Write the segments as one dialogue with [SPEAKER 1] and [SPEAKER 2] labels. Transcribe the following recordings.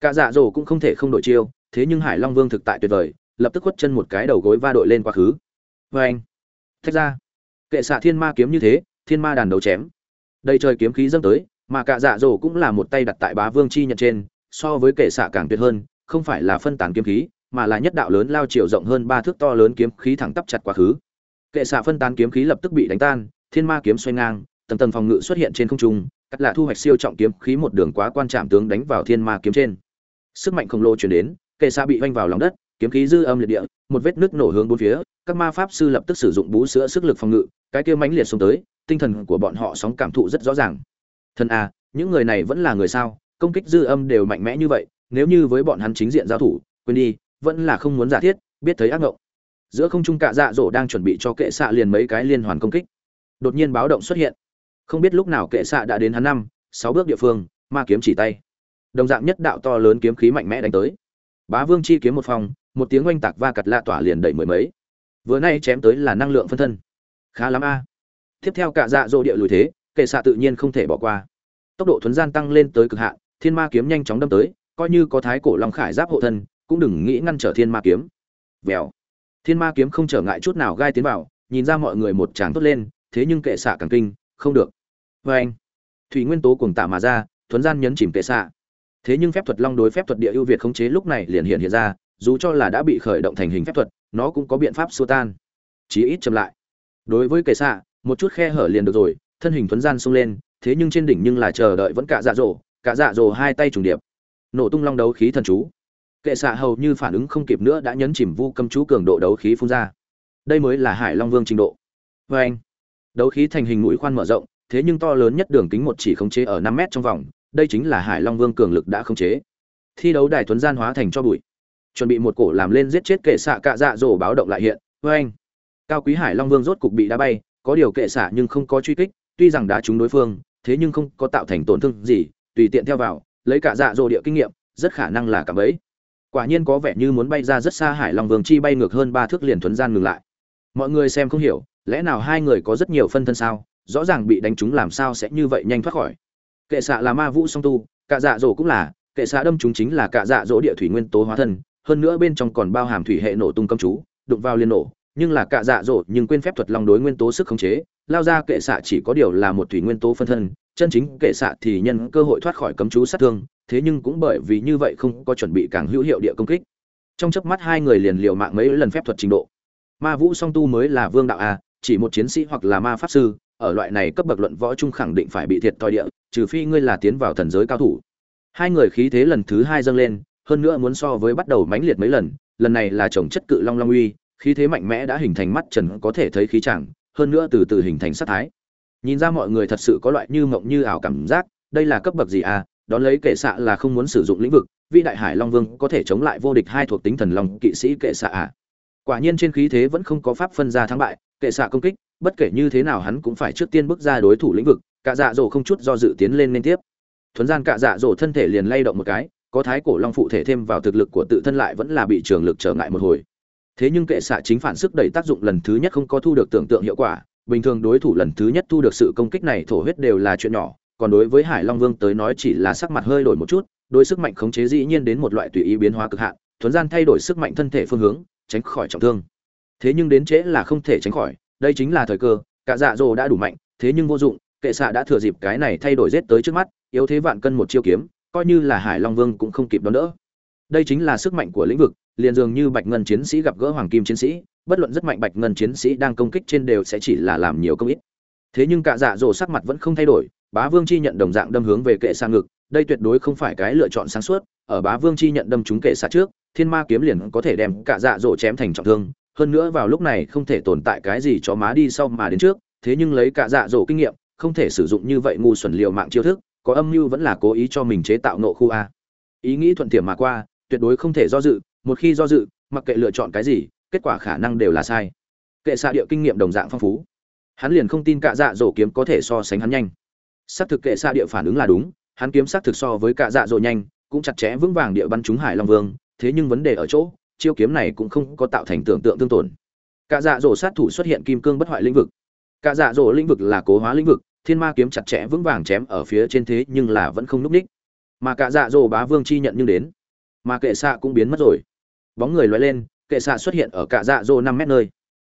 [SPEAKER 1] cả dạ dỗ cũng không thể không đổi chiêu, thế nhưng hải long vương thực tại tuyệt vời, lập tức khuất chân một cái đầu gối va đội lên quá khứ. Vê anh, thách ra. Kệ xạ thiên ma kiếm như thế, thiên ma đàn đấu chém. Đầy trời kiếm khí dâng tới, mà cả dạ dỗ cũng là một tay đặt tại bá vương chi nhận trên, so với kệ xạ càng tuyệt hơn, không phải là phân tán kiếm khí, mà là nhất đạo lớn lao chiều rộng hơn ba thước to lớn kiếm khí thẳng tắp chặt quá khứ. Kệ xạ phân tán kiếm khí lập tức bị đánh tan, thiên ma kiếm xoay ngang, tầng tầng phòng ngự xuất hiện trên không trung, cắt lạ thu hoạch siêu trọng kiếm khí một đường quá quan trạm tướng đánh vào thiên ma kiếm trên sức mạnh khổng lồ chuyển đến kệ xạ bị oanh vào lòng đất, kiếm khí dư âm liệt địa, một vết nước nổ hướng bốn phía, các ma pháp sư lập tức sử dụng bú sữa sức lực phòng ngự, cái kia mãnh liệt xuống tới, tinh thần của bọn họ sóng cảm thụ rất rõ ràng. Thần a những người này vẫn là người sao? Công kích dư âm đều mạnh mẽ như vậy, nếu như với bọn hắn chính diện giao thủ, quên đi, vẫn là không muốn giả thiết, biết thấy ác ngộng. Giữa không trung cạ dạ dỗ đang chuẩn bị cho kệ xạ liền mấy cái liên hoàn công kích. Đột nhiên báo động xuất hiện. Không biết lúc nào kệ xạ đã đến hắn năm, sáu bước địa phương, ma kiếm chỉ tay đồng dạng nhất đạo to lớn kiếm khí mạnh mẽ đánh tới. Bá vương chi kiếm một phòng, một tiếng oanh tạc va cặt lạ tỏa liền đẩy mười mấy. Vừa nay chém tới là năng lượng phân thân. Khá lắm a. Tiếp theo cả dạ dỗ địa lùi thế, kệ xạ tự nhiên không thể bỏ qua. Tốc độ thuấn gian tăng lên tới cực hạn, thiên ma kiếm nhanh chóng đâm tới, coi như có thái cổ long khải giáp hộ thân, cũng đừng nghĩ ngăn trở thiên ma kiếm. Vèo. Thiên ma kiếm không trở ngại chút nào gai tiến vào, nhìn ra mọi người một tràng tốt lên, thế nhưng kệ xạ càng kinh, không được. Vê anh thủy nguyên tố cuồng tạ mà ra, thuấn gian nhấn chìm kệ xạ thế nhưng phép thuật long đối phép thuật địa ưu việt khống chế lúc này liền hiện hiện ra, dù cho là đã bị khởi động thành hình phép thuật, nó cũng có biện pháp xua tan. Chí ít chậm lại. Đối với kệ xạ, một chút khe hở liền được rồi, thân hình thuấn gian xông lên, thế nhưng trên đỉnh nhưng là chờ đợi vẫn cả dạ dỗ cả dạ dỗ hai tay trùng điệp. Nổ tung long đấu khí thần chú. Kệ xạ hầu như phản ứng không kịp nữa đã nhấn chìm vu cầm chú cường độ đấu khí phun ra. Đây mới là hải long vương trình độ. Vê anh đấu khí thành hình mũi khoan mở rộng, thế nhưng to lớn nhất đường kính một chỉ khống chế ở năm mét trong vòng đây chính là hải long vương cường lực đã khống chế. Thi đấu đài thuấn gian hóa thành cho bụi. Chuẩn bị một cổ làm lên giết chết kệ xạ cạ dạ dỗ báo động lại hiện. Vê anh, cao quý hải long vương rốt cục bị đá bay, có điều kệ xạ nhưng không có truy kích, tuy rằng đã trúng đối phương, thế nhưng không có tạo thành tổn thương gì, tùy tiện theo vào, lấy cả dạ dỗ địa kinh nghiệm, rất khả năng là cả ấy quả nhiên có vẻ như muốn bay ra rất xa hải long vương chi bay ngược hơn ba thước liền thuấn gian ngừng lại. Mọi người xem không hiểu, lẽ nào hai người có rất nhiều phân thân sao? Rõ ràng bị đánh trúng làm sao sẽ như vậy nhanh thoát khỏi? Kệ xạ là ma vũ song tu, cạ dạ dỗ cũng là, kệ xạ đâm chúng chính là cạ dạ dỗ địa thủy nguyên tố hóa thân, hơn nữa bên trong còn bao hàm thủy hệ nổ tung công chú, đụng vào liên nổ, nhưng là cạ dạ dỗ nhưng quên phép thuật long đối nguyên tố sức khống chế, lao ra kệ xạ chỉ có điều là một thủy nguyên tố phân thân, chân chính kệ xạ thì nhân cơ hội thoát khỏi cấm chú sát thương, thế nhưng cũng bởi vì như vậy không có chuẩn bị càng hữu hiệu địa công kích. Trong chớp mắt hai người liền liều mạng mấy lần phép thuật trình độ. Ma vũ song tu mới là vương đạo a, chỉ một chiến sĩ hoặc là ma pháp sư, ở loại này cấp bậc luận võ trung khẳng định phải bị thiệt thòi địa trừ phi ngươi là tiến vào thần giới cao thủ. Hai người khí thế lần thứ hai dâng lên, hơn nữa muốn so với bắt đầu mãnh liệt mấy lần lần này là chồng chất cự long long uy, khí thế mạnh mẽ đã hình thành mắt trần có thể thấy khí chẳng, hơn nữa từ từ hình thành sát thái. Nhìn ra mọi người thật sự có loại như mộng như ảo cảm giác, đây là cấp bậc gì à? Đón lấy kệ xạ là không muốn sử dụng lĩnh vực, vị đại hải long vương có thể chống lại vô địch hai thuộc tính thần long kỵ sĩ kệ xạ à? Quả nhiên trên khí thế vẫn không có pháp phân ra thắng bại, kệ xạ công kích, bất kể như thế nào hắn cũng phải trước tiên bước ra đối thủ lĩnh vực cả dạ dỗ không chút do dự tiến lên liên tiếp. Thuấn gian cả dạ dỗ thân thể liền lay động một cái, có thái cổ long phụ thể thêm vào thực lực của tự thân lại vẫn là bị trường lực trở ngại một hồi. Thế nhưng kệ xạ chính phản sức đẩy tác dụng lần thứ nhất không có thu được tưởng tượng hiệu quả, bình thường đối thủ lần thứ nhất thu được sự công kích này thổ huyết đều là chuyện nhỏ, còn đối với hải long vương tới nói chỉ là sắc mặt hơi đổi một chút, đối sức mạnh khống chế dĩ nhiên đến một loại tùy ý biến hóa cực hạn, thuấn gian thay đổi sức mạnh thân thể phương hướng, tránh khỏi trọng thương. Thế nhưng đến trễ là không thể tránh khỏi, đây chính là thời cơ, cả dạ dỗ đã đủ mạnh, thế nhưng vô dụng kệ xạ đã thừa dịp cái này thay đổi rết tới trước mắt, yếu thế vạn cân một chiêu kiếm, coi như là hải long vương cũng không kịp đón đỡ. Đây chính là sức mạnh của lĩnh vực, liền dường như bạch ngân chiến sĩ gặp gỡ hoàng kim chiến sĩ, bất luận rất mạnh bạch ngân chiến sĩ đang công kích trên đều sẽ chỉ là làm nhiều công ít. Thế nhưng cả dạ dỗ sắc mặt vẫn không thay đổi, bá vương chi nhận đồng dạng đâm hướng về kệ xạ ngực, đây tuyệt đối không phải cái lựa chọn sáng suốt, ở bá vương chi nhận đâm trúng kệ xạ trước, thiên ma kiếm liền có thể đem cả dạ dỗ chém thành trọng thương, hơn nữa vào lúc này không thể tồn tại cái gì cho má đi sau mà đến trước, thế nhưng lấy cả dạ dỗ kinh nghiệm không thể sử dụng như vậy ngu xuẩn liều mạng chiêu thức, có âm mưu vẫn là cố ý cho mình chế tạo nộ khu a. Ý nghĩ thuận tiệm mà qua, tuyệt đối không thể do dự, một khi do dự, mặc kệ lựa chọn cái gì, kết quả khả năng đều là sai. Kệ xạ địa kinh nghiệm đồng dạng phong phú. Hắn liền không tin cả dạ dỗ kiếm có thể so sánh hắn nhanh. Xác thực kệ xạ địa phản ứng là đúng, hắn kiếm xác thực so với cả dạ dỗ nhanh, cũng chặt chẽ vững vàng địa bắn trúng hải long vương, thế nhưng vấn đề ở chỗ, chiêu kiếm này cũng không có tạo thành tưởng tượng tương tổn. Cả dạ dỗ sát thủ xuất hiện kim cương bất hoại lĩnh vực. Cả dạ dỗ lĩnh vực là cố hóa lĩnh vực thiên ma kiếm chặt chẽ vững vàng chém ở phía trên thế nhưng là vẫn không núp ních. Mà cả dạ dỗ bá vương chi nhận nhưng đến. Mà kệ xạ cũng biến mất rồi. Bóng người loay lên, kệ xạ xuất hiện ở cả dạ dỗ năm mét nơi.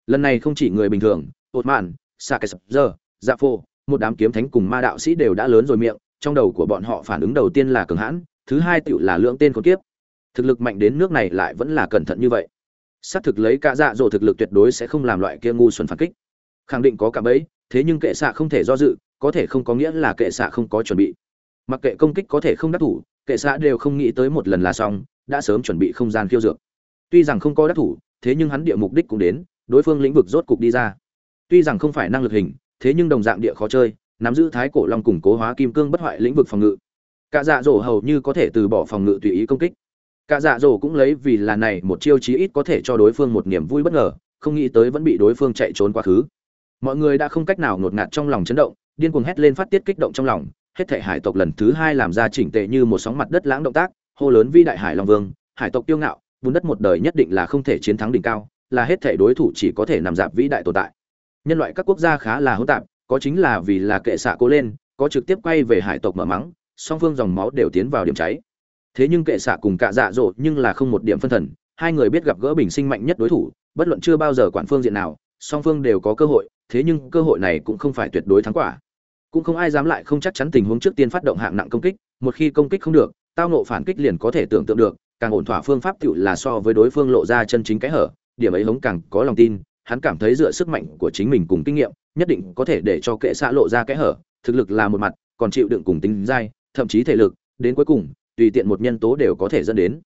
[SPEAKER 1] Lần này không chỉ người bình thường ột mạn xạ kệ sập giờ dạ phô, một đám kiếm thánh cùng ma đạo sĩ đều đã lớn rồi miệng, trong đầu của bọn họ phản ứng đầu tiên là cường hãn, thứ hai tựu là lượng tên con kiếp. Thực lực mạnh đến nước này lại vẫn là cẩn thận như vậy. Xác thực lấy cả dạ dỗ thực lực tuyệt đối sẽ không làm loại kia ngu xuẩn phản kích. Khẳng định có cả bấy thế nhưng kệ xạ không thể do dự, có thể không có nghĩa là kệ xạ không có chuẩn bị. Mặc kệ công kích có thể không đắc thủ, kệ xạ đều không nghĩ tới một lần là xong, đã sớm chuẩn bị không gian khiêu dược. Tuy rằng không có đắc thủ, thế nhưng hắn địa mục đích cũng đến, đối phương lĩnh vực rốt cục đi ra. Tuy rằng không phải năng lực hình, thế nhưng đồng dạng địa khó chơi, nắm giữ thái cổ long củng cố hóa kim cương bất hoại lĩnh vực phòng ngự. Cả dạ dỗ hầu như có thể từ bỏ phòng ngự tùy ý công kích. Cả dạ dỗ cũng lấy vì là này một chiêu chí ít có thể cho đối phương một niềm vui bất ngờ, không nghĩ tới vẫn bị đối phương chạy trốn quá khứ mọi người đã không cách nào ngột ngạt trong lòng chấn động, điên cuồng hét lên phát tiết kích động trong lòng, hết thể hải tộc lần thứ hai làm ra chỉnh tệ như một sóng mặt đất lãng động tác, hô lớn vi đại hải long vương, hải tộc tiêu ngạo, bùn đất một đời nhất định là không thể chiến thắng đỉnh cao, là hết thể đối thủ chỉ có thể nằm dạp vĩ đại tồn tại. Nhân loại các quốc gia khá là hỗn tạp, có chính là vì là kệ xạ cố lên, có trực tiếp quay về hải tộc mở mắng, song phương dòng máu đều tiến vào điểm cháy. Thế nhưng kệ xạ cùng cạ dạ dỗ nhưng là không một điểm phân thần, hai người biết gặp gỡ bình sinh mạnh nhất đối thủ, bất luận chưa bao giờ quản phương diện nào, song phương đều có cơ hội thế nhưng cơ hội này cũng không phải tuyệt đối thắng quả. Cũng không ai dám lại không chắc chắn tình huống trước tiên phát động hạng nặng công kích, một khi công kích không được, tao nộ phản kích liền có thể tưởng tượng được, càng ổn thỏa phương pháp tựu là so với đối phương lộ ra chân chính cái hở, điểm ấy hống càng có lòng tin, hắn cảm thấy dựa sức mạnh của chính mình cùng kinh nghiệm, nhất định có thể để cho kệ xã lộ ra cái hở, thực lực là một mặt, còn chịu đựng cùng tính dai, thậm chí thể lực, đến cuối cùng, tùy tiện một nhân tố đều có thể dẫn đến.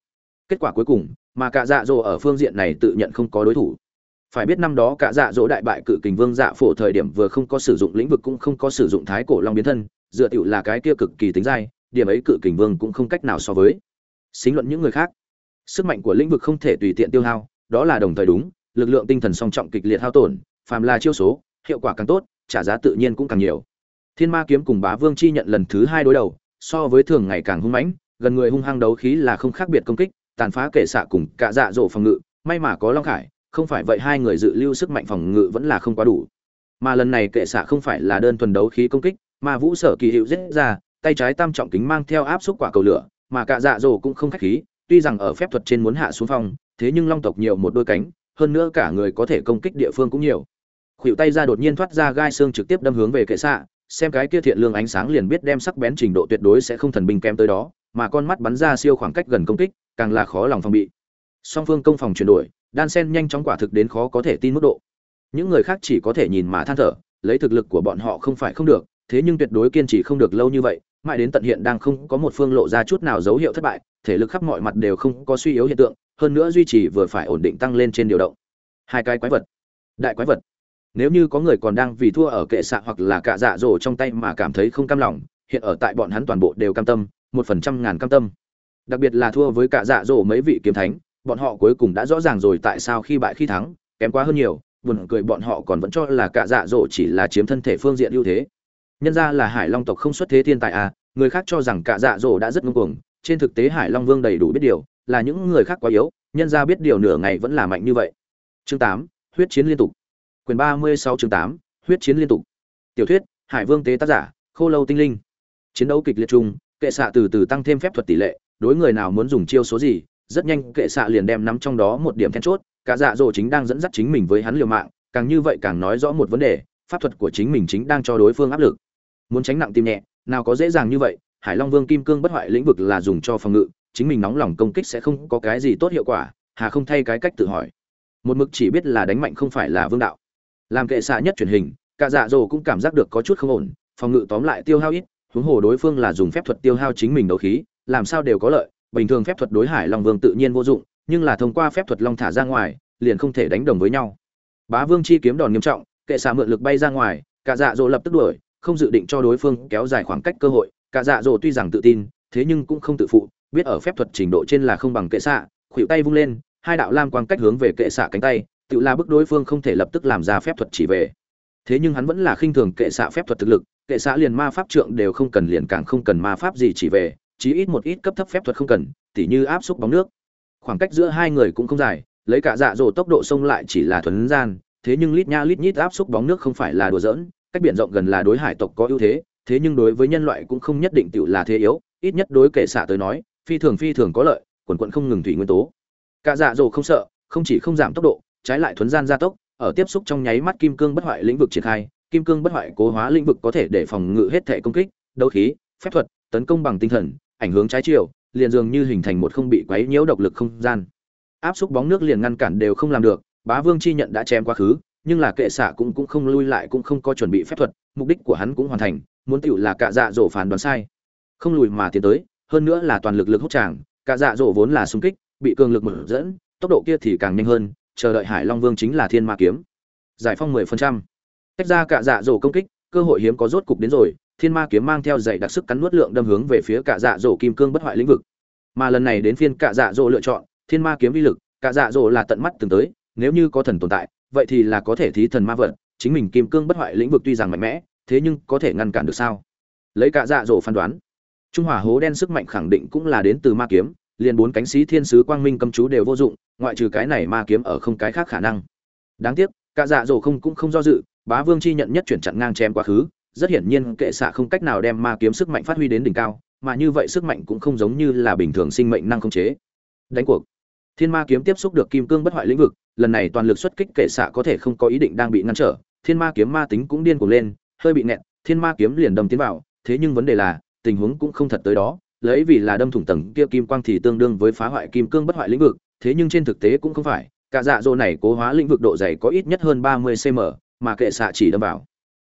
[SPEAKER 1] Kết quả cuối cùng, mà cả dạ dỗ ở phương diện này tự nhận không có đối thủ phải biết năm đó cả dạ dỗ đại bại cự kình vương dạ phổ thời điểm vừa không có sử dụng lĩnh vực cũng không có sử dụng thái cổ long biến thân, dựa tiểu là cái kia cực kỳ tính dai, điểm ấy cự kình vương cũng không cách nào so với. Xính luận những người khác. Sức mạnh của lĩnh vực không thể tùy tiện tiêu hao, đó là đồng thời đúng, lực lượng tinh thần song trọng kịch liệt hao tổn, phàm là chiêu số, hiệu quả càng tốt, trả giá tự nhiên cũng càng nhiều. Thiên ma kiếm cùng bá vương chi nhận lần thứ hai đối đầu, so với thường ngày càng hung mãnh, gần người hung hăng đấu khí là không khác biệt công kích, tàn phá kệ xạ cùng cả dạ dỗ phòng ngự, may mà có long khải không phải vậy hai người dự lưu sức mạnh phòng ngự vẫn là không quá đủ. Mà lần này kệ xạ không phải là đơn thuần đấu khí công kích, mà vũ sở kỳ hiệu giết ra, tay trái tam trọng kính mang theo áp xúc quả cầu lửa, mà cả dạ dỗ cũng không khách khí, tuy rằng ở phép thuật trên muốn hạ xuống phong, thế nhưng long tộc nhiều một đôi cánh, hơn nữa cả người có thể công kích địa phương cũng nhiều. Khuỷu tay ra đột nhiên thoát ra gai xương trực tiếp đâm hướng về kệ xạ, xem cái kia thiện lương ánh sáng liền biết đem sắc bén trình độ tuyệt đối sẽ không thần binh kém tới đó, mà con mắt bắn ra siêu khoảng cách gần công kích, càng là khó lòng phòng bị song phương công phòng chuyển đổi, đan sen nhanh chóng quả thực đến khó có thể tin mức độ. Những người khác chỉ có thể nhìn mà than thở, lấy thực lực của bọn họ không phải không được, thế nhưng tuyệt đối kiên trì không được lâu như vậy, mãi đến tận hiện đang không có một phương lộ ra chút nào dấu hiệu thất bại, thể lực khắp mọi mặt đều không có suy yếu hiện tượng, hơn nữa duy trì vừa phải ổn định tăng lên trên điều động. Hai cái quái vật. Đại quái vật. Nếu như có người còn đang vì thua ở kệ xạ hoặc là cạ dạ dỗ trong tay mà cảm thấy không cam lòng, hiện ở tại bọn hắn toàn bộ đều cam tâm, một phần trăm ngàn cam tâm. Đặc biệt là thua với cạ dạ dỗ mấy vị kiếm thánh bọn họ cuối cùng đã rõ ràng rồi tại sao khi bại khi thắng, kém quá hơn nhiều, buồn cười bọn họ còn vẫn cho là cạ dạ dỗ chỉ là chiếm thân thể phương diện ưu thế. Nhân ra là hải long tộc không xuất thế thiên tài à người khác cho rằng cạ dạ dỗ đã rất ngưng cuồng, trên thực tế hải long vương đầy đủ biết điều, là những người khác quá yếu, nhân ra biết điều nửa ngày vẫn là mạnh như vậy. Chương tám, huyết chiến liên tục. Quyền ba mươi sáu chương tám, huyết chiến liên tục. Tiểu thuyết, hải vương tế tác giả, khô lâu tinh linh. Chiến đấu kịch liệt chung, kệ xạ từ từ tăng thêm phép thuật tỷ lệ, đối người nào muốn dùng chiêu số gì rất nhanh kệ xạ liền đem nắm trong đó một điểm then chốt, cả dạ dỗ chính đang dẫn dắt chính mình với hắn liều mạng, càng như vậy càng nói rõ một vấn đề, pháp thuật của chính mình chính đang cho đối phương áp lực. Muốn tránh nặng tim nhẹ, nào có dễ dàng như vậy, hải long vương kim cương bất hoại lĩnh vực là dùng cho phòng ngự, chính mình nóng lòng công kích sẽ không có cái gì tốt hiệu quả, hà không thay cái cách tự hỏi. Một mực chỉ biết là đánh mạnh không phải là vương đạo. Làm kệ xạ nhất truyền hình, cả dạ dỗ cũng cảm giác được có chút không ổn, phòng ngự tóm lại tiêu hao ít, huống hồ đối phương là dùng phép thuật tiêu hao chính mình đấu khí, làm sao đều có lợi bình thường phép thuật đối hải long vương tự nhiên vô dụng, nhưng là thông qua phép thuật long thả ra ngoài, liền không thể đánh đồng với nhau. Bá vương chi kiếm đòn nghiêm trọng, kệ xạ mượn lực bay ra ngoài, cả dạ dỗ lập tức đuổi, không dự định cho đối phương kéo dài khoảng cách cơ hội. Cả dạ dỗ tuy rằng tự tin, thế nhưng cũng không tự phụ, biết ở phép thuật trình độ trên là không bằng kệ xạ, khuỷu tay vung lên, hai đạo lam quang cách hướng về kệ xạ cánh tay, tự là bức đối phương không thể lập tức làm ra phép thuật chỉ về. Thế nhưng hắn vẫn là khinh thường kệ xạ phép thuật thực lực, kệ xạ liền ma pháp trượng đều không cần liền càng không cần ma pháp gì chỉ về chí ít một ít cấp thấp phép thuật không cần, tỉ như áp xúc bóng nước. Khoảng cách giữa hai người cũng không dài, lấy cả dạ dỗ tốc độ xông lại chỉ là thuần gian, thế nhưng lít nha lít nhít áp xúc bóng nước không phải là đùa giỡn, cách biển rộng gần là đối hải tộc có ưu thế thế nhưng đối với nhân loại cũng không nhất định tiểu là thế yếu, ít nhất đối kể xạ tới nói, phi thường phi thường có lợi, quần quần không ngừng thủy nguyên tố. Cả dạ dỗ không sợ, không chỉ không giảm tốc độ, trái lại thuấn gian gia tốc, ở tiếp xúc trong nháy mắt kim cương bất hoại lĩnh vực triển khai, kim cương bất hoại cố hóa lĩnh vực có thể để phòng ngự hết thể công kích, đấu khí, phép thuật, tấn công bằng tinh thần ảnh hướng trái chiều, liền dường như hình thành một không bị quấy nhiễu độc lực không gian. Áp xúc bóng nước liền ngăn cản đều không làm được, bá vương chi nhận đã chém quá khứ, nhưng là kệ xạ cũng cũng không lui lại cũng không có chuẩn bị phép thuật, mục đích của hắn cũng hoàn thành, muốn tiểu là cạ dạ dỗ phán đoán sai. Không lùi mà tiến tới, hơn nữa là toàn lực lực hút chàng. cạ dạ dỗ vốn là xung kích, bị cường lực mở dẫn, tốc độ kia thì càng nhanh hơn, chờ đợi hải long vương chính là thiên ma kiếm. Giải phong mười phần trăm. Tách ra cạ dạ dỗ công kích, cơ hội hiếm có rốt cục đến rồi thiên ma kiếm mang theo dạy đặc sức cắn nuốt lượng đâm hướng về phía Cả dạ dỗ kim cương bất hoại lĩnh vực. Mà lần này đến phiên Cả dạ dỗ lựa chọn, thiên ma kiếm vi lực Cả dạ dỗ là tận mắt từng tới, nếu như có thần tồn tại, vậy thì là có thể thí thần ma vật, chính mình kim cương bất hoại lĩnh vực tuy rằng mạnh mẽ, thế nhưng có thể ngăn cản được sao? Lấy Cả dạ dỗ phán đoán, trung hòa hố đen sức mạnh khẳng định cũng là đến từ ma kiếm, liền bốn cánh sĩ thiên sứ quang minh cầm chú đều vô dụng, ngoại trừ cái này ma kiếm ở không cái khác khả năng. Đáng tiếc Cả dạ dỗ không cũng không do dự, bá vương chi nhận nhất chuyển chặn ngang chém quá khứ rất hiển nhiên kệ xạ không cách nào đem ma kiếm sức mạnh phát huy đến đỉnh cao, mà như vậy sức mạnh cũng không giống như là bình thường sinh mệnh năng không chế. Đánh cuộc. Thiên ma kiếm tiếp xúc được kim cương bất hoại lĩnh vực, lần này toàn lực xuất kích kệ xạ có thể không có ý định đang bị ngăn trở, thiên ma kiếm ma tính cũng điên cuồng lên, hơi bị nẹt thiên ma kiếm liền đâm tiến vào, thế nhưng vấn đề là, tình huống cũng không thật tới đó, lấy vì là đâm thủng tầng kia kim quang thì tương đương với phá hoại kim cương bất hoại lĩnh vực, thế nhưng trên thực tế cũng không phải, cả dạ dỗ này cố hóa lĩnh vực độ dày có ít nhất hơn ba mươi cm mà kệ xạ chỉ đâm vào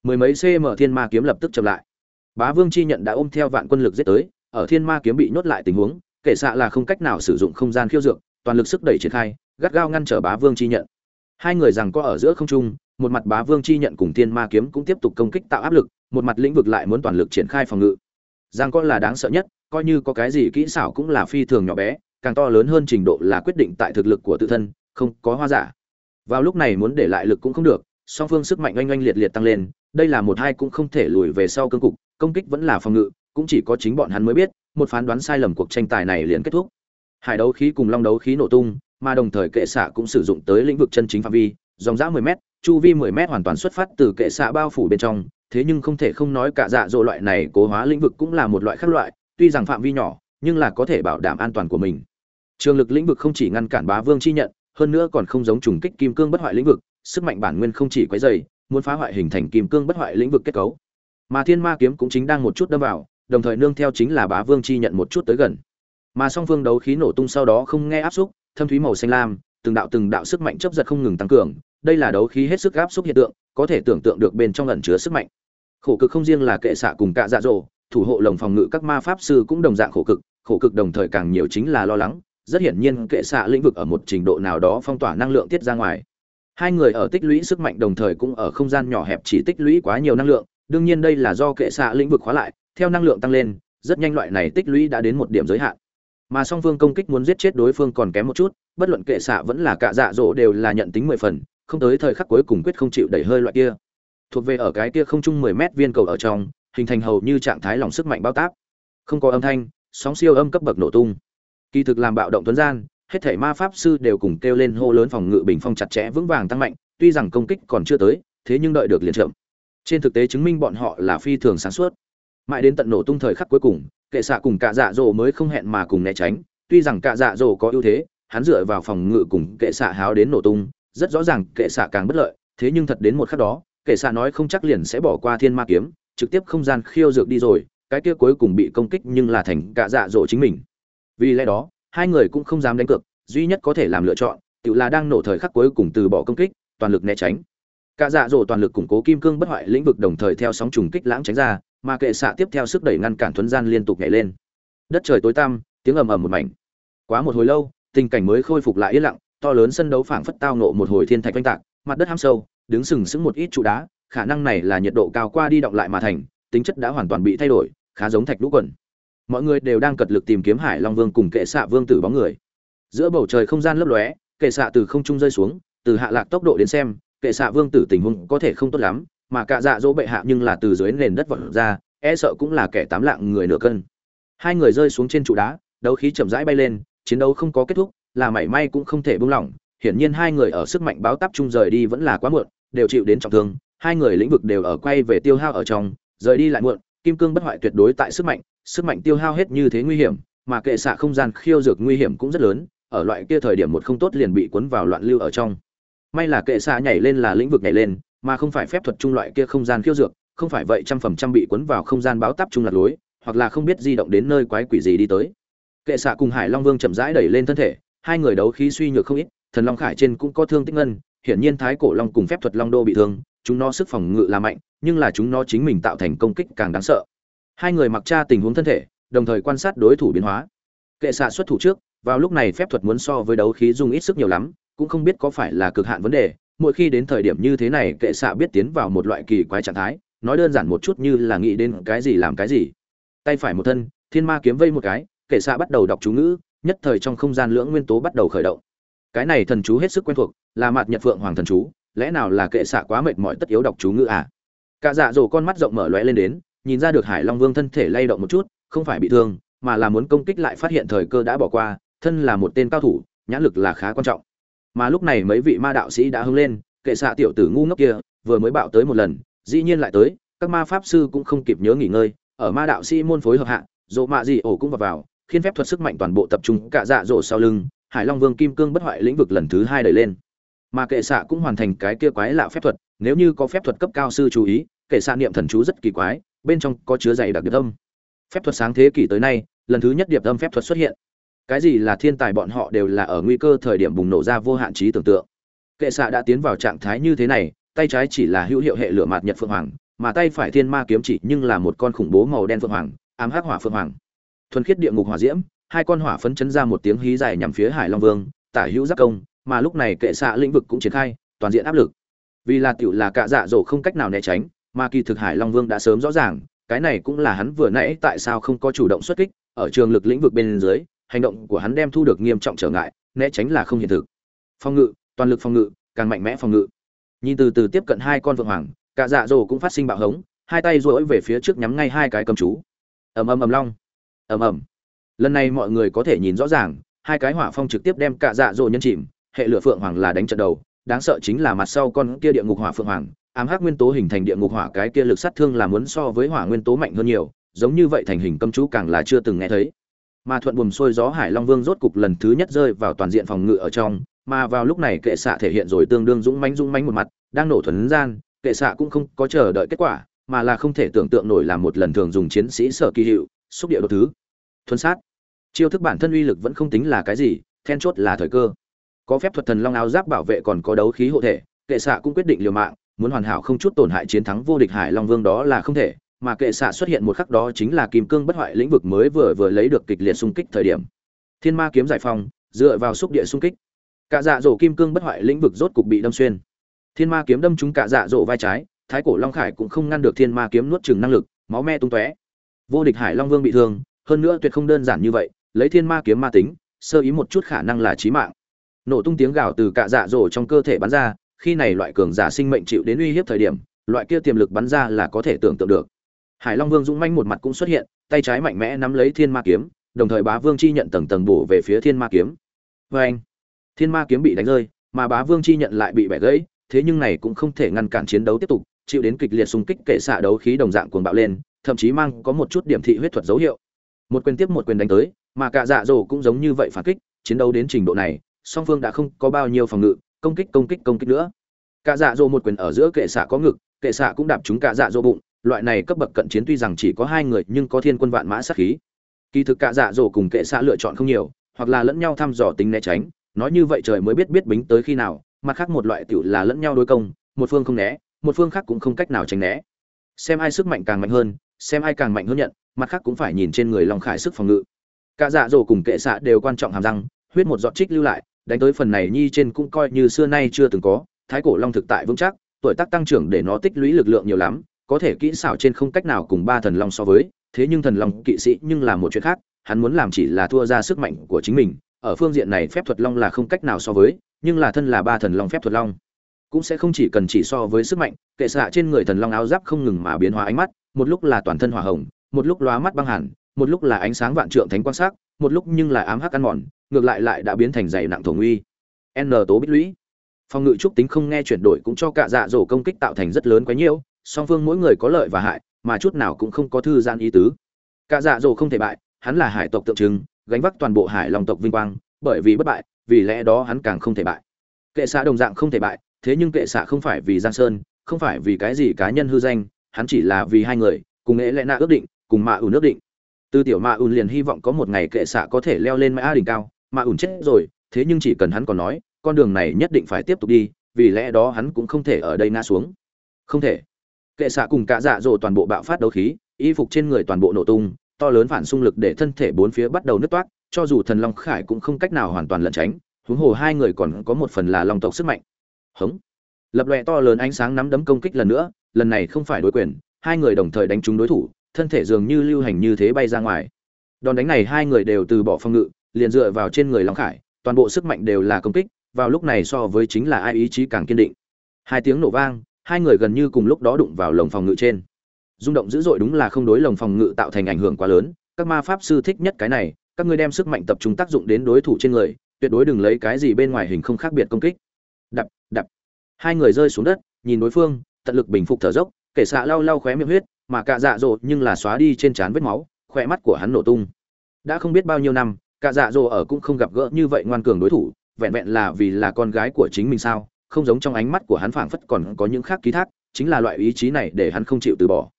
[SPEAKER 1] mười mấy cm thiên ma kiếm lập tức chậm lại. Bá vương chi nhận đã ôm theo vạn quân lực giết tới, ở thiên ma kiếm bị nhốt lại tình huống, kể xạ là không cách nào sử dụng không gian khiêu dược, toàn lực sức đẩy triển khai, gắt gao ngăn trở bá vương chi nhận. Hai người rằng có ở giữa không trung, một mặt bá vương chi nhận cùng thiên ma kiếm cũng tiếp tục công kích tạo áp lực, một mặt lĩnh vực lại muốn toàn lực triển khai phòng ngự. Rằng có là đáng sợ nhất, coi như có cái gì kỹ xảo cũng là phi thường nhỏ bé, càng to lớn hơn trình độ là quyết định tại thực lực của tự thân, không có hoa giả. Vào lúc này muốn để lại lực cũng không được, song phương sức mạnh oanh oanh liệt liệt tăng lên đây là một hai cũng không thể lùi về sau cương cục, công kích vẫn là phòng ngự, cũng chỉ có chính bọn hắn mới biết, một phán đoán sai lầm cuộc tranh tài này liền kết thúc. Hải đấu khí cùng long đấu khí nổ tung, mà đồng thời kệ xạ cũng sử dụng tới lĩnh vực chân chính phạm vi, dòng dã 10 m chu vi 10 m hoàn toàn xuất phát từ kệ xạ bao phủ bên trong, thế nhưng không thể không nói cả dạ dỗ loại này cố hóa lĩnh vực cũng là một loại khác loại, tuy rằng phạm vi nhỏ, nhưng là có thể bảo đảm an toàn của mình. Trường lực lĩnh vực không chỉ ngăn cản bá vương chi nhận, hơn nữa còn không giống trùng kích kim cương bất hoại lĩnh vực, sức mạnh bản nguyên không chỉ quấy dày muốn phá hoại hình thành kim cương bất hoại lĩnh vực kết cấu. Mà thiên ma kiếm cũng chính đang một chút đâm vào, đồng thời nương theo chính là bá vương chi nhận một chút tới gần. Mà song phương đấu khí nổ tung sau đó không nghe áp xúc, thâm thúy màu xanh lam, từng đạo từng đạo sức mạnh chấp giật không ngừng tăng cường, đây là đấu khí hết sức áp xúc hiện tượng, có thể tưởng tượng được bên trong ẩn chứa sức mạnh. Khổ cực không riêng là kệ xạ cùng cạ dạ dỗ thủ hộ lồng phòng ngự các ma pháp sư cũng đồng dạng khổ cực khổ cực đồng thời càng nhiều chính là lo lắng, rất hiển nhiên kệ xạ lĩnh vực ở một trình độ nào đó phong tỏa năng lượng tiết ra ngoài hai người ở tích lũy sức mạnh đồng thời cũng ở không gian nhỏ hẹp chỉ tích lũy quá nhiều năng lượng, đương nhiên đây là do kệ xạ lĩnh vực khóa lại, theo năng lượng tăng lên, rất nhanh loại này tích lũy đã đến một điểm giới hạn. Mà song phương công kích muốn giết chết đối phương còn kém một chút, bất luận kệ xạ vẫn là cạ dạ dỗ đều là nhận tính mười phần, không tới thời khắc cuối cùng quyết không chịu đẩy hơi loại kia. Thuộc về ở cái kia không chung mười mét viên cầu ở trong, hình thành hầu như trạng thái lòng sức mạnh bao tác. Không có âm thanh, sóng siêu âm cấp bậc nổ tung. Kỳ thực làm bạo động tuấn gian hết thảy ma pháp sư đều cùng kêu lên hô lớn phòng ngự bình phong chặt chẽ vững vàng tăng mạnh, tuy rằng công kích còn chưa tới, thế nhưng đợi được liền chậm. Trên thực tế chứng minh bọn họ là phi thường sáng suốt. Mãi đến tận nổ tung thời khắc cuối cùng, kệ xạ cùng Cả dạ dỗ mới không hẹn mà cùng né tránh. Tuy rằng Cả dạ dỗ có ưu thế, hắn dựa vào phòng ngự cùng kệ xạ háo đến nổ tung, rất rõ ràng kệ xạ càng bất lợi, thế nhưng thật đến một khắc đó, kệ xạ nói không chắc liền sẽ bỏ qua thiên ma kiếm, trực tiếp không gian khiêu dược đi rồi, cái kia cuối cùng bị công kích nhưng là thành Cả dạ dỗ chính mình. Vì lẽ đó hai người cũng không dám đánh cược, duy nhất có thể làm lựa chọn, tự là đang nổ thời khắc cuối cùng từ bỏ công kích, toàn lực né tránh. Cả dạ dỗ toàn lực củng cố kim cương bất hoại lĩnh vực đồng thời theo sóng trùng kích lãng tránh ra, mà kệ xạ tiếp theo sức đẩy ngăn cản thuấn gian liên tục nhảy lên. Đất trời tối tăm, tiếng ầm ầm một mảnh. Quá một hồi lâu, tình cảnh mới khôi phục lại yên lặng, to lớn sân đấu phảng phất tao nộ một hồi thiên thạch oanh tạc, mặt đất ham sâu, đứng sừng sững một ít trụ đá, khả năng này là nhiệt độ cao qua đi động lại mà thành, tính chất đã hoàn toàn bị thay đổi, khá giống thạch lũ quần mọi người đều đang cật lực tìm kiếm hải long vương cùng kệ xạ vương tử bóng người. Giữa bầu trời không gian lấp lóe, kệ xạ từ không trung rơi xuống, từ hạ lạc tốc độ đến xem, kệ xạ vương tử tình huống có thể không tốt lắm, mà cạ dạ dỗ bệ hạ nhưng là từ dưới nền đất vọt ra e sợ cũng là kẻ tám lạng người nửa cân. Hai người rơi xuống trên trụ đá, đấu khí chậm rãi bay lên, chiến đấu không có kết thúc, là mảy may cũng không thể buông lỏng, hiển nhiên hai người ở sức mạnh báo táp chung rời đi vẫn là quá muộn, đều chịu đến trọng thương, hai người lĩnh vực đều ở quay về tiêu hao ở trong, rời đi lại muộn, kim cương bất hoại tuyệt đối tại sức mạnh sức mạnh tiêu hao hết như thế nguy hiểm, mà kệ xạ không gian khiêu dược nguy hiểm cũng rất lớn, ở loại kia thời điểm một không tốt liền bị cuốn vào loạn lưu ở trong. May là kệ xạ nhảy lên là lĩnh vực nhảy lên, mà không phải phép thuật trung loại kia không gian khiêu dược, không phải vậy trăm phần trăm bị cuốn vào không gian báo tắp trung lạc lối, hoặc là không biết di động đến nơi quái quỷ gì đi tới. Kệ xạ cùng hải long vương chậm rãi đẩy lên thân thể, hai người đấu khí suy nhược không ít, thần long khải trên cũng có thương tích ngân, hiển nhiên thái cổ long cùng phép thuật long đô bị thương, chúng nó sức phòng ngự là mạnh, nhưng là chúng nó chính mình tạo thành công kích càng đáng sợ hai người mặc tra tình huống thân thể, đồng thời quan sát đối thủ biến hóa. Kệ xạ xuất thủ trước, vào lúc này phép thuật muốn so với đấu khí dùng ít sức nhiều lắm, cũng không biết có phải là cực hạn vấn đề, mỗi khi đến thời điểm như thế này, kệ xạ biết tiến vào một loại kỳ quái trạng thái, nói đơn giản một chút như là nghĩ đến cái gì làm cái gì. Tay phải một thân, thiên ma kiếm vây một cái, kệ xạ bắt đầu đọc chú ngữ, nhất thời trong không gian lưỡng nguyên tố bắt đầu khởi động. Cái này thần chú hết sức quen thuộc, là mạt nhật phượng hoàng thần chú, lẽ nào là kệ xạ quá mệt mỏi tất yếu đọc chú ngữ à? Cả dạ dỗ con mắt rộng mở lóe lên đến nhìn ra được hải long vương thân thể lay động một chút, không phải bị thương, mà là muốn công kích lại phát hiện thời cơ đã bỏ qua, thân là một tên cao thủ, nhãn lực là khá quan trọng. Mà lúc này mấy vị ma đạo sĩ đã hưng lên, kệ xạ tiểu tử ngu ngốc kia, vừa mới bạo tới một lần, dĩ nhiên lại tới, các ma pháp sư cũng không kịp nhớ nghỉ ngơi, ở ma đạo sĩ môn phối hợp hạ, dỗ mạ gì ổ cũng vào vào khiến phép thuật sức mạnh toàn bộ tập trung cả dạ rộ sau lưng, hải long vương kim cương bất hoại lĩnh vực lần thứ hai đẩy lên. Mà kệ xạ cũng hoàn thành cái kia quái lạ phép thuật, nếu như có phép thuật cấp cao sư chú ý, kệ xạ niệm thần chú rất kỳ quái bên trong có chứa dày đặc điệp âm. Phép thuật sáng thế kỷ tới nay, lần thứ nhất điệp âm phép thuật xuất hiện. Cái gì là thiên tài bọn họ đều là ở nguy cơ thời điểm bùng nổ ra vô hạn trí tưởng tượng. Kệ xạ đã tiến vào trạng thái như thế này, tay trái chỉ là hữu hiệu hệ lửa mạt nhật phượng hoàng, mà tay phải thiên ma kiếm chỉ nhưng là một con khủng bố màu đen phượng hoàng, ám hắc hỏa phượng hoàng. Thuần khiết địa ngục hỏa diễm, hai con hỏa phấn chấn ra một tiếng hí dài nhằm phía hải long vương, tả hữu giác công, mà lúc này kệ xạ lĩnh vực cũng triển khai, toàn diện áp lực. Vì là tiểu là cạ dạ dỗ không cách nào né tránh mà kỳ thực hải long vương đã sớm rõ ràng, cái này cũng là hắn vừa nãy tại sao không có chủ động xuất kích, ở trường lực lĩnh vực bên dưới, hành động của hắn đem thu được nghiêm trọng trở ngại, né tránh là không hiện thực. Phòng ngự, toàn lực phòng ngự, càng mạnh mẽ phòng ngự. Nhìn từ từ tiếp cận hai con vượng hoàng cả dạ dỗ cũng phát sinh bạo hống, hai tay duỗi về phía trước nhắm ngay hai cái cầm chú. Ầm ầm ầm long. Ầm ầm. Lần này mọi người có thể nhìn rõ ràng, hai cái hỏa phong trực tiếp đem cả dạ dỗ nhân chìm, hệ lửa phượng hoàng là đánh trận đầu, đáng sợ chính là mặt sau con kia địa ngục hỏa phượng hoàng ám hắc nguyên tố hình thành địa ngục hỏa cái kia lực sát thương là muốn so với hỏa nguyên tố mạnh hơn nhiều, giống như vậy thành hình cấm chú càng là chưa từng nghe thấy. Mà thuận buồm xuôi gió hải long vương rốt cục lần thứ nhất rơi vào toàn diện phòng ngự ở trong, mà vào lúc này kệ xạ thể hiện rồi tương đương dũng mãnh dũng mãnh một mặt, đang nổ thuần gian, kệ xạ cũng không có chờ đợi kết quả, mà là không thể tưởng tượng nổi làm một lần thường dùng chiến sĩ sở kỳ hiệu, xúc địa đồ thứ. Thuần sát. Chiêu thức bản thân uy lực vẫn không tính là cái gì, then chốt là thời cơ. Có phép thuật thần long áo giáp bảo vệ còn có đấu khí hộ thể, kệ xạ cũng quyết định liều mạng muốn hoàn hảo không chút tổn hại chiến thắng vô địch hải long vương đó là không thể, mà kệ xạ xuất hiện một khắc đó chính là kim cương bất hoại lĩnh vực mới vừa vừa lấy được kịch liệt xung kích thời điểm. Thiên ma kiếm giải phong dựa vào xúc địa xung kích. Cả dạ dỗ kim cương bất hoại lĩnh vực rốt cục bị đâm xuyên. Thiên ma kiếm đâm trúng cả dạ dỗ vai trái, thái cổ long khải cũng không ngăn được thiên ma kiếm nuốt chừng năng lực, máu me tung tóe. Vô địch hải long vương bị thương, hơn nữa tuyệt không đơn giản như vậy, lấy thiên ma kiếm ma tính, sơ ý một chút khả năng là chí mạng. Nổ tung tiếng gào từ cả dạ dỗ trong cơ thể bắn ra khi này loại cường giả sinh mệnh chịu đến uy hiếp thời điểm, loại kia tiềm lực bắn ra là có thể tưởng tượng được. Hải long vương dũng manh một mặt cũng xuất hiện, tay trái mạnh mẽ nắm lấy thiên ma kiếm, đồng thời bá vương chi nhận tầng tầng bổ về phía thiên ma kiếm. Vê anh thiên ma kiếm bị đánh rơi, mà bá vương chi nhận lại bị bẻ gãy, thế nhưng này cũng không thể ngăn cản chiến đấu tiếp tục, chịu đến kịch liệt xung kích kệ xạ đấu khí đồng dạng cuồng bạo lên, thậm chí mang có một chút điểm thị huyết thuật dấu hiệu. Một quyền tiếp một quyền đánh tới, mà cả dạ dỗ cũng giống như vậy phản kích, chiến đấu đến trình độ này, song phương đã không có bao nhiêu phòng ngự công kích công kích công kích nữa. Cả dạ dỗ một quyền ở giữa kệ xạ có ngực, kệ xạ cũng đạp trúng cả dạ dỗ bụng. Loại này cấp bậc cận chiến tuy rằng chỉ có hai người nhưng có thiên quân vạn mã sát khí. Kỳ thực cả dạ dỗ cùng kệ xạ lựa chọn không nhiều, hoặc là lẫn nhau thăm dò tính né tránh. Nói như vậy trời mới biết biết bính tới khi nào, mặt khác một loại tiểu là lẫn nhau đối công, một phương không né, một phương khác cũng không cách nào tránh né. Xem ai sức mạnh càng mạnh hơn, xem ai càng mạnh hơn nhận, mặt khác cũng phải nhìn trên người long khải sức phòng ngự. Cả dạ dỗ cùng kệ xạ đều quan trọng hàm răng, huyết một giọt trích lưu lại đánh tới phần này nhi trên cũng coi như xưa nay chưa từng có, thái cổ long thực tại vững chắc, tuổi tác tăng trưởng để nó tích lũy lực lượng nhiều lắm, có thể kỹ xảo trên không cách nào cùng ba thần long so với, thế nhưng thần long kỵ sĩ nhưng là một chuyện khác, hắn muốn làm chỉ là thua ra sức mạnh của chính mình, ở phương diện này phép thuật long là không cách nào so với, nhưng là thân là ba thần long phép thuật long, cũng sẽ không chỉ cần chỉ so với sức mạnh, kệ xạ trên người thần long áo giáp không ngừng mà biến hóa ánh mắt, một lúc là toàn thân hỏa hồng, một lúc lóa mắt băng hẳn, một lúc là ánh sáng vạn trượng thánh quan sát một lúc nhưng là ám hắc ăn mòn ngược lại lại đã biến thành dày nặng thổ nguy. N tố bích lũy. Phòng ngự trúc tính không nghe chuyển đổi cũng cho cả dạ dỗ công kích tạo thành rất lớn quá nhiễu, song phương mỗi người có lợi và hại, mà chút nào cũng không có thư gian ý tứ. Cả dạ dỗ không thể bại, hắn là hải tộc tượng trưng, gánh vác toàn bộ hải long tộc vinh quang, bởi vì bất bại, vì lẽ đó hắn càng không thể bại. Kệ xạ đồng dạng không thể bại, thế nhưng kệ xạ không phải vì giang sơn, không phải vì cái gì cá nhân hư danh, hắn chỉ là vì hai người, cùng nghệ lẽ nạ ước định, cùng mạ ủ ước định. Từ tiểu mạ ùn liền hy vọng có một ngày kệ xạ có thể leo lên mã đỉnh cao mà ủn chết rồi, thế nhưng chỉ cần hắn còn nói, con đường này nhất định phải tiếp tục đi, vì lẽ đó hắn cũng không thể ở đây ngã xuống. Không thể. Kệ xạ cùng cả dạ dỗ toàn bộ bạo phát đấu khí, y phục trên người toàn bộ nổ tung, to lớn phản xung lực để thân thể bốn phía bắt đầu nứt toát cho dù thần long khải cũng không cách nào hoàn toàn lẩn tránh, huống hồ hai người còn có một phần là long tộc sức mạnh. Hống. Lập lòe to lớn ánh sáng nắm đấm công kích lần nữa, lần này không phải đối quyền, hai người đồng thời đánh trúng đối thủ, thân thể dường như lưu hành như thế bay ra ngoài. Đòn đánh này hai người đều từ bỏ phong ngự liền dựa vào trên người long khải, toàn bộ sức mạnh đều là công kích, vào lúc này so với chính là ai ý chí càng kiên định. Hai tiếng nổ vang, hai người gần như cùng lúc đó đụng vào lồng phòng ngự trên. Rung động dữ dội đúng là không đối lồng phòng ngự tạo thành ảnh hưởng quá lớn, các ma pháp sư thích nhất cái này, các ngươi đem sức mạnh tập trung tác dụng đến đối thủ trên người, tuyệt đối đừng lấy cái gì bên ngoài hình không khác biệt công kích. Đập đập. Hai người rơi xuống đất, nhìn đối phương, tận lực bình phục thở dốc, kể xạ lau lau khóe miệng huyết, mà cạ dạ dỗ nhưng là xóa đi trên trán vết máu khỏe mắt của hắn nổ tung. Đã không biết bao nhiêu năm Cả dạ dỗ ở cũng không gặp gỡ như vậy ngoan cường đối thủ, vẹn vẹn là vì là con gái của chính mình sao, không giống trong ánh mắt của hắn phảng phất còn có những khác ký thác, chính là loại ý chí này để hắn không chịu từ bỏ.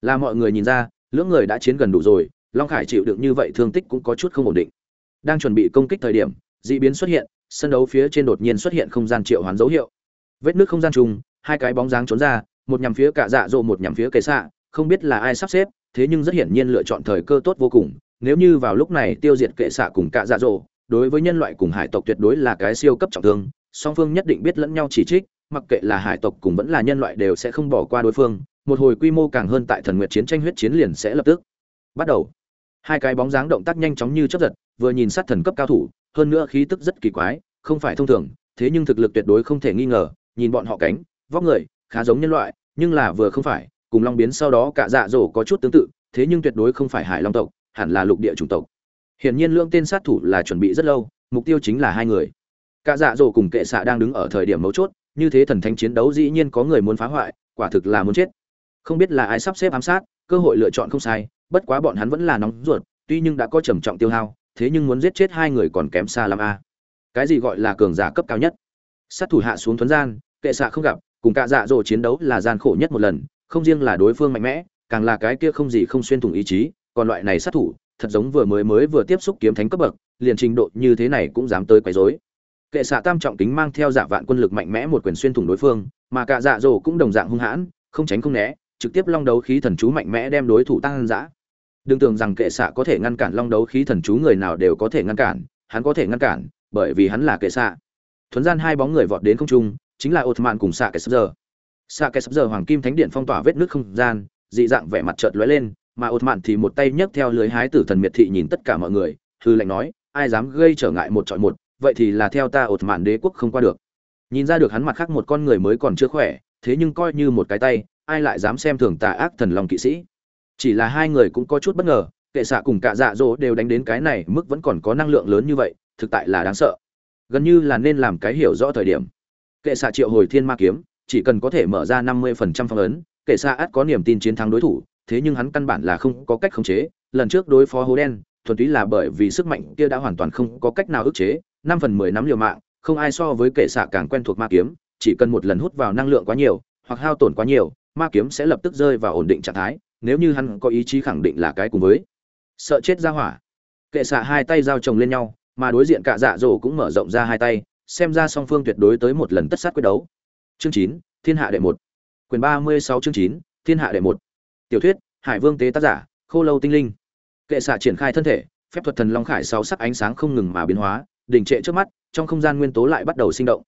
[SPEAKER 1] Là mọi người nhìn ra, lưỡng người đã chiến gần đủ rồi, long khải chịu được như vậy thương tích cũng có chút không ổn định. Đang chuẩn bị công kích thời điểm dị biến xuất hiện, sân đấu phía trên đột nhiên xuất hiện không gian triệu hoán dấu hiệu. Vết nước không gian trùng, hai cái bóng dáng trốn ra, một nhằm phía cả dạ dỗ một nhằm phía kệ xạ, không biết là ai sắp xếp, thế nhưng rất hiển nhiên lựa chọn thời cơ tốt vô cùng nếu như vào lúc này tiêu diệt kệ xạ cùng cả dạ dỗ đối với nhân loại cùng hải tộc tuyệt đối là cái siêu cấp trọng thương, song phương nhất định biết lẫn nhau chỉ trích, mặc kệ là hải tộc cùng vẫn là nhân loại đều sẽ không bỏ qua đối phương, một hồi quy mô càng hơn tại thần nguyệt chiến tranh huyết chiến liền sẽ lập tức bắt đầu. Hai cái bóng dáng động tác nhanh chóng như chớp giật, vừa nhìn sát thần cấp cao thủ, hơn nữa khí tức rất kỳ quái, không phải thông thường, thế nhưng thực lực tuyệt đối không thể nghi ngờ, nhìn bọn họ cánh, vóc người, khá giống nhân loại, nhưng là vừa không phải, cùng long biến sau đó cả dạ dỗ có chút tương tự, thế nhưng tuyệt đối không phải hải long tộc hẳn là lục địa chủng tộc. Hiển nhiên lượng tên sát thủ là chuẩn bị rất lâu, mục tiêu chính là hai người. Cả dạ dỗ cùng kệ xạ đang đứng ở thời điểm mấu chốt, như thế thần thánh chiến đấu dĩ nhiên có người muốn phá hoại, quả thực là muốn chết. Không biết là ai sắp xếp ám sát, cơ hội lựa chọn không sai, bất quá bọn hắn vẫn là nóng ruột, tuy nhưng đã có trầm trọng tiêu hao, thế nhưng muốn giết chết hai người còn kém xa lắm a. Cái gì gọi là cường giả cấp cao nhất? Sát thủ hạ xuống thuấn gian, kệ xạ không gặp, cùng cả dạ dỗ chiến đấu là gian khổ nhất một lần, không riêng là đối phương mạnh mẽ, càng là cái kia không gì không xuyên thủng ý chí còn loại này sát thủ, thật giống vừa mới mới vừa tiếp xúc kiếm thánh cấp bậc, liền trình độ như thế này cũng dám tới quấy rối. Kệ xạ tam trọng kính mang theo dạ vạn quân lực mạnh mẽ một quyền xuyên thủng đối phương, mà cả dạ rồ cũng đồng dạng hung hãn, không tránh không né, trực tiếp long đấu khí thần chú mạnh mẽ đem đối thủ tăng dã. Đừng tưởng rằng kệ xạ có thể ngăn cản long đấu khí thần chú người nào đều có thể ngăn cản, hắn có thể ngăn cản, bởi vì hắn là kệ xạ. Thuấn gian hai bóng người vọt đến không trung, chính là Ottoman cùng xạ kệ sắp giờ. Xạ kệ sắp giờ hoàng kim thánh điện phong tỏa vết nước không gian, dị dạng vẻ mặt chợt lóe lên mà Ottoman thì một tay nhấc theo lưới hái tử thần miệt thị nhìn tất cả mọi người, hư lệnh nói, ai dám gây trở ngại một trọi một, vậy thì là theo ta Ottoman đế quốc không qua được. Nhìn ra được hắn mặt khác một con người mới còn chưa khỏe, thế nhưng coi như một cái tay, ai lại dám xem thường tà ác thần long kỵ sĩ? Chỉ là hai người cũng có chút bất ngờ, kệ xạ cùng cả dạ dỗ đều đánh đến cái này mức vẫn còn có năng lượng lớn như vậy, thực tại là đáng sợ. Gần như là nên làm cái hiểu rõ thời điểm. Kệ xạ triệu hồi thiên ma kiếm, chỉ cần có thể mở ra năm mươi phần trăm phong ấn, kệ xạ ắt có niềm tin chiến thắng đối thủ thế nhưng hắn căn bản là không có cách khống chế. Lần trước đối phó hố đen, thuần túy là bởi vì sức mạnh kia đã hoàn toàn không có cách nào ức chế. Năm phần mười nắm liều mạng, không ai so với kệ xạ càng quen thuộc ma kiếm. Chỉ cần một lần hút vào năng lượng quá nhiều, hoặc hao tổn quá nhiều, ma kiếm sẽ lập tức rơi vào ổn định trạng thái. Nếu như hắn có ý chí khẳng định là cái cùng với sợ chết ra hỏa. Kệ xạ hai tay giao chồng lên nhau, mà đối diện cả dạ dỗ cũng mở rộng ra hai tay, xem ra song phương tuyệt đối tới một lần tất sát quyết đấu. Chương chín, thiên hạ đệ một. Quyền ba mươi sáu chương chín, thiên hạ đệ một tiểu thuyết, hải vương tế tác giả, khô lâu tinh linh. Kệ xạ triển khai thân thể, phép thuật thần long khải sáu sắc ánh sáng không ngừng mà biến hóa đỉnh trệ trước mắt, trong không gian nguyên tố lại bắt đầu sinh động.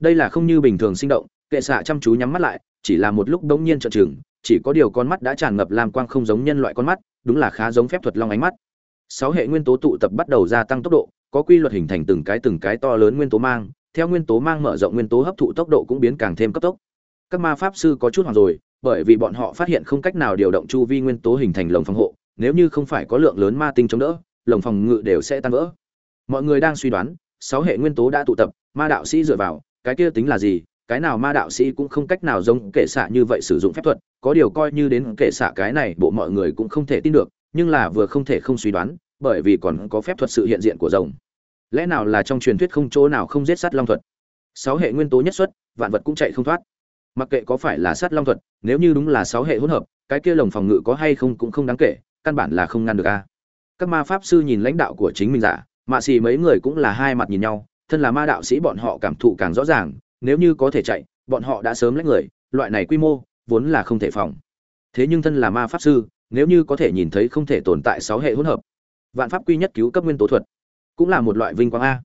[SPEAKER 1] Đây là không như bình thường sinh động, kệ xạ chăm chú nhắm mắt lại, chỉ là một lúc đống nhiên trợn trừng, chỉ có điều con mắt đã tràn ngập làm quang không giống nhân loại con mắt, đúng là khá giống phép thuật long ánh mắt. Sáu hệ nguyên tố tụ tập bắt đầu gia tăng tốc độ, có quy luật hình thành từng cái từng cái to lớn nguyên tố mang, theo nguyên tố mang mở rộng nguyên tố hấp thụ tốc độ cũng biến càng thêm cấp tốc. Các ma pháp sư có chút hoảng rồi bởi vì bọn họ phát hiện không cách nào điều động chu vi nguyên tố hình thành lồng phòng hộ, nếu như không phải có lượng lớn ma tinh chống đỡ, lồng phòng ngự đều sẽ tan vỡ. Mọi người đang suy đoán, sáu hệ nguyên tố đã tụ tập, ma đạo sĩ dựa vào, cái kia tính là gì, cái nào ma đạo sĩ cũng không cách nào giống kệ xạ như vậy sử dụng phép thuật, có điều coi như đến kệ xạ cái này, bộ mọi người cũng không thể tin được, nhưng là vừa không thể không suy đoán, bởi vì còn có phép thuật sự hiện diện của rồng. Lẽ nào là trong truyền thuyết không chỗ nào không giết sát long thuật? Sáu hệ nguyên tố nhất xuất, vạn vật cũng chạy không thoát. Mặc kệ có phải là sát long thuật nếu như đúng là sáu hệ hỗn hợp, cái kia lồng phòng ngự có hay không cũng không đáng kể, căn bản là không ngăn được a. Các ma pháp sư nhìn lãnh đạo của chính mình giả mạ xì mấy người cũng là hai mặt nhìn nhau, thân là ma đạo sĩ bọn họ cảm thụ càng rõ ràng, nếu như có thể chạy, bọn họ đã sớm lách người, loại này quy mô, vốn là không thể phòng. Thế nhưng thân là ma pháp sư, nếu như có thể nhìn thấy không thể tồn tại sáu hệ hỗn hợp, vạn pháp quy nhất cứu cấp nguyên tố thuật, cũng là một loại vinh quang a.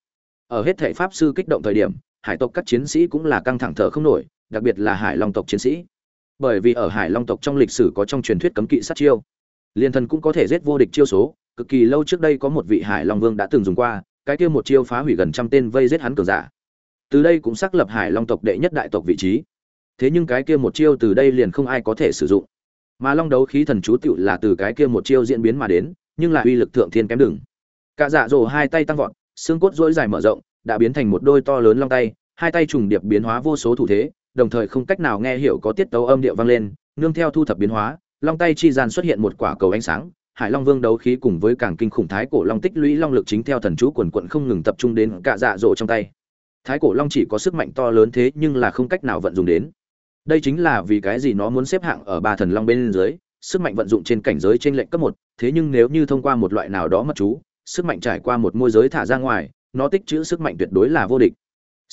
[SPEAKER 1] Ở hết thể pháp sư kích động thời điểm, hải tộc các chiến sĩ cũng là căng thẳng thở không nổi, đặc biệt là hải long tộc chiến sĩ bởi vì ở hải long tộc trong lịch sử có trong truyền thuyết cấm kỵ sát chiêu. Liên thần cũng có thể giết vô địch chiêu số, cực kỳ lâu trước đây có một vị hải long vương đã từng dùng qua, cái kia một chiêu phá hủy gần trăm tên vây giết hắn cường giả. Từ đây cũng xác lập hải long tộc đệ nhất đại tộc vị trí. Thế nhưng cái kia một chiêu từ đây liền không ai có thể sử dụng. Mà long đấu khí thần chú tựu là từ cái kia một chiêu diễn biến mà đến, nhưng là uy lực thượng thiên kém đừng. Cả dạ dỗ hai tay tăng vọt, xương cốt dỗi dài mở rộng, đã biến thành một đôi to lớn long tay, hai tay trùng điệp biến hóa vô số thủ thế đồng thời không cách nào nghe hiểu có tiết tấu âm điệu vang lên, nương theo thu thập biến hóa, long tay chi gian xuất hiện một quả cầu ánh sáng, hải long vương đấu khí cùng với càng kinh khủng thái cổ long tích lũy long lực chính theo thần chú quần quận không ngừng tập trung đến cả dạ dỗ trong tay. Thái cổ long chỉ có sức mạnh to lớn thế nhưng là không cách nào vận dụng đến. Đây chính là vì cái gì nó muốn xếp hạng ở ba thần long bên dưới, sức mạnh vận dụng trên cảnh giới trên lệnh cấp một, thế nhưng nếu như thông qua một loại nào đó mật chú, sức mạnh trải qua một môi giới thả ra ngoài, nó tích trữ sức mạnh tuyệt đối là vô địch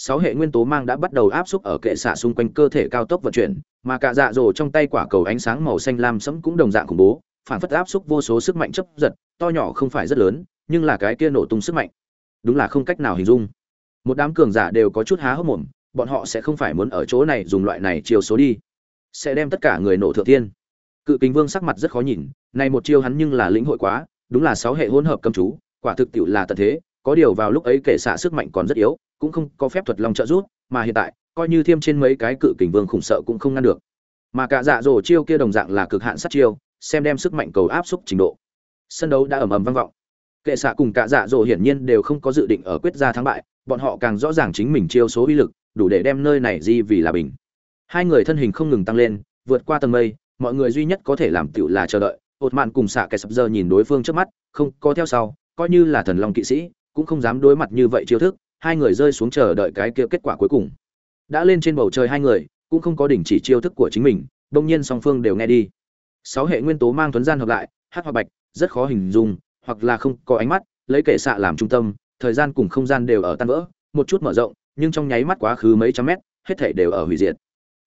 [SPEAKER 1] sáu hệ nguyên tố mang đã bắt đầu áp xúc ở kệ xạ xung quanh cơ thể cao tốc vận chuyển, mà cả dạ dỗ trong tay quả cầu ánh sáng màu xanh lam sẫm cũng đồng dạng khủng bố, phản phất áp xúc vô số sức mạnh chấp giật, to nhỏ không phải rất lớn, nhưng là cái kia nổ tung sức mạnh. Đúng là không cách nào hình dung. Một đám cường giả đều có chút há hốc mồm, bọn họ sẽ không phải muốn ở chỗ này dùng loại này chiều số đi. Sẽ đem tất cả người nổ thượng tiên cự kính vương sắc mặt rất khó nhìn, này một chiêu hắn nhưng là lĩnh hội quá, đúng là sáu hệ hỗn hợp cầm chú, quả thực tiệu là tận thế có điều vào lúc ấy kể xạ sức mạnh còn rất yếu cũng không có phép thuật long trợ giúp, mà hiện tại coi như thêm trên mấy cái cự kình vương khủng sợ cũng không ngăn được. Mà cả dạ dỗ chiêu kia đồng dạng là cực hạn sát chiêu xem đem sức mạnh cầu áp xúc trình độ. Sân đấu đã ầm ầm vang vọng. Kệ xạ cùng cả dạ dỗ hiển nhiên đều không có dự định ở quyết ra thắng bại bọn họ càng rõ ràng chính mình chiêu số uy lực đủ để đem nơi này di vì là bình. Hai người thân hình không ngừng tăng lên vượt qua tầng mây mọi người duy nhất có thể làm tựu là chờ đợi. Ột mạn cùng xạ kẻ sập giờ nhìn đối phương trước mắt không có theo sau coi như là thần long kỵ sĩ cũng không dám đối mặt như vậy chiêu thức, hai người rơi xuống chờ đợi cái kia kết quả cuối cùng. Đã lên trên bầu trời hai người, cũng không có đỉnh chỉ chiêu thức của chính mình, đông nhiên song phương đều nghe đi. Sáu hệ nguyên tố mang thuấn gian hợp lại hát hoặc bạch, rất khó hình dung, hoặc là không có ánh mắt, lấy kệ xạ làm trung tâm, thời gian cùng không gian đều ở tan vỡ, một chút mở rộng, nhưng trong nháy mắt quá khứ mấy trăm mét, hết thể đều ở hủy diệt.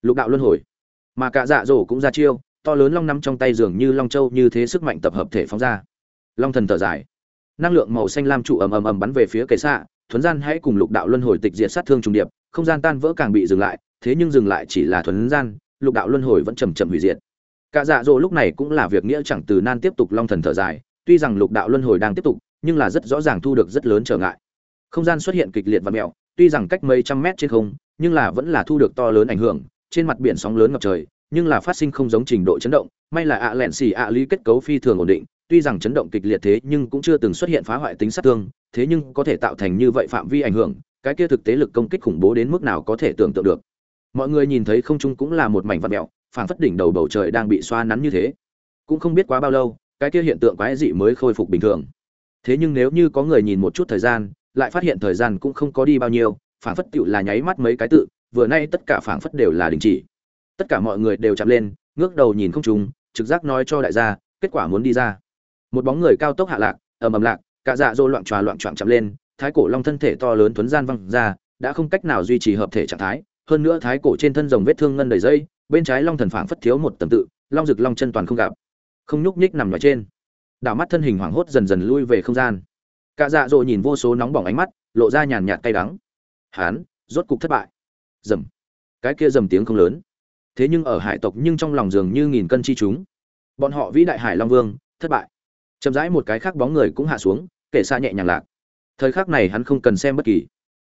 [SPEAKER 1] Lục đạo luân hồi. Mà cả dạ dỗ cũng ra chiêu, to lớn long nắm trong tay dường như long châu như thế sức mạnh tập hợp thể phóng ra. Long thần thở dài năng lượng màu xanh lam trụ ầm ầm ầm bắn về phía kệ xạ, thuấn gian hãy cùng lục đạo luân hồi tịch diệt sát thương trùng điệp, không gian tan vỡ càng bị dừng lại, thế nhưng dừng lại chỉ là thuấn gian, lục đạo luân hồi vẫn chầm chậm hủy diệt. Cả dạ dỗ lúc này cũng là việc nghĩa chẳng từ nan tiếp tục long thần thở dài, tuy rằng lục đạo luân hồi đang tiếp tục, nhưng là rất rõ ràng thu được rất lớn trở ngại. Không gian xuất hiện kịch liệt và mẹo, tuy rằng cách mấy trăm mét trên không, nhưng là vẫn là thu được to lớn ảnh hưởng, trên mặt biển sóng lớn ngập trời, nhưng là phát sinh không giống trình độ chấn động, may là ạ lẹn xì ạ lý kết cấu phi thường ổn định tuy rằng chấn động kịch liệt thế nhưng cũng chưa từng xuất hiện phá hoại tính sát thương thế nhưng có thể tạo thành như vậy phạm vi ảnh hưởng cái kia thực tế lực công kích khủng bố đến mức nào có thể tưởng tượng được. Mọi người nhìn thấy không trung cũng là một mảnh vật mèo, phảng phất đỉnh đầu bầu trời đang bị xoa nắn như thế. Cũng không biết quá bao lâu cái kia hiện tượng quái dị mới khôi phục bình thường. Thế nhưng nếu như có người nhìn một chút thời gian lại phát hiện thời gian cũng không có đi bao nhiêu phảng phất tựu là nháy mắt mấy cái tự vừa nay tất cả phảng phất đều là đình chỉ. Tất cả mọi người đều chạm lên ngước đầu nhìn không trung, trực giác nói cho đại gia kết quả muốn đi ra một bóng người cao tốc hạ lạc, ầm ầm lạc, cả dạ dỗ loạn tròa loạn trọn chậm lên, thái cổ long thân thể to lớn tuấn gian văng ra, đã không cách nào duy trì hợp thể trạng thái, hơn nữa thái cổ trên thân rồng vết thương ngân đầy dây, bên trái long thần phảng phất thiếu một tầm tự, long rực long chân toàn không gặp. Không nhúc nhích nằm ngoài trên. Đảo mắt thân hình hoảng hốt dần dần lui về không gian. Cả dạ dỗ nhìn vô số nóng bỏng ánh mắt, lộ ra nhàn nhạt cay đắng. Hán, rốt cục thất bại. Dầm. Cái kia dầm tiếng không lớn. Thế nhưng ở hải tộc nhưng trong lòng dường như nghìn cân chi chúng. Bọn họ vĩ đại hải long vương, thất bại chậm rãi một cái khác bóng người cũng hạ xuống, kể xa nhẹ nhàng lạc. Thời khắc này hắn không cần xem bất kỳ.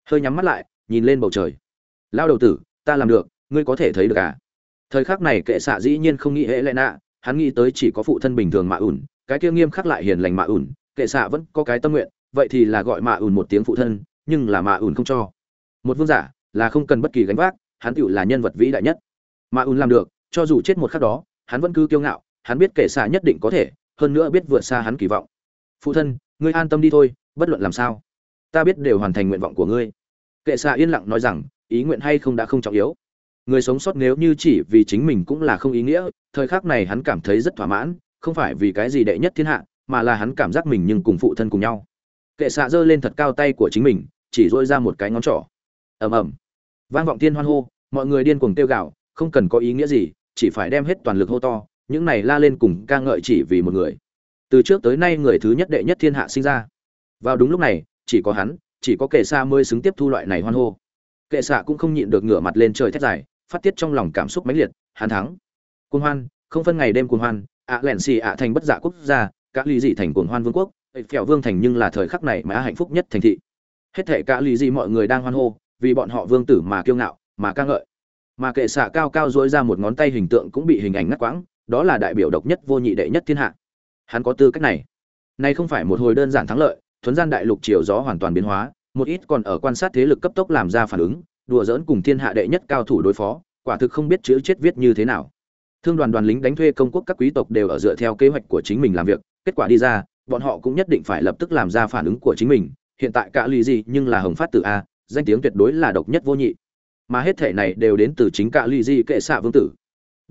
[SPEAKER 1] Hơi nhắm mắt lại, nhìn lên bầu trời. Lao đầu tử, ta làm được, ngươi có thể thấy được à? Thời khắc này kệ xạ dĩ nhiên không nghĩ hệ lẽ nạ, hắn nghĩ tới chỉ có phụ thân bình thường mạ ủn cái kia nghiêm khắc lại hiền lành mạ ủn kệ xạ vẫn có cái tâm nguyện, vậy thì là gọi mạ ủn một tiếng phụ thân, nhưng là mạ ủn không cho. Một vương giả là không cần bất kỳ gánh vác, hắn tựu là nhân vật vĩ đại nhất. Mạ ủn làm được, cho dù chết một khắc đó, hắn vẫn cứ kiêu ngạo, hắn biết kệ xạ nhất định có thể hơn nữa biết vượt xa hắn kỳ vọng. Phụ thân, ngươi an tâm đi thôi, bất luận làm sao, ta biết đều hoàn thành nguyện vọng của ngươi. Kệ xạ yên lặng nói rằng, ý nguyện hay không đã không trọng yếu. Người sống sót nếu như chỉ vì chính mình cũng là không ý nghĩa, thời khắc này hắn cảm thấy rất thỏa mãn, không phải vì cái gì đệ nhất thiên hạ, mà là hắn cảm giác mình nhưng cùng phụ thân cùng nhau. Kệ xạ giơ lên thật cao tay của chính mình, chỉ dỗi ra một cái ngón trỏ. Ầm ầm. Vang vọng thiên hoan hô, mọi người điên cuồng tiêu gạo không cần có ý nghĩa gì, chỉ phải đem hết toàn lực hô to những này la lên cùng ca ngợi chỉ vì một người. Từ trước tới nay người thứ nhất đệ nhất thiên hạ sinh ra. Vào đúng lúc này, chỉ có hắn, chỉ có kệ xạ mới xứng tiếp thu loại này hoan hô. Kệ xạ cũng không nhịn được ngửa mặt lên trời thét dài, phát tiết trong lòng cảm xúc mãnh liệt, hắn thắng. Cuồng hoan, không phân ngày đêm cuồng hoan, ạ lẻn xì ạ thành bất giả quốc gia các ly dị thành cuồng hoan vương quốc phèo vương thành nhưng là thời khắc này mà hạnh phúc nhất thành thị. Hết thể cả ly dị mọi người đang hoan hô, vì bọn họ vương tử mà kiêu ngạo, mà ca ngợi. Mà kệ xạ cao cao dối ra một ngón tay hình tượng cũng bị hình ảnh ngắt quãng đó là đại biểu độc nhất vô nhị đệ nhất thiên hạ. Hắn có tư cách này. Nay không phải một hồi đơn giản thắng lợi, thuấn gian đại lục chiều gió hoàn toàn biến hóa, một ít còn ở quan sát thế lực cấp tốc làm ra phản ứng, đùa dỡn cùng thiên hạ đệ nhất cao thủ đối phó, quả thực không biết chữ chết viết như thế nào. Thương đoàn đoàn lính đánh thuê công quốc các quý tộc đều ở dựa theo kế hoạch của chính mình làm việc, kết quả đi ra, bọn họ cũng nhất định phải lập tức làm ra phản ứng của chính mình. Hiện tại cả lì gì nhưng là hồng phát tự a, danh tiếng tuyệt đối là độc nhất vô nhị. Mà hết thể này đều đến từ chính cả lì gì kệ xạ vương tử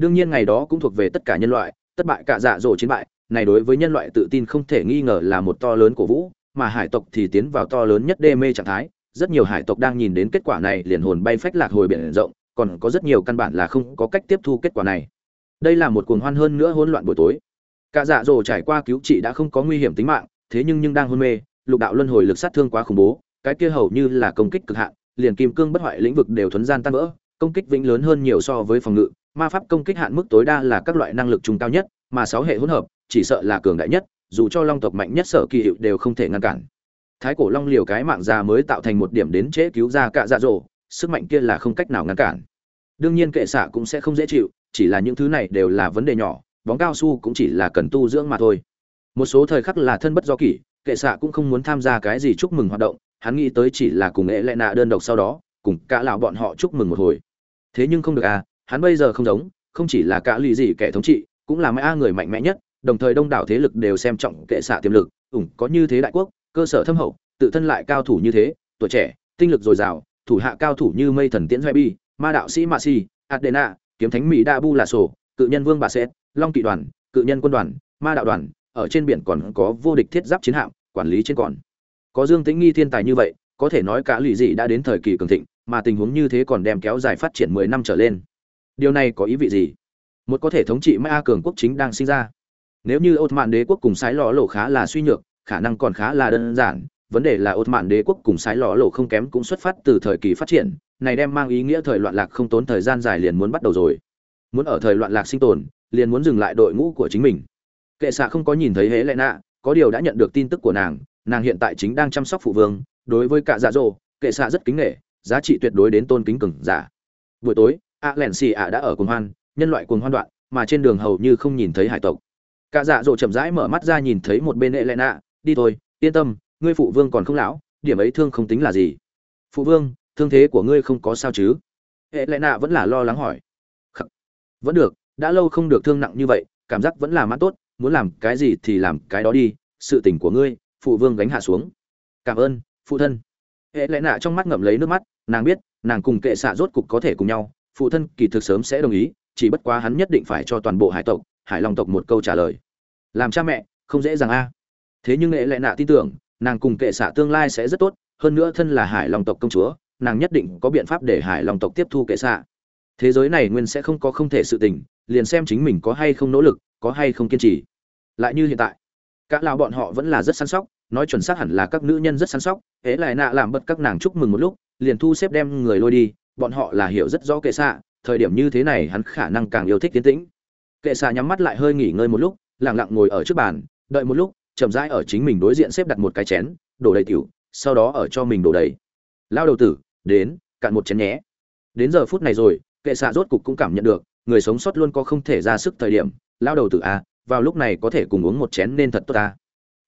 [SPEAKER 1] đương nhiên ngày đó cũng thuộc về tất cả nhân loại, tất bại cả dạ dỗ chiến bại, này đối với nhân loại tự tin không thể nghi ngờ là một to lớn cổ vũ, mà hải tộc thì tiến vào to lớn nhất đê mê trạng thái. Rất nhiều hải tộc đang nhìn đến kết quả này liền hồn bay phách lạc hồi biển rộng, còn có rất nhiều căn bản là không có cách tiếp thu kết quả này. Đây là một cuồng hoan hơn nữa hỗn loạn buổi tối. Cả dạ dỗ trải qua cứu trị đã không có nguy hiểm tính mạng, thế nhưng nhưng đang hôn mê, lục đạo luân hồi lực sát thương quá khủng bố, cái kia hầu như là công kích cực hạn, liền kim cương bất hoại lĩnh vực đều thuấn gian tan vỡ, công kích vĩnh lớn hơn nhiều so với phòng ngự ma pháp công kích hạn mức tối đa là các loại năng lực trung cao nhất, mà sáu hệ hỗn hợp, chỉ sợ là cường đại nhất, dù cho long tộc mạnh nhất sở kỳ hiệu đều không thể ngăn cản. Thái cổ long liều cái mạng già mới tạo thành một điểm đến chế cứu ra cả dạ dỗ sức mạnh kia là không cách nào ngăn cản. Đương nhiên kệ xạ cũng sẽ không dễ chịu, chỉ là những thứ này đều là vấn đề nhỏ, bóng cao su cũng chỉ là cần tu dưỡng mà thôi. Một số thời khắc là thân bất do kỷ, kệ xạ cũng không muốn tham gia cái gì chúc mừng hoạt động, hắn nghĩ tới chỉ là cùng ệ lệ nạ đơn độc sau đó, cùng cả lão bọn họ chúc mừng một hồi. Thế nhưng không được à hắn bây giờ không giống, không chỉ là cả lì gì kẻ thống trị, cũng là mai người mạnh mẽ nhất, đồng thời đông đảo thế lực đều xem trọng kệ xạ tiềm lực, ủng có như thế đại quốc, cơ sở thâm hậu, tự thân lại cao thủ như thế, tuổi trẻ, tinh lực dồi dào, thủ hạ cao thủ như mây thần tiễn doanh bi ma đạo sĩ mạ si adena, kiếm thánh mỹ đa bu là sổ, cự nhân vương bà xét long kỵ đoàn, cự nhân quân đoàn, ma đạo đoàn, ở trên biển còn có vô địch thiết giáp chiến hạm, quản lý trên còn. Có dương tĩnh nghi thiên tài như vậy, có thể nói cả lụy dị đã đến thời kỳ cường thịnh, mà tình huống như thế còn đem kéo dài phát triển mười năm trở lên điều này có ý vị gì? Một có thể thống trị ma cường quốc chính đang sinh ra. Nếu như ột mạn đế quốc cùng sái lò lộ khá là suy nhược, khả năng còn khá là đơn giản. Vấn đề là ột mạn đế quốc cùng sái lò lộ không kém cũng xuất phát từ thời kỳ phát triển. Này đem mang ý nghĩa thời loạn lạc không tốn thời gian dài liền muốn bắt đầu rồi. Muốn ở thời loạn lạc sinh tồn, liền muốn dừng lại đội ngũ của chính mình. Kệ xạ không có nhìn thấy hễ lệ nạ, có điều đã nhận được tin tức của nàng. Nàng hiện tại chính đang chăm sóc phụ vương. Đối với cả dạ dỗ, kệ xạ rất kính nghệ giá trị tuyệt đối đến tôn kính cừng giả. Buổi tối ạ lèn xì ạ đã ở cuồng hoan, nhân loại cuồng hoan đoạn, mà trên đường hầu như không nhìn thấy hải tộc cả dạ dỗ chậm rãi mở mắt ra nhìn thấy một bên Elena. đi thôi, yên tâm, ngươi phụ vương còn không lão, điểm ấy thương không tính là gì phụ vương, thương thế của ngươi không có sao chứ Elena vẫn là lo lắng hỏi Khắc. vẫn được, đã lâu không được thương nặng như vậy, cảm giác vẫn là mãn tốt, muốn làm cái gì thì làm cái đó đi, sự tình của ngươi, phụ vương gánh hạ xuống cảm ơn, phụ thân hệ lệ nạ trong mắt ngậm lấy nước mắt, nàng biết, nàng cùng kệ xạ rốt cục có thể cùng nhau phụ thân kỳ thực sớm sẽ đồng ý, chỉ bất quá hắn nhất định phải cho toàn bộ hải tộc, hải long tộc một câu trả lời. Làm cha mẹ, không dễ dàng a. Thế nhưng nghệ lại nạ tin tưởng, nàng cùng kệ xạ tương lai sẽ rất tốt, hơn nữa thân là hải long tộc công chúa, nàng nhất định có biện pháp để hải long tộc tiếp thu kệ xạ. Thế giới này nguyên sẽ không có không thể sự tình, liền xem chính mình có hay không nỗ lực, có hay không kiên trì. Lại như hiện tại các lão bọn họ vẫn là rất săn sóc, nói chuẩn xác hẳn là các nữ nhân rất săn sóc, hễ lại nạ làm bật các nàng chúc mừng một lúc, liền thu xếp đem người lôi đi bọn họ là hiểu rất rõ kệ xạ, thời điểm như thế này hắn khả năng càng yêu thích tiến tĩnh. Kệ xạ nhắm mắt lại hơi nghỉ ngơi một lúc, lặng lặng ngồi ở trước bàn, đợi một lúc, chậm rãi ở chính mình đối diện xếp đặt một cái chén, đổ đầy tiểu, sau đó ở cho mình đổ đầy. Lao đầu tử, đến, cạn một chén nhé. Đến giờ phút này rồi, kệ xạ rốt cục cũng cảm nhận được, người sống sót luôn có không thể ra sức thời điểm. Lao đầu tử a vào lúc này có thể cùng uống một chén nên thật tốt ta.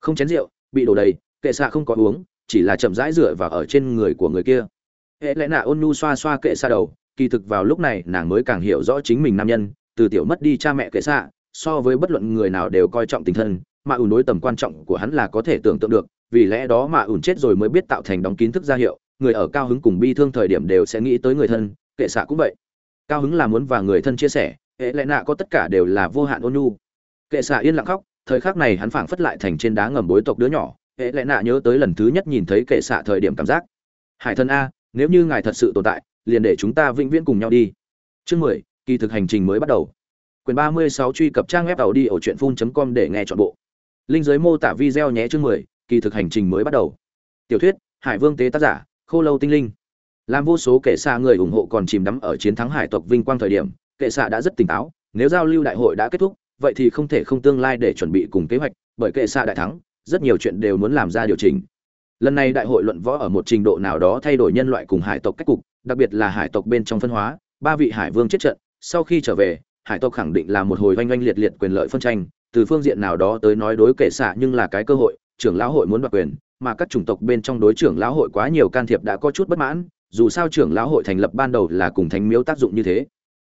[SPEAKER 1] Không chén rượu, bị đổ đầy, kệ xạ không có uống, chỉ là chậm rãi dựa vào ở trên người của người kia hệ lẽ nạ ôn nu xoa xoa kệ xa đầu, kỳ thực vào lúc này nàng mới càng hiểu rõ chính mình nam nhân, từ tiểu mất đi cha mẹ kệ xạ so với bất luận người nào đều coi trọng tình thân, mà ủn đối tầm quan trọng của hắn là có thể tưởng tượng được, vì lẽ đó mà ủn chết rồi mới biết tạo thành đóng kín thức ra hiệu, người ở cao hứng cùng bi thương thời điểm đều sẽ nghĩ tới người thân, kệ xạ cũng vậy. Cao hứng là muốn và người thân chia sẻ, hệ lẽ nạ có tất cả đều là vô hạn ôn nhu. Kệ xạ yên lặng khóc, thời khắc này hắn phảng phất lại thành trên đá ngầm bối tộc đứa nhỏ, hệ lẽ nạ nhớ tới lần thứ nhất nhìn thấy kệ xạ thời điểm cảm giác. Hải thân a nếu như ngài thật sự tồn tại, liền để chúng ta vĩnh viễn cùng nhau đi. Chương mười, kỳ thực hành trình mới bắt đầu. Quyền ba mươi sáu truy cập trang web tàu đi ở truyện phun com để nghe chọn bộ. Linh giới mô tả video nhé chương mười, kỳ thực hành trình mới bắt đầu. Tiểu thuyết, hải vương tế tác giả, khô lâu tinh linh. Làm vô số kệ xạ người ủng hộ còn chìm đắm ở chiến thắng hải tộc vinh quang thời điểm, kệ xạ đã rất tỉnh táo, nếu giao lưu đại hội đã kết thúc, vậy thì không thể không tương lai để chuẩn bị cùng kế hoạch, bởi kệ xạ đại thắng, rất nhiều chuyện đều muốn làm ra điều chỉnh lần này đại hội luận võ ở một trình độ nào đó thay đổi nhân loại cùng hải tộc cách cục, đặc biệt là hải tộc bên trong phân hóa, ba vị hải vương chết trận, sau khi trở về, hải tộc khẳng định là một hồi oanh oanh liệt liệt quyền lợi phân tranh, từ phương diện nào đó tới nói đối kệ xạ nhưng là cái cơ hội, trưởng lão hội muốn đoạt quyền, mà các chủng tộc bên trong đối trưởng lão hội quá nhiều can thiệp đã có chút bất mãn, dù sao trưởng lão hội thành lập ban đầu là cùng thánh miếu tác dụng như thế.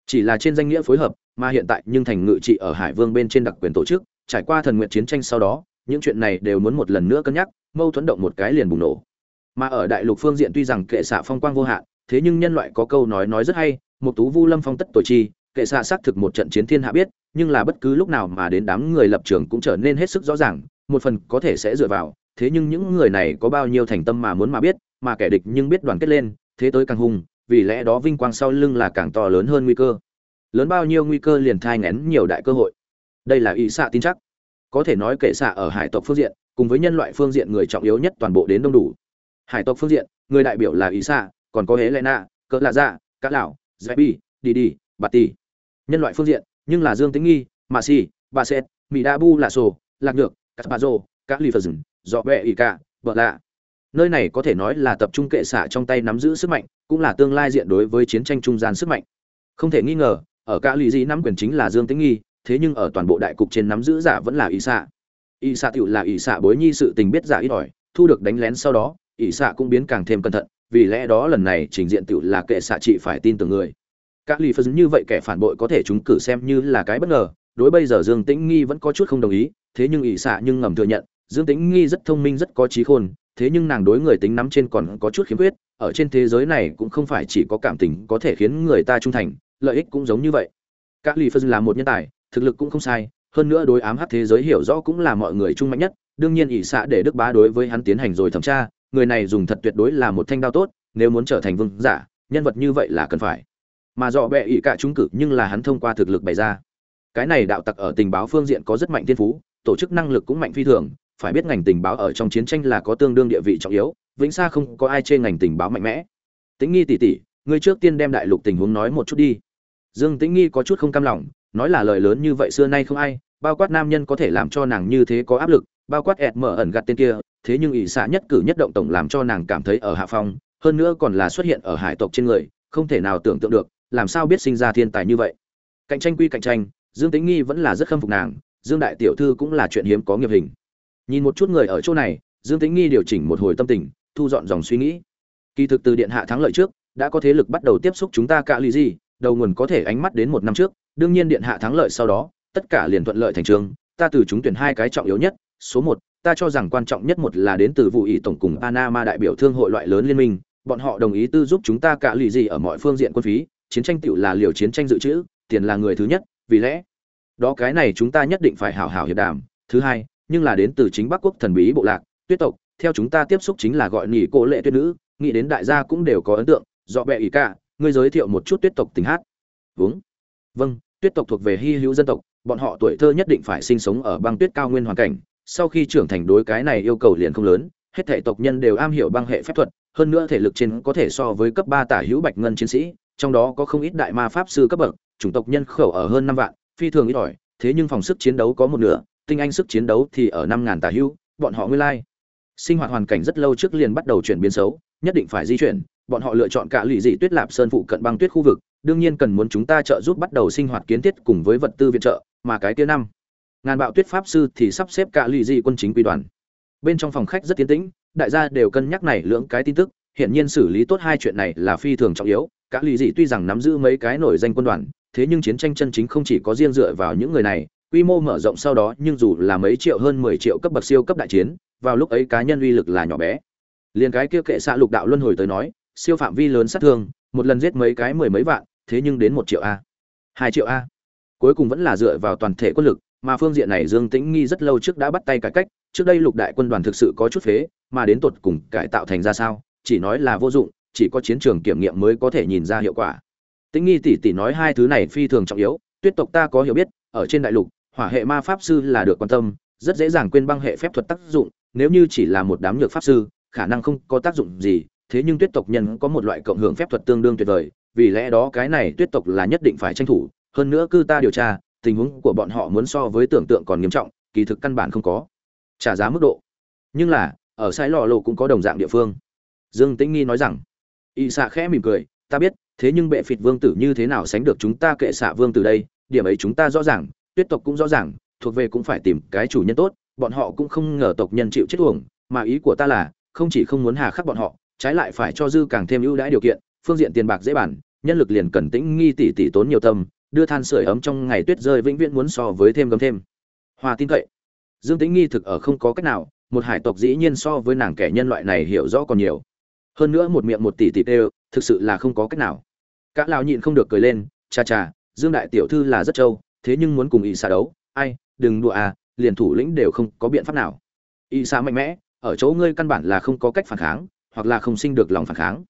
[SPEAKER 1] Chỉ là trên danh nghĩa phối hợp, mà hiện tại nhưng thành ngự trị ở hải vương bên trên đặc quyền tổ chức, trải qua thần nguyện chiến tranh sau đó những chuyện này đều muốn một lần nữa cân nhắc, mâu thuẫn động một cái liền bùng nổ. Mà ở đại lục phương diện tuy rằng kệ xạ phong quang vô hạn, thế nhưng nhân loại có câu nói nói rất hay, một tú vu lâm phong tất tội chi, kệ xạ xác thực một trận chiến thiên hạ biết, nhưng là bất cứ lúc nào mà đến đám người lập trường cũng trở nên hết sức rõ ràng, một phần có thể sẽ dựa vào, thế nhưng những người này có bao nhiêu thành tâm mà muốn mà biết, mà kẻ địch nhưng biết đoàn kết lên, thế tới càng hung vì lẽ đó vinh quang sau lưng là càng to lớn hơn nguy cơ. Lớn bao nhiêu nguy cơ liền thai ngén nhiều đại cơ hội. Đây là ý xạ tin chắc có thể nói kệ xạ ở hải tộc phương diện, cùng với nhân loại phương diện người trọng yếu nhất toàn bộ đến đông đủ. Hải tộc phương diện, người đại biểu là ý xạ còn có hế lệ nạ cỡ lạ dạ cá lão dạy bi đi đi, bà tì. Nhân loại phương diện, nhưng là dương tính nghi, mà si bà xét mỹ đa bu lạ sổ lạc nhược cắt bà rô các lì phật rừng dọ bẹ ỉ cả vợ lạ. Nơi này có thể nói là tập trung kệ xạ trong tay nắm giữ sức mạnh, cũng là tương lai diện đối với chiến tranh trung gian sức mạnh. Không thể nghi ngờ, ở cả lì dị nắm quyền chính là dương tính nghi thế nhưng ở toàn bộ đại cục trên nắm giữ giả vẫn là y xạ. Y xạ tựu là y xạ bối nhi sự tình biết giả ít ỏi, thu được đánh lén sau đó y xạ cũng biến càng thêm cẩn thận, vì lẽ đó lần này trình diện tựu là kệ xạ trị phải tin tưởng người. Các lì phân như vậy kẻ phản bội có thể chúng cử xem như là cái bất ngờ, đối bây giờ dương tĩnh nghi vẫn có chút không đồng ý, thế nhưng ỷ xạ nhưng ngầm thừa nhận, dương tĩnh nghi rất thông minh rất có trí khôn, thế nhưng nàng đối người tính nắm trên còn có chút khiếm khuyết, ở trên thế giới này cũng không phải chỉ có cảm tình có thể khiến người ta trung thành, lợi ích cũng giống như vậy. Các lì phân là một nhân tài thực lực cũng không sai, hơn nữa đối ám hắc thế giới hiểu rõ cũng là mọi người trung mạnh nhất, đương nhiên ỷ xạ để đức bá đối với hắn tiến hành rồi thẩm tra, người này dùng thật tuyệt đối là một thanh đao tốt, nếu muốn trở thành vương giả, nhân vật như vậy là cần phải. Mà dọ bẹ ỷ cả chúng cử nhưng là hắn thông qua thực lực bày ra. Cái này đạo tặc ở tình báo phương diện có rất mạnh thiên phú, tổ chức năng lực cũng mạnh phi thường, phải biết ngành tình báo ở trong chiến tranh là có tương đương địa vị trọng yếu, vĩnh xa không có ai chê ngành tình báo mạnh mẽ. Tĩnh nghi tỷ tỷ ngươi trước tiên đem đại lục tình huống nói một chút đi. Dương tĩnh nghi có chút không cam lòng nói là lời lớn như vậy xưa nay không ai, bao quát nam nhân có thể làm cho nàng như thế có áp lực, bao quát ẹt mở ẩn gạt tên kia, thế nhưng ỷ xạ nhất cử nhất động tổng làm cho nàng cảm thấy ở hạ phong, hơn nữa còn là xuất hiện ở hải tộc trên người, không thể nào tưởng tượng được, làm sao biết sinh ra thiên tài như vậy. Cạnh tranh quy cạnh tranh, dương tính nghi vẫn là rất khâm phục nàng, dương đại tiểu thư cũng là chuyện hiếm có nghiệp hình. Nhìn một chút người ở chỗ này, dương tính nghi điều chỉnh một hồi tâm tình, thu dọn dòng suy nghĩ. Kỳ thực từ điện hạ thắng lợi trước, đã có thế lực bắt đầu tiếp xúc chúng ta cạ lì gì đầu nguồn có thể ánh mắt đến một năm trước đương nhiên điện hạ thắng lợi sau đó, tất cả liền thuận lợi thành trường. Ta từ chúng tuyển hai cái trọng yếu nhất, số một, ta cho rằng quan trọng nhất một là đến từ vụ ý tổng cùng panama đại biểu thương hội loại lớn liên minh. Bọn họ đồng ý tư giúp chúng ta cả lì gì ở mọi phương diện quân phí. Chiến tranh tựu là liều chiến tranh dự trữ, tiền là người thứ nhất, vì lẽ đó cái này chúng ta nhất định phải hảo hảo hiệp đàm. Thứ hai, nhưng là đến từ chính bắc quốc thần bí bộ lạc, tuyết tộc. Theo chúng ta tiếp xúc chính là gọi nhị cô lệ tuyết nữ, nghĩ đến đại gia cũng đều có ấn tượng. Dọ bẹ ý cả ngươi giới thiệu một chút tuyết tộc tình hát. Vướng vâng. vâng tuyết tộc thuộc về hy hữu dân tộc, bọn họ tuổi thơ nhất định phải sinh sống ở băng tuyết cao nguyên hoàn cảnh. Sau khi trưởng thành đối cái này yêu cầu liền không lớn, hết thể tộc nhân đều am hiểu băng hệ phép thuật, hơn nữa thể lực trên có thể so với cấp ba tả hữu bạch ngân chiến sĩ, trong đó có không ít đại ma pháp sư cấp bậc, chủng tộc nhân khẩu ở hơn năm vạn, phi thường ít ỏi, thế nhưng phòng sức chiến đấu có một nửa, tinh anh sức chiến đấu thì ở năm ngàn tả hữu, bọn họ nguyên lai. Sinh hoạt hoàn cảnh rất lâu trước liền bắt đầu chuyển biến xấu, nhất định phải di chuyển bọn họ lựa chọn cả lụy dị tuyết lạp sơn phụ cận băng tuyết khu vực, đương nhiên cần muốn chúng ta trợ giúp bắt đầu sinh hoạt kiến thiết cùng với vật tư viện trợ, mà cái kia năm, ngàn bạo tuyết pháp sư thì sắp xếp cả lụy dị quân chính quy đoàn. Bên trong phòng khách rất tiến tĩnh, đại gia đều cân nhắc này lưỡng cái tin tức hiện nhiên xử lý tốt hai chuyện này là phi thường trọng yếu, cả lụy dị tuy rằng nắm giữ mấy cái nổi danh quân đoàn, thế nhưng chiến tranh chân chính không chỉ có riêng dựa vào những người này, quy mô mở rộng sau đó nhưng dù là mấy triệu hơn mười triệu cấp bậc siêu cấp đại chiến, vào lúc ấy cá nhân uy lực là nhỏ bé. Liền cái kia kệ xạ lục đạo luân hồi tới nói siêu phạm vi lớn sát thương, một lần giết mấy cái mười mấy vạn, thế nhưng đến một triệu a. Hai triệu a. Cuối cùng vẫn là dựa vào toàn thể quân lực, mà phương diện này dương tĩnh nghi rất lâu trước đã bắt tay cải cách, trước đây lục đại quân đoàn thực sự có chút phế, mà đến tột cùng cải tạo thành ra sao, chỉ nói là vô dụng, chỉ có chiến trường kiểm nghiệm mới có thể nhìn ra hiệu quả. Tĩnh nghi tỷ tỷ nói hai thứ này phi thường trọng yếu, tuyết tộc ta có hiểu biết, ở trên đại lục, hỏa hệ ma pháp sư là được quan tâm, rất dễ dàng quên băng hệ phép thuật tác dụng, nếu như chỉ là một đám nhược pháp sư, khả năng không có tác dụng gì thế nhưng tuyết tộc nhân có một loại cộng hưởng phép thuật tương đương tuyệt vời, vì lẽ đó cái này tuyết tộc là nhất định phải tranh thủ, hơn nữa cư ta điều tra, tình huống của bọn họ muốn so với tưởng tượng còn nghiêm trọng, kỳ thực căn bản không có trả giá mức độ. Nhưng là, ở sai lò lộ cũng có đồng dạng địa phương. Dương tĩnh nghi nói rằng, y xạ khẽ mỉm cười, ta biết, thế nhưng bệ phịt vương tử như thế nào sánh được chúng ta kệ xạ vương tử đây, điểm ấy chúng ta rõ ràng, tuyết tộc cũng rõ ràng, thuộc về cũng phải tìm cái chủ nhân tốt, bọn họ cũng không ngờ tộc nhân chịu chết uổng, mà ý của ta là, không chỉ không muốn hà khắc bọn họ trái lại phải cho dư càng thêm ưu đãi điều kiện, phương diện tiền bạc dễ bản nhân lực liền cần tĩnh nghi tỷ tỷ tốn nhiều tâm, đưa than sưởi ấm trong ngày tuyết rơi vĩnh viễn muốn so với thêm gấm thêm. Hòa tin cậy. Dương tĩnh nghi thực ở không có cách nào, một hải tộc dĩ nhiên so với nàng kẻ nhân loại này hiểu rõ còn nhiều. Hơn nữa một miệng một tỷ tỷ đều, thực sự là không có cách nào. Cả lão nhịn không được cười lên cha cha dương đại tiểu thư là rất trâu, thế nhưng muốn cùng y xà đấu, ai, đừng đùa à liền thủ lĩnh đều không có biện pháp nào. Y xà mạnh mẽ, ở chỗ ngươi căn bản là không có cách phản kháng hoặc là không sinh được lòng phản kháng.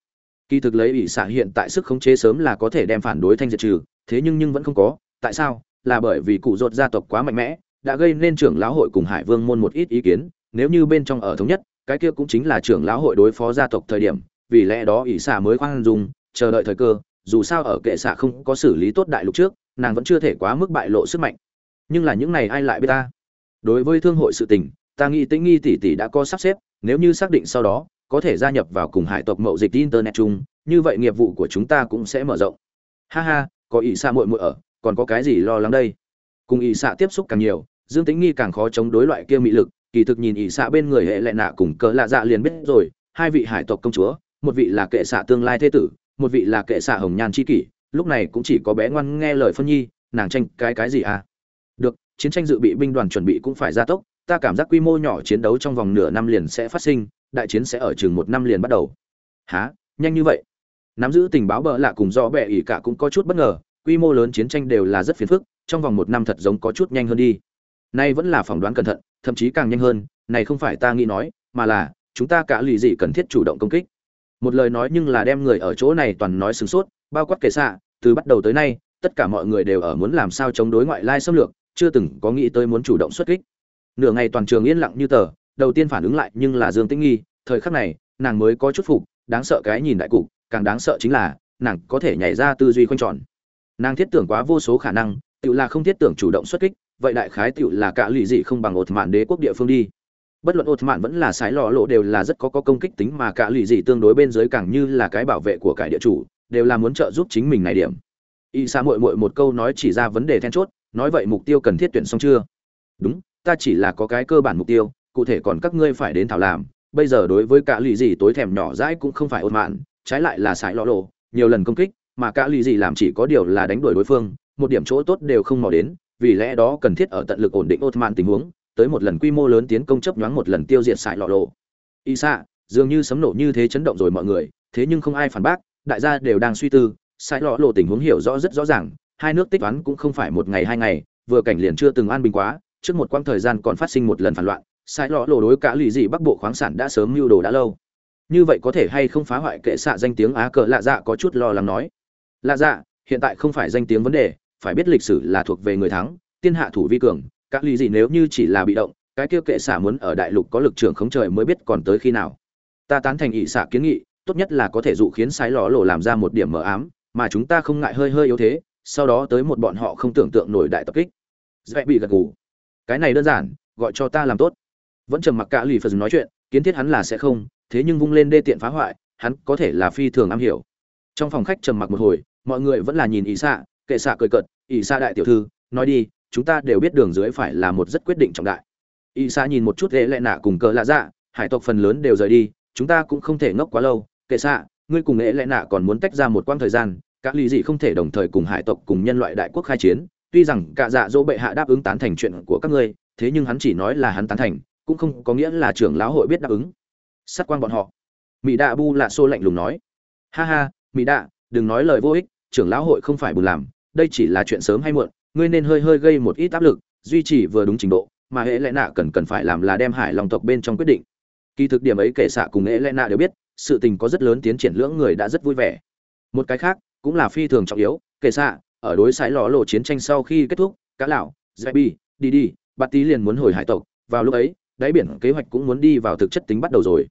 [SPEAKER 1] Kỳ thực lấy ủy xà hiện tại sức khống chế sớm là có thể đem phản đối thanh diệt trừ, thế nhưng nhưng vẫn không có. Tại sao? Là bởi vì cụ rốt gia tộc quá mạnh mẽ, đã gây nên trưởng lão hội cùng hải vương môn một ít ý kiến. Nếu như bên trong ở thống nhất, cái kia cũng chính là trưởng lão hội đối phó gia tộc thời điểm. Vì lẽ đó ỷ xà mới khoan dung, chờ đợi thời cơ, dù sao ở kệ xạ không có xử lý tốt đại lục trước, nàng vẫn chưa thể quá mức bại lộ sức mạnh. Nhưng là những này ai lại biết ta? Đối với thương hội sự tình, ta nghĩ tĩnh nghi tỷ tỷ đã có sắp xếp, nếu như xác định sau đó có thể gia nhập vào cùng hải tộc mậu dịch internet chung, như vậy nghiệp vụ của chúng ta cũng sẽ mở rộng. Ha ha, có ỷ xạ muội muội ở, còn có cái gì lo lắng đây? Cùng ỷ xạ tiếp xúc càng nhiều, dương tính nghi càng khó chống đối loại kia mị lực, kỳ thực nhìn ỷ xạ bên người hệ lệ nạ cùng cỡ lạ dạ liền biết rồi, hai vị hải tộc công chúa, một vị là kệ xạ tương lai thế tử, một vị là kệ xạ hồng nhan chi kỷ, lúc này cũng chỉ có bé ngoan nghe lời phân nhi, nàng tranh cái cái gì à? Được, chiến tranh dự bị binh đoàn chuẩn bị cũng phải gia tốc, ta cảm giác quy mô nhỏ chiến đấu trong vòng nửa năm liền sẽ phát sinh đại chiến sẽ ở chừng một năm liền bắt đầu. Há nhanh như vậy? Nắm giữ tình báo bợ lạ cùng do bệ ỉ cả cũng có chút bất ngờ, quy mô lớn chiến tranh đều là rất phiền phức, trong vòng một năm thật giống có chút nhanh hơn đi. Nay vẫn là phỏng đoán cẩn thận, thậm chí càng nhanh hơn, này không phải ta nghĩ nói, mà là, chúng ta cả lì gì cần thiết chủ động công kích. Một lời nói nhưng là đem người ở chỗ này toàn nói sửng sốt, bao quát kể xạ, từ bắt đầu tới nay, tất cả mọi người đều ở muốn làm sao chống đối ngoại lai xâm lược, chưa từng có nghĩ tới muốn chủ động xuất kích. Nửa ngày toàn trường yên lặng như tờ đầu tiên phản ứng lại nhưng là dương tĩnh nghi, thời khắc này, nàng mới có chút phục, đáng sợ cái nhìn đại cục, càng đáng sợ chính là, nàng có thể nhảy ra tư duy khoanh tròn. Nàng thiết tưởng quá vô số khả năng tự là không thiết tưởng chủ động xuất kích, vậy đại khái tự là cả lụy dị không bằng ột mạn đế quốc địa phương đi. Bất luận ột mạn vẫn là sái lò lộ đều là rất có có công kích tính mà cả lụy dị tương đối bên dưới càng như là cái bảo vệ của cải địa chủ, đều là muốn trợ giúp chính mình này điểm. Y sa muội muội một câu nói chỉ ra vấn đề then chốt, nói vậy mục tiêu cần thiết tuyển xong chưa? Đúng, ta chỉ là có cái cơ bản mục tiêu cụ thể còn các ngươi phải đến thảo làm bây giờ đối với cả lụy gì tối thèm nhỏ dãi cũng không phải ôn mạn trái lại là sải lọ lộ nhiều lần công kích mà cả lụy gì làm chỉ có điều là đánh đuổi đối phương một điểm chỗ tốt đều không mò đến vì lẽ đó cần thiết ở tận lực ổn định Ottoman tình huống, tới một lần quy mô lớn tiến công chấp nhoáng một lần tiêu diệt sải lọ lộ. Isa, dường như sấm nổ như thế chấn động rồi mọi người, thế nhưng không ai phản bác, đại gia đều đang suy tư, sải lọ lộ tình huống hiểu rõ rất rõ ràng, hai nước tích toán cũng không phải một ngày hai ngày, vừa cảnh liền chưa từng an bình quá, trước một quãng thời gian còn phát sinh một lần phản loạn, sải lọ lộ đối cả lì gì bắc bộ khoáng sản đã sớm mưu đồ đã lâu. Như vậy có thể hay không phá hoại kệ xạ danh tiếng á cờ lạ dạ có chút lo lắng nói. Lạ dạ, hiện tại không phải danh tiếng vấn đề, phải biết lịch sử là thuộc về người thắng tiên hạ thủ vi cường các lý gì nếu như chỉ là bị động cái kia kệ xạ muốn ở đại lục có lực trưởng khống trời mới biết còn tới khi nào ta tán thành ỵ xạ kiến nghị tốt nhất là có thể dụ khiến sái lò lộ làm ra một điểm mờ ám mà chúng ta không ngại hơi hơi yếu thế sau đó tới một bọn họ không tưởng tượng nổi đại tập kích dễ bị gật gù cái này đơn giản gọi cho ta làm tốt vẫn trầm mặc cả lì phật nói chuyện, kiến thiết hắn là sẽ không, thế nhưng vung lên đê tiện phá hoại, hắn có thể là phi thường am hiểu. Trong phòng khách trầm mặc một hồi, mọi người vẫn là nhìn ỷ xạ, kệ xạ cười cợt, ỷ xạ đại tiểu thư, nói đi, chúng ta đều biết đường dưới phải là một rất quyết định trọng đại. Ỷ xạ nhìn một chút lễ lệ nạ cùng cờ lạ dạ hải tộc phần lớn đều rời đi, chúng ta cũng không thể ngốc quá lâu, kệ xạ, ngươi cùng lễ lệ nạ còn muốn tách ra một quãng thời gian các lý gì không thể đồng thời cùng hải tộc cùng nhân loại đại quốc khai chiến, tuy rằng cả dạ dỗ bệ hạ đáp ứng tán thành chuyện của các ngươi, thế nhưng hắn chỉ nói là hắn tán thành cũng không có nghĩa là trưởng lão hội biết đáp ứng. Sát quan bọn họ. Mỹ đạ bu lạ xô lạnh lùng nói. Ha ha mỹ đạ, đừng nói lời vô ích, trưởng lão hội không phải buồn làm, đây chỉ là chuyện sớm hay muộn, ngươi nên hơi hơi gây một ít áp lực, duy trì vừa đúng trình độ, mà hệ lẽ nạ cần cần phải làm là đem hải lòng tộc bên trong quyết định. Kỳ thực điểm ấy kể xạ cùng hệ lẽ nạ đều biết, sự tình có rất lớn tiến triển lưỡng người đã rất vui vẻ. Một cái khác, cũng là phi thường trọng yếu, kể xạ, ở đối sải lò lộ chiến tranh sau khi kết thúc, cá lão zebi đi đi bạt tí liền muốn hồi hải tộc, vào lúc ấy đáy biển kế hoạch cũng muốn đi vào thực chất tính bắt đầu rồi.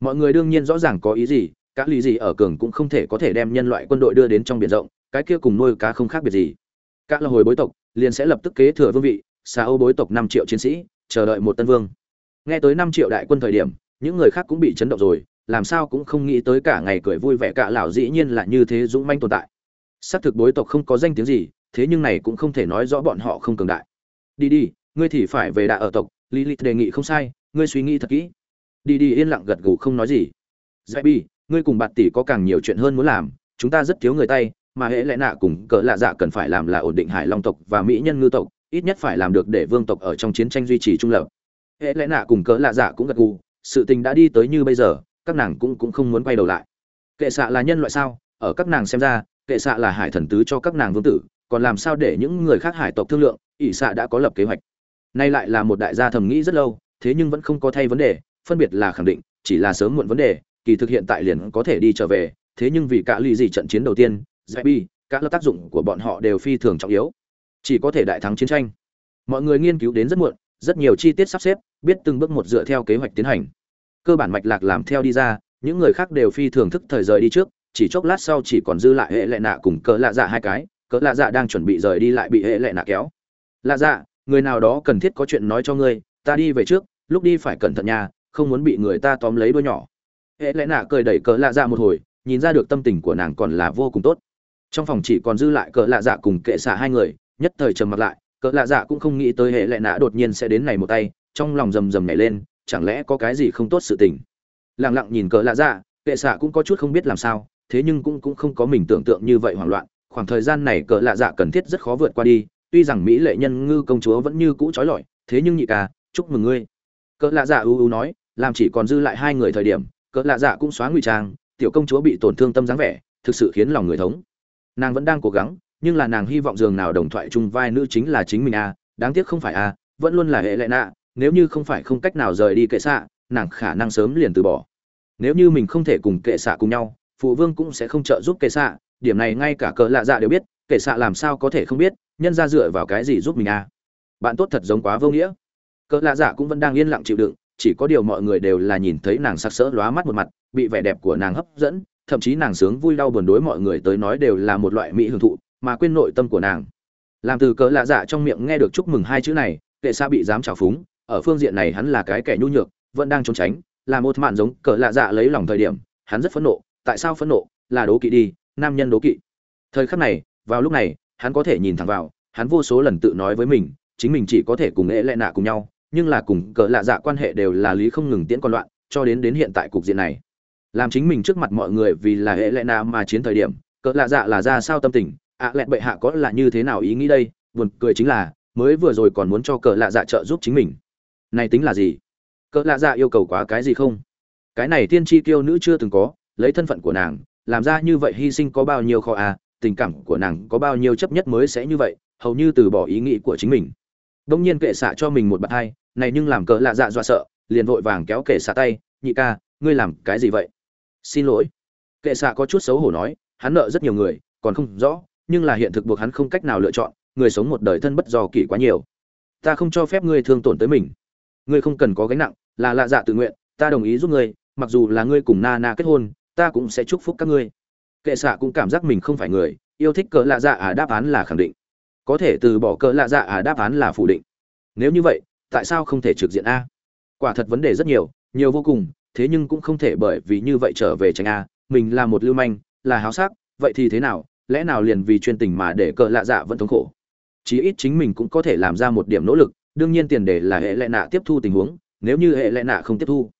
[SPEAKER 1] Mọi người đương nhiên rõ ràng có ý gì cá lý gì ở cường cũng không thể có thể đem nhân loại quân đội đưa đến trong biển rộng, cái kia cùng nuôi cá không khác biệt gì. Các là hồi bối tộc, liền sẽ lập tức kế thừa vương vị xa âu bối tộc năm triệu chiến sĩ, chờ đợi một tân vương. Nghe tới năm triệu đại quân thời điểm, những người khác cũng bị chấn động rồi, làm sao cũng không nghĩ tới cả ngày cười vui vẻ cả lão dĩ nhiên là như thế dũng manh tồn tại. Xác thực bối tộc không có danh tiếng gì, thế nhưng này cũng không thể nói rõ bọn họ không cường đại. Đi đi, ngươi thì phải về đại ở tộc lilith đề nghị không sai, ngươi suy nghĩ thật kỹ. Đi đi yên lặng gật gù không nói gì. Dạy bi, ngươi cùng bạn tỷ có càng nhiều chuyện hơn muốn làm, chúng ta rất thiếu người tay, mà hễ lẽ nạ cùng cỡ lạ dạ cần phải làm là ổn định hải long tộc và mỹ nhân ngư tộc, ít nhất phải làm được để vương tộc ở trong chiến tranh duy trì trung lập. Hễ lẽ nạ cùng cỡ lạ dạ cũng gật gù, sự tình đã đi tới như bây giờ, các nàng cũng cũng không muốn quay đầu lại. Kệ xạ là nhân loại sao? Ở các nàng xem ra, kệ xạ là hải thần tứ cho các nàng vương tử, còn làm sao để những người khác hải tộc thương lượng? Ỷ xạ đã có lập kế hoạch nay lại là một đại gia thầm nghĩ rất lâu thế nhưng vẫn không có thay vấn đề phân biệt là khẳng định chỉ là sớm muộn vấn đề kỳ thực hiện tại liền có thể đi trở về thế nhưng vì cả lì gì trận chiến đầu tiên Zebi, các lớp tác dụng của bọn họ đều phi thường trọng yếu. Chỉ có thể đại thắng chiến tranh. Mọi người nghiên cứu đến rất muộn rất nhiều chi tiết sắp xếp biết từng bước một dựa theo kế hoạch tiến hành. Cơ bản mạch lạc làm theo đi ra những người khác đều phi thường thức thời rời đi trước chỉ chốc lát sau chỉ còn dư lại hệ lệ nạ cùng cỡ lạ dạ hai cái cỡ lạ dạ đang chuẩn bị rời đi lại bị hệ lệ nạ kéo. Lạ dạ người nào đó cần thiết có chuyện nói cho ngươi, ta đi về trước, lúc đi phải cẩn thận nha, không muốn bị người ta tóm lấy đôi nhỏ. Hệ lẽ nạ cười đẩy cỡ lạ dạ một hồi, nhìn ra được tâm tình của nàng còn là vô cùng tốt. Trong phòng chỉ còn dư lại cỡ lạ dạ cùng kệ xạ hai người, nhất thời trầm mặt lại cỡ lạ dạ cũng không nghĩ tới hệ lẽ nạ đột nhiên sẽ đến này một tay, trong lòng rầm rầm nhảy lên, chẳng lẽ có cái gì không tốt sự tình. Lặng lặng nhìn cỡ lạ dạ kệ xạ cũng có chút không biết làm sao, thế nhưng cũng cũng không có mình tưởng tượng như vậy hoảng loạn, khoảng thời gian này cỡ lạ dạ cần thiết rất khó vượt qua đi tuy rằng mỹ lệ nhân ngư công chúa vẫn như cũ trói lọi, thế nhưng nhị ca, chúc mừng ngươi. Cỡ lạ dạ ưu ưu nói, làm chỉ còn dư lại hai người thời điểm, cỡ lạ dạ cũng xóa ngụy trang, tiểu công chúa bị tổn thương tâm dáng vẻ, thực sự khiến lòng người thống. Nàng vẫn đang cố gắng, nhưng là nàng hy vọng dường nào đồng thoại chung vai nữ chính là chính mình a đáng tiếc không phải a vẫn luôn là hệ lệ nạ, nếu như không phải không cách nào rời đi kệ xạ, nàng khả năng sớm liền từ bỏ. Nếu như mình không thể cùng kệ xạ cùng nhau, phụ vương cũng sẽ không trợ giúp kệ xạ, điểm này ngay cả cỡ lạ dạ đều biết, kệ xạ làm sao có thể không biết nhân ra dựa vào cái gì giúp mình a bạn tốt thật giống quá vô nghĩa. Cỡ lạ dạ cũng vẫn đang yên lặng chịu đựng, chỉ có điều mọi người đều là nhìn thấy nàng sắc sỡ lóa mắt một mặt, bị vẻ đẹp của nàng hấp dẫn, thậm chí nàng sướng vui đau buồn đối mọi người tới nói đều là một loại mỹ hưởng thụ, mà quên nội tâm của nàng. Làm từ cỡ lạ dạ trong miệng nghe được chúc mừng hai chữ này, kệ xa bị dám trào phúng, ở phương diện này hắn là cái kẻ nhu nhược, vẫn đang trốn tránh, là một mạn giống cỡ lạ dạ lấy lòng thời điểm, hắn rất phẫn nộ, tại sao phẫn nộ? Là đố kỵ đi, nam nhân đố kỵ. Thời khắc này, vào lúc này hắn có thể nhìn thẳng vào hắn vô số lần tự nói với mình chính mình chỉ có thể cùng ế lệ nạ cùng nhau nhưng là cùng cỡ lạ dạ quan hệ đều là lý không ngừng tiễn con loạn cho đến đến hiện tại cục diện này. Làm chính mình trước mặt mọi người vì là ế lệ nạ mà chiến thời điểm cỡ lạ dạ là ra sao tâm tình ạ à, lẹn bệ hạ có là như thế nào ý nghĩ đây? Buồn cười chính là mới vừa rồi còn muốn cho cỡ lạ dạ trợ giúp chính mình. Này tính là gì? Cỡ lạ dạ yêu cầu quá cái gì không? Cái này tiên tri tiêu nữ chưa từng có lấy thân phận của nàng làm ra như vậy hy sinh có bao nhiêu kho à? Tình cảm của nàng có bao nhiêu chấp nhất mới sẽ như vậy, hầu như từ bỏ ý nghĩ của chính mình. Đông nhiên kệ xạ cho mình một bạt hai, này nhưng làm cỡ lạ dạ dọa sợ, liền vội vàng kéo kệ xạ tay, nhị ca, ngươi làm cái gì vậy? Xin lỗi. Kệ xạ có chút xấu hổ nói, hắn nợ rất nhiều người, còn không rõ, nhưng là hiện thực buộc hắn không cách nào lựa chọn, người sống một đời thân bất do kỷ quá nhiều. Ta không cho phép ngươi thương tổn tới mình. Ngươi không cần có gánh nặng, là lạ dạ tự nguyện, ta đồng ý giúp ngươi, mặc dù là ngươi cùng na na kết hôn, ta cũng sẽ chúc phúc các ngươi kệ xạ cũng cảm giác mình không phải người, yêu thích cỡ lạ dạ à đáp án là khẳng định. Có thể từ bỏ cỡ lạ dạ à đáp án là phủ định. Nếu như vậy, tại sao không thể trực diện a? Quả thật vấn đề rất nhiều nhiều vô cùng, thế nhưng cũng không thể bởi vì như vậy trở về tránh a. Mình là một lưu manh, là háo sắc, vậy thì thế nào? Lẽ nào liền vì chuyên tình mà để cỡ lạ dạ vẫn thống khổ? Chí ít chính mình cũng có thể làm ra một điểm nỗ lực, đương nhiên tiền đề là hệ lệ nạ tiếp thu tình huống, nếu như hệ lệ nạ không tiếp thu.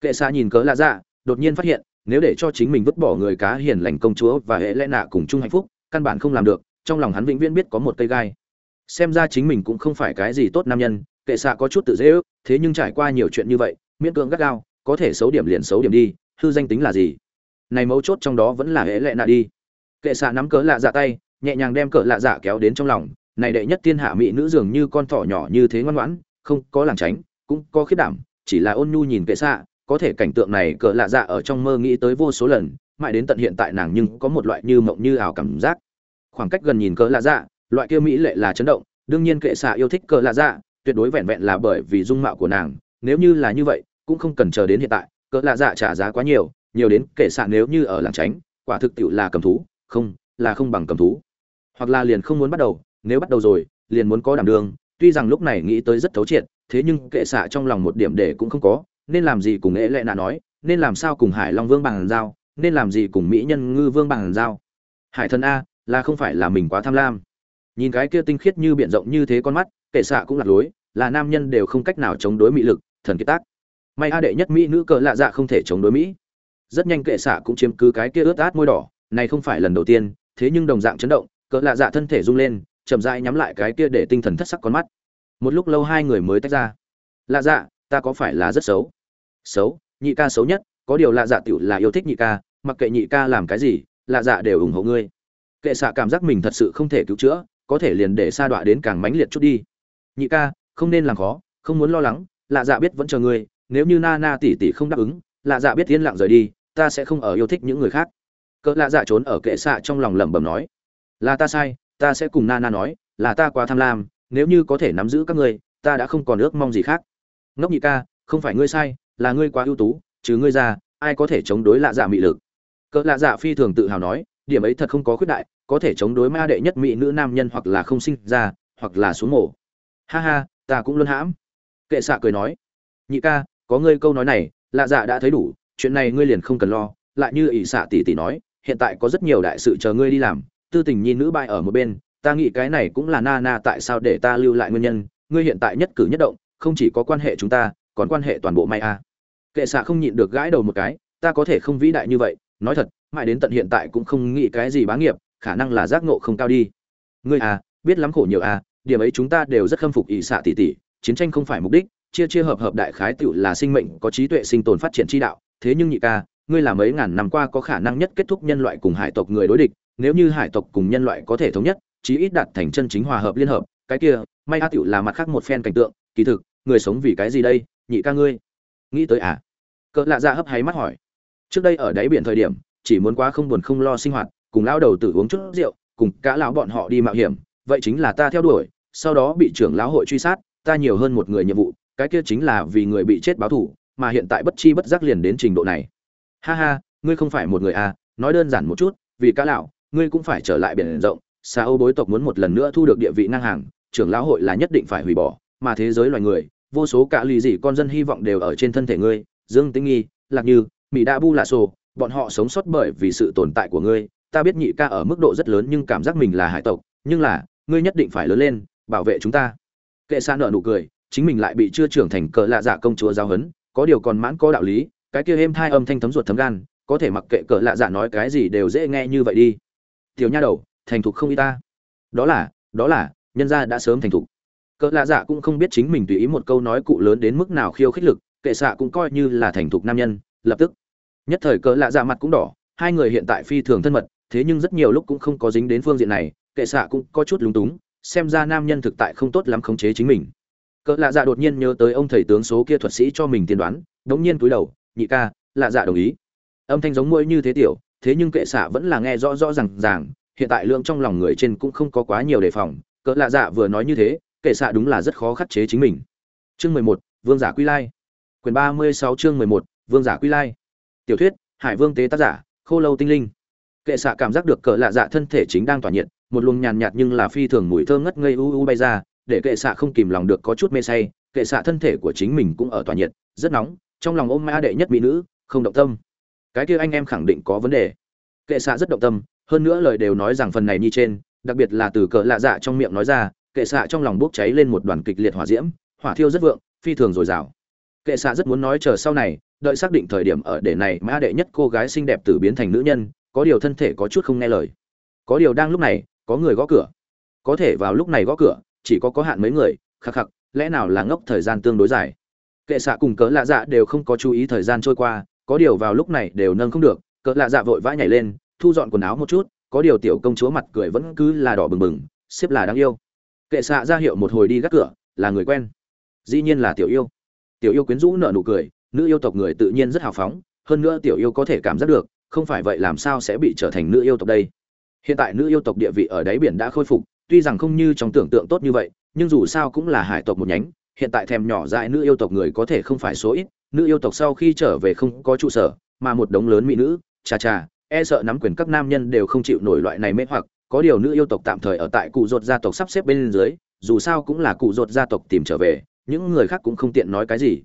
[SPEAKER 1] Kệ xa nhìn cỡ lạ dạ đột nhiên phát hiện nếu để cho chính mình vứt bỏ người cá hiền lành công chúa và hệ lẽ nạ cùng chung hạnh phúc, căn bản không làm được, trong lòng hắn vĩnh viễn biết có một cây gai. Xem ra chính mình cũng không phải cái gì tốt nam nhân, kệ xạ có chút tự dễ ước, thế nhưng trải qua nhiều chuyện như vậy, miễn cưỡng gắt gao, có thể xấu điểm liền xấu điểm đi, hư danh tính là gì? Này mấu chốt trong đó vẫn là hệ lệ nạ đi. Kệ xạ nắm cỡ lạ dạ tay, nhẹ nhàng đem cỡ lạ dạ kéo đến trong lòng. Này đệ nhất thiên hạ mỹ nữ dường như con thỏ nhỏ như thế ngoan ngoãn, không có làng tránh, cũng có khiết đảm, chỉ là ôn nhu nhìn kệ xạ có thể cảnh tượng này cỡ lạ dạ ở trong mơ nghĩ tới vô số lần, mãi đến tận hiện tại nàng nhưng có một loại như mộng như ảo cảm giác. Khoảng cách gần nhìn cỡ lạ dạ loại kia mỹ lệ là chấn động, đương nhiên kệ xạ yêu thích cỡ lạ dạ tuyệt đối vẹn vẹn là bởi vì dung mạo của nàng, nếu như là như vậy, cũng không cần chờ đến hiện tại, cỡ lạ dạ trả giá quá nhiều nhiều đến kệ xạ nếu như ở làng tránh, quả thực tiệu là cầm thú, không, là không bằng cầm thú. Hoặc là liền không muốn bắt đầu, nếu bắt đầu rồi, liền muốn có đảm đường tuy rằng lúc này nghĩ tới rất thấu triệt, thế nhưng kệ xạ trong lòng một điểm để cũng không có nên làm gì cùng ế lệ nạ nói, nên làm sao cùng hải long vương bằng giao, nên làm gì cùng mỹ nhân ngư vương bằng giao? Hải thần a, là không phải là mình quá tham lam. Nhìn cái kia tinh khiết như biển rộng như thế con mắt, kệ xạ cũng lạc lối, là nam nhân đều không cách nào chống đối mỹ lực, thần kiệt tác. May a đệ nhất mỹ nữ cỡ lạ dạ không thể chống đối mỹ. Rất nhanh kệ xạ cũng chiếm cứ cái kia ướt át môi đỏ, này không phải lần đầu tiên, thế nhưng đồng dạng chấn động cỡ lạ dạ thân thể rung lên, chậm rãi nhắm lại cái kia để tinh thần thất sắc con mắt. Một lúc lâu hai người mới tách ra. Lạ dạ ta có phải là rất xấu? Xấu, nhị ca xấu nhất, có điều lạ dạ tiểu là yêu thích nhị ca, mặc kệ nhị ca làm cái gì, lạ dạ đều ủng hộ ngươi. Kệ xạ cảm giác mình thật sự không thể cứu chữa, có thể liền để sa đọa đến càng mãnh liệt chút đi. Nhị ca, không nên làm khó, không muốn lo lắng, lạ dạ biết vẫn chờ ngươi, nếu như na na tỷ tỷ không đáp ứng, lạ dạ biết yên lặng rời đi, ta sẽ không ở yêu thích những người khác. Cỡ lạ dạ trốn ở kệ xạ trong lòng lẩm bẩm nói, là ta sai, ta sẽ cùng na na nói, là ta quá tham lam, nếu như có thể nắm giữ các ngươi, ta đã không còn ước mong gì khác ngốc nhị ca, không phải ngươi sai, là ngươi quá ưu tú chứ ngươi ra, ai có thể chống đối lạ dạ mị lực? Cỡ lạ dạ phi thường tự hào nói, điểm ấy thật không có khuyết đại, có thể chống đối ma đệ nhất mỹ nữ nam nhân hoặc là không sinh ra, hoặc là xuống mổ. Ha ha, ta cũng luôn hãm. Kệ xạ cười nói, nhị ca, có ngươi câu nói này, lạ dạ đã thấy đủ, chuyện này ngươi liền không cần lo. Lại như ỷ xạ tỷ tỷ nói, hiện tại có rất nhiều đại sự chờ ngươi đi làm, tư tình nhi nữ bại ở một bên, ta nghĩ cái này cũng là na na tại sao để ta lưu lại nguyên nhân, ngươi hiện tại nhất cử nhất động không chỉ có quan hệ chúng ta, còn quan hệ toàn bộ may a kệ xạ không nhịn được gãi đầu một cái, ta có thể không vĩ đại như vậy, nói thật, mãi đến tận hiện tại cũng không nghĩ cái gì bá nghiệp, khả năng là giác ngộ không cao đi. Ngươi à biết lắm khổ nhiều à điểm ấy chúng ta đều rất khâm phục ỷ xạ tỷ tỷ, chiến tranh không phải mục đích, chia chia hợp hợp đại khái tựu là sinh mệnh, có trí tuệ sinh tồn phát triển chi đạo. Thế nhưng nhị ca, ngươi là mấy ngàn năm qua có khả năng nhất kết thúc nhân loại cùng hải tộc người đối địch, nếu như hải tộc cùng nhân loại có thể thống nhất, chí ít đạt thành chân chính hòa hợp liên hợp. Cái kia may a tựu là mặt khác một phen cảnh tượng, kỳ thực người sống vì cái gì đây, nhị ca ngươi? Nghĩ tới à? Cỡ lạ ra hấp háy mắt hỏi. Trước đây ở đáy biển thời điểm, chỉ muốn quá không buồn không lo sinh hoạt, cùng lão đầu tử uống chút rượu, cùng cả lão bọn họ đi mạo hiểm, vậy chính là ta theo đuổi, sau đó bị trưởng lão hội truy sát, ta nhiều hơn một người nhiệm vụ, cái kia chính là vì người bị chết báo thù, mà hiện tại bất chi bất giác liền đến trình độ này. Ha ha, ngươi không phải một người à nói đơn giản một chút, vì cả lão, ngươi cũng phải trở lại biển rộng xa âu bối tộc muốn một lần nữa thu được địa vị ngang hàng, trưởng lão hội là nhất định phải hủy bỏ mà thế giới loài người, vô số cả lì dị con dân hy vọng đều ở trên thân thể ngươi, dương tĩnh nghi, lạc như mỹ đa bu lạ sổ bọn họ sống sót bởi vì sự tồn tại của ngươi. Ta biết nhị ca ở mức độ rất lớn nhưng cảm giác mình là hải tộc, nhưng là, ngươi nhất định phải lớn lên, bảo vệ chúng ta. Kệ xa nợ nụ cười, chính mình lại bị chưa trưởng thành cờ lạ dạ công chúa giao hấn có điều còn mãn có đạo lý, cái kia êm thai âm thanh thấm ruột thấm gan, có thể mặc kệ cờ lạ dạ nói cái gì đều dễ nghe như vậy đi. Tiểu nha đầu, thành thục không y ta. Đó là đó là, nhân gia đã sớm thành thục cỡ lạ dạ cũng không biết chính mình tùy ý một câu nói cụ lớn đến mức nào khiêu khích lực, kệ xạ cũng coi như là thành thục nam nhân, lập tức. Nhất thời cỡ lạ dạ mặt cũng đỏ, hai người hiện tại phi thường thân mật, thế nhưng rất nhiều lúc cũng không có dính đến phương diện này, kệ xạ cũng có chút lúng túng, xem ra nam nhân thực tại không tốt lắm khống chế chính mình. Cỡ lạ dạ đột nhiên nhớ tới ông thầy tướng số kia thuật sĩ cho mình tiên đoán, đống nhiên túi đầu, nhị ca, lạ dạ đồng ý. Âm thanh giống mũi như thế tiểu, thế nhưng kệ xạ vẫn là nghe rõ rõ rằng ràng, hiện tại lượng trong lòng người trên cũng không có quá nhiều đề phòng, cỡ lạ dạ vừa nói như thế kệ xạ đúng là rất khó khắc chế chính mình. Chương mười một, vương giả quy lai. Quyền ba mươi sáu chương mười một, vương giả quy lai. Tiểu thuyết, hải vương tế tác giả, khô lâu tinh linh. Kệ xạ cảm giác được cỡ lạ dạ thân thể chính đang tỏa nhiệt, một luồng nhàn nhạt nhưng là phi thường mùi thơ ngất ngây u u bay ra, để kệ xạ không kìm lòng được có chút mê say, kệ xạ thân thể của chính mình cũng ở tỏa nhiệt, rất nóng, trong lòng ôm mã đệ nhất mỹ nữ, không động tâm. Cái kia anh em khẳng định có vấn đề. Kệ xạ rất động tâm, hơn nữa lời đều nói rằng phần này như trên, đặc biệt là từ cỡ lạ dạ trong miệng nói ra kệ xạ trong lòng bốc cháy lên một đoàn kịch liệt hỏa diễm, hỏa thiêu rất vượng, phi thường dồi dào. Kệ xạ rất muốn nói chờ sau này, đợi xác định thời điểm ở để này mã đệ nhất cô gái xinh đẹp từ biến thành nữ nhân, có điều thân thể có chút không nghe lời. Có điều đang lúc này, có người gõ cửa. Có thể vào lúc này gõ cửa, chỉ có có hạn mấy người, khắc khắc, lẽ nào là ngốc thời gian tương đối dài? Kệ xạ cùng cỡ lạ dạ đều không có chú ý thời gian trôi qua, có điều vào lúc này đều nâng không được, cỡ lạ dạ vội vã nhảy lên, thu dọn quần áo một chút, có điều tiểu công chúa mặt cười vẫn cứ là đỏ bừng bừng, xếp là đáng yêu kệ xạ ra hiệu một hồi đi gác cửa, là người quen. Dĩ nhiên là tiểu yêu. Tiểu yêu quyến rũ nở nụ cười, nữ yêu tộc người tự nhiên rất hào phóng, hơn nữa tiểu yêu có thể cảm giác được, không phải vậy làm sao sẽ bị trở thành nữ yêu tộc đây. Hiện tại nữ yêu tộc địa vị ở đáy biển đã khôi phục, tuy rằng không như trong tưởng tượng tốt như vậy, nhưng dù sao cũng là hải tộc một nhánh, hiện tại thèm nhỏ dại nữ yêu tộc người có thể không phải số ít, nữ yêu tộc sau khi trở về không có trụ sở, mà một đống lớn mỹ nữ chà chà e sợ nắm quyền các nam nhân đều không chịu nổi loại này mê hoặc có điều nữ yêu tộc tạm thời ở tại cụ rột gia tộc sắp xếp bên dưới, dù sao cũng là cụ rột gia tộc tìm trở về, những người khác cũng không tiện nói cái gì.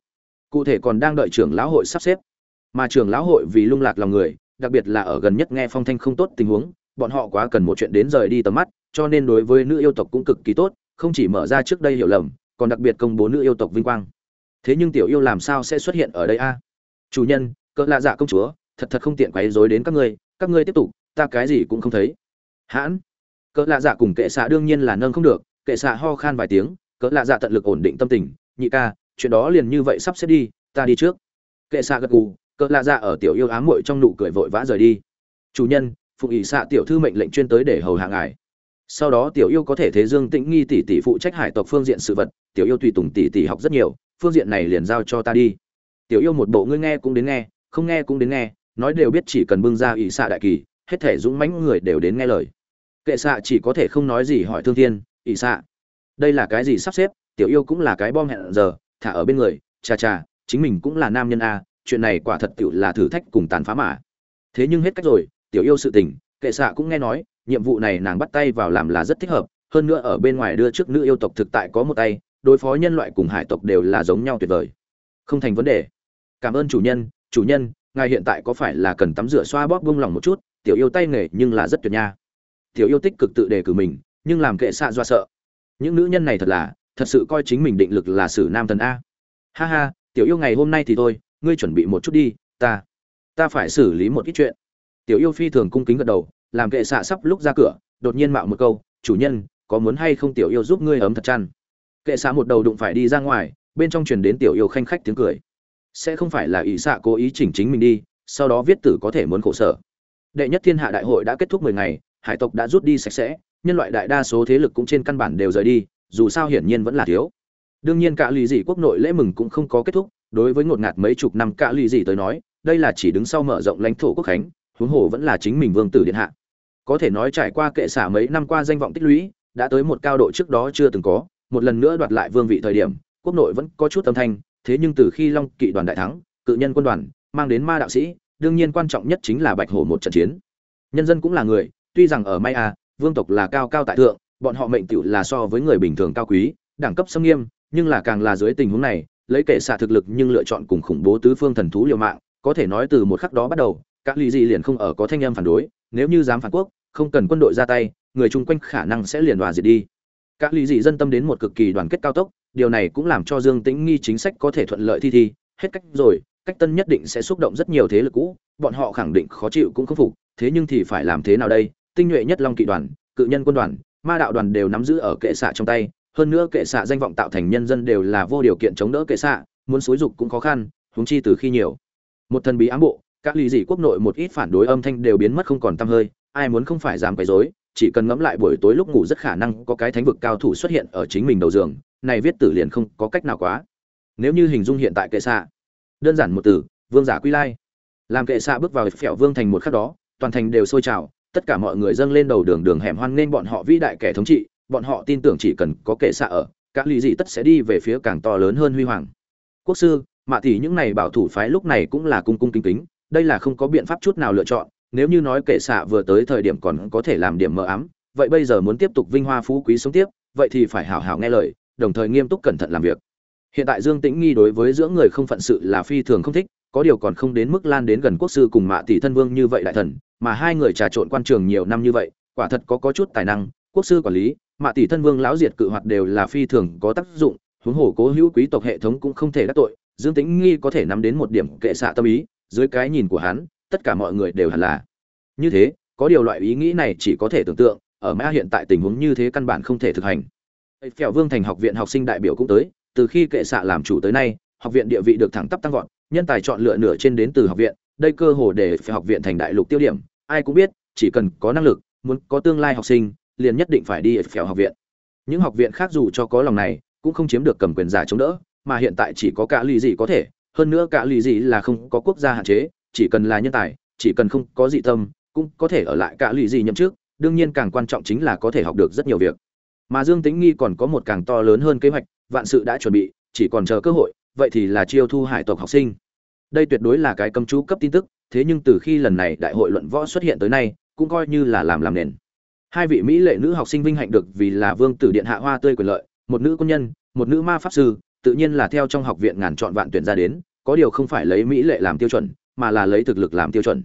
[SPEAKER 1] Cụ thể còn đang đợi trưởng lão hội sắp xếp. Mà trưởng lão hội vì lung lạc lòng người, đặc biệt là ở gần nhất nghe phong thanh không tốt tình huống, bọn họ quá cần một chuyện đến rời đi tầm mắt, cho nên đối với nữ yêu tộc cũng cực kỳ tốt, không chỉ mở ra trước đây hiểu lầm, còn đặc biệt công bố nữ yêu tộc vinh quang. Thế nhưng tiểu yêu làm sao sẽ xuất hiện ở đây a? Chủ nhân, cỡ lạ dạ công chúa, thật thật không tiện quấy rối đến các ngươi các ngươi tiếp tục, ta cái gì cũng không thấy hãn. Cỡ lạ dạ cùng kệ xạ đương nhiên là nâng không được, kệ xạ ho khan vài tiếng, cỡ lạ dạ tận lực ổn định tâm tình, nhị ca, chuyện đó liền như vậy sắp xếp đi, ta đi trước. Kệ xạ gật gù, cỡ lạ dạ ở tiểu yêu ám muội trong nụ cười vội vã rời đi. Chủ nhân, phụ ỷ xạ tiểu thư mệnh lệnh chuyên tới để hầu hạ ngài. Sau đó tiểu yêu có thể thế dương tĩnh nghi tỷ tỷ phụ trách hải tộc phương diện sự vật, tiểu yêu tùy tùng tỷ tỷ học rất nhiều, phương diện này liền giao cho ta đi. Tiểu yêu một bộ ngươi nghe cũng đến nghe, không nghe cũng đến nghe, nói đều biết chỉ cần bưng ra ỷ xạ đại kỳ, hết thể dũng mãnh người đều đến nghe lời kệ xạ chỉ có thể không nói gì hỏi thương thiên, ỷ xạ đây là cái gì sắp xếp? Tiểu yêu cũng là cái bom hẹn giờ, thả ở bên người cha cha chính mình cũng là nam nhân a, chuyện này quả thật tiểu là thử thách cùng tàn phá mà. Thế nhưng hết cách rồi, tiểu yêu sự tình, kệ xạ cũng nghe nói, nhiệm vụ này nàng bắt tay vào làm là rất thích hợp, hơn nữa ở bên ngoài đưa trước nữ yêu tộc thực tại có một tay, đối phó nhân loại cùng hải tộc đều là giống nhau tuyệt vời. Không thành vấn đề. Cảm ơn chủ nhân chủ nhân, ngài hiện tại có phải là cần tắm rửa xoa bóp vung lòng một chút, tiểu yêu tay nghề nhưng là rất tuyệt nha tiểu yêu tích cực tự đề cử mình, nhưng làm kệ xạ do sợ. Những nữ nhân này thật là, thật sự coi chính mình định lực là sử nam thần a. Ha ha, tiểu yêu ngày hôm nay thì thôi, ngươi chuẩn bị một chút đi, ta ta phải xử lý một ít chuyện. Tiểu yêu phi thường cung kính gật đầu, làm kệ xạ sắp lúc ra cửa, đột nhiên mạo một câu, chủ nhân, có muốn hay không tiểu yêu giúp ngươi ấm thật chăn? Kệ xạ một đầu đụng phải đi ra ngoài, bên trong truyền đến tiểu yêu khanh khách tiếng cười. Sẽ không phải là ỷ xạ cố ý chỉnh chính mình đi, sau đó viết tử có thể muốn khổ sở. Đệ nhất thiên hạ đại hội đã kết thúc mười ngày hải tộc đã rút đi sạch sẽ, nhân loại đại đa số thế lực cũng trên căn bản đều rời đi, dù sao hiển nhiên vẫn là thiếu. Đương nhiên cả lì dị quốc nội lễ mừng cũng không có kết thúc, đối với ngột ngạt mấy chục năm cả lì dị tới nói, đây là chỉ đứng sau mở rộng lãnh thổ quốc khánh, huống hồ vẫn là chính mình vương tử điện hạ. Có thể nói trải qua kệ xả mấy năm qua danh vọng tích lũy, đã tới một cao độ trước đó chưa từng có, một lần nữa đoạt lại vương vị thời điểm, quốc nội vẫn có chút âm thanh, thế nhưng từ khi long kỵ đoàn đại thắng, cự nhân quân đoàn, mang đến ma đạo sĩ, đương nhiên quan trọng nhất chính là bạch hổ một trận chiến. Nhân dân cũng là người tuy rằng ở Maya, vương tộc là cao cao tại thượng bọn họ mệnh tựu là so với người bình thường cao quý đẳng cấp xâm nghiêm nhưng là càng là dưới tình huống này lấy kệ xạ thực lực nhưng lựa chọn cùng khủng bố tứ phương thần thú liều mạng có thể nói từ một khắc đó bắt đầu các lý gì liền không ở có thanh âm phản đối nếu như dám phản quốc không cần quân đội ra tay người chung quanh khả năng sẽ liền hòa diệt đi. Các lý dị dân tâm đến một cực kỳ đoàn kết cao tốc điều này cũng làm cho dương tĩnh nghi chính sách có thể thuận lợi thi thi hết cách rồi cách tân nhất định sẽ xúc động rất nhiều thế lực cũ bọn họ khẳng định khó chịu cũng không phục thế nhưng thì phải làm thế nào đây? Tinh nhuệ nhất long kỵ đoàn, cự nhân quân đoàn, ma đạo đoàn đều nắm giữ ở kệ xạ trong tay. Hơn nữa kệ xạ danh vọng tạo thành nhân dân đều là vô điều kiện chống đỡ kệ xạ, muốn xúi dục cũng khó khăn, huống chi từ khi nhiều. Một thần bí ám bộ, các lý dị quốc nội một ít phản đối âm thanh đều biến mất không còn tăm hơi, ai muốn không phải dám quấy rối, chỉ cần ngẫm lại buổi tối lúc ngủ rất khả năng có cái thánh vực cao thủ xuất hiện ở chính mình đầu giường, này viết tử liền không có cách nào quá. Nếu như hình dung hiện tại kệ xạ, đơn giản một từ, vương giả quy lai. Làm kệ xạ bước vào phèo vương thành một khắc đó, toàn thành đều sôi trào tất cả mọi người dâng lên đầu đường đường hẻm hoan nên bọn họ vĩ đại kẻ thống trị, bọn họ tin tưởng chỉ cần có kệ xạ ở các lý dị tất sẽ đi về phía càng to lớn hơn huy hoàng. Quốc sư, mạ thì những này bảo thủ phái lúc này cũng là cung cung kính kính, đây là không có biện pháp chút nào lựa chọn, nếu như nói kệ xạ vừa tới thời điểm còn có thể làm điểm mờ ám, vậy bây giờ muốn tiếp tục vinh hoa phú quý sống tiếp, vậy thì phải hảo hảo nghe lời, đồng thời nghiêm túc cẩn thận làm việc. Hiện tại dương tĩnh nghi đối với giữa người không phận sự là phi thường không thích, có điều còn không đến mức lan đến gần quốc sư cùng mạ tỷ thân vương như vậy đại thần mà hai người trà trộn quan trường nhiều năm như vậy, quả thật có có chút tài năng, quốc sư quản lý, mạ tỷ thân vương lão diệt cự hoạt đều là phi thường có tác dụng, huống hồ cố hữu quý tộc hệ thống cũng không thể đắc tội, dương tĩnh nghi có thể nắm đến một điểm kệ xạ tâm ý, dưới cái nhìn của hắn, tất cả mọi người đều hẳn là như thế, có điều loại ý nghĩ này chỉ có thể tưởng tượng, ở mã hiện tại tình huống như thế căn bản không thể thực hành. Phèo vương thành học viện học sinh đại biểu cũng tới, từ khi kệ xạ làm chủ tới nay, học viện địa vị được thẳng tắp tăng vọt, nhân tài chọn lựa nửa trên đến từ học viện đây cơ hồ để phải học viện thành đại lục tiêu điểm, ai cũng biết, chỉ cần có năng lực, muốn có tương lai học sinh, liền nhất định phải đi phèo học viện. Những học viện khác dù cho có lòng này, cũng không chiếm được cầm quyền giả chống đỡ, mà hiện tại chỉ có cả lì gì có thể, hơn nữa cả lì gì là không có quốc gia hạn chế, chỉ cần là nhân tài, chỉ cần không có dị tâm, cũng có thể ở lại cả lì gì nhậm trước đương nhiên càng quan trọng chính là có thể học được rất nhiều việc. Mà dương tính nghi còn có một càng to lớn hơn kế hoạch, vạn sự đã chuẩn bị, chỉ còn chờ cơ hội, vậy thì là chiêu thu hải tộc học sinh đây tuyệt đối là cái cấm chú cấp tin tức, thế nhưng từ khi lần này đại hội luận võ xuất hiện tới nay, cũng coi như là làm làm nền. Hai vị mỹ lệ nữ học sinh vinh hạnh được vì là vương tử điện hạ hoa tươi quyền lợi, một nữ quân nhân, một nữ ma pháp sư, tự nhiên là theo trong học viện ngàn chọn vạn tuyển ra đến, có điều không phải lấy mỹ lệ làm tiêu chuẩn, mà là lấy thực lực làm tiêu chuẩn.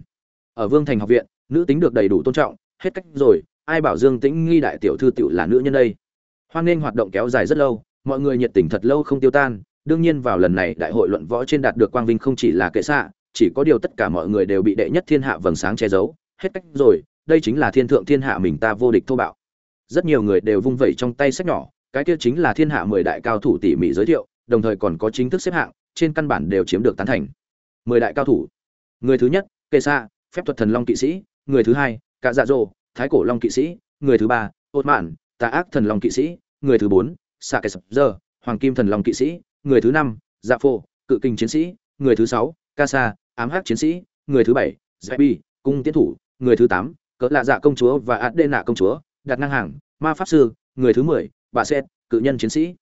[SPEAKER 1] Ở vương thành học viện, nữ tính được đầy đủ tôn trọng, hết cách rồi, ai bảo dương tĩnh nghi đại tiểu thư tiểu là nữ nhân đây? Hoan nghênh hoạt động kéo dài rất lâu, mọi người nhiệt tình thật lâu không tiêu tan đương nhiên vào lần này đại hội luận võ trên đạt được quang vinh không chỉ là kệ xạ, chỉ có điều tất cả mọi người đều bị đệ nhất thiên hạ vầng sáng che giấu. Hết cách rồi, đây chính là thiên thượng thiên hạ mình ta vô địch thô bạo. Rất nhiều người đều vung vẩy trong tay sách nhỏ, cái kia chính là thiên hạ mười đại cao thủ tỉ mỉ giới thiệu, đồng thời còn có chính thức xếp hạng, trên căn bản đều chiếm được tán thành. Mười đại cao thủ. Người thứ nhất, kệ xạ, phép thuật thần long kỵ sĩ. Người thứ hai, cạ dạ dỗ thái cổ long kỵ sĩ. Người thứ ba ột mạn, tà ác thần long kỵ sĩ. Người thứ bốn, xạ kẻ sập giờ hoàng kim thần long kỵ sĩ người thứ năm dạ phô, cự kinh chiến sĩ, người thứ sáu, ca sa, ám hắc chiến sĩ, người thứ bảy giải bi, cung tiến thủ, người thứ tám, cỡ lạ dạ công chúa và ạt đê nạ công chúa đặt ngang hàng, ma pháp sư, người thứ mười, bà xét cự nhân chiến sĩ.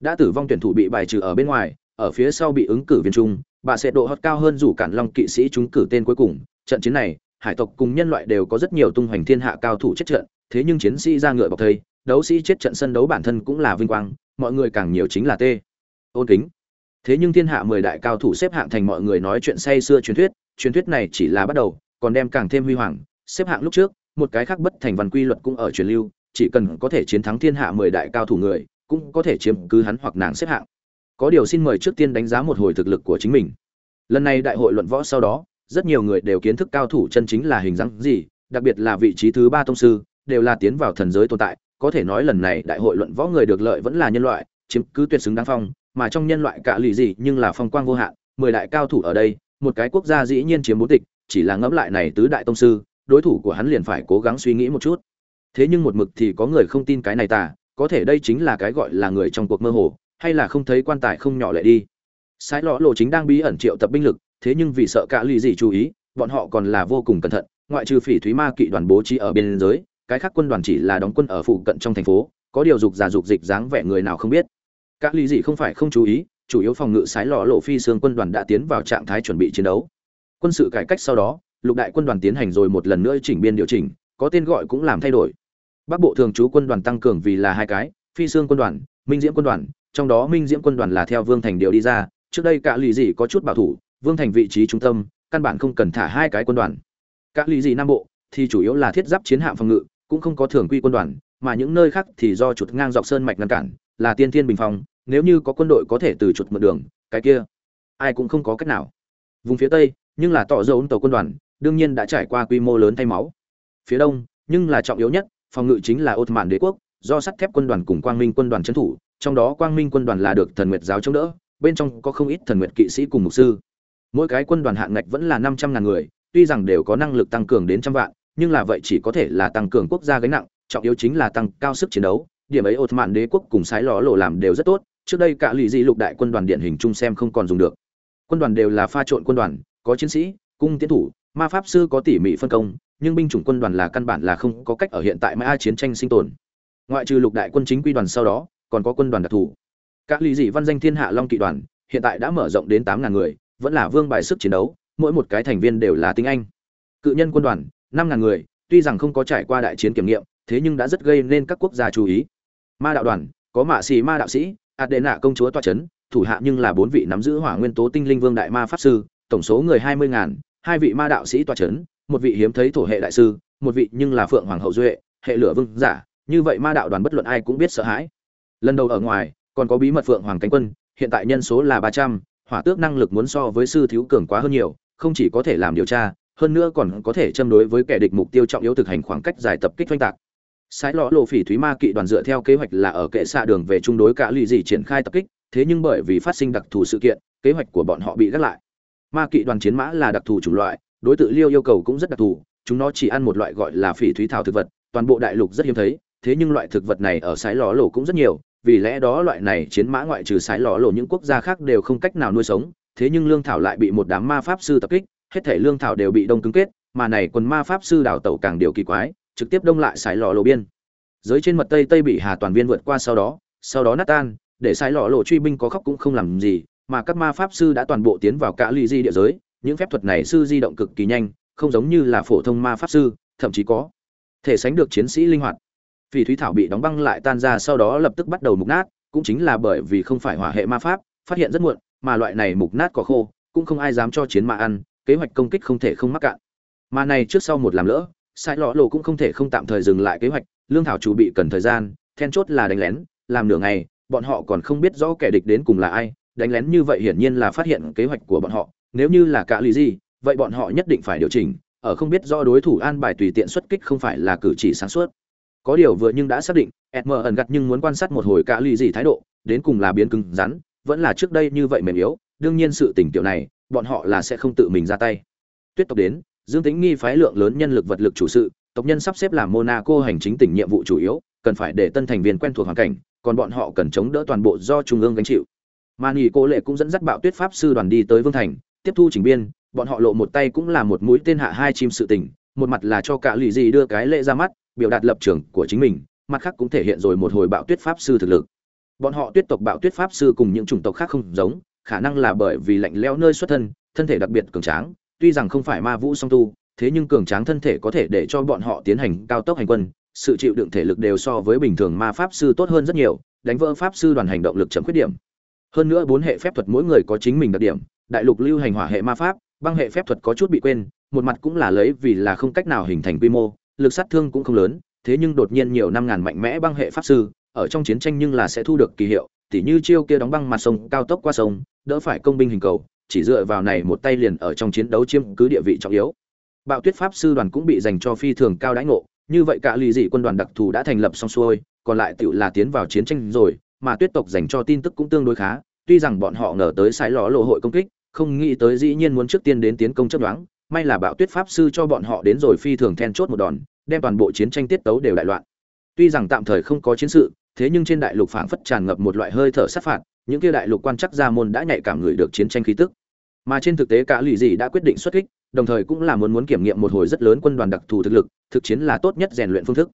[SPEAKER 1] Đã tử vong tuyển thủ bị bài trừ ở bên ngoài, ở phía sau bị ứng cử viên trung, bà sẽ độ hot cao hơn rủ cản long kỵ sĩ chúng cử tên cuối cùng. Trận chiến này, hải tộc cùng nhân loại đều có rất nhiều tung hoành thiên hạ cao thủ chết trận, thế nhưng chiến sĩ ra ngựa bọc thây, đấu sĩ chết trận sân đấu bản thân cũng là vinh quang, mọi người càng nhiều chính là tê ôn kính. Thế nhưng thiên hạ mười đại cao thủ xếp hạng thành mọi người nói chuyện say xưa truyền thuyết truyền thuyết này chỉ là bắt đầu, còn đem càng thêm huy hoàng. Xếp hạng lúc trước, một cái khác bất thành văn quy luật cũng ở truyền lưu, chỉ cần có thể chiến thắng thiên hạ mười đại cao thủ người, cũng có thể chiếm cứ hắn hoặc nàng xếp hạng. Có điều xin mời trước tiên đánh giá một hồi thực lực của chính mình. Lần này đại hội luận võ sau đó, rất nhiều người đều kiến thức cao thủ chân chính là hình dáng gì, đặc biệt là vị trí thứ ba tông sư, đều là tiến vào thần giới tồn tại. Có thể nói lần này đại hội luận võ người được lợi vẫn là nhân loại chiếm cứ tuyệt xứng đáng phong mà trong nhân loại cả lì gì nhưng là phong quang vô hạn mười đại cao thủ ở đây một cái quốc gia dĩ nhiên chiếm bốn tịch chỉ là ngẫm lại này tứ đại tông sư đối thủ của hắn liền phải cố gắng suy nghĩ một chút. Thế nhưng một mực thì có người không tin cái này tả, có thể đây chính là cái gọi là người trong cuộc mơ hồ hay là không thấy quan tài không nhỏ lệ đi. Sai lọ lộ chính đang bí ẩn triệu tập binh lực thế nhưng vì sợ cả lì gì chú ý bọn họ còn là vô cùng cẩn thận ngoại trừ phỉ thúy ma kỵ đoàn bố trí ở biên giới cái khác quân đoàn chỉ là đóng quân ở phụ cận trong thành phố có điều dục giả dục dịch dáng vẻ người nào không biết các lý gì không phải không chú ý, chủ yếu phòng ngự sái lò lộ phi xương quân đoàn đã tiến vào trạng thái chuẩn bị chiến đấu. Quân sự cải cách sau đó, lục đại quân đoàn tiến hành rồi một lần nữa chỉnh biên điều chỉnh, có tên gọi cũng làm thay đổi. Bắc bộ thường trú quân đoàn tăng cường vì là hai cái, phi xương quân đoàn, minh diễm quân đoàn, trong đó minh diễm quân đoàn là theo vương thành điều đi ra, trước đây cả lì Dị có chút bảo thủ, vương thành vị trí trung tâm, căn bản không cần thả hai cái quân đoàn. Cả lì Dị nam bộ thì chủ yếu là thiết giáp chiến hạm phòng ngự, cũng không có thường quy quân đoàn, mà những nơi khác thì do chuột ngang dọc sơn mạch ngăn cản, là tiên thiên bình phong nếu như có quân đội có thể từ chuột mượn đường, cái kia, ai cũng không có cách nào. Vùng phía tây, nhưng là tỏ dấu tàu quân đoàn, đương nhiên đã trải qua quy mô lớn thay máu. Phía đông, nhưng là trọng yếu nhất, phòng ngự chính là ột mạn đế quốc, do sắt thép quân đoàn cùng quang minh quân đoàn trấn thủ, trong đó quang minh quân đoàn là được thần nguyệt giáo chống đỡ, bên trong có không ít thần nguyệt kỵ sĩ cùng mục sư. Mỗi cái quân đoàn hạng ngạch vẫn là năm trăm ngàn người, tuy rằng đều có năng lực tăng cường đến trăm vạn, nhưng là vậy chỉ có thể là tăng cường quốc gia gánh nặng, trọng yếu chính là tăng cao sức chiến đấu, điểm ấy ột mạn đế quốc cùng sái ló lộ làm đều rất tốt trước đây cả lì dị lục đại quân đoàn điển hình chung xem không còn dùng được. Quân đoàn đều là pha trộn quân đoàn, có chiến sĩ, cung tiến thủ, ma pháp sư có tỉ mỉ phân công, nhưng binh chủng quân đoàn là căn bản là không có cách ở hiện tại mai chiến tranh sinh tồn. Ngoại trừ lục đại quân chính quy đoàn sau đó, còn có quân đoàn đặc thù. Các lý dị văn danh thiên hạ long kỵ đoàn, hiện tại đã mở rộng đến tám ngàn người, vẫn là vương bài sức chiến đấu, mỗi một cái thành viên đều là tiếng anh. Cự nhân quân đoàn, năm ngàn người, tuy rằng không có trải qua đại chiến kiểm nghiệm, thế nhưng đã rất gây nên các quốc gia chú ý. Ma đạo đoàn, có mạ xì ma đạo sĩ ạt đệ nạ công chúa toa c h ấ n thủ hạ nhưng là bốn vị nắm giữ hỏa nguyên tố tinh linh vương đại ma pháp sư, tổng số người hai mươi ngàn, hai vị ma đạo sĩ toa c h ấ n một vị hiếm thấy thổ hệ đại sư, một vị nhưng là phượng hoàng hậu duệ, hệ lửa vương giả, như vậy ma đạo đoàn bất luận ai cũng biết sợ hãi. Lần đầu ở ngoài, còn có bí mật phượng hoàng cánh quân, hiện tại nhân số là ba trăm, hỏa tước năng lực muốn so với sư thiếu cường quá hơn nhiều, không chỉ có thể làm điều tra, hơn nữa còn có thể châm đối với kẻ địch mục tiêu trọng yếu thực hành khoảng cách dài tập kích doanh tạc sái lọ lộ phỉ thúy ma kỵ đoàn dựa theo kế hoạch là ở kệ xạ đường về trung đối cả lì gì triển khai tập kích, thế nhưng bởi vì phát sinh đặc thù sự kiện, kế hoạch của bọn họ bị gác lại. Ma kỵ đoàn chiến mã là đặc thù chủng loại, đối tượng liêu yêu cầu cũng rất đặc thù, chúng nó chỉ ăn một loại gọi là phỉ thúy thảo thực vật, toàn bộ đại lục rất hiếm thấy, thế nhưng loại thực vật này ở sái lò lộ cũng rất nhiều, vì lẽ đó loại này chiến mã ngoại trừ sái lò lộ những quốc gia khác đều không cách nào nuôi sống, thế nhưng lương thảo lại bị một đám ma pháp sư tập kích, hết thể lương thảo đều bị đông cứng kết, mà này quần ma pháp sư đào tẩu càng điều kỳ quái trực tiếp đông lại sải lò lộ biên. Giới trên mật tây tây bị hà toàn viên vượt qua sau đó sau đó nát tan, để sải lò lộ truy binh có khóc cũng không làm gì, mà các ma pháp sư đã toàn bộ tiến vào cả lì di địa giới, những phép thuật này sư di động cực kỳ nhanh, không giống như là phổ thông ma pháp sư, thậm chí có thể sánh được chiến sĩ linh hoạt. Vì thúy thảo bị đóng băng lại tan ra sau đó lập tức bắt đầu mục nát, cũng chính là bởi vì không phải hỏa hệ ma pháp, phát hiện rất muộn, mà loại này mục nát có khô, cũng không ai dám cho chiến ma ăn, kế hoạch công kích không thể không mắc cạn. Mà này trước sau một làm lỡ sai lọ lộ cũng không thể không tạm thời dừng lại kế hoạch, lương thảo chủ bị cần thời gian, then chốt là đánh lén, làm nửa ngày, bọn họ còn không biết rõ kẻ địch đến cùng là ai, đánh lén như vậy hiển nhiên là phát hiện kế hoạch của bọn họ, nếu như là cả lý gì, vậy bọn họ nhất định phải điều chỉnh, ở không biết do đối thủ an bài tùy tiện xuất kích không phải là cử chỉ sáng suốt. Có điều vừa nhưng đã xác định edm ẩn gặt nhưng muốn quan sát một hồi cả lý gì thái độ, đến cùng là biến cứng rắn, vẫn là trước đây như vậy mềm yếu, đương nhiên sự tình tiểu này, bọn họ là sẽ không tự mình ra tay. Tuyết tộc đến dương Tĩnh nghi phái lượng lớn nhân lực vật lực chủ sự, tộc nhân sắp xếp làm monaco hành chính tỉnh nhiệm vụ chủ yếu, cần phải để tân thành viên quen thuộc hoàn cảnh, còn bọn họ cần chống đỡ toàn bộ do trung ương gánh chịu. Mani nghỉ cô lệ cũng dẫn dắt bạo tuyết pháp sư đoàn đi tới vương thành, tiếp thu chỉnh biên, bọn họ lộ một tay cũng là một mũi tên hạ hai chim sự tình, một mặt là cho cả lì gì đưa cái lễ ra mắt, biểu đạt lập trường của chính mình, mặt khác cũng thể hiện rồi một hồi bạo tuyết pháp sư thực lực. Bọn họ tuyết tộc bạo tuyết pháp sư cùng những chủng tộc khác không giống, khả năng là bởi vì lạnh lẽo nơi xuất thân thân thể đặc biệt cường tráng tuy rằng không phải ma vũ song tu, thế nhưng cường tráng thân thể có thể để cho bọn họ tiến hành cao tốc hành quân, sự chịu đựng thể lực đều so với bình thường ma pháp sư tốt hơn rất nhiều, đánh vỡ pháp sư đoàn hành động lực chấm khuyết điểm. Hơn nữa bốn hệ phép thuật mỗi người có chính mình đặc điểm, đại lục lưu hành hỏa hệ ma pháp, băng hệ phép thuật có chút bị quên, một mặt cũng là lấy vì là không cách nào hình thành quy mô, lực sát thương cũng không lớn, thế nhưng đột nhiên nhiều năm ngàn mạnh mẽ băng hệ pháp sư, ở trong chiến tranh nhưng là sẽ thu được kỳ hiệu, tỉ như chiêu kia đóng băng mặt sông, cao tốc qua sông, đỡ phải công binh hình cầu chỉ dựa vào này một tay liền ở trong chiến đấu chiếm cứ địa vị trọng yếu. Bạo tuyết pháp sư đoàn cũng bị dành cho phi thường cao đãi ngộ, như vậy cả lì dị quân đoàn đặc thù đã thành lập xong xuôi, còn lại tựu là tiến vào chiến tranh rồi, mà tuyết tộc dành cho tin tức cũng tương đối khá, tuy rằng bọn họ ngờ tới sái ló lộ hội công kích, không nghĩ tới dĩ nhiên muốn trước tiên đến tiến công chấp đoán may là bạo tuyết pháp sư cho bọn họ đến rồi phi thường then chốt một đòn, đem toàn bộ chiến tranh tiết tấu đều đại loạn. Tuy rằng tạm thời không có chiến sự, thế nhưng trên đại lục phảng phất tràn ngập một loại hơi thở sát phạt những kia đại lục quan chắc gia môn đã nhạy cảm người được chiến tranh khí tức. Mà trên thực tế cả lì gì đã quyết định xuất kích, đồng thời cũng là muốn muốn kiểm nghiệm một hồi rất lớn quân đoàn đặc thù thực lực, thực chiến là tốt nhất rèn luyện phương thức.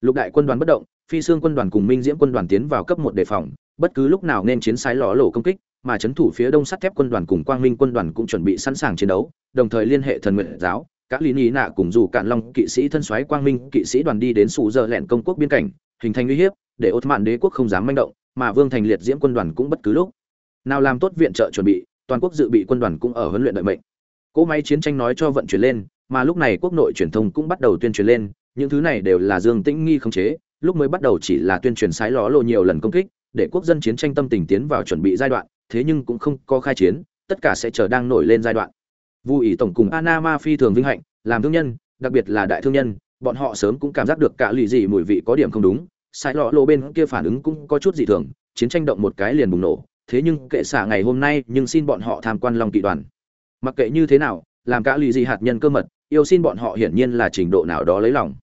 [SPEAKER 1] Lục đại quân đoàn bất động, phi xương quân đoàn cùng minh diễm quân đoàn tiến vào cấp một đề phòng, bất cứ lúc nào nên chiến sái ló lổ công kích, mà chấn thủ phía đông sắt thép quân đoàn cùng quang minh quân đoàn cũng chuẩn bị sẵn sàng chiến đấu, đồng thời liên hệ thần nguyện giáo các lý ý nạ cùng dù cạn long kỵ sĩ thân xoáy quang minh kỵ sĩ đoàn đi đến sụ giờ lẹn công quốc biên cảnh, hình thành uy hiếp, để ốt mạn đế quốc không dám manh động mà vương thành liệt diễm quân đoàn cũng bất cứ lúc nào làm tốt viện trợ chuẩn bị, toàn quốc dự bị quân đoàn cũng ở huấn luyện đợi mệnh. Cỗ máy chiến tranh nói cho vận chuyển lên, mà lúc này quốc nội truyền thông cũng bắt đầu tuyên truyền lên, những thứ này đều là dương tĩnh nghi khống chế, lúc mới bắt đầu chỉ là tuyên truyền sái ló lộ nhiều lần công kích, để quốc dân chiến tranh tâm tình tiến vào chuẩn bị giai đoạn, thế nhưng cũng không có khai chiến, tất cả sẽ chờ đang nổi lên giai đoạn. Vu ỷ tổng cùng anama phi thường vinh hạnh, làm thương nhân, đặc biệt là đại thương nhân, bọn họ sớm cũng cảm giác được cả lì gì mùi vị có điểm không đúng sai lọ lộ bên kia phản ứng cũng có chút dị thường, chiến tranh động một cái liền bùng nổ. Thế nhưng kệ xả ngày hôm nay nhưng xin bọn họ tham quan long kỵ đoàn. Mặc kệ như thế nào, làm cả lì gì hạt nhân cơ mật, yêu xin bọn họ hiển nhiên là trình độ nào đó lấy lòng.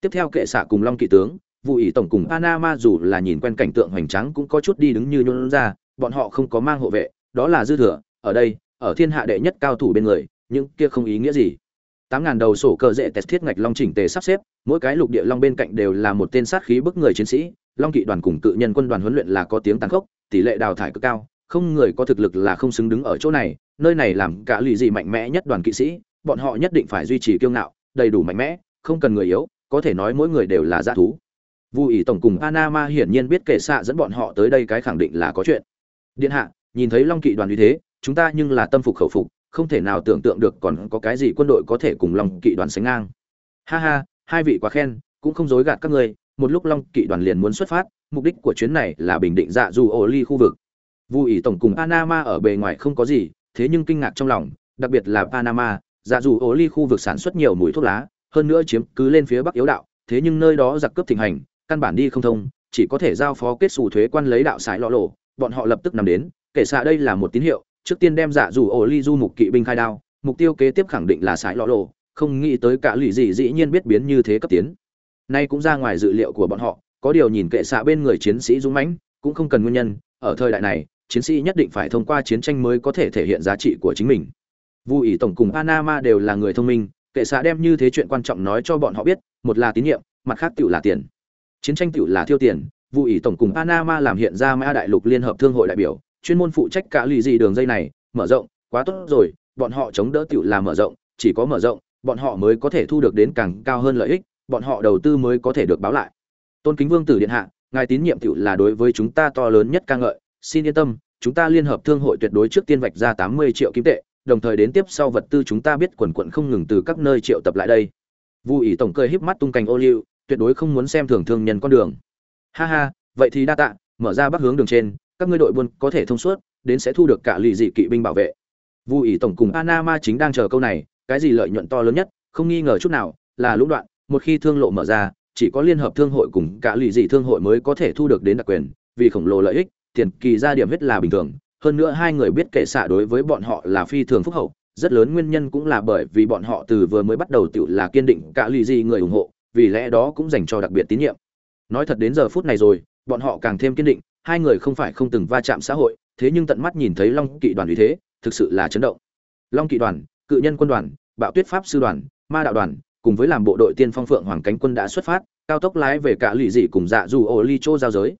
[SPEAKER 1] Tiếp theo kệ xả cùng long kỵ tướng vụ ỷ tổng cùng panama dù là nhìn quen cảnh tượng hoành tráng cũng có chút đi đứng như nhún ra, bọn họ không có mang hộ vệ, đó là dư thừa. Ở đây, ở thiên hạ đệ nhất cao thủ bên người nhưng kia không ý nghĩa gì? Tám ngàn đầu sổ cờ dễ test thiết ngạch long chỉnh tề sắp xếp mỗi cái lục địa long bên cạnh đều là một tên sát khí bức người chiến sĩ long kỵ đoàn cùng cự nhân quân đoàn huấn luyện là có tiếng tàn khốc tỷ lệ đào thải cực cao không người có thực lực là không xứng đứng ở chỗ này nơi này làm cả lì gì mạnh mẽ nhất đoàn kỵ sĩ bọn họ nhất định phải duy trì kiêu ngạo đầy đủ mạnh mẽ không cần người yếu có thể nói mỗi người đều là dã thú Vu ỷ tổng cùng anama hiển nhiên biết kể xạ dẫn bọn họ tới đây cái khẳng định là có chuyện. Điện hạ, nhìn thấy Long Kỵ đoàn như thế, chúng ta nhưng là tâm phục khẩu phục, không thể nào tưởng tượng được còn có cái gì quân đội có thể cùng Long Kỵ đoàn sánh ngang. Ha ha, hai vị quá khen, cũng không dối gạt các người, một lúc Long Kỵ đoàn liền muốn xuất phát, mục đích của chuyến này là bình định dạ dù ổ ly khu vực. Vu ỷ tổng cùng Panama ở bề ngoài không có gì, thế nhưng kinh ngạc trong lòng, đặc biệt là Panama, dạ dù ổ ly khu vực sản xuất nhiều mùi thuốc lá, hơn nữa chiếm cứ lên phía bắc yếu đạo, thế nhưng nơi đó giặc cướp thịnh hành căn bản đi không thông chỉ có thể giao phó kết sủ thuế quan lấy đạo sải lọ lộ bọn họ lập tức nằm đến kể xa đây là một tín hiệu trước tiên đem giả dù ổ ly du mục kỵ binh khai đao, mục tiêu kế tiếp khẳng định là sải lọ lộ, không nghĩ tới cả lụy gì dĩ nhiên biết biến như thế cấp tiến. Nay cũng ra ngoài dự liệu của bọn họ, có điều nhìn kệ xạ bên người chiến sĩ dũng mãnh, cũng không cần nguyên nhân, ở thời đại này, chiến sĩ nhất định phải thông qua chiến tranh mới có thể thể hiện giá trị của chính mình. Vu ỷ tổng cùng panama đều là người thông minh, kệ xạ đem như thế chuyện quan trọng nói cho bọn họ biết, một là tín nhiệm, mặt khác tựu là tiền. Chiến tranh tựu là thiêu tiền, vu ỷ tổng cùng panama làm hiện ra mã đại lục liên hợp thương hội đại biểu chuyên môn phụ trách cả lì gì đường dây này, mở rộng, quá tốt rồi, bọn họ chống đỡ tiểu là mở rộng, chỉ có mở rộng, bọn họ mới có thể thu được đến càng cao hơn lợi ích, bọn họ đầu tư mới có thể được báo lại. Tôn kính vương tử điện hạ, ngài tín nhiệm tiểu là đối với chúng ta to lớn nhất ca ngợi, xin yên tâm, chúng ta liên hợp thương hội tuyệt đối trước tiên vạch ra tám mươi triệu kim tệ, đồng thời đến tiếp sau vật tư chúng ta biết quần quận không ngừng từ các nơi triệu tập lại đây. Vu ỷ tổng cười híp mắt tung cành ô liu, tuyệt đối không muốn xem thường thương nhân con đường. Ha ha, vậy thì đa tạ, mở ra bắc hướng đường trên các ngươi đội buôn có thể thông suốt, đến sẽ thu được cả lì dị kỵ binh bảo vệ. Vu ỷ tổng cùng anama chính đang chờ câu này, cái gì lợi nhuận to lớn nhất, không nghi ngờ chút nào, là lũng đoạn, một khi thương lộ mở ra, chỉ có liên hợp thương hội cùng cả lì dị thương hội mới có thể thu được đến đặc quyền, vì khổng lồ lợi ích, tiền kỳ ra điểm hết là bình thường. Hơn nữa hai người biết kệ xạ đối với bọn họ là phi thường phúc hậu, rất lớn nguyên nhân cũng là bởi vì bọn họ từ vừa mới bắt đầu tự là kiên định cả lì dị người ủng hộ, vì lẽ đó cũng dành cho đặc biệt tín nhiệm. Nói thật đến giờ phút này rồi, bọn họ càng thêm kiên định hai người không phải không từng va chạm xã hội, thế nhưng tận mắt nhìn thấy long kỵ đoàn uy thế, thực sự là chấn động. Long kỵ đoàn, cự nhân quân đoàn, bạo tuyết pháp sư đoàn, ma đạo đoàn, cùng với làm bộ đội tiên phong phượng hoàng cánh quân đã xuất phát, cao tốc lái về cả lì dị cùng dạ dù ô ly chô giao giới.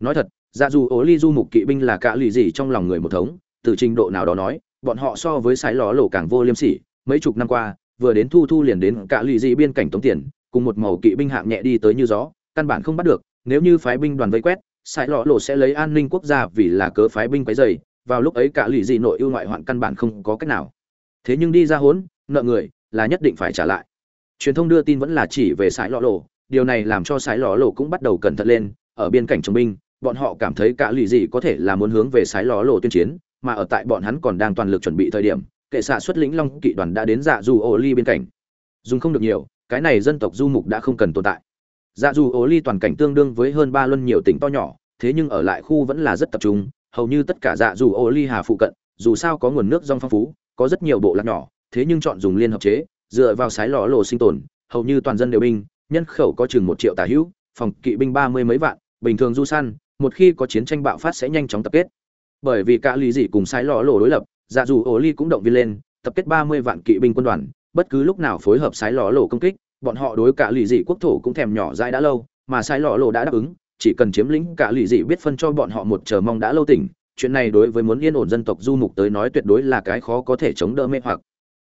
[SPEAKER 1] Nói thật dạ dù ô ly du mục kỵ binh là cả lì dị trong lòng người một thống, từ trình độ nào đó nói, bọn họ so với sái ló lổ càng vô liêm sỉ, mấy chục năm qua, vừa đến thu thu liền đến cả lì dị biên cảnh tống tiền, cùng một màu kỵ binh hạng nhẹ đi tới như gió, căn bản không bắt được, nếu như phái binh đoàn vây quét sai lọ lộ sẽ lấy an ninh quốc gia vì là cớ phái binh quấy dày vào lúc ấy cả lì dị nội ưu ngoại hoạn căn bản không có cách nào. Thế nhưng đi ra hốn, nợ người, là nhất định phải trả lại. Truyền thông đưa tin vẫn là chỉ về sải lọ lộ, điều này làm cho sải lọ lộ cũng bắt đầu cẩn thận lên, ở biên cảnh chống binh, bọn họ cảm thấy cả lì dị có thể là muốn hướng về sải lọ lộ tuyên chiến, mà ở tại bọn hắn còn đang toàn lực chuẩn bị thời điểm, kệ xạ xuất lĩnh long kỵ đoàn đã đến dạ dù ô ly bên cạnh dùng không được nhiều, cái này dân tộc du mục đã không cần tồn tại dạ dù ô ly toàn cảnh tương đương với hơn ba luân nhiều tỉnh to nhỏ, thế nhưng ở lại khu vẫn là rất tập trung, hầu như tất cả dạ dù ô ly hà phụ cận, dù sao có nguồn nước rong phong phú, có rất nhiều bộ lạc nhỏ, thế nhưng chọn dùng liên hợp chế, dựa vào sái lò lộ sinh tồn, hầu như toàn dân đều binh, nhân khẩu có chừng một triệu tà hữu, phòng kỵ binh ba mươi mấy vạn, bình thường du săn, một khi có chiến tranh bạo phát sẽ nhanh chóng tập kết. Bởi vì cả lý dị cùng sái lò lộ đối lập dạ dù ố ly cũng động viên lên, tập kết ba mươi vạn kỵ binh quân đoàn, bất cứ lúc nào phối hợp sái lò lộ công kích bọn họ đối cả lì dị quốc thổ cũng thèm nhỏ dãi đã lâu, mà sai lọ lộ đã đáp ứng, chỉ cần chiếm lĩnh cả lì dị biết phân cho bọn họ một chờ mong đã lâu tỉnh, chuyện này đối với muốn yên ổn dân tộc du mục tới nói tuyệt đối là cái khó có thể chống đỡ mê hoặc.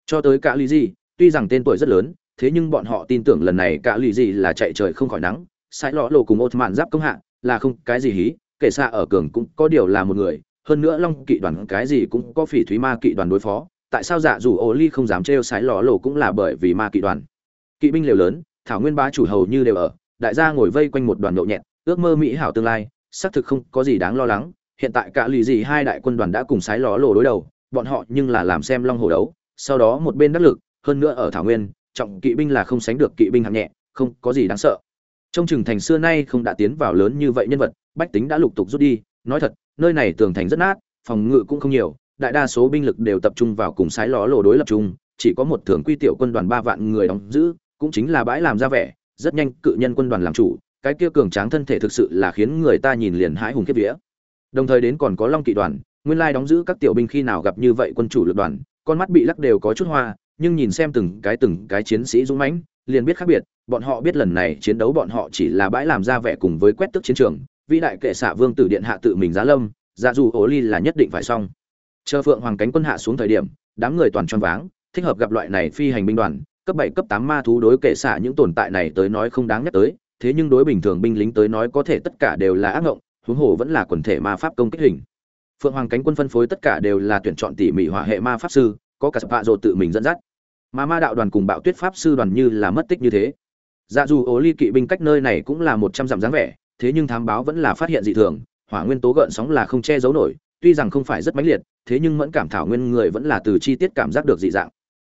[SPEAKER 1] Cho tới cả lì dị, tuy rằng tên tuổi rất lớn, thế nhưng bọn họ tin tưởng lần này cả lì dị là chạy trời không khỏi nắng, sai lọ lộ cùng ột mạn giáp công hạ, là không cái gì hí, kể xa ở cường cũng có điều là một người, hơn nữa long kỵ đoàn cái gì cũng có phỉ thúy ma kỵ đoàn đối phó, tại sao dạ dù ô ly không dám trêu sái lọ lộ cũng là bởi vì ma kỵ đoàn kỵ binh liều lớn, thảo nguyên bá chủ hầu như đều ở, đại gia ngồi vây quanh một đoàn nhậu nhẹt, ước mơ mỹ hảo tương lai, xác thực không có gì đáng lo lắng, hiện tại cả lì gì hai đại quân đoàn đã cùng sái ló lổ đối đầu, bọn họ nhưng là làm xem long hồ đấu, sau đó một bên đắc lực, hơn nữa ở thảo nguyên, trọng kỵ binh là không sánh được kỵ binh hạng nhẹ, không có gì đáng sợ. Trong trường thành xưa nay không đã tiến vào lớn như vậy nhân vật, bách tính đã lục tục rút đi, nói thật, nơi này tường thành rất nát, phòng ngự cũng không nhiều, đại đa số binh lực đều tập trung vào cùng sái ló lổ đối lập chung, chỉ có một thường quy tiểu quân đoàn ba vạn người đóng giữ cũng chính là bãi làm ra vẻ, rất nhanh cự nhân quân đoàn làm chủ, cái kia cường tráng thân thể thực sự là khiến người ta nhìn liền hãi hùng kiếp vía. Đồng thời đến còn có long kỵ đoàn, nguyên lai đóng giữ các tiểu binh khi nào gặp như vậy quân chủ lực đoàn, con mắt bị lắc đều có chút hoa, nhưng nhìn xem từng cái từng cái chiến sĩ dũng mãnh, liền biết khác biệt, bọn họ biết lần này chiến đấu bọn họ chỉ là bãi làm ra vẻ cùng với quét tức chiến trường, vĩ đại kệ xạ vương tử điện hạ tự mình giá lâm dạ dù ổ ly là nhất định phải xong. Chờ phượng hoàng cánh quân hạ xuống thời điểm, đám người toàn choáng váng, thích hợp gặp loại này phi hành binh đoàn cấp bảy, cấp tám ma thú đối kệ xạ những tồn tại này tới nói không đáng nhắc tới, thế nhưng đối bình thường binh lính tới nói có thể tất cả đều là ác ngộng, huống hồ vẫn là quần thể ma pháp công kích hình. Phượng hoàng cánh quân phân phối tất cả đều là tuyển chọn tỉ mỉ hỏa hệ ma pháp sư, có cả spa rồ tự mình dẫn dắt. Mà ma đạo đoàn cùng bạo tuyết pháp sư đoàn như là mất tích như thế. Dạ dù ố ly kỵ binh cách nơi này cũng là một trăm dặm dáng vẻ, thế nhưng thám báo vẫn là phát hiện dị thường, hỏa nguyên tố gợn sóng là không che giấu nổi, tuy rằng không phải rất mãnh liệt, thế nhưng mẫn cảm thảo nguyên người vẫn là từ chi tiết cảm giác được dị dạng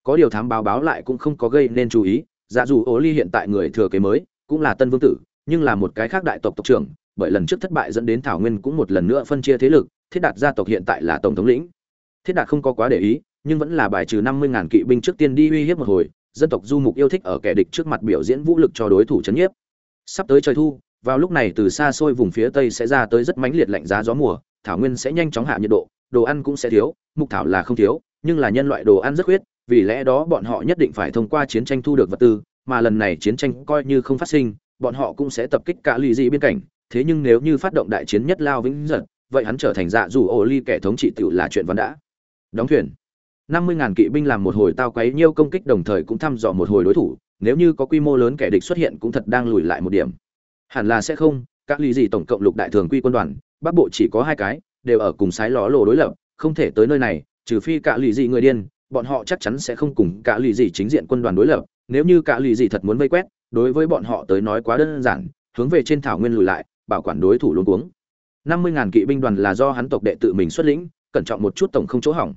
[SPEAKER 1] có điều thám báo báo lại cũng không có gây nên chú ý dạ dù ố ly hiện tại người thừa kế mới, cũng là tân vương tử, nhưng là một cái khác đại tộc tộc trưởng, bởi lần trước thất bại dẫn đến thảo nguyên cũng một lần nữa phân chia thế lực, thiết đạt gia tộc hiện tại là tổng thống lĩnh. Thiết đạt không có quá để ý, nhưng vẫn là bài trừ năm mươi ngàn kỵ binh trước tiên đi uy hiếp một hồi, dân tộc du mục yêu thích ở kẻ địch trước mặt biểu diễn vũ lực cho đối thủ chấn nhiếp. Sắp tới trời thu, vào lúc này từ xa xôi vùng phía tây sẽ ra tới rất mãnh liệt lạnh giá gió mùa, thảo nguyên sẽ nhanh chóng hạ nhiệt độ, đồ ăn cũng sẽ thiếu, mục thảo là không thiếu, nhưng là nhân loại đồ ăn rất khuyết vì lẽ đó bọn họ nhất định phải thông qua chiến tranh thu được vật tư, mà lần này chiến tranh coi như không phát sinh, bọn họ cũng sẽ tập kích cả lì dị biên cảnh. Thế nhưng nếu như phát động đại chiến nhất lao vĩnh giật, vậy hắn trở thành dạ dù ổ ly kẻ thống trị tựu là chuyện vấn đã. Đóng thuyền. Năm mươi ngàn kỵ binh làm một hồi tao quấy nhiêu công kích đồng thời cũng thăm dò một hồi đối thủ, nếu như có quy mô lớn kẻ địch xuất hiện cũng thật đang lùi lại một điểm. Hẳn là sẽ không các lý gì tổng cộng lục đại thường quy quân đoàn, bắc bộ chỉ có hai cái, đều ở cùng sái ló lộ đối lập, không thể tới nơi này, trừ phi cả lý gì người điên bọn họ chắc chắn sẽ không cùng cả lì gì chính diện quân đoàn đối lập, nếu như cả lì gì thật muốn vây quét, đối với bọn họ tới nói quá đơn giản, hướng về trên thảo nguyên lùi lại, bảo quản đối thủ luôn cuống. Năm mươi ngàn kỵ binh đoàn là do hắn tộc đệ tự mình xuất lĩnh, cẩn trọng một chút tổng không chỗ hỏng.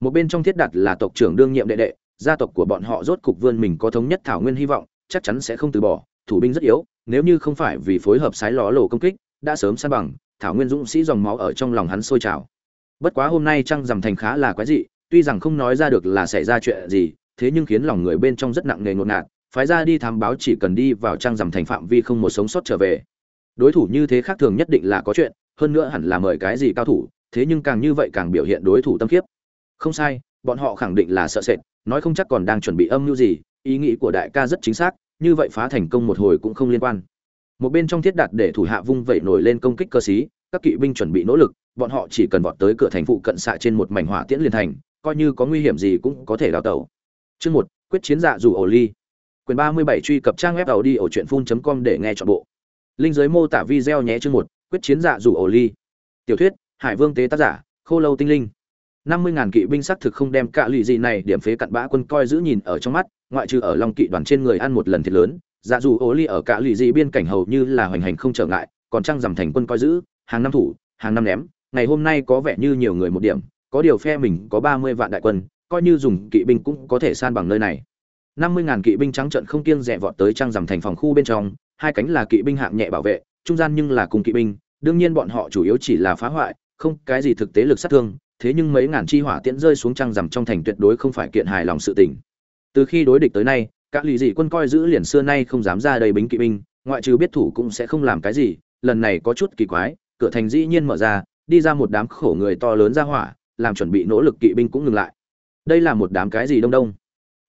[SPEAKER 1] Một bên trong thiết đặt là tộc trưởng đương nhiệm đệ đệ, gia tộc của bọn họ rốt cục vươn mình có thống nhất thảo nguyên hy vọng, chắc chắn sẽ không từ bỏ, thủ binh rất yếu, nếu như không phải vì phối hợp sái ló lổ công kích, đã sớm san bằng, thảo nguyên dũng sĩ dòng máu ở trong lòng hắn sôi trào. Bất quá hôm nay trăng rằm thành khá là quái dị tuy rằng không nói ra được là xảy ra chuyện gì, thế nhưng khiến lòng người bên trong rất nặng nề ngột ngạt, phái ra đi thám báo chỉ cần đi vào trang rằm thành phạm vi không một sống sót trở về. Đối thủ như thế khác thường nhất định là có chuyện, hơn nữa hẳn là mời cái gì cao thủ, thế nhưng càng như vậy càng biểu hiện đối thủ tâm khiếp. Không sai, bọn họ khẳng định là sợ sệt, nói không chắc còn đang chuẩn bị âm mưu gì, ý nghĩ của đại ca rất chính xác, như vậy phá thành công một hồi cũng không liên quan. Một bên trong thiết đặt để thủ hạ vung vẩy nổi lên công kích cơ sĩ, các kỵ binh chuẩn bị nỗ lực, bọn họ chỉ cần vọt tới cửa thành phụ cận xạ trên một mảnh hỏa tiễn liền thành coi như có nguy hiểm gì cũng có thể đào tẩu. Chương một, quyết chiến dạ dù ổ ly. Quyền ba mươi bảy truy cập trang web tàu đi ở truyện phun com để nghe chọn bộ. Linh giới mô tả video nhé chương một, quyết chiến dạ dù ổ ly. Tiểu thuyết, hải vương tế tác giả, khô lâu tinh linh. năm mươi ngàn kỵ binh xác thực không đem cả lụy gì này điểm phế cặn bã quân coi giữ nhìn ở trong mắt, ngoại trừ ở long kỵ đoàn trên người ăn một lần thiệt lớn dạ dù ổ ly ở cả lụy gì biên cảnh hầu như là hoành hành không trở ngại, còn trăng dằm thành quân coi giữ, hàng năm thủ, hàng năm ném. Ngày hôm nay có vẻ như nhiều người một điểm có điều phe mình có ba mươi vạn đại quân coi như dùng kỵ binh cũng có thể san bằng nơi này năm mươi ngàn kỵ binh trắng trận không kiêng dè vọt tới trang rằm thành phòng khu bên trong hai cánh là kỵ binh hạng nhẹ bảo vệ trung gian nhưng là cùng kỵ binh đương nhiên bọn họ chủ yếu chỉ là phá hoại không cái gì thực tế lực sát thương thế nhưng mấy ngàn chi hỏa tiễn rơi xuống trang rằm trong thành tuyệt đối không phải kiện hài lòng sự tình. Từ khi đối địch tới nay, các lý dị quân coi giữ liền xưa nay không dám ra đây bính kỵ binh, ngoại trừ biết thủ cũng sẽ không làm cái gì, lần này có chút kỳ quái, cửa thành dĩ nhiên mở ra, đi ra một đám khổ người to lớn ra hỏa, làm chuẩn bị nỗ lực kỵ binh cũng ngừng lại. Đây là một đám cái gì đông đông?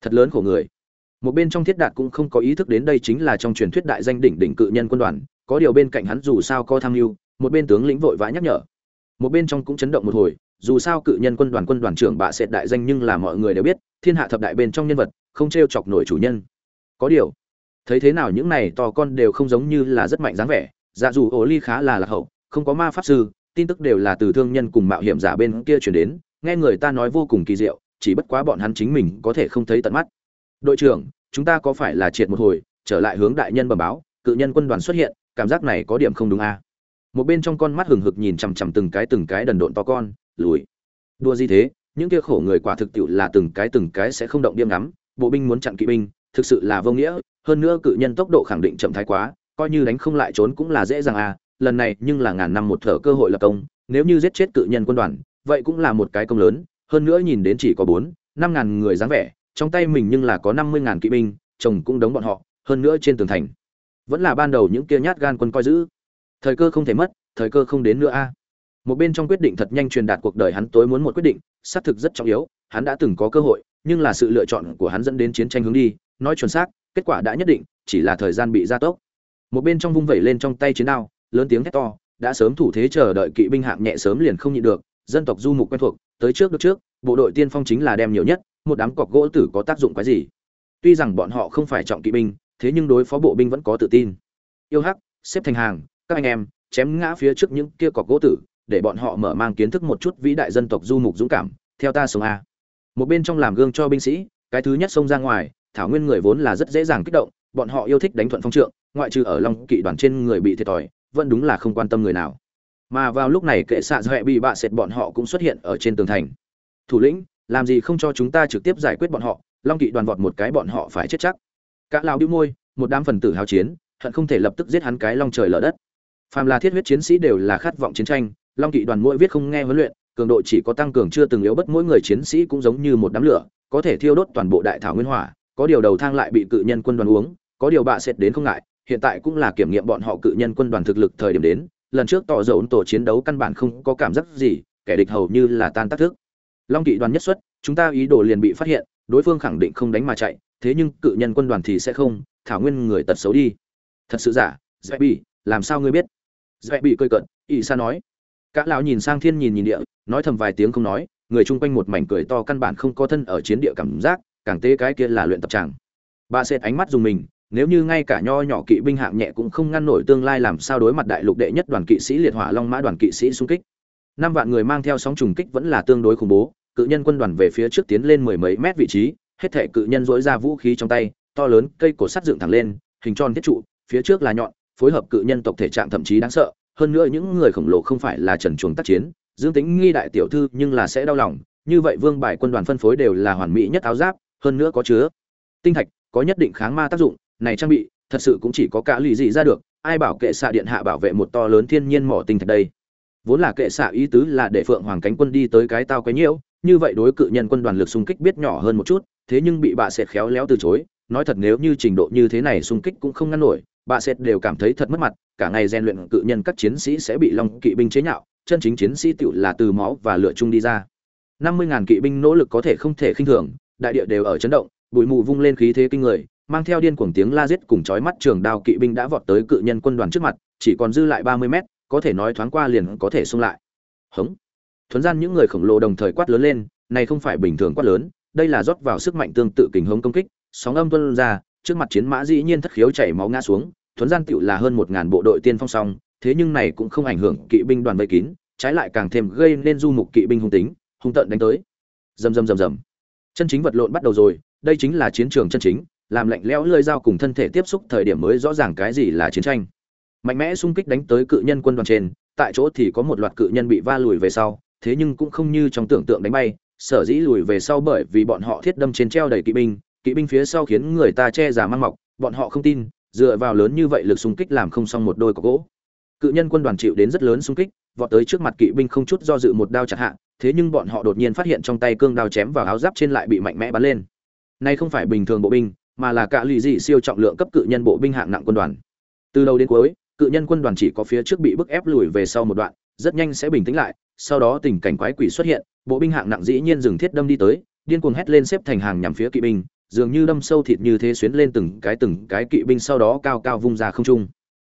[SPEAKER 1] Thật lớn khổ người. Một bên trong thiết đạt cũng không có ý thức đến đây chính là trong truyền thuyết đại danh đỉnh đỉnh cự nhân quân đoàn, có điều bên cạnh hắn dù sao có tham lưu, một bên tướng lĩnh vội vã nhắc nhở. Một bên trong cũng chấn động một hồi, dù sao cự nhân quân đoàn quân đoàn trưởng bạ sệt đại danh nhưng là mọi người đều biết thiên hạ thập đại bên trong nhân vật không t r e o chọc nổi chủ nhân có điều thấy thế nào những này to con đều không giống như là rất mạnh dáng vẻ dạ dù ổ ly khá là lạc hậu không có ma pháp sư tin tức đều là từ thương nhân cùng mạo hiểm giả bên kia chuyển đến, nghe người ta nói vô cùng kỳ diệu, chỉ bất quá bọn hắn chính mình có thể không thấy tận mắt. Đội trưởng, chúng ta có phải là triệt một hồi, trở lại hướng đại nhân bẩm báo, cự nhân quân đoàn xuất hiện, cảm giác này có điểm không đúng à. một bên trong con mắt hừng hực nhìn chằm chằm từng cái từng cái đần độn to con, lùi. Đua gì thế? Những kia khổ người quả thực tiệu là từng cái từng cái sẽ không động điêm ngắm, bộ binh muốn chặn kỵ binh, thực sự là vô nghĩa, hơn nữa cự nhân tốc độ khẳng định chậm thái quá, coi như đánh không lại trốn cũng là dễ dàng à lần này nhưng là ngàn năm một thở cơ hội lập công, nếu như giết chết cự nhân quân đoàn, vậy cũng là một cái công lớn, hơn nữa nhìn đến chỉ có bốn, năm ngàn người dáng vẻ, trong tay mình nhưng là có năm mươi ngàn kỵ binh, chồng cũng đóng bọn họ, hơn nữa trên tường thành. Vẫn là ban đầu những kia nhát gan quân coi giữ. Thời cơ không thể mất, thời cơ không đến nữa a. Một bên trong quyết định thật nhanh truyền đạt cuộc đời hắn tối muốn một quyết định, xác thực rất trọng yếu, hắn đã từng có cơ hội, nhưng là sự lựa chọn của hắn dẫn đến chiến tranh hướng đi, nói chuẩn xác, kết quả đã nhất định, chỉ là thời gian bị gia tốc. Một bên trong vung vẩy lên trong tay chiến đao lớn tiếng hét to, đã sớm thủ thế chờ đợi kỵ binh hạng nhẹ sớm liền không nhịn được, dân tộc du mục quen thuộc, tới trước được trước, bộ đội tiên phong chính là đem nhiều nhất, một đám cọc gỗ tử có tác dụng cái gì. Tuy rằng bọn họ không phải trọng kỵ binh, thế nhưng đối phó bộ binh vẫn có tự tin. Yêu hắc, xếp thành hàng, các anh em, chém ngã phía trước những kia cọc gỗ tử, để bọn họ mở mang kiến thức một chút vĩ đại dân tộc du mục dũng cảm, theo ta sống a. Một bên trong làm gương cho binh sĩ, cái thứ nhất xông ra ngoài, thảo nguyên người vốn là rất dễ dàng kích động, bọn họ yêu thích đánh thuận phong trượng, ngoại trừ ở long kỵ đoàn trên người bị thiệt thòi vẫn đúng là không quan tâm người nào. Mà vào lúc này kệ xạ dọa bị bạ sệt bọn họ cũng xuất hiện ở trên tường thành. Thủ lĩnh, làm gì không cho chúng ta trực tiếp giải quyết bọn họ, long kỵ đoàn vọt một cái bọn họ phải chết chắc. Cả lao đĩu môi, một đám phần tử hào chiến, hận không thể lập tức giết hắn cái long trời lở đất. Phàm là thiết huyết chiến sĩ đều là khát vọng chiến tranh, long kỵ đoàn mỗi viết không nghe huấn luyện, cường độ chỉ có tăng cường chưa từng yếu bất mỗi người chiến sĩ cũng giống như một đám lửa, có thể thiêu đốt toàn bộ đại thảo nguyên hỏa, có điều đầu thang lại bị cự nhân quân đoàn uống, có điều bạ sệt đến không ngại hiện tại cũng là kiểm nghiệm bọn họ cự nhân quân đoàn thực lực thời điểm đến, lần trước tỏ dầu tổ chiến đấu căn bản không có cảm giác gì, kẻ địch hầu như là tan tác thức. Long kỵ đoàn nhất xuất, chúng ta ý đồ liền bị phát hiện, đối phương khẳng định không đánh mà chạy, thế nhưng cự nhân quân đoàn thì sẽ không, thảo nguyên người tật xấu đi. Thật sự giả dạy bị làm sao ngươi biết? Dạy bị cơi cận ỵ sa nói. Cả lão nhìn sang thiên nhìn nhìn địa, nói thầm vài tiếng không nói, người chung quanh một mảnh cười to căn bản không có thân ở chiến địa cảm giác, càng tế cái kia là luyện tập tràng. Bà sệt ánh mắt dùng mình nếu như ngay cả nho nhỏ kỵ binh hạng nhẹ cũng không ngăn nổi tương lai làm sao đối mặt đại lục đệ nhất đoàn kỵ sĩ liệt hỏa long mã đoàn kỵ sĩ xung kích. Năm vạn người mang theo sóng trùng kích vẫn là tương đối khủng bố, cự nhân quân đoàn về phía trước tiến lên mười mấy mét vị trí, hết thể cự nhân dỗi ra vũ khí trong tay, to lớn, cây cổ sắt dựng thẳng lên, hình tròn thiết trụ, phía trước là nhọn, phối hợp cự nhân tộc thể trạng thậm chí đáng sợ, hơn nữa những người khổng lồ không phải là trần chuồng tác chiến, dương tính nghi đại tiểu thư nhưng là sẽ đau lòng, như vậy vương bài quân đoàn phân phối đều là hoàn mỹ nhất áo giáp, hơn nữa có chứa tinh thạch, có nhất định kháng ma tác dụng này trang bị, thật sự cũng chỉ có cả lì gì ra được, ai bảo kệ xạ điện hạ bảo vệ một to lớn thiên nhiên mỏ tinh thạch đây? Vốn là kệ xạ ý tứ là để phượng hoàng cánh quân đi tới cái tao quấy nhiễu, như vậy đối cự nhân quân đoàn lực xung kích biết nhỏ hơn một chút, thế nhưng bị bà sệt khéo léo từ chối. Nói thật nếu như trình độ như thế này xung kích cũng không ngăn nổi bà sệt đều cảm thấy thật mất mặt, cả ngày rèn luyện cự nhân các chiến sĩ sẽ bị long kỵ binh chế nhạo, chân chính chiến sĩ tựu là từ máu và lửa chung đi ra. Năm mươi ngàn kỵ binh nỗ lực có thể không thể khinh thường, đại địa đều ở chấn động, bụi mù vung lên khí thế kinh người mang theo điên cuồng tiếng la giết cùng chói mắt trường đao kỵ binh đã vọt tới cự nhân quân đoàn trước mặt, chỉ còn dư lại ba mươi mét, có thể nói thoáng qua liền có thể xung lại. Hống. Thuấn gian những người khổng lồ đồng thời quát lớn lên, này không phải bình thường quát lớn, đây là rót vào sức mạnh tương tự kình hống công kích, sóng âm tuôn ra, trước mặt chiến mã dĩ nhiên thất khiếu chảy máu ngã xuống, thuấn gian tiểu là hơn một ngàn bộ đội tiên phong song, thế nhưng này cũng không ảnh hưởng kỵ binh đoàn vây kín, trái lại càng thêm gây nên du mục kỵ binh hung tính, hung tận đánh tới. Rầm rầm rầm rầm. Chân chính vật lộn bắt đầu rồi, đây chính là chiến trường chân chính làm lạnh lẽo lưỡi dao cùng thân thể tiếp xúc thời điểm mới rõ ràng cái gì là chiến tranh. Mạnh mẽ xung kích đánh tới cự nhân quân đoàn trên, tại chỗ thì có một loạt cự nhân bị va lùi về sau, thế nhưng cũng không như trong tưởng tượng đánh bay, sở dĩ lùi về sau bởi vì bọn họ thiết đâm trên treo đầy kỵ binh kỵ binh phía sau khiến người ta che giả mang mọc, bọn họ không tin, dựa vào lớn như vậy lực xung kích làm không xong một đôi có gỗ. Cự nhân quân đoàn chịu đến rất lớn xung kích, vọt tới trước mặt kỵ binh không chút do dự một đao chặt hạ, thế nhưng bọn họ đột nhiên phát hiện trong tay cương đao chém vào áo giáp trên lại bị mạnh mẽ bắn lên. Nay không phải bình thường bộ binh mà là cả lì dị siêu trọng lượng cấp cự nhân bộ binh hạng nặng quân đoàn. Từ đầu đến cuối, cự nhân quân đoàn chỉ có phía trước bị bức ép lùi về sau một đoạn, rất nhanh sẽ bình tĩnh lại, sau đó tình cảnh quái quỷ xuất hiện, bộ binh hạng nặng dĩ nhiên dừng thiết đâm đi tới, điên cuồng hét lên xếp thành hàng nhằm phía kỵ binh, dường như đâm sâu thịt như thế xuyến lên từng cái từng cái kỵ binh sau đó cao cao vung ra không trung.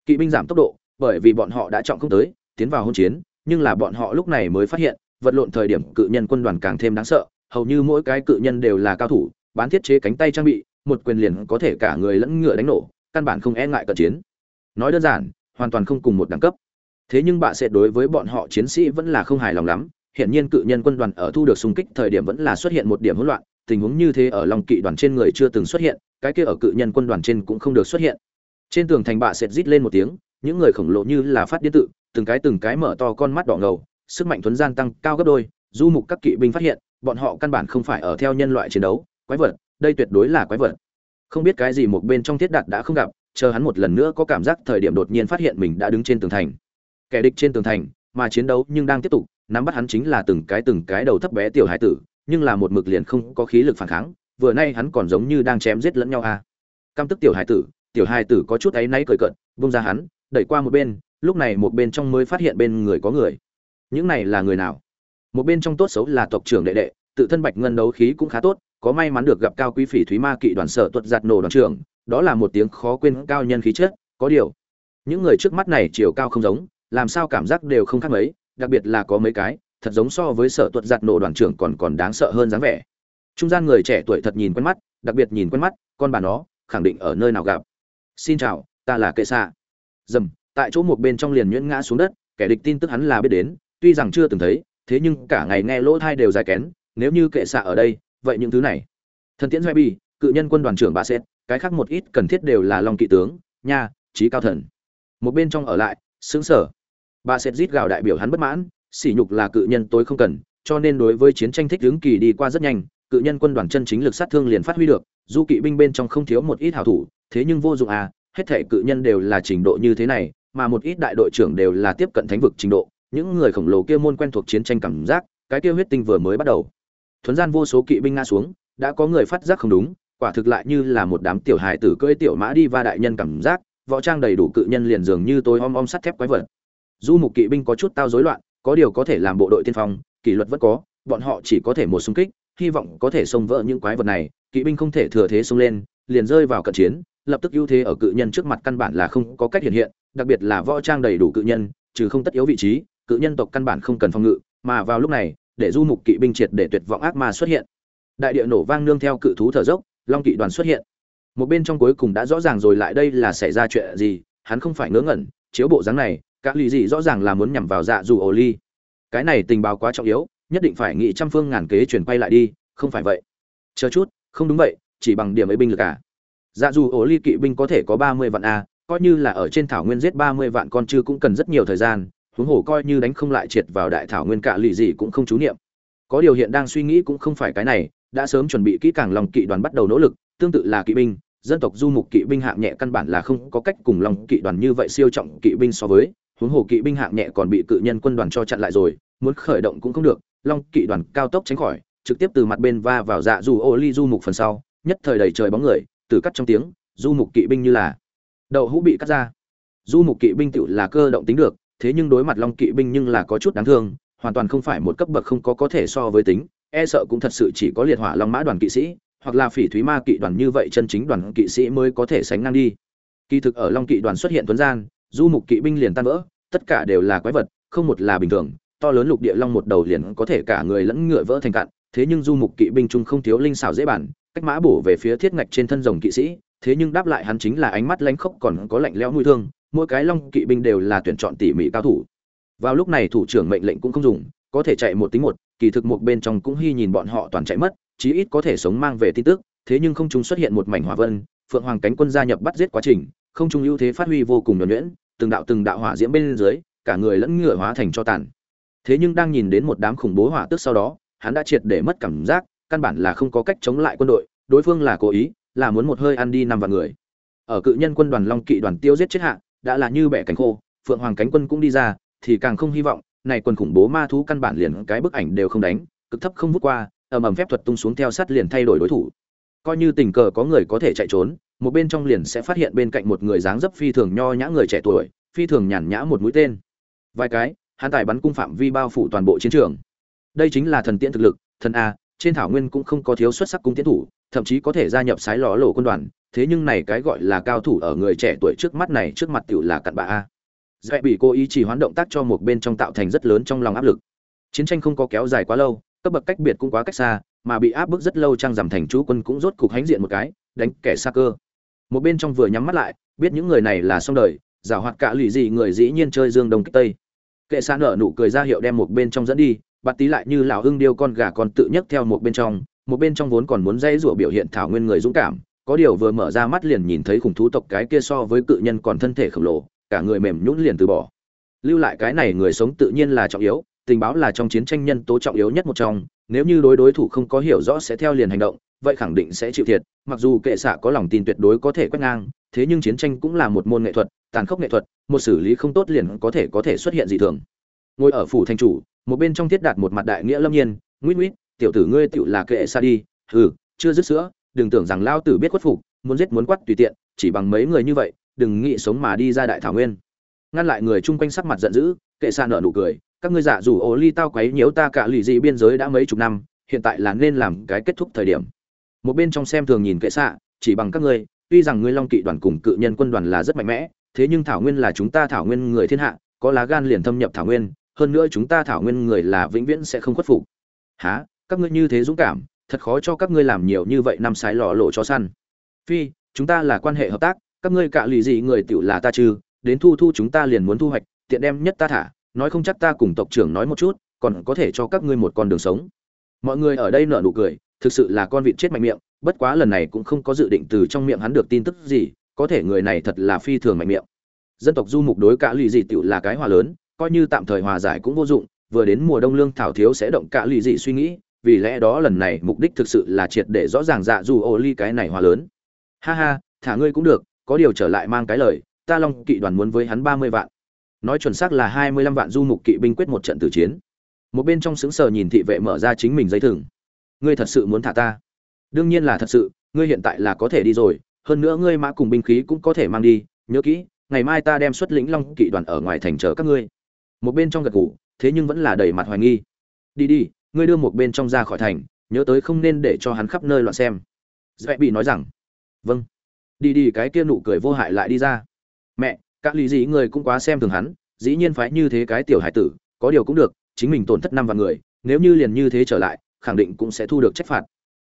[SPEAKER 1] Kỵ binh giảm tốc độ, bởi vì bọn họ đã trọng không tới, tiến vào hôn chiến, nhưng là bọn họ lúc này mới phát hiện, vật lộn thời điểm cự nhân quân đoàn càng thêm đáng sợ, hầu như mỗi cái cự nhân đều là cao thủ, bán thiết chế cánh tay trang bị một quyền liền có thể cả người lẫn ngựa đánh nổ, căn bản không e ngại cận chiến. Nói đơn giản, hoàn toàn không cùng một đẳng cấp. Thế nhưng bạ sẽ đối với bọn họ chiến sĩ vẫn là không hài lòng lắm hiện nhiên cự nhân quân đoàn ở thu được xung kích thời điểm vẫn là xuất hiện một điểm hỗn loạn, tình huống như thế ở lòng kỵ đoàn trên người chưa từng xuất hiện, cái kia ở cự nhân quân đoàn trên cũng không được xuất hiện. Trên tường thành bạ sệt rít lên một tiếng, những người khổng lồ như là phát điên tự, từng cái từng cái mở to con mắt đỏ ngầu, sức mạnh thuấn gian tăng cao gấp đôi, du mục các kỵ binh phát hiện, bọn họ căn bản không phải ở theo nhân loại chiến đấu, quái vật đây tuyệt đối là quái vật. Không biết cái gì một bên trong thiết đặt đã không gặp, chờ hắn một lần nữa có cảm giác thời điểm đột nhiên phát hiện mình đã đứng trên tường thành. Kẻ địch trên tường thành, mà chiến đấu nhưng đang tiếp tục, nắm bắt hắn chính là từng cái từng cái đầu thấp bé tiểu hải tử, nhưng là một mực liền không có khí lực phản kháng, vừa nay hắn còn giống như đang chém giết lẫn nhau a à. căm tức tiểu hải tử, tiểu hải tử có chút áy náy cười cợt, vung ra hắn, đẩy qua một bên, lúc này một bên trong mới phát hiện bên người có người. Những này là người nào? Một bên trong tốt xấu là tộc trưởng đệ đệ, tự thân bạch ngân đấu khí cũng khá tốt có may mắn được gặp cao quý phỉ thúy ma kỵ đoàn sở tuật giặt nổ đoàn trưởng, đó là một tiếng khó quên cao nhân khí chất, có điều, những người trước mắt này chiều cao không giống, làm sao cảm giác đều không khác mấy, đặc biệt là có mấy cái, thật giống so với sở tuật giặt nổ đoàn trưởng còn còn đáng sợ hơn dáng vẻ. Trung gian người trẻ tuổi thật nhìn quen mắt, đặc biệt nhìn quen mắt, con bà nó, khẳng định ở nơi nào gặp. Xin chào, ta là kệ xạ. Dầm, tại chỗ một bên trong liền nhuyễn ngã xuống đất, kẻ địch tin tức hắn là biết đến, tuy rằng chưa từng thấy, thế nhưng cả ngày nghe lỗ thai đều dài kén, nếu như kệ xạ ở đây vậy những thứ này. Thần tiễn doe bi cự nhân quân đoàn trưởng bà xét cái khác một ít cần thiết đều là long kỵ tướng, nha trí cao thần. Một bên trong ở lại xứng sở bà xét rít gào đại biểu hắn bất mãn, sỉ nhục là cự nhân tối không cần, cho nên đối với chiến tranh thích hướng kỳ đi qua rất nhanh, cự nhân quân đoàn chân chính lực sát thương liền phát huy được, du kỵ binh bên trong không thiếu một ít hảo thủ, thế nhưng vô dụng à hết thể cự nhân đều là trình độ như thế này, mà một ít đại đội trưởng đều là tiếp cận thánh vực trình độ, những người khổng lồ kia môn quen thuộc chiến tranh cảm giác, cái kia huyết tinh vừa mới bắt đầu thuấn gian vô số kỵ binh nga xuống, đã có người phát giác không đúng, quả thực lại như là một đám tiểu hài tử cưỡi tiểu mã đi va đại nhân cảm giác, võ trang đầy đủ cự nhân liền dường như tôi om om sắt thép quái vật. Du mục kỵ binh có chút tao rối loạn, có điều có thể làm bộ đội tiên phong, kỷ luật vẫn có, bọn họ chỉ có thể một xung kích, hy vọng có thể xông vỡ những quái vật này, kỵ binh không thể thừa thế xông lên, liền rơi vào cận chiến, lập tức ưu thế ở cự nhân trước mặt căn bản là không có cách hiện hiện, đặc biệt là võ trang đầy đủ cự nhân, trừ không tất yếu vị trí, cự nhân tộc căn bản không cần phòng ngự, mà vào lúc này để du mục kỵ binh triệt để tuyệt vọng ác ma xuất hiện. Đại địa nổ vang nương theo cự thú thở dốc, long kỵ đoàn xuất hiện. Một bên trong cuối cùng đã rõ ràng rồi lại đây là xảy ra chuyện gì, hắn không phải ngớ ngẩn, chiếu bộ dáng này các lì gì rõ ràng là muốn nhằm vào dạ dù ổ ly. Cái này tình báo quá trọng yếu, nhất định phải nghị trăm phương ngàn kế chuyển quay lại đi, không phải vậy. Chờ chút, không đúng vậy, chỉ bằng điểm ấy binh lực à. Dạ dù ổ ly kỵ binh có thể có ba mươi vạn a coi như là ở trên thảo nguyên giết ba mươi vạn con chư cũng cần rất nhiều thời gian huống hồ coi như đánh không lại triệt vào đại thảo nguyên cả lì gì cũng không chú niệm. Có điều hiện đang suy nghĩ cũng không phải cái này, đã sớm chuẩn bị kỹ càng lòng kỵ đoàn bắt đầu nỗ lực, tương tự là kỵ binh, dân tộc du mục kỵ binh hạng nhẹ căn bản là không có cách cùng lòng kỵ đoàn như vậy siêu trọng kỵ binh so với, huống hồ kỵ binh hạng nhẹ còn bị cự nhân quân đoàn cho chặn lại rồi, muốn khởi động cũng không được, long kỵ đoàn cao tốc tránh khỏi, trực tiếp từ mặt bên va vào dạ du ô ly du mục phần sau, nhất thời đầy trời bóng người, từ cắt trong tiếng, du mục kỵ binh như là đậu hũ bị cắt ra. Du mục kỵ binh tựu là cơ động tính được thế nhưng đối mặt long kỵ binh nhưng là có chút đáng thương, hoàn toàn không phải một cấp bậc không có có thể so với tính e sợ cũng thật sự chỉ có liệt hỏa long mã đoàn kỵ sĩ, hoặc là phỉ thúy ma kỵ đoàn như vậy chân chính đoàn kỵ sĩ mới có thể sánh ngang đi. Kỳ thực ở long kỵ đoàn xuất hiện tuấn gian, du mục kỵ binh liền tan vỡ, tất cả đều là quái vật, không một là bình thường, to lớn lục địa long một đầu liền có thể cả người lẫn ngựa vỡ thành cạn, thế nhưng du mục kỵ binh chung không thiếu linh xảo dễ bản, cách mã bổ về phía thiết ngạch trên thân rồng kỵ sĩ, thế nhưng đáp lại hắn chính là ánh mắt lánh khốc còn có lạnh lẽo nuôi thương mỗi cái long kỵ binh đều là tuyển chọn tỉ mỉ cao thủ. Vào lúc này thủ trưởng mệnh lệnh cũng không dùng, có thể chạy một tính một, kỳ thực một bên trong cũng hy nhìn bọn họ toàn chạy mất, chí ít có thể sống mang về tin tức, thế nhưng không chúng xuất hiện một mảnh hỏa vân, phượng hoàng cánh quân gia nhập bắt giết quá trình, không trung ưu thế phát huy vô cùng nhuẩn nhuyễn, từng đạo từng đạo hỏa diễm bên dưới, cả người lẫn ngựa hóa thành cho tàn. Thế nhưng đang nhìn đến một đám khủng bố hỏa tức sau đó, hắn đã triệt để mất cảm giác, căn bản là không có cách chống lại quân đội, đối phương là cố ý, là muốn một hơi ăn đi năm vạn người. Ở cự nhân quân đoàn long kỵ đoàn tiêu giết chết hạ đã là như bẻ cánh khô, phượng hoàng cánh quân cũng đi ra, thì càng không hy vọng, này quân khủng bố ma thú căn bản liền cái bức ảnh đều không đánh, cực thấp không vút qua, ầm ầm phép thuật tung xuống theo sát liền thay đổi đối thủ. Coi như tình cờ có người có thể chạy trốn, một bên trong liền sẽ phát hiện bên cạnh một người dáng dấp phi thường nho nhã người trẻ tuổi, phi thường nhàn nhã một mũi tên. Vài cái, hắn tài bắn cung phạm vi bao phủ toàn bộ chiến trường. Đây chính là thần tiễn thực lực, thần a trên thảo nguyên cũng không có thiếu xuất sắc cung tiến thủ, thậm chí có thể gia nhập sái lò lộ quân đoàn. Thế nhưng này cái gọi là cao thủ ở người trẻ tuổi trước mắt này trước mặt tiểu là cặn bạ a. Dễ bị cố ý chỉ hoán động tác cho một bên trong tạo thành rất lớn trong lòng áp lực. Chiến tranh không có kéo dài quá lâu, cấp bậc cách biệt cũng quá cách xa, mà bị áp bức rất lâu trang giảm thành chú quân cũng rốt cục hánh diện một cái, đánh kẻ xa cơ. Một bên trong vừa nhắm mắt lại, biết những người này là xong đời giảo hoạt cả lụy gì người dĩ nhiên chơi dương đông kích tây. Kệ xa nở nụ cười ra hiệu đem một bên trong dẫn đi bạt tí lại như lão hưng điêu con gà con tự nhấc theo một bên trong, một bên trong vốn còn muốn dây rủa biểu hiện thảo nguyên người dũng cảm, có điều vừa mở ra mắt liền nhìn thấy khủng thú tộc cái kia so với cự nhân còn thân thể khổng lồ, cả người mềm nhũn liền từ bỏ. Lưu lại cái này người sống tự nhiên là trọng yếu, tình báo là trong chiến tranh nhân tố trọng yếu nhất một trong, nếu như đối đối thủ không có hiểu rõ sẽ theo liền hành động, vậy khẳng định sẽ chịu thiệt, mặc dù kệ xạ có lòng tin tuyệt đối có thể quét ngang, thế nhưng chiến tranh cũng là một môn nghệ thuật, tàn khốc nghệ thuật, một xử lý không tốt liền có thể có thể xuất hiện dị thường. Ngồi ở phủ thành chủ một bên trong thiết đạt một mặt đại nghĩa lâm nhiên nguyễn nguyễn tiểu tử ngươi tựu là kệ xa đi, hừ, chưa dứt sữa, đừng tưởng rằng lao tử biết khuất phục, muốn giết muốn quát tùy tiện, chỉ bằng mấy người như vậy, đừng nghĩ sống mà đi ra đại thảo nguyên. Ngăn lại người chung quanh sắc mặt giận dữ, kệ xa nở nụ cười, các ngươi giả dù ổ ly tao quấy nhiễu ta cả lì dị biên giới đã mấy chục năm, hiện tại là nên làm cái kết thúc thời điểm. Một bên trong xem thường nhìn kệ xạ chỉ bằng các ngươi, tuy rằng ngươi long kỵ đoàn cùng cự nhân quân đoàn là rất mạnh mẽ, thế nhưng thảo nguyên là chúng ta thảo nguyên người thiên hạ, có lá gan liền thâm nhập thảo nguyên hơn nữa chúng ta thảo nguyên người là vĩnh viễn sẽ không khuất phục. Há các ngươi như thế dũng cảm thật khó cho các ngươi làm nhiều như vậy năm sái lò lộ cho săn. Phi chúng ta là quan hệ hợp tác các ngươi cạ lì gì người tựu là ta trừ, đến thu thu chúng ta liền muốn thu hoạch tiện đem nhất ta thả nói không chắc ta cùng tộc trưởng nói một chút còn có thể cho các ngươi một con đường sống. Mọi người ở đây nở nụ cười thực sự là con vịt chết mạnh miệng bất quá lần này cũng không có dự định từ trong miệng hắn được tin tức gì có thể người này thật là phi thường mạnh miệng. Dân tộc du mục đối cả lì dị tựu là cái hòa lớn coi như tạm thời hòa giải cũng vô dụng, vừa đến mùa đông lương thảo thiếu sẽ động cả lì dị suy nghĩ, vì lẽ đó lần này mục đích thực sự là triệt để rõ ràng dạ dù ô ly cái này hòa lớn. Ha ha, thả ngươi cũng được, có điều trở lại mang cái lời, ta long kỵ đoàn muốn với hắn ba mươi vạn. Nói chuẩn xác là hai mươi lăm vạn du mục kỵ binh quyết một trận tử chiến. Một bên trong xứng sờ nhìn thị vệ mở ra chính mình giấy thừng. Ngươi thật sự muốn thả ta? Đương nhiên là thật sự, ngươi hiện tại là có thể đi rồi, hơn nữa ngươi mã cùng binh khí cũng có thể mang đi, nhớ kỹ, ngày mai ta đem xuất lĩnh long kỵ đoàn ở ngoài thành chờ các ngươi một bên trong gật gù, thế nhưng vẫn là đầy mặt hoài nghi. Đi đi, ngươi đưa một bên trong ra khỏi thành, nhớ tới không nên để cho hắn khắp nơi loạn xem. Dễ bị nói rằng vâng. Đi đi, cái kia nụ cười vô hại lại đi ra. Mẹ, các lý dĩ người cũng quá xem thường hắn, dĩ nhiên phải như thế cái tiểu hải tử, có điều cũng được, chính mình tổn thất năm vạn người, nếu như liền như thế trở lại, khẳng định cũng sẽ thu được trách phạt.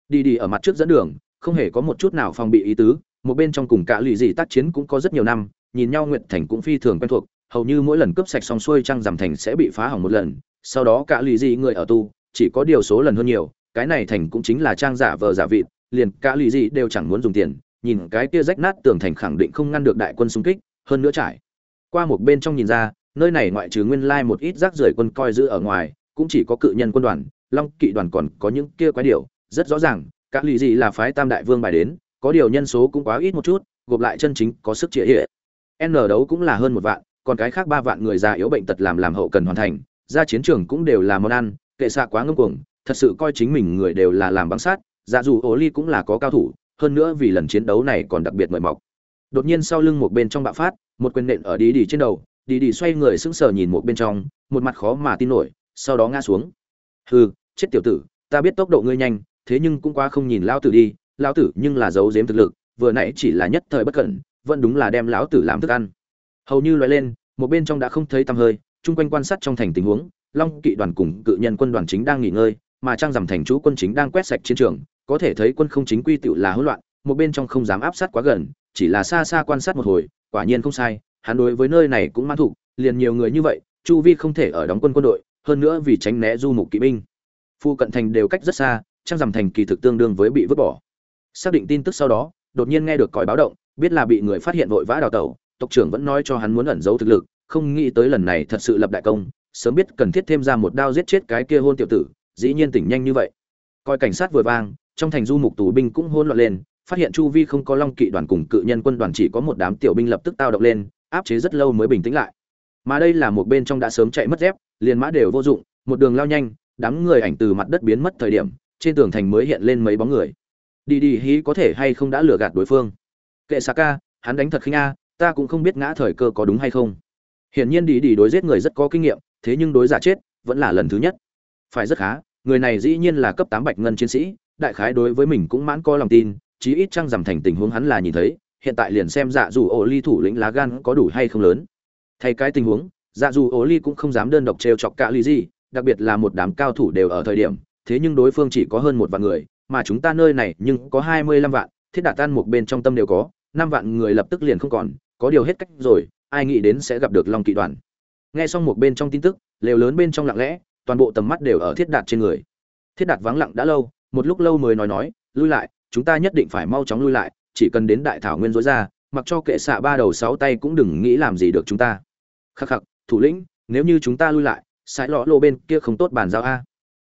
[SPEAKER 1] Đi đi, ở mặt trước dẫn đường, không hề có một chút nào phòng bị ý tứ, một bên trong cùng cả lì dì tác chiến cũng có rất nhiều năm, nhìn nhau nguyện thành cũng phi thường quen thuộc hầu như mỗi lần cướp sạch xong xuôi trăng giảm thành sẽ bị phá hỏng một lần, sau đó cả lì gì người ở tu chỉ có điều số lần hơn nhiều, cái này thành cũng chính là trang giả vờ giả vịt, liền cả lì gì đều chẳng muốn dùng tiền, nhìn cái kia rách nát tường thành khẳng định không ngăn được đại quân xung kích, hơn nữa trải qua một bên trong nhìn ra, nơi này ngoại trừ nguyên lai một ít rác rưởi quân coi giữ ở ngoài, cũng chỉ có cự nhân quân đoàn, long kỵ đoàn còn có những kia quái điều rất rõ ràng các lì gì là phái tam đại vương bài đến, có điều nhân số cũng quá ít một chút, gộp lại chân chính có sức chĩa hệ. N đấu cũng là hơn một vạn còn cái khác ba vạn người già yếu bệnh tật làm làm hậu cần hoàn thành, ra chiến trường cũng đều là món ăn, kệ xạ quá ngông cuồng, thật sự coi chính mình người đều là làm băng sát dạ dù ổ ly cũng là có cao thủ, hơn nữa vì lần chiến đấu này còn đặc biệt mời mọc. Đột nhiên sau lưng một bên trong bạo phát, một quyền nện ở đi đi trên đầu, đi đi xoay người sững sờ nhìn một bên trong, một mặt khó mà tin nổi, sau đó ngã xuống. Hừ, chết tiểu tử, ta biết tốc độ ngươi nhanh, thế nhưng cũng quá không nhìn lão tử đi, lão tử nhưng là giấu giếm thực lực, vừa nãy chỉ là nhất thời bất cẩn, vẫn đúng là đem lão tử làm thức ăn hầu như loại lên, một bên trong đã không thấy tăm hơi, chung quanh quan sát trong thành tình huống, long kỵ đoàn cùng cự nhân quân đoàn chính đang nghỉ ngơi, mà trang giảm thành chú quân chính đang quét sạch chiến trường, có thể thấy quân không chính quy tựu là hỗn loạn, một bên trong không dám áp sát quá gần, chỉ là xa xa quan sát một hồi, quả nhiên không sai, hắn đối với nơi này cũng mãn thủ, liền nhiều người như vậy, chu vi không thể ở đóng quân quân đội, hơn nữa vì tránh né du mục kỵ binh. Phu cận thành đều cách rất xa, trang giảm thành kỳ thực tương đương với bị vứt bỏ. Xác định tin tức sau đó, đột nhiên nghe được còi báo động, biết là bị người phát hiện vội vã đào tẩu tộc trưởng vẫn nói cho hắn muốn ẩn giấu thực lực không nghĩ tới lần này thật sự lập đại công sớm biết cần thiết thêm ra một đao giết chết cái kia hôn tiểu tử dĩ nhiên tỉnh nhanh như vậy. Coi cảnh sát vừa vang trong thành du mục tù binh cũng hỗn loạn lên phát hiện chu vi không có long kỵ đoàn cùng cự nhân quân đoàn chỉ có một đám tiểu binh lập tức tao động lên áp chế rất lâu mới bình tĩnh lại. Mà đây là một bên trong đã sớm chạy mất dép liền mã đều vô dụng một đường lao nhanh đám người ảnh từ mặt đất biến mất thời điểm trên tường thành mới hiện lên mấy bóng người. Đi đi hí có thể hay không đã lừa gạt đối phương. Kệ Saka, hắn đánh thật khinh a ta cũng không biết ngã thời cơ có đúng hay không. Hiển nhiên đi đi đối giết người rất có kinh nghiệm, thế nhưng đối giả chết, vẫn là lần thứ nhất. Phải rất khá, người này dĩ nhiên là cấp tám bạch ngân chiến sĩ, đại khái đối với mình cũng mãn coi lòng tin, chí ít chăng giảm thành tình huống hắn là nhìn thấy, hiện tại liền xem dạ dù ổ ly thủ lĩnh lá gan có đủ hay không lớn. Thay cái tình huống dạ dù ổ ly cũng không dám đơn độc trêu chọc cả ly gì đặc biệt là một đám cao thủ đều ở thời điểm, thế nhưng đối phương chỉ có hơn một vạn người, mà chúng ta nơi này nhưng có hai mươi lăm vạn, thiết đạt tan một bên trong tâm đều có, năm vạn người lập tức liền không còn có điều hết cách rồi, ai nghĩ đến sẽ gặp được long kỵ đoàn. Nghe xong một bên trong tin tức, lều lớn bên trong lặng lẽ, toàn bộ tầm mắt đều ở thiết đạt trên người. Thiết đạt vắng lặng đã lâu, một lúc lâu mới nói nói, lui lại, chúng ta nhất định phải mau chóng lui lại, chỉ cần đến đại thảo nguyên dối ra, mặc cho kệ xạ ba đầu sáu tay cũng đừng nghĩ làm gì được chúng ta. Khắc khắc, thủ lĩnh, nếu như chúng ta lui lại sải lọ lộ bên kia không tốt bàn giao a.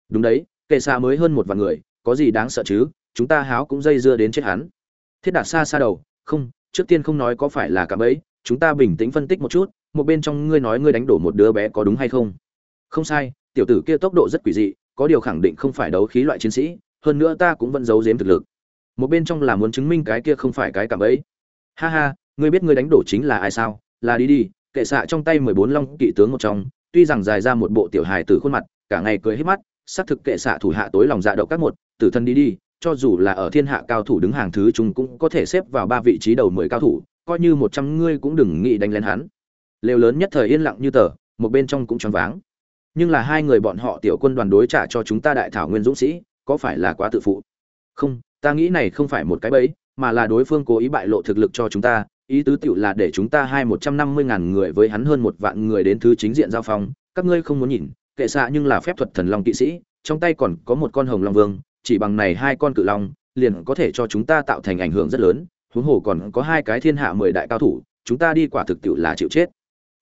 [SPEAKER 1] Đúng đấy, kệ xạ mới hơn một vạn người, có gì đáng sợ chứ, chúng ta háo cũng dây dưa đến chết hắn. Thiết đạt xa xa đầu, không trước tiên không nói có phải là cả ấy chúng ta bình tĩnh phân tích một chút, một bên trong ngươi nói ngươi đánh đổ một đứa bé có đúng hay không? Không sai, tiểu tử kia tốc độ rất quỷ dị, có điều khẳng định không phải đấu khí loại chiến sĩ, hơn nữa ta cũng vẫn giấu giếm thực lực. Một bên trong là muốn chứng minh cái kia không phải cái cạm ấy ha ha, ngươi biết ngươi đánh đổ chính là ai sao? Là đi đi, kệ xạ trong tay mười bốn long kỵ tướng một trong, tuy rằng dài ra một bộ tiểu hài từ khuôn mặt, cả ngày cười hết mắt, xác thực kệ xạ thủ hạ tối lòng dạ đậu các một, tử thân đi đi cho dù là ở thiên hạ cao thủ đứng hàng thứ chúng cũng có thể xếp vào ba vị trí đầu mười cao thủ, coi như một trăm ngươi cũng đừng nghĩ đánh lên hắn. Lều lớn nhất thời yên lặng như tờ, một bên trong cũng choáng váng. Nhưng là hai người bọn họ tiểu quân đoàn đối trả cho chúng ta đại thảo nguyên dũng sĩ, có phải là quá tự phụ? Không, ta nghĩ này không phải một cái bẫy, mà là đối phương cố ý bại lộ thực lực cho chúng ta, ý tứ tiểu là để chúng ta hai một trăm năm mươi ngàn người với hắn hơn một vạn người đến thứ chính diện giao phong, các ngươi không muốn nhìn, kệ xạ nhưng là phép thuật thần long kỵ sĩ, trong tay còn có một con hồng long vương chỉ bằng này hai con cự long, liền có thể cho chúng ta tạo thành ảnh hưởng rất lớn, huống hồ còn có hai cái thiên hạ mười đại cao thủ, chúng ta đi quả thực tiệu là chịu chết.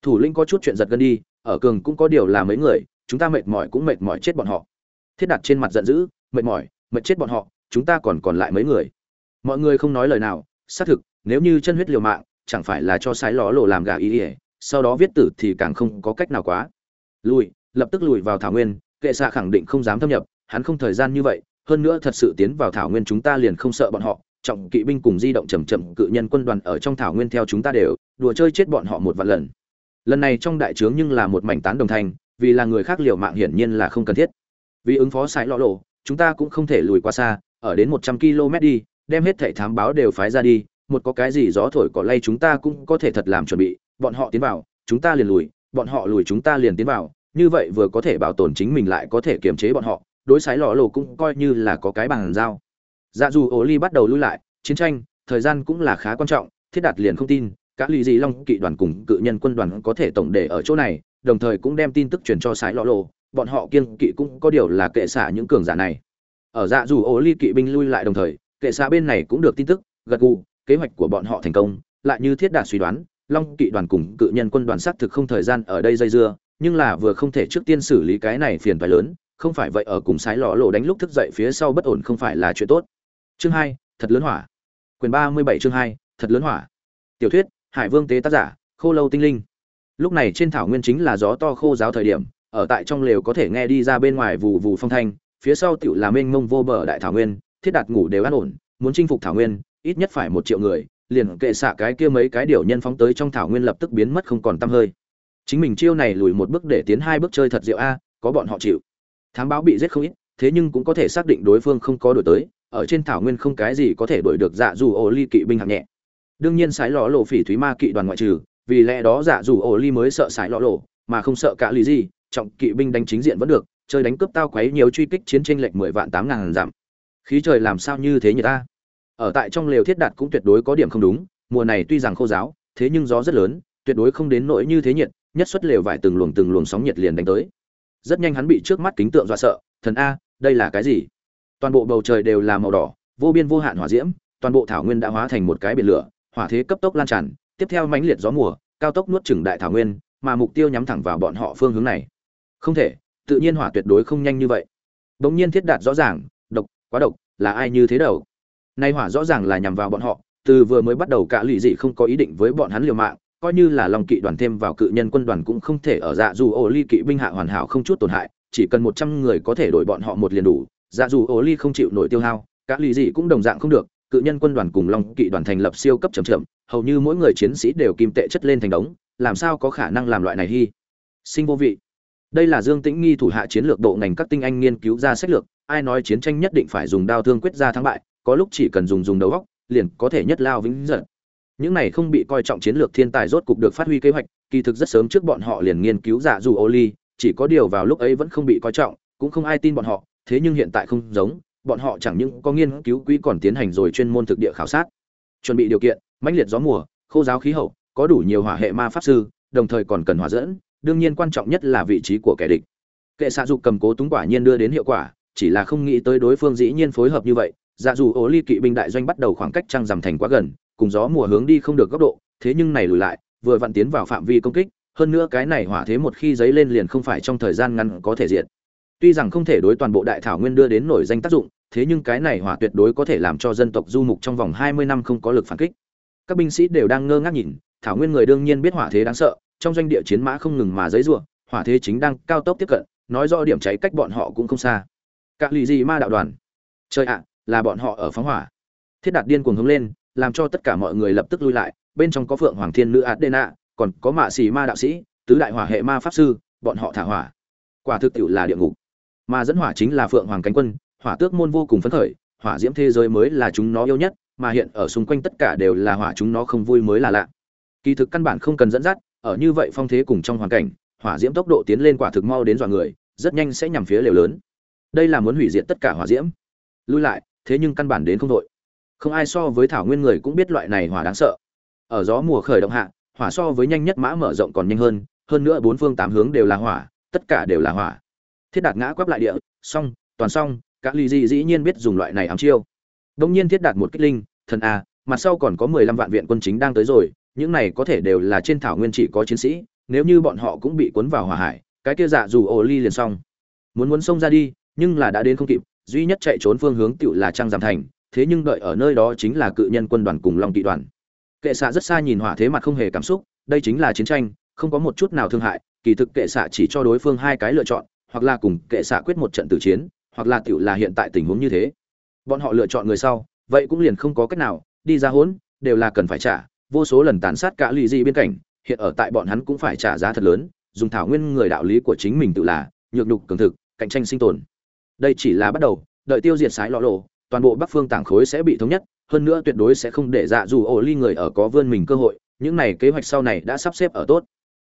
[SPEAKER 1] Thủ lĩnh có chút chuyện giật gân đi, ở cường cũng có điều là mấy người, chúng ta mệt mỏi cũng mệt mỏi chết bọn họ. Thiết đặt trên mặt giận dữ, mệt mỏi, mệt chết bọn họ, chúng ta còn còn lại mấy người. Mọi người không nói lời nào, xác thực, nếu như chân huyết liều mạng, chẳng phải là cho sái ló lộ làm gà ý ỉa sau đó viết tử thì càng không có cách nào quá. Lùi, lập tức lùi vào thảo nguyên, kệ xạ khẳng định không dám thâm nhập, hắn không thời gian như vậy hơn nữa thật sự tiến vào thảo nguyên chúng ta liền không sợ bọn họ, trọng kỵ binh cùng di động chầm chậm cự nhân quân đoàn ở trong thảo nguyên theo chúng ta đều, đùa chơi chết bọn họ một vạn lần. Lần này trong đại trướng nhưng là một mảnh tán đồng thành, vì là người khác liều mạng hiển nhiên là không cần thiết. Vì ứng phó sai lọ lộ, chúng ta cũng không thể lùi quá xa, ở đến một trăm km đi, đem hết thảy thám báo đều phái ra đi, một có cái gì gió thổi cỏ lay chúng ta cũng có thể thật làm chuẩn bị, bọn họ tiến vào, chúng ta liền lùi, bọn họ lùi chúng ta liền tiến vào, như vậy vừa có thể bảo tồn chính mình lại có thể kiềm chế bọn họ đối sái Lọ lộ cũng coi như là có cái bàn giao. Dạ dù ổ ly bắt đầu lui lại, chiến tranh, thời gian cũng là khá quan trọng, thiết đạt liền không tin các lì dị long kỵ đoàn cùng cự nhân quân đoàn có thể tổng để ở chỗ này, đồng thời cũng đem tin tức truyền cho sái Lọ lộ bọn họ kiên kỵ cũng có điều là kệ xả những cường giả này. Ở dạ dù ổ ly kỵ binh lui lại đồng thời, kệ xả bên này cũng được tin tức, gật gù, kế hoạch của bọn họ thành công, lại như thiết đạt suy đoán, long kỵ đoàn cùng cự nhân quân đoàn xác thực không thời gian ở đây dây dưa, nhưng là vừa không thể trước tiên xử lý cái này phiền phải lớn không phải vậy ở cùng sái lọ lộ đánh lúc thức dậy phía sau bất ổn không phải là chuyện tốt. Chương hai, thật lớn hỏa. Quyền ba mươi bảy chương hai, thật lớn hỏa. Tiểu thuyết, hải vương tế tác giả, khô lâu tinh linh. Lúc này trên thảo nguyên chính là gió to khô giáo thời điểm, ở tại trong lều có thể nghe đi ra bên ngoài vù vù phong thanh, phía sau tiểu là mênh mông vô bờ đại thảo nguyên, thiết đạt ngủ đều an ổn, muốn chinh phục thảo nguyên, ít nhất phải một triệu người, liền kệ xạ cái kia mấy cái điều nhân phóng tới trong thảo nguyên lập tức biến mất không còn tăm hơi. Chính mình chiêu này lùi một bước để tiến hai bước chơi thật diệu a, có bọn họ chịu thám báo bị giết không ít, thế nhưng cũng có thể xác định đối phương không có đổi tới, ở trên thảo nguyên không cái gì có thể đổi được dạ dù ổ ly kỵ binh hạng nhẹ. Đương nhiên sái lò lộ phỉ thúy ma kỵ đoàn ngoại trừ, vì lẽ đó dạ dù ổ ly mới sợ sái lò lộ, mà không sợ cả lý gì trọng kỵ binh đánh chính diện vẫn được, chơi đánh cướp tao quấy nhiều truy kích chiến tranh lệch mười vạn tám ngàn giảm khí trời làm sao như thế nhỉ ta? Ở tại trong lều thiết đạt cũng tuyệt đối có điểm không đúng, mùa này tuy rằng khô giáo, thế nhưng gió rất lớn, tuyệt đối không đến nỗi như thế nhiệt, nhất xuất lều vải từng luồng từng luồng sóng nhiệt liền đánh tới rất nhanh hắn bị trước mắt kính tượng dọa sợ, thần a, đây là cái gì? Toàn bộ bầu trời đều là màu đỏ, vô biên vô hạn hỏa diễm, toàn bộ thảo nguyên đã hóa thành một cái biển lửa, hỏa thế cấp tốc lan tràn, tiếp theo mãnh liệt gió mùa, cao tốc nuốt chửng đại thảo nguyên, mà mục tiêu nhắm thẳng vào bọn họ phương hướng này. Không thể, tự nhiên hỏa tuyệt đối không nhanh như vậy. Bỗng nhiên thiết đạt rõ ràng, độc, quá độc, là ai như thế đâu nay hỏa rõ ràng là nhằm vào bọn họ, từ vừa mới bắt đầu cả lụy dị không có ý định với bọn hắn liều mạng coi như là lòng kỵ đoàn thêm vào cự nhân quân đoàn cũng không thể ở dạ dù ổ ly kỵ binh hạ hoàn hảo không chút tổn hại, chỉ cần một trăm người có thể đổi bọn họ một liền đủ dạ dù ổ ly không chịu nổi tiêu hao các lụy dị cũng đồng dạng không được, cự nhân quân đoàn cùng long kỵ đoàn thành lập siêu cấp chậm chậm, hầu như mỗi người chiến sĩ đều kim tệ chất lên thành đống, làm sao có khả năng làm loại này hy sinh vô vị. Đây là dương tĩnh nghi thủ hạ chiến lược bộ ngành các tinh anh nghiên cứu ra sách lược, ai nói chiến tranh nhất định phải dùng đao thương quyết ra thắng bại, có lúc chỉ cần dùng dùng đầu góc, liền có thể nhất lao vĩnh giật những này không bị coi trọng chiến lược thiên tài rốt cục được phát huy kế hoạch, kỳ thực rất sớm trước bọn họ liền nghiên cứu giả dù ô ly chỉ có điều vào lúc ấy vẫn không bị coi trọng, cũng không ai tin bọn họ, thế nhưng hiện tại không giống, bọn họ chẳng những có nghiên cứu quỹ còn tiến hành rồi chuyên môn thực địa khảo sát. Chuẩn bị điều kiện, mãnh liệt gió mùa, khô giáo khí hậu, có đủ nhiều hỏa hệ ma pháp sư, đồng thời còn cần hỏa dẫn, đương nhiên quan trọng nhất là vị trí của kẻ địch. Kệ xạ dục cầm cố túng quả nhiên đưa đến hiệu quả, chỉ là không nghĩ tới đối phương dĩ nhiên phối hợp như vậy dạ dù ố ly kỵ binh đại doanh bắt đầu khoảng cách trăng rằm thành quá gần cùng gió mùa hướng đi không được góc độ, thế nhưng này lùi lại, vừa vặn tiến vào phạm vi công kích, hơn nữa cái này hỏa thế một khi dấy lên liền không phải trong thời gian ngắn có thể diệt. Tuy rằng không thể đối toàn bộ đại thảo nguyên đưa đến nổi danh tác dụng, thế nhưng cái này hỏa tuyệt đối có thể làm cho dân tộc du mục trong vòng hai mươi năm không có lực phản kích. Các binh sĩ đều đang ngơ ngác nhìn, thảo nguyên người đương nhiên biết hỏa thế đáng sợ, trong doanh địa chiến mã không ngừng mà giấy rủa, hỏa thế chính đang cao tốc tiếp cận, nói rõ điểm cháy cách bọn họ cũng không xa. Các lì gì ma đạo đoàn? Trời ạ, là bọn họ ở phóng hỏa. Thiết đạt điên cuồng hướng lên làm cho tất cả mọi người lập tức lui lại, bên trong có phượng hoàng thiên nữ adena, còn có mạ xì ma đạo sĩ, tứ đại hỏa hệ ma pháp sư, bọn họ thả hỏa. Quả thực tiệu là địa ngục. Mà dẫn hỏa chính là phượng hoàng cánh quân, hỏa tước môn vô cùng phấn khởi, hỏa diễm thế giới mới là chúng nó yêu nhất, mà hiện ở xung quanh tất cả đều là hỏa chúng nó không vui mới là lạ. Kỳ thực căn bản không cần dẫn dắt, ở như vậy phong thế cùng trong hoàn cảnh, hỏa diễm tốc độ tiến lên quả thực mau đến dọa người, rất nhanh sẽ nhằm phía lều lớn. Đây là muốn hủy diệt tất cả hỏa diễm. Lui lại, thế nhưng căn bản đến không đội không ai so với thảo nguyên người cũng biết loại này hỏa đáng sợ. Ở gió mùa khởi động hạ, hỏa so với nhanh nhất mã mở rộng còn nhanh hơn hơn nữa bốn phương tám hướng đều là hỏa, tất cả đều là hỏa. Thiết đạt ngã quắp lại địa, xong, toàn xong các ly dị dĩ nhiên biết dùng loại này ám chiêu. Đông nhiên thiết đạt một kích linh, thần a mặt sau còn có mười lăm vạn viện quân chính đang tới rồi, những này có thể đều là trên thảo nguyên chỉ có chiến sĩ, nếu như bọn họ cũng bị cuốn vào hỏa hải, cái kia dạ dù ổ ly liền xong. Muốn muốn xông ra đi, nhưng là đã đến không kịp, duy nhất chạy trốn phương hướng tựu là trang giảm thành thế nhưng đợi ở nơi đó chính là cự nhân quân đoàn cùng long kỵ đoàn. Kệ xạ rất xa nhìn hỏa thế mặt không hề cảm xúc, đây chính là chiến tranh, không có một chút nào thương hại, kỳ thực kệ xạ chỉ cho đối phương hai cái lựa chọn, hoặc là cùng kệ xạ quyết một trận tử chiến, hoặc là tựu là hiện tại tình huống như thế. Bọn họ lựa chọn người sau, vậy cũng liền không có cách nào, đi ra hỗn, đều là cần phải trả, vô số lần tàn sát cả lì di bên cạnh hiện ở tại bọn hắn cũng phải trả giá thật lớn, dùng thảo nguyên người đạo lý của chính mình tự là, nhược nhục cường thực, cạnh tranh sinh tồn. Đây chỉ là bắt đầu, đợi tiêu diệt sái lọ lộ toàn bộ bắc phương tảng khối sẽ bị thống nhất, hơn nữa tuyệt đối sẽ không để dạ dù ổ ly người ở có vươn mình cơ hội, những này kế hoạch sau này đã sắp xếp ở tốt.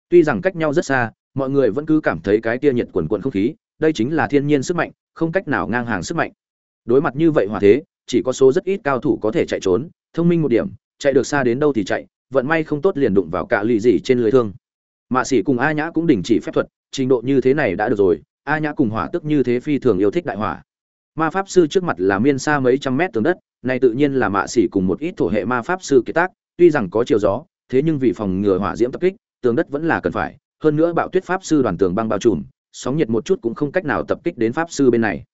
[SPEAKER 1] Tuy rằng cách nhau rất xa, mọi người vẫn cứ cảm thấy cái tia nhiệt quần quận không khí, đây chính là thiên nhiên sức mạnh, không cách nào ngang hàng sức mạnh. Đối mặt như vậy hòa thế, chỉ có số rất ít cao thủ có thể chạy trốn, thông minh một điểm, chạy được xa đến đâu thì chạy, vận may không tốt liền đụng vào cả lì gì trên lưới thương. Mạ sĩ cùng a nhã cũng đình chỉ phép thuật, trình độ như thế này đã được rồi, a nhã cùng hỏa tức như thế phi thường yêu thích đại hỏa ma pháp sư trước mặt là miên xa mấy trăm mét tường đất, này tự nhiên là mạ xỉ cùng một ít thổ hệ ma pháp sư kiệt tác, tuy rằng có chiều gió, thế nhưng vì phòng ngừa hỏa diễm tập kích, tường đất vẫn là cần phải, hơn nữa bạo tuyết pháp sư đoàn tường băng bao trùm, sóng nhiệt một chút cũng không cách nào tập kích đến pháp sư bên này.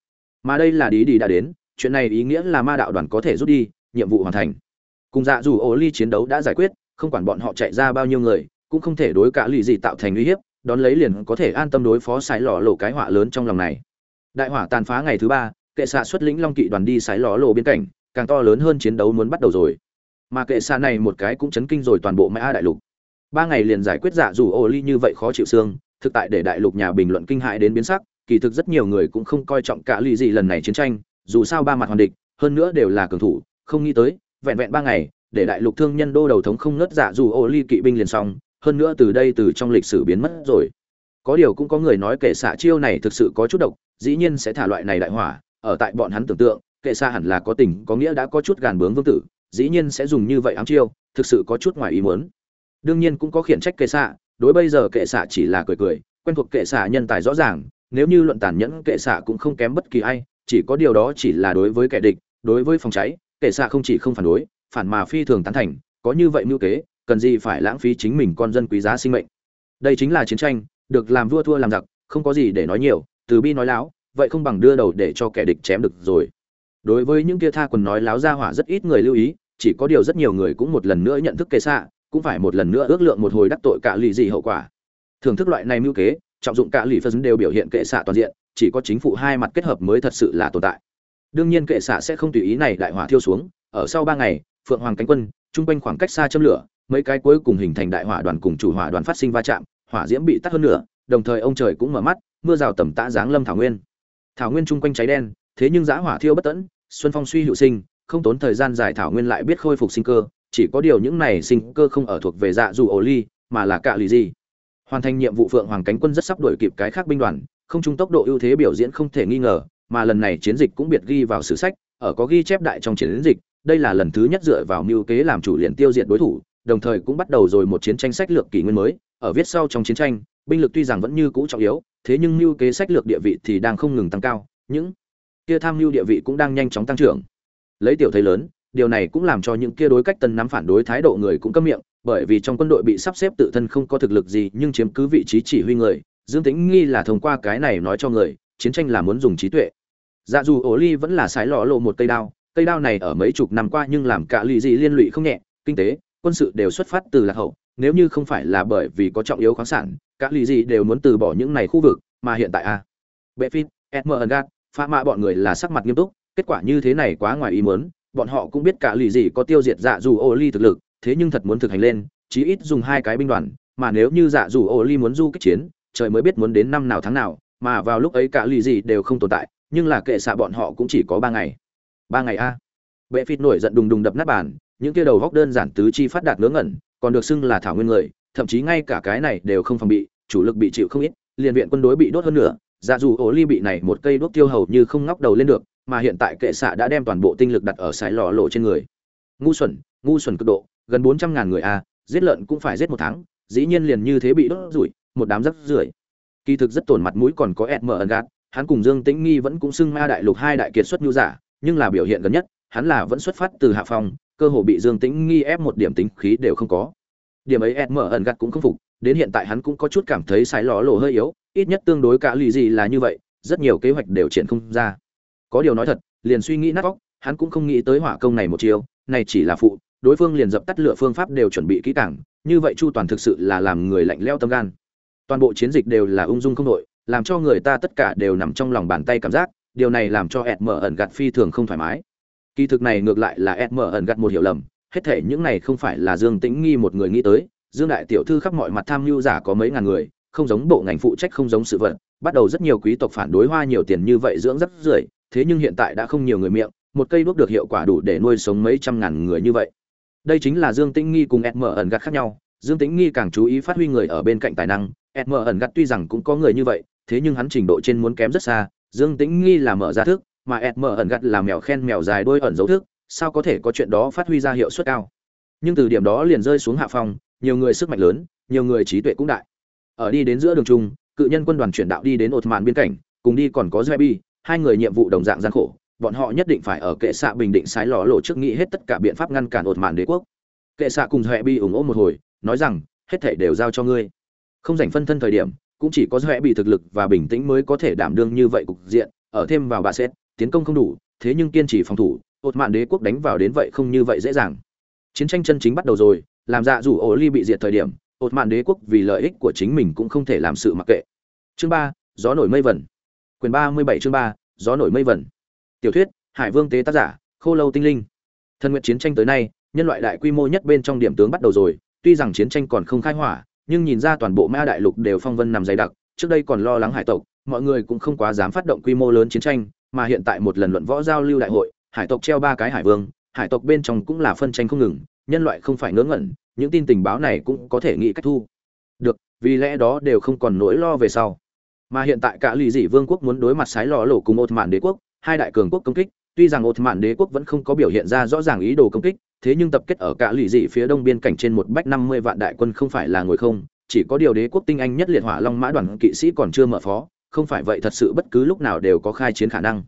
[SPEAKER 1] Mà đây là đi đi đã đến, chuyện này ý nghĩa là ma đạo đoàn có thể rút đi, nhiệm vụ hoàn thành. Cùng dạ dù ổ ly chiến đấu đã giải quyết, không quản bọn họ chạy ra bao nhiêu người, cũng không thể đối cả lì gì tạo thành uy hiếp, đón lấy liền có thể an tâm đối phó sai lò lộ cái họa lớn trong lòng này. Đại hỏa tàn phá ngày thứ ba kệ xạ xuất lĩnh long kỵ đoàn đi sái ló lộ biên cảnh, càng to lớn hơn chiến đấu muốn bắt đầu rồi. Mà kệ xạ này một cái cũng chấn kinh rồi toàn bộ mã đại lục. Ba ngày liền giải quyết dạ dù ô ly như vậy khó chịu xương, thực tại để đại lục nhà bình luận kinh hại đến biến sắc, kỳ thực rất nhiều người cũng không coi trọng cả ly gì lần này chiến tranh, dù sao ba mặt hoàn địch, hơn nữa đều là cường thủ, không nghĩ tới, vẹn vẹn ba ngày, để đại lục thương nhân đô đầu thống không nớt dạ dù ô ly kỵ binh liền xong, hơn nữa từ đây từ trong lịch sử biến mất rồi. Có điều cũng có người nói kệ xạ chiêu này thực sự có chút độc, dĩ nhiên sẽ thả loại này đại hỏa ở tại bọn hắn tưởng tượng, kệ xa hẳn là có tình, có nghĩa đã có chút gàn bướng vương tử, dĩ nhiên sẽ dùng như vậy ám chiêu, thực sự có chút ngoài ý muốn. Đương nhiên cũng có khiển trách kệ xạ đối bây giờ kệ xạ chỉ là cười cười, quen thuộc kệ xạ nhân tài rõ ràng, nếu như luận tàn nhẫn, kệ xạ cũng không kém bất kỳ ai, chỉ có điều đó chỉ là đối với kẻ địch, đối với phòng cháy, kệ xạ không chỉ không phản đối, phản mà phi thường tán thành, có như vậy mưu kế, cần gì phải lãng phí chính mình con dân quý giá sinh mệnh. Đây chính là chiến tranh, được làm vua thua làm giặc, không có gì để nói nhiều, từ bi nói láo vậy không bằng đưa đầu để cho kẻ địch chém được rồi. Đối với những kia tha quần nói láo ra hỏa rất ít người lưu ý, chỉ có điều rất nhiều người cũng một lần nữa nhận thức kệ xạ, cũng phải một lần nữa ước lượng một hồi đắc tội cả lì gì hậu quả. Thưởng thức loại này mưu kế, trọng dụng cả lì phân đều biểu hiện kệ xạ toàn diện, chỉ có chính phủ hai mặt kết hợp mới thật sự là tồn tại. Đương nhiên kệ xạ sẽ không tùy ý này đại hỏa thiêu xuống, ở sau ba ngày, phượng hoàng cánh quân trung quanh khoảng cách xa châm lửa, mấy cái cuối cùng hình thành đại hỏa đoàn cùng chủ hỏa đoàn phát sinh va chạm, hỏa diễm bị tắt hơn nữa đồng thời ông trời cũng mở mắt, mưa rào tầm tã giáng lâm thảo nguyên thảo nguyên chung quanh cháy đen, thế nhưng giã hỏa thiêu bất tẫn, xuân phong suy hữu sinh, không tốn thời gian dài thảo nguyên lại biết khôi phục sinh cơ, chỉ có điều những này sinh cơ không ở thuộc về dạ dù ổ ly, mà là cạ lì gì. Hoàn thành nhiệm vụ phượng hoàng cánh quân rất sắp đuổi kịp cái khác binh đoàn, không chung tốc độ ưu thế biểu diễn không thể nghi ngờ, mà lần này chiến dịch cũng biệt ghi vào sử sách, ở có ghi chép đại trong chiến dịch, đây là lần thứ nhất dựa vào mưu kế làm chủ liền tiêu diệt đối thủ, đồng thời cũng bắt đầu rồi một chiến tranh sách lược kỷ nguyên mới, ở viết sau trong chiến tranh, binh lực tuy rằng vẫn như cũ trọng yếu thế nhưng mưu kế sách lược địa vị thì đang không ngừng tăng cao, những kia tham mưu địa vị cũng đang nhanh chóng tăng trưởng. Lấy tiểu thấy lớn, điều này cũng làm cho những kia đối cách tân nắm phản đối thái độ người cũng câm miệng, bởi vì trong quân đội bị sắp xếp tự thân không có thực lực gì nhưng chiếm cứ vị trí chỉ huy người, dương tính nghi là thông qua cái này nói cho người, chiến tranh là muốn dùng trí tuệ. Dạ dù ổ ly vẫn là sái lò lộ một cây đao cây đao này ở mấy chục năm qua nhưng làm cả lì gì liên lụy không nhẹ, kinh tế, quân sự đều xuất phát từ lạc hậu nếu như không phải là bởi vì có trọng yếu khoáng sản các lì gì đều muốn từ bỏ những này khu vực, mà hiện tại a bệ phim edmer gat pha mạ bọn người là sắc mặt nghiêm túc, kết quả như thế này quá ngoài ý muốn, bọn họ cũng biết cả lì gì có tiêu diệt dạ dù ô ly thực lực, thế nhưng thật muốn thực hành lên, chí ít dùng hai cái binh đoàn, mà nếu như dạ dù ô ly muốn du kích chiến, trời mới biết muốn đến năm nào tháng nào, mà vào lúc ấy cả lì gì đều không tồn tại, nhưng là kệ xạ bọn họ cũng chỉ có ba ngày. Ba ngày a? Bệ phịt nổi giận đùng đùng đập nát bàn, những kia đầu góc đơn giản tứ chi phát đạt ngớ ngẩn còn được xưng là thảo nguyên người, thậm chí ngay cả cái này đều không phòng bị, chủ lực bị chịu không ít, liền viện quân đối bị đốt hơn nữa dạ dù ổ ly bị này một cây đốt tiêu hầu như không ngóc đầu lên được, mà hiện tại kệ xạ đã đem toàn bộ tinh lực đặt ở sải lò lộ trên người. Ngu xuẩn ngu xuẩn cực độ, gần bốn trăm ngàn người a, giết lợn cũng phải giết một tháng, dĩ nhiên liền như thế bị đốt rủi, một đám rắc rưởi. Kỳ thực rất tổn mặt mũi còn có ẹt mờ ẩn gạt, hắn cùng dương tĩnh nghi vẫn cũng xưng ma đại lục hai đại kiệt xuất nhu giả, nhưng là biểu hiện gần nhất, hắn là vẫn xuất phát từ hạ phong cơ hồ bị dương tĩnh nghi ép một điểm tính khí đều không có. Điểm ấy ẹt mở ẩn gạt cũng không phục, đến hiện tại hắn cũng có chút cảm thấy sai lò lộ hơi yếu, ít nhất tương đối cả lì gì là như vậy, rất nhiều kế hoạch đều triển không ra. Có điều nói thật, liền suy nghĩ nát óc, hắn cũng không nghĩ tới hỏa công này một chiều này chỉ là phụ, đối phương liền dập tắt lửa phương pháp đều chuẩn bị kỹ càng, như vậy chu toàn thực sự là làm người lạnh lẽo tâm gan. Toàn bộ chiến dịch đều là ung dung không đội, làm cho người ta tất cả đều nằm trong lòng bàn tay cảm giác, điều này làm cho ed mở ẩn gạt phi thường không thoải mái kỳ thực này ngược lại là ed mở ẩn gặt một hiểu lầm, hết thể những này không phải là dương tĩnh nghi một người nghĩ tới, dương đại tiểu thư khắp mọi mặt tham mưu giả có mấy ngàn người, không giống bộ ngành phụ trách không giống sự vật, bắt đầu rất nhiều quý tộc phản đối hoa nhiều tiền như vậy dưỡng rất rưởi, thế nhưng hiện tại đã không nhiều người miệng, một cây đuốc được hiệu quả đủ để nuôi sống mấy trăm ngàn người như vậy. Đây chính là dương tĩnh nghi cùng ed mở ẩn gặt khác nhau, dương tĩnh nghi càng chú ý phát huy người ở bên cạnh tài năng, ed mở ẩn gặt tuy rằng cũng có người như vậy, thế nhưng hắn trình độ trên muốn kém rất xa, dương tĩnh nghi là mở ra thức mà ẹt mở ẩn gạt là mèo khen mèo dài đôi ẩn dấu thức sao có thể có chuyện đó phát huy ra hiệu suất cao? Nhưng từ điểm đó liền rơi xuống hạ phong nhiều người sức mạnh lớn nhiều người trí tuệ cũng đại. Ở đi đến giữa đường trung cự nhân quân đoàn chuyển đạo đi đến ột mạn biên cảnh cùng đi còn có Zebi, hai người nhiệm vụ đồng dạng gian khổ bọn họ nhất định phải ở kệ xạ bình định sái lò lộ trước nghĩ hết tất cả biện pháp ngăn cản ột mạn đế quốc. Kệ xạ cùng Zebi ủng hộ một hồi nói rằng hết thảy đều giao cho ngươi. Không dành phân thân thời điểm cũng chỉ có Zebi thực lực và bình tĩnh mới có thể đảm đương như vậy cục diện ở thêm vào bà xét tiến công không đủ, thế nhưng kiên trì phòng thủ ột mạn đế quốc đánh vào đến vậy không như vậy dễ dàng. Chiến tranh chân chính bắt đầu rồi, làm dạ dù ổ ly bị diệt thời điểm ột mạn đế quốc vì lợi ích của chính mình cũng không thể làm sự mặc kệ. Chương ba, gió nổi mây vẩn quyền ba mươi bảy chương ba, gió nổi mây vẩn tiểu thuyết, hải vương tế tác giả, khô lâu tinh linh. Thần nguyện chiến tranh tới nay, nhân loại đại quy mô nhất bên trong điểm tướng bắt đầu rồi, tuy rằng chiến tranh còn không khai hỏa, nhưng nhìn ra toàn bộ ma đại lục đều phong vân nằm dày đặc, trước đây còn lo lắng hải tộc, mọi người cũng không quá dám phát động quy mô lớn chiến tranh mà hiện tại một lần luận võ giao lưu đại hội, hải tộc treo ba cái hải vương, hải tộc bên trong cũng là phân tranh không ngừng, nhân loại không phải ngớ ngẩn, những tin tình báo này cũng có thể nghĩ cách thu. Được, vì lẽ đó đều không còn nỗi lo về sau. Mà hiện tại cả lì dị vương quốc muốn đối mặt sái lò lổ cùng ột mạn đế quốc, hai đại cường quốc công kích, tuy rằng ột mạn đế quốc vẫn không có biểu hiện ra rõ ràng ý đồ công kích, thế nhưng tập kết ở cả lì dị phía đông biên cảnh trên một bách năm mươi vạn đại quân không phải là ngồi không, chỉ có điều đế quốc tinh anh nhất liệt hỏa long mã đoàn kỵ sĩ còn chưa mở phó không phải vậy thật sự bất cứ lúc nào đều có khai chiến khả năng.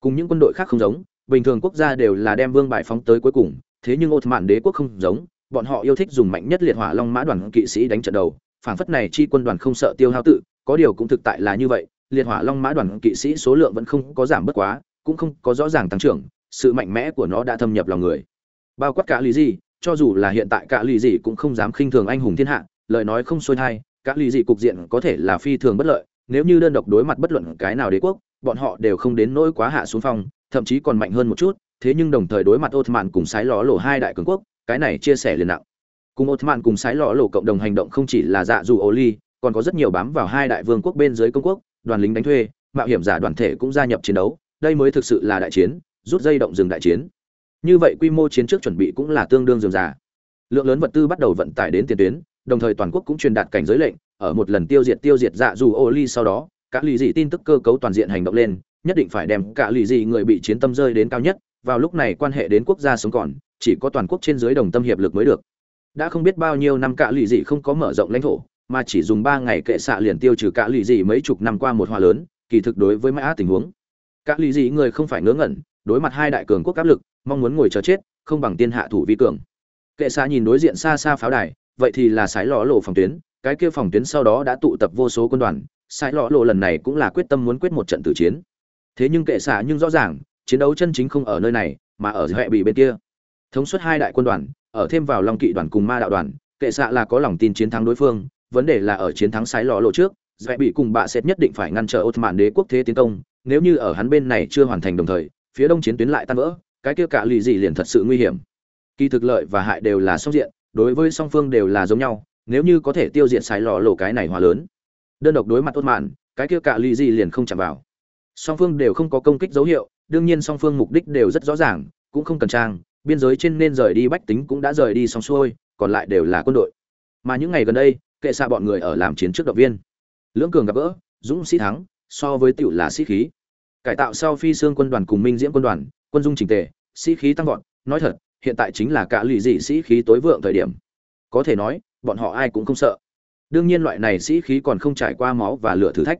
[SPEAKER 1] Cùng những quân đội khác không giống, bình thường quốc gia đều là đem vương bại phóng tới cuối cùng, thế nhưng ột mạn đế quốc không giống, bọn họ yêu thích dùng mạnh nhất liệt hỏa long mã đoàn kỵ sĩ đánh trận đầu Phản phất này chi quân đoàn không sợ tiêu hao tự, có điều cũng thực tại là như vậy, liệt hỏa long mã đoàn kỵ sĩ số lượng vẫn không có giảm bất quá, cũng không có rõ ràng tăng trưởng, sự mạnh mẽ của nó đã thâm nhập lòng người. Bao quát cả lý gì cho dù là hiện tại cả lý gì cũng không dám khinh thường anh hùng thiên hạ, lời nói không xuôi thai cả lý gì cục diện có thể là phi thường bất lợi nếu như đơn độc đối mặt bất luận cái nào đế quốc bọn họ đều không đến nỗi quá hạ xuống phong thậm chí còn mạnh hơn một chút thế nhưng đồng thời đối mặt Ottoman cùng sái ló lộ hai đại cường quốc, cái này chia sẻ liền nặng. Cùng Ottoman cùng sái ló lộ cộng đồng hành động không chỉ là dạ dù Oli, còn có rất nhiều bám vào hai đại vương quốc bên dưới công quốc, đoàn lính đánh thuê, mạo hiểm giả đoàn thể cũng gia nhập chiến đấu, đây mới thực sự là đại chiến, rút dây động dừng đại chiến. Như vậy quy mô chiến trước chuẩn bị cũng là tương đương dường giả. Lượng lớn vật tư bắt đầu vận tải đến tiền tuyến, đồng thời toàn quốc cũng truyền đạt cảnh giới lệnh, ở một lần tiêu diệt tiêu diệt dạ dù ô ly sau đó, cả lì dị tin tức cơ cấu toàn diện hành động lên, nhất định phải đem cả lì dị người bị chiến tâm rơi đến cao nhất, vào lúc này quan hệ đến quốc gia sống còn chỉ có toàn quốc trên dưới đồng tâm hiệp lực mới được. Đã không biết bao nhiêu năm cả lì dị không có mở rộng lãnh thổ mà chỉ dùng ba ngày kệ xạ liền tiêu trừ cả lì dị mấy chục năm qua một hòa lớn kỳ thực đối với mã tình huống. Cả lì dị người không phải ngớ ngẩn đối mặt hai đại cường quốc áp lực mong muốn ngồi chờ chết không bằng tiên hạ thủ vi cường. Kệ xạ nhìn đối diện xa xa pháo đài vậy thì là sái lò lộ phòng tuyến cái kia phòng tuyến sau đó đã tụ tập vô số quân đoàn, sai lọ lộ lần này cũng là quyết tâm muốn quyết một trận tử chiến. Thế nhưng kệ xạ nhưng rõ ràng, chiến đấu chân chính không ở nơi này, mà ở huệ bị bên kia. Thống suất hai đại quân đoàn, ở thêm vào long kỵ đoàn cùng ma đạo đoàn, kệ xạ là có lòng tin chiến thắng đối phương, vấn đề là ở chiến thắng sai lọ lộ trước dễ bị cùng bạ sẽ nhất định phải ngăn trở Ottoman đế quốc thế tiến công, nếu như ở hắn bên này chưa hoàn thành đồng thời, phía đông chiến tuyến lại tan vỡ, cái kia cả lì gì liền thật sự nguy hiểm. Kỳ thực lợi và hại đều là song diện, đối với song phương đều là giống nhau nếu như có thể tiêu diệt sai lò lộ cái này hòa lớn đơn độc đối mặt tốt mạn cái kia cả lì gì liền không chạm vào song phương đều không có công kích dấu hiệu đương nhiên song phương mục đích đều rất rõ ràng, cũng không cần trang, biên giới trên nên rời đi bách tính cũng đã rời đi xong xuôi, còn lại đều là quân đội. Mà những ngày gần đây, kệ xa bọn người ở làm chiến trước động viên. Lưỡng cường gặp gỡ, dũng sĩ thắng, so với tiểu là sĩ khí. Cải tạo sau phi xương quân đoàn cùng minh diễm quân đoàn, quân dung chỉnh tề, sĩ khí tăng vọt, nói thật, hiện tại chính là cả lụy dị sĩ khí tối vượng thời điểm. Có thể nói, bọn họ ai cũng không sợ. Đương nhiên loại này sĩ khí còn không trải qua máu và lửa thử thách.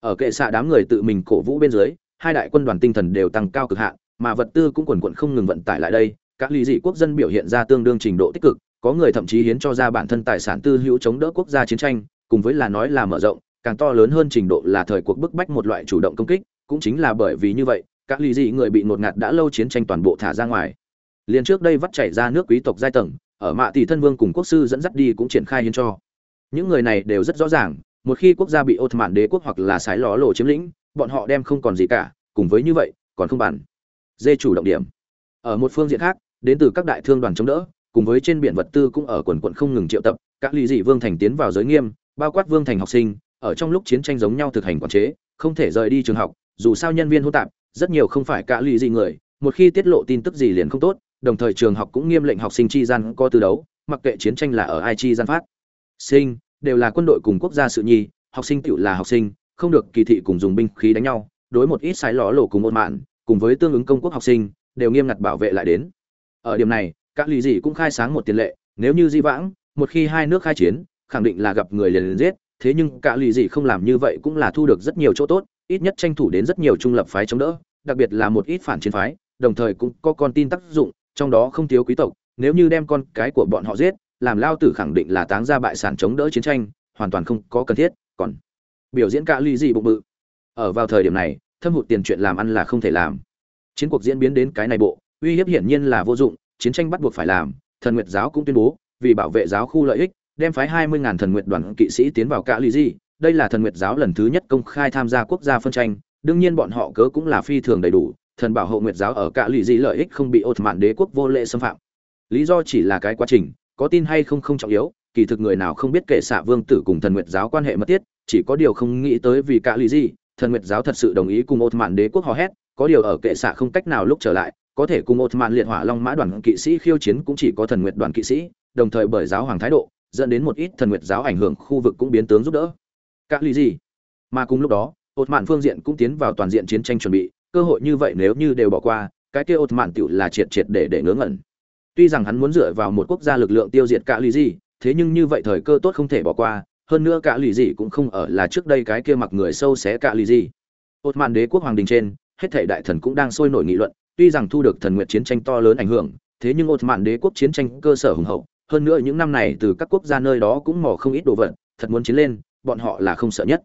[SPEAKER 1] Ở kệ xạ đám người tự mình cổ vũ bên dưới, hai đại quân đoàn tinh thần đều tăng cao cực hạn, mà vật tư cũng quần quần không ngừng vận tải lại đây, các lý dị quốc dân biểu hiện ra tương đương trình độ tích cực, có người thậm chí hiến cho ra bản thân tài sản tư hữu chống đỡ quốc gia chiến tranh, cùng với là nói là mở rộng, càng to lớn hơn trình độ là thời cuộc bức bách một loại chủ động công kích, cũng chính là bởi vì như vậy, các lý dị người bị ngột ngạt đã lâu chiến tranh toàn bộ thả ra ngoài. liền trước đây vắt chảy ra nước quý tộc giai tầng ở mạ tỷ thân vương cùng quốc sư dẫn dắt đi cũng triển khai hiến cho. Những người này đều rất rõ ràng, một khi quốc gia bị ột mạn đế quốc hoặc là sái ló lộ chiếm lĩnh, bọn họ đem không còn gì cả, cùng với như vậy, còn không bàn. Dê chủ động điểm. Ở một phương diện khác, đến từ các đại thương đoàn chống đỡ, cùng với trên biển vật tư cũng ở quần quận không ngừng triệu tập, các lý dị vương thành tiến vào giới nghiêm, bao quát vương thành học sinh, ở trong lúc chiến tranh giống nhau thực hành quản chế, không thể rời đi trường học, dù sao nhân viên hô tạp, rất nhiều không phải cả lý dị người, một khi tiết lộ tin tức gì liền không tốt đồng thời trường học cũng nghiêm lệnh học sinh chi gian có tư đấu, mặc kệ chiến tranh là ở ai chi gian phát. Sinh, đều là quân đội cùng quốc gia sự nhi, học sinh tiểu là học sinh, không được kỳ thị cùng dùng binh khí đánh nhau, đối một ít sai ló lỗ cùng một mạn, cùng với tương ứng công quốc học sinh, đều nghiêm ngặt bảo vệ lại đến. Ở điểm này, các lý gì cũng khai sáng một tiền lệ, nếu như di vãng, một khi hai nước khai chiến, khẳng định là gặp người liền liền giết, thế nhưng cả lì gì không làm như vậy cũng là thu được rất nhiều chỗ tốt, ít nhất tranh thủ đến rất nhiều trung lập phái chống đỡ, đặc biệt là một ít phản chiến phái, đồng thời cũng có con tin tác dụng trong đó không thiếu quý tộc, nếu như đem con cái của bọn họ giết, làm lao tử khẳng định là táng ra bại sản chống đỡ chiến tranh, hoàn toàn không có cần thiết, còn biểu diễn cả ly gì bụng bự. Ở vào thời điểm này, thâm hụt tiền chuyện làm ăn là không thể làm. Chiến cuộc diễn biến đến cái này bộ, uy hiếp hiển nhiên là vô dụng, chiến tranh bắt buộc phải làm, thần nguyệt giáo cũng tuyên bố, vì bảo vệ giáo khu lợi ích, đem phái hai mươi ngàn thần nguyệt đoàn kỵ sĩ tiến vào cả ly gì đây là thần nguyệt giáo lần thứ nhất công khai tham gia quốc gia phân tranh, đương nhiên bọn họ cớ cũng là phi thường đầy đủ thần bảo hộ nguyệt giáo ở cả lì gì lợi ích không bị ột mạn đế quốc vô lệ xâm phạm. Lý do chỉ là cái quá trình, có tin hay không không trọng yếu, kỳ thực người nào không biết kệ xạ vương tử cùng thần nguyệt giáo quan hệ mật thiết, chỉ có điều không nghĩ tới vì cả lì gì thần nguyệt giáo thật sự đồng ý cùng ột mạn đế quốc hò hét, có điều ở kệ xạ không cách nào lúc trở lại, có thể cùng ột mạn liệt hỏa long mã đoàn kỵ sĩ khiêu chiến cũng chỉ có thần nguyệt đoàn kỵ sĩ, đồng thời bởi giáo hoàng thái độ, dẫn đến một ít thần nguyệt giáo ảnh hưởng khu vực cũng biến tướng giúp đỡ. Cả lì gì mà cùng lúc đó ột mạn phương diện cũng tiến vào toàn diện chiến tranh chuẩn bị cơ hội như vậy nếu như đều bỏ qua, cái kia ột mạn tựu là triệt triệt để để ngớ ngẩn. Tuy rằng hắn muốn dựa vào một quốc gia lực lượng tiêu diệt cả lì gì thế nhưng như vậy thời cơ tốt không thể bỏ qua, hơn nữa cả lì gì cũng không ở là trước đây cái kia mặc người sâu xé cả lì gì ột mạn đế quốc hoàng đình trên, hết thảy đại thần cũng đang sôi nổi nghị luận, tuy rằng thu được thần nguyện chiến tranh to lớn ảnh hưởng, thế nhưng ột mạn đế quốc chiến tranh cơ sở hùng hậu, hơn nữa những năm này từ các quốc gia nơi đó cũng mò không ít đồ vật, thật muốn chiến lên, bọn họ là không sợ nhất.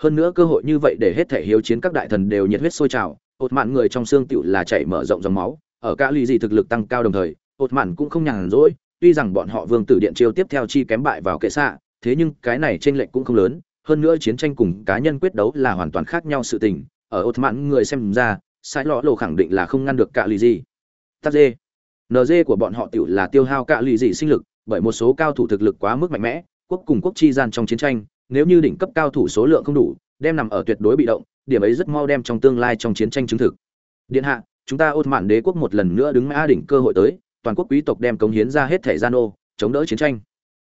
[SPEAKER 1] Hơn nữa cơ hội như vậy để hết thể hiếu chiến các đại thần đều nhiệt huyết sôi trào ột mạn người trong xương tựu là chảy mở rộng dòng máu, ở cả lì gì thực lực tăng cao đồng thời, ột mạn cũng không nhàn rỗi, tuy rằng bọn họ vương tử điện chiêu tiếp theo chi kém bại vào kệ xạ, thế nhưng cái này trên lệnh cũng không lớn, hơn nữa chiến tranh cùng cá nhân quyết đấu là hoàn toàn khác nhau sự tình, ở ột mạn người xem ra, sai lọ lộ khẳng định là không ngăn được cả lì gì. Tắt dê. Nd của bọn họ tựu là tiêu hao cả lì gì sinh lực, bởi một số cao thủ thực lực quá mức mạnh mẽ, quốc cùng quốc chi gian trong chiến tranh, nếu như đỉnh cấp cao thủ số lượng không đủ đem nằm ở tuyệt đối bị động điểm ấy rất mau đem trong tương lai trong chiến tranh chứng thực. Điện hạ chúng ta ốt mạn đế quốc một lần nữa đứng mã đỉnh cơ hội tới toàn quốc quý tộc đem cống hiến ra hết thể gian ô chống đỡ chiến tranh.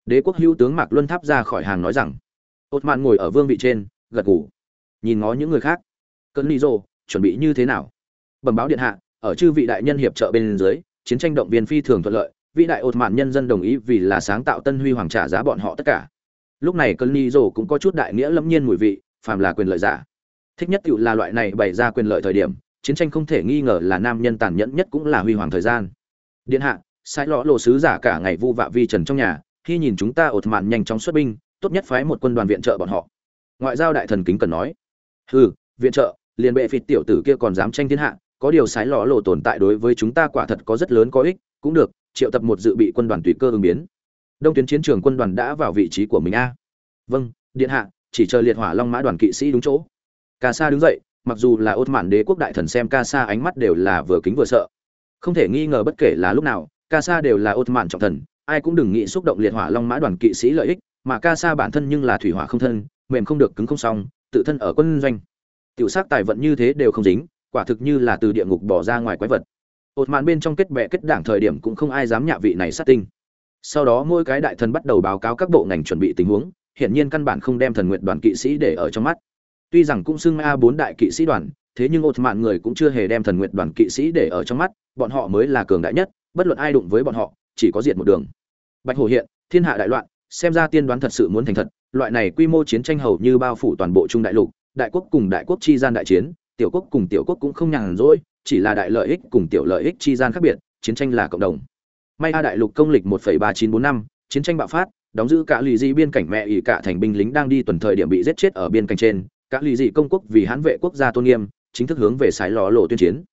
[SPEAKER 1] Đế quốc hữu tướng mạc luân tháp ra khỏi hàng nói rằng ốt mạn ngồi ở vương vị trên gật gù nhìn ngó những người khác. Cẩn ly Dụ, chuẩn bị như thế nào? Bẩm báo điện hạ ở chư vị đại nhân hiệp trợ bên dưới chiến tranh động viên phi thường thuận lợi vị đại ột mạn nhân dân đồng ý vì là sáng tạo tân huy hoàng trả giá bọn họ tất cả. Lúc này cơn ly rô cũng có chút đại nghĩa lâm nhiên mùi vị phàm là quyền lợi giả. Thích nhất cựu là loại này bày ra quyền lợi thời điểm, chiến tranh không thể nghi ngờ là nam nhân tàn nhẫn nhất cũng là huy hoàng thời gian. Điện hạ, sai lõ lộ sứ giả cả ngày vu vạ vi trần trong nhà, khi nhìn chúng ta ột mạn nhanh chóng xuất binh, tốt nhất phái một quân đoàn viện trợ bọn họ. Ngoại giao đại thần kính cần nói. Hừ, viện trợ, liền bệ phịt tiểu tử kia còn dám tranh thiên hạ, có điều sái lõ lộ tồn tại đối với chúng ta quả thật có rất lớn có ích, cũng được, triệu tập một dự bị quân đoàn tùy cơ ứng biến. Đông tuyến chiến trường quân đoàn đã vào vị trí của mình a. Vâng điện hạ chỉ chờ liệt hỏa long mã đoàn kỵ sĩ đúng chỗ. Ca sa đứng dậy, mặc dù là ốt mạn đế quốc đại thần xem ca sa ánh mắt đều là vừa kính vừa sợ. Không thể nghi ngờ bất kể là lúc nào ca sa đều là ốt mạn trọng thần, ai cũng đừng nghĩ xúc động liệt hỏa long mã đoàn kỵ sĩ lợi ích, mà ca sa bản thân nhưng là thủy hỏa không thân, mềm không được, cứng không xong tự thân ở quân doanh. Tiểu sắc tài vận như thế đều không dính, quả thực như là từ địa ngục bỏ ra ngoài quái vật. Ột mạn bên trong kết bè kết đảng thời điểm cũng không ai dám nhạ vị này sát tinh. Sau đó mỗi cái đại thần bắt đầu báo cáo các bộ ngành chuẩn bị tình huống hiển nhiên căn bản không đem thần nguyện đoàn kỵ sĩ để ở trong mắt. Tuy rằng cũng xưng a bốn đại kỵ sĩ đoàn thế nhưng ột mạn người cũng chưa hề đem thần nguyện đoàn kỵ sĩ để ở trong mắt bọn họ mới là cường đại nhất bất luận ai đụng với bọn họ chỉ có diệt một đường. Bạch hồ hiện thiên hạ đại loạn xem ra tiên đoán thật sự muốn thành thật loại này quy mô chiến tranh hầu như bao phủ toàn bộ trung đại lục đại quốc cùng đại quốc chi gian đại chiến tiểu quốc cùng tiểu quốc cũng không nhàn rỗi chỉ là đại lợi ích cùng tiểu lợi ích chi gian khác biệt chiến tranh là cộng đồng. May a đại lục công lịch 1,3945, chiến tranh bạo phát đóng giữ cả lì dị biên cảnh mẹ ỷ cả thành binh lính đang đi tuần thời điểm bị giết chết ở biên cảnh trên. Cả lì dị công quốc vì hãn vệ quốc gia tôn nghiêm, chính thức hướng về sái lò lộ tuyên chiến.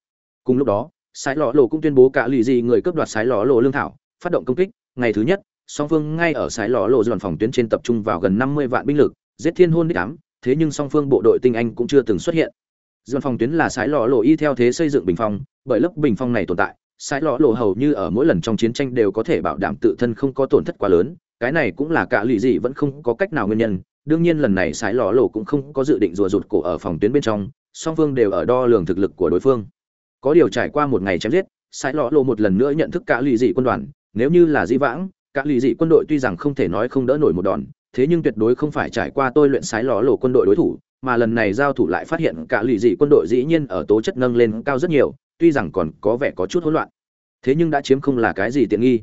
[SPEAKER 1] Cùng lúc đó, sái lọ lộ cũng tuyên bố cả lì dị người cướp đoạt sái lọ lộ lương thảo, phát động công kích. Ngày thứ nhất, song phương ngay ở sái lọ lộ dọn phòng tuyến trên tập trung vào gần năm mươi vạn binh lực, giết thiên hôn đích ám, thế nhưng song phương bộ đội tinh anh cũng chưa từng xuất hiện. Dọn phòng tuyến là sái lọ lộ y theo thế xây dựng bình phong, bởi lớp bình phong này tồn tại, sái lọ lộ hầu như ở mỗi lần trong chiến tranh đều có thể bảo đảm tự thân không có tổn thất quá lớn cái này cũng là cả lì gì vẫn không có cách nào nguyên nhân, đương nhiên lần này sái lò lộ cũng không có dự định rùa rụt cổ ở phòng tuyến bên trong, song phương đều ở đo lường thực lực của đối phương. Có điều trải qua một ngày chém giết, sái lò lộ một lần nữa nhận thức cả lì dị quân đoàn, nếu như là di vãng, cả lì dị quân đội tuy rằng không thể nói không đỡ nổi một đòn, thế nhưng tuyệt đối không phải trải qua tôi luyện sái lò lộ quân đội đối thủ, mà lần này giao thủ lại phát hiện cả lì dị quân đội dĩ nhiên ở tố chất nâng lên cao rất nhiều, tuy rằng còn có vẻ có chút hỗn loạn. Thế nhưng đã chiếm không là cái gì tiện nghi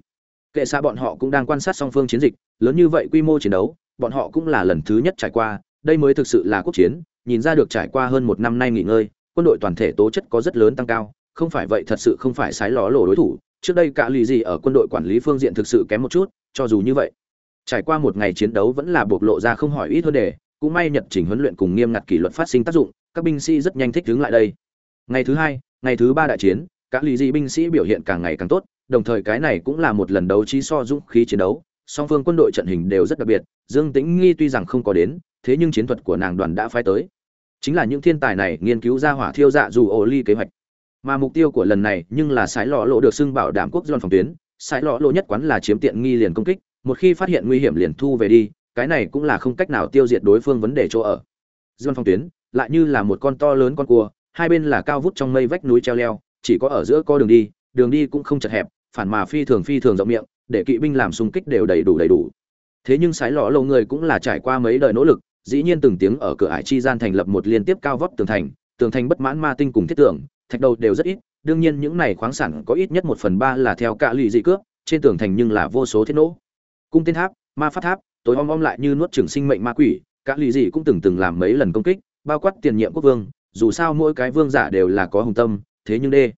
[SPEAKER 1] kệ xa bọn họ cũng đang quan sát song phương chiến dịch lớn như vậy quy mô chiến đấu bọn họ cũng là lần thứ nhất trải qua đây mới thực sự là quốc chiến nhìn ra được trải qua hơn một năm nay nghỉ ngơi quân đội toàn thể tố chất có rất lớn tăng cao không phải vậy thật sự không phải sái ló lổ đối thủ trước đây cả lì gì ở quân đội quản lý phương diện thực sự kém một chút cho dù như vậy trải qua một ngày chiến đấu vẫn là bộc lộ ra không hỏi ít hơn để, cũng may nhật trình huấn luyện cùng nghiêm ngặt kỷ luật phát sinh tác dụng các binh sĩ rất nhanh thích đứng lại đây. Ngày thứ hai ngày thứ ba đại chiến các lì gì binh sĩ biểu hiện càng ngày càng tốt đồng thời cái này cũng là một lần đấu trí so dũng khí chiến đấu, song phương quân đội trận hình đều rất đặc biệt, dương tĩnh nghi tuy rằng không có đến, thế nhưng chiến thuật của nàng đoàn đã phái tới. Chính là những thiên tài này nghiên cứu ra hỏa thiêu dạ dù ổ ly kế hoạch. Mà mục tiêu của lần này nhưng là sái lọ lộ được xưng bảo đảm quốc dân phòng tuyến, sái lọ lộ nhất quán là chiếm tiện nghi liền công kích, một khi phát hiện nguy hiểm liền thu về đi, cái này cũng là không cách nào tiêu diệt đối phương vấn đề chỗ ở. Doanh phòng tuyến lại như là một con to lớn con cua, hai bên là cao vút trong mây vách núi treo leo, chỉ có ở giữa có đường đi đường đi cũng không chật hẹp phản mà phi thường phi thường rộng miệng, để kỵ binh làm xung kích đều đầy đủ đầy đủ. Thế nhưng sái lọ lâu người cũng là trải qua mấy đời nỗ lực, dĩ nhiên từng tiếng ở cửa ải chi gian thành lập một liên tiếp cao vóc tường thành tường thành bất mãn ma tinh cùng thiết tưởng, thạch đầu đều rất ít, đương nhiên những này khoáng sản có ít nhất một phần ba là theo cạ lụy dị cướp, trên tường thành nhưng là vô số thiết nỗ. Cung tên tháp, ma phát tháp, tối om om lại như nuốt trường sinh mệnh ma quỷ, cạ lụy dị cũng từng từng làm mấy lần công kích, bao quát tiền nhiệm quốc vương, dù sao mỗi cái vương giả đều là có hùng tâm, thế nhưng đê.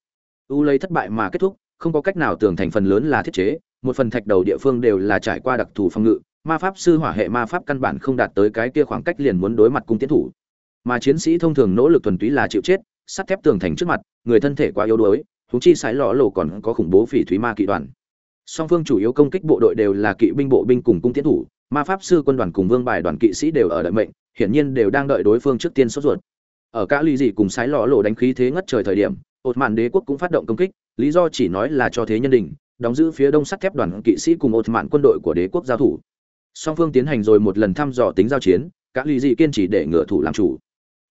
[SPEAKER 1] U lấy thất bại mà kết thúc không có cách nào tường thành phần lớn là thiết chế, một phần thạch đầu địa phương đều là trải qua đặc thù phòng ngự, ma pháp sư hỏa hệ ma pháp căn bản không đạt tới cái kia khoảng cách liền muốn đối mặt cung tiến thủ. Mà chiến sĩ thông thường nỗ lực thuần túy là chịu chết, sắt thép tường thành trước mặt, người thân thể quá yếu đuối húng chi sái lò lộ còn có khủng bố phỉ thúy ma kỵ đoàn. Song phương chủ yếu công kích bộ đội đều là kỵ binh bộ binh cùng cung tiến thủ, ma pháp sư quân đoàn cùng vương bài đoàn kỵ sĩ đều ở đợi mệnh, hiển nhiên đều đang đợi đối phương trước tiên sốt ruột. Ở cả ly dị cùng sái lò lộ đánh khí thế ngất trời thời điểm ột mạn đế quốc cũng phát động công kích lý do chỉ nói là cho thế nhân đình, đóng giữ phía đông sắt thép đoàn kỵ sĩ cùng ột mạn quân đội của đế quốc giao thủ. Song phương tiến hành rồi một lần thăm dò tính giao chiến các lý dị kiên trì để ngựa thủ làm chủ.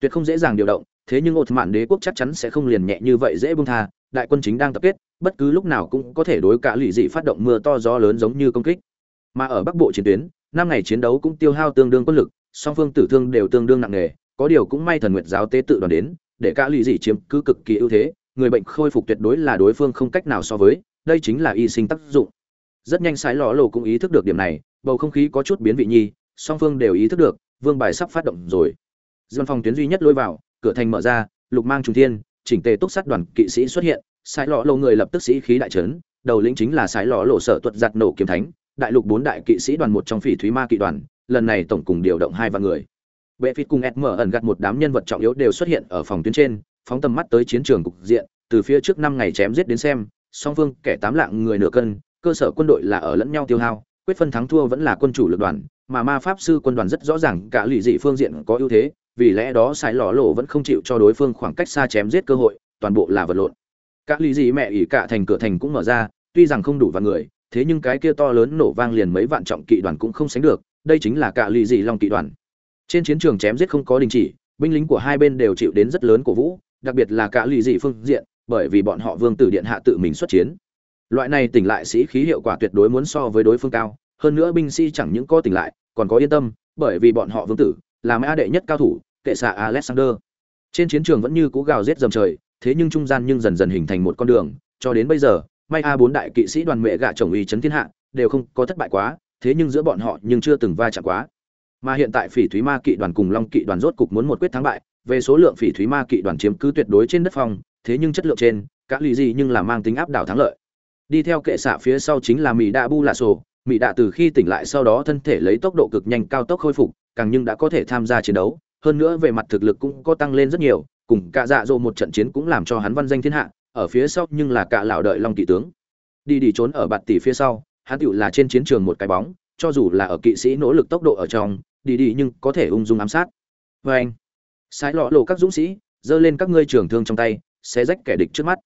[SPEAKER 1] Tuyệt không dễ dàng điều động, thế nhưng ột mạn đế quốc chắc chắn sẽ không liền nhẹ như vậy dễ buông tha, đại quân chính đang tập kết, bất cứ lúc nào cũng có thể đối cả lì dị phát động mưa to gió lớn giống như công kích. Mà ở bắc bộ chiến tuyến, năm ngày chiến đấu cũng tiêu hao tương đương quân lực, song phương tử thương đều tương đương nặng nề, có điều cũng may thần nguyệt giáo tế tự đoàn đến, để cả lì dị chiếm cứ cực kỳ ưu thế người bệnh khôi phục tuyệt đối là đối phương không cách nào so với, đây chính là y sinh tác dụng. Rất nhanh sái lò lộ cũng ý thức được điểm này, bầu không khí có chút biến vị nhi, song phương đều ý thức được, vương bài sắp phát động rồi. Dân phòng tuyến duy nhất lôi vào, cửa thành mở ra, lục mang trung thiên, chỉnh tề túc sát đoàn kỵ sĩ xuất hiện, sái lò lộ người lập tức sĩ khí đại trấn, đầu lĩnh chính là sái lò lộ sở tuật giặt nổ kiếm thánh, đại lục bốn đại kỵ sĩ đoàn một trong phỉ thúy ma kỵ đoàn, lần này tổng cùng điều động hai vạn người. Bệ phít cùng ed mở ẩn gặt một đám nhân vật trọng yếu đều xuất hiện ở phòng tuyến trên phóng tầm mắt tới chiến trường cục diện, từ phía trước năm ngày chém giết đến xem, song phương kẻ tám lạng người nửa cân, cơ sở quân đội là ở lẫn nhau tiêu hao, quyết phân thắng thua vẫn là quân chủ lực đoàn, mà ma pháp sư quân đoàn rất rõ ràng cả lụy dị phương diện có ưu thế, vì lẽ đó sai lọ lộ vẫn không chịu cho đối phương khoảng cách xa chém giết cơ hội, toàn bộ là vật lộn. Các lý dị mẹ ỉ cả thành cửa thành cũng mở ra, tuy rằng không đủ vạn người, thế nhưng cái kia to lớn nổ vang liền mấy vạn trọng kỵ đoàn cũng không sánh được, đây chính là cả lụy dị long kỵ đoàn. Trên chiến trường chém giết không có đình chỉ, binh lính của hai bên đều chịu đến rất lớn cổ vũ đặc biệt là cả lì dị phương diện, bởi vì bọn họ vương tử điện hạ tự mình xuất chiến. Loại này tỉnh lại sĩ khí hiệu quả tuyệt đối muốn so với đối phương cao, hơn nữa binh sĩ chẳng những có tỉnh lại, còn có yên tâm, bởi vì bọn họ vương tử là mã đệ nhất cao thủ, kệ xạ alexander. Trên chiến trường vẫn như cú gào rết dầm trời, thế nhưng trung gian nhưng dần dần hình thành một con đường, cho đến bây giờ, may a bốn đại kỵ sĩ đoàn mẹ gạ chồng uy chấn thiên hạ, đều không có thất bại quá, thế nhưng giữa bọn họ nhưng chưa từng va chạm quá. Mà hiện tại phỉ thúy ma kỵ đoàn cùng long kỵ đoàn rốt cục muốn một quyết thắng bại về số lượng phỉ thúy ma kỵ đoàn chiếm cứ tuyệt đối trên đất phong, thế nhưng chất lượng trên các lý gì nhưng là mang tính áp đảo thắng lợi. Đi theo kệ xạ phía sau chính là mỹ đạ bu lạ sổ. Mỹ đạ từ khi tỉnh lại sau đó thân thể lấy tốc độ cực nhanh, cao tốc khôi phục, càng nhưng đã có thể tham gia chiến đấu. Hơn nữa về mặt thực lực cũng có tăng lên rất nhiều, cùng cả dạ dỗ một trận chiến cũng làm cho hắn văn danh thiên hạ, ở phía sau nhưng là cả lão đợi long kỵ tướng. Đi đi trốn ở bạt tỷ phía sau, hắn tựu là trên chiến trường một cái bóng, cho dù là ở kỵ sĩ nỗ lực tốc độ ở trong, đi đi nhưng có thể ung dung ám sát. Vê anh sái lọ lộ các dũng sĩ giơ lên các ngươi trường thương trong tay xé rách kẻ địch trước mắt.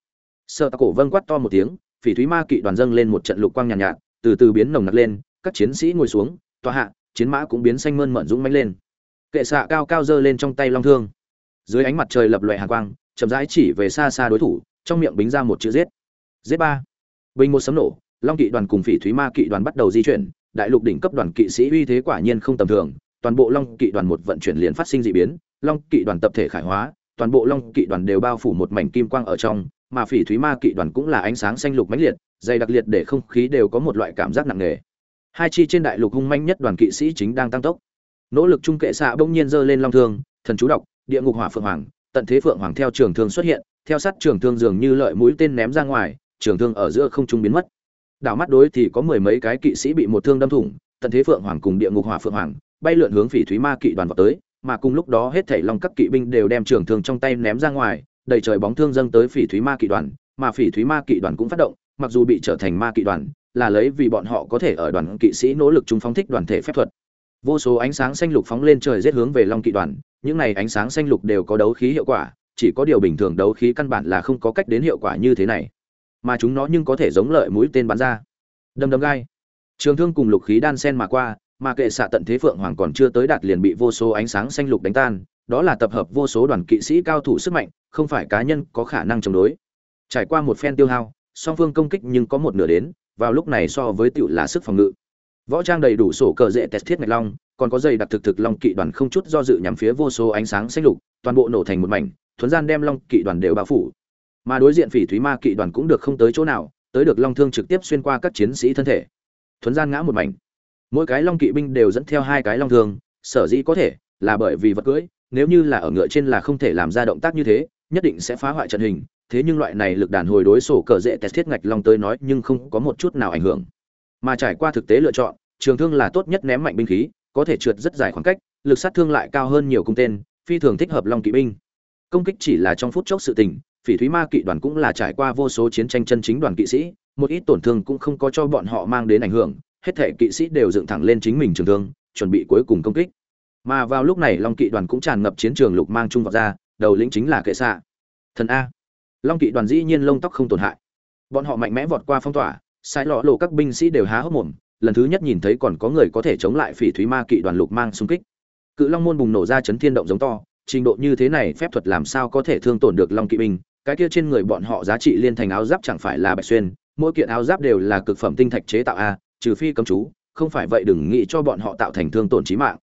[SPEAKER 1] Sợ cổ vâng quát to một tiếng phỉ thúy ma kỵ đoàn dâng lên một trận lục quang nhàn nhạt, nhạt từ từ biến nồng nặc lên các chiến sĩ ngồi xuống tòa hạ chiến mã cũng biến xanh mơn mận dũng mánh lên. Kệ xạ cao cao giơ lên trong tay long thương. Dưới ánh mặt trời lập loè hàn quang chậm rãi chỉ về xa xa đối thủ trong miệng bính ra một chữ giết. Giết ba. Bình một sấm nổ long kỵ đoàn cùng phỉ thúy ma kỵ đoàn bắt đầu di chuyển đại lục đỉnh cấp đoàn kỵ sĩ uy thế quả nhiên không tầm thường toàn bộ long kỵ đoàn một vận chuyển liền phát sinh dị biến long kỵ đoàn tập thể khải hóa toàn bộ long kỵ đoàn đều bao phủ một mảnh kim quang ở trong mà phỉ thúy ma kỵ đoàn cũng là ánh sáng xanh lục mãnh liệt dày đặc liệt để không khí đều có một loại cảm giác nặng nề. Hai chi trên đại lục hung manh nhất đoàn kỵ sĩ chính đang tăng tốc. Nỗ lực trung kệ xạ bỗng nhiên giơ lên long thương thần chú độc, địa ngục hỏa phượng hoàng tận thế phượng hoàng theo trường thương xuất hiện theo sát trường thương dường như lợi mũi tên ném ra ngoài trường thương ở giữa không trung biến mất. Đảo mắt đối thì có mười mấy cái kỵ sĩ bị một thương đâm thủng tận thế phượng hoàng cùng địa ngục hỏa phượng hoàng bay lượn hướng phỉ thúy ma kỵ đoàn vào tới mà cùng lúc đó hết thảy long các kỵ binh đều đem trường thương trong tay ném ra ngoài, đầy trời bóng thương dâng tới phỉ thúy ma kỵ đoàn, mà phỉ thúy ma kỵ đoàn cũng phát động, mặc dù bị trở thành ma kỵ đoàn, là lấy vì bọn họ có thể ở đoàn kỵ sĩ nỗ lực chúng phóng thích đoàn thể phép thuật. Vô số ánh sáng xanh lục phóng lên trời giết hướng về long kỵ đoàn, những này ánh sáng xanh lục đều có đấu khí hiệu quả, chỉ có điều bình thường đấu khí căn bản là không có cách đến hiệu quả như thế này. Mà chúng nó nhưng có thể giống lợi mũi tên bắn ra. Đâm đâm gai. Trường thương cùng lục khí đan sen mà qua mà kệ xạ tận thế phượng hoàng còn chưa tới đạt liền bị vô số ánh sáng xanh lục đánh tan, đó là tập hợp vô số đoàn kỵ sĩ cao thủ sức mạnh, không phải cá nhân có khả năng chống đối. Trải qua một phen tiêu hao, song phương công kích nhưng có một nửa đến, vào lúc này so với tựu là sức phòng ngự. Võ trang đầy đủ sổ cờ dễ test thiết ngạch long, còn có dây đặc thực thực long kỵ đoàn không chút do dự nhắm phía vô số ánh sáng xanh lục, toàn bộ nổ thành một mảnh, thuấn gian đem long kỵ đoàn đều bao phủ. Mà đối diện phỉ thúy ma kỵ đoàn cũng được không tới chỗ nào, tới được long thương trực tiếp xuyên qua các chiến sĩ thân thể. Thuấn gian ngã một mảnh mỗi cái long kỵ binh đều dẫn theo hai cái long thường. sở dĩ có thể là bởi vì vật cưỡi nếu như là ở ngựa trên là không thể làm ra động tác như thế, nhất định sẽ phá hoại trận hình, thế nhưng loại này lực đàn hồi đối sổ cờ dễ test thiết ngạch long tới nói nhưng không có một chút nào ảnh hưởng mà trải qua thực tế lựa chọn, trường thương là tốt nhất ném mạnh binh khí, có thể trượt rất dài khoảng cách, lực sát thương lại cao hơn nhiều cung tên, phi thường thích hợp long kỵ binh công kích chỉ là trong phút chốc sự tình, phỉ thúy ma kỵ đoàn cũng là trải qua vô số chiến tranh chân chính đoàn kỵ sĩ, một ít tổn thương cũng không có cho bọn họ mang đến ảnh hưởng hết thể kỵ sĩ đều dựng thẳng lên chính mình trường thương, chuẩn bị cuối cùng công kích. Mà vào lúc này long kỵ đoàn cũng tràn ngập chiến trường lục mang trung vào ra, đầu lĩnh chính là kệ xạ. Thần a. Long kỵ đoàn dĩ nhiên lông tóc không tổn hại. Bọn họ mạnh mẽ vọt qua phong tỏa, sai lọ lộ các binh sĩ đều há hốc mồm, lần thứ nhất nhìn thấy còn có người có thể chống lại phỉ thúy ma kỵ đoàn lục mang xung kích. Cự long môn bùng nổ ra chấn thiên động giống to, trình độ như thế này phép thuật làm sao có thể thương tổn được long kỵ binh? Cái kia trên người bọn họ giá trị liên thành áo giáp chẳng phải là bạch xuyên, mỗi kiện áo giáp đều là cực phẩm tinh thạch chế tạo a trừ phi cấm chú, không phải vậy đừng nghĩ cho bọn họ tạo thành thương tổn chí mạng.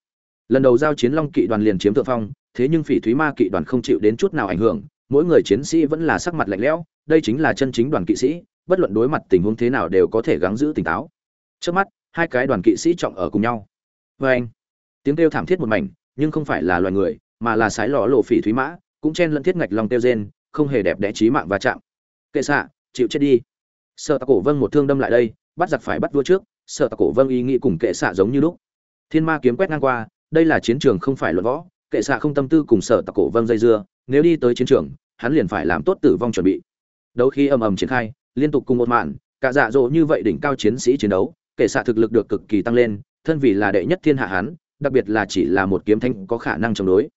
[SPEAKER 1] Lần đầu giao chiến long kỵ đoàn liền chiếm thượng phong, thế nhưng phỉ thúy ma kỵ đoàn không chịu đến chút nào ảnh hưởng, mỗi người chiến sĩ vẫn là sắc mặt lạnh lẽo, đây chính là chân chính đoàn kỵ sĩ, bất luận đối mặt tình huống thế nào đều có thể gắng giữ tỉnh táo. Trước mắt, hai cái đoàn kỵ sĩ trọng ở cùng nhau. Vê anh, tiếng kêu thảm thiết một mảnh, nhưng không phải là loài người, mà là sái lọ lộ phỉ thúy mã, cũng chen lẫn thiết ngạch lòng tiêu rên không hề đẹp đẽ chí mạng va chạm. Kệ xạ, chịu chết đi. Sở Tạc cổ vâng một thương đâm lại đây bắt giặc phải bắt vua trước, sợ tạ cổ vâng ý nghĩ cùng kệ xạ giống như lúc. Thiên ma kiếm quét ngang qua, đây là chiến trường không phải luận võ, kệ xạ không tâm tư cùng sợ tạ cổ vâng dây dưa, nếu đi tới chiến trường, hắn liền phải làm tốt tử vong chuẩn bị. Đấu khi ầm ầm triển khai, liên tục cùng một mạn, cả dạ dỗ như vậy đỉnh cao chiến sĩ chiến đấu, kệ xạ thực lực được cực kỳ tăng lên, thân vì là đệ nhất thiên hạ hắn, đặc biệt là chỉ là một kiếm thanh có khả năng chống đối.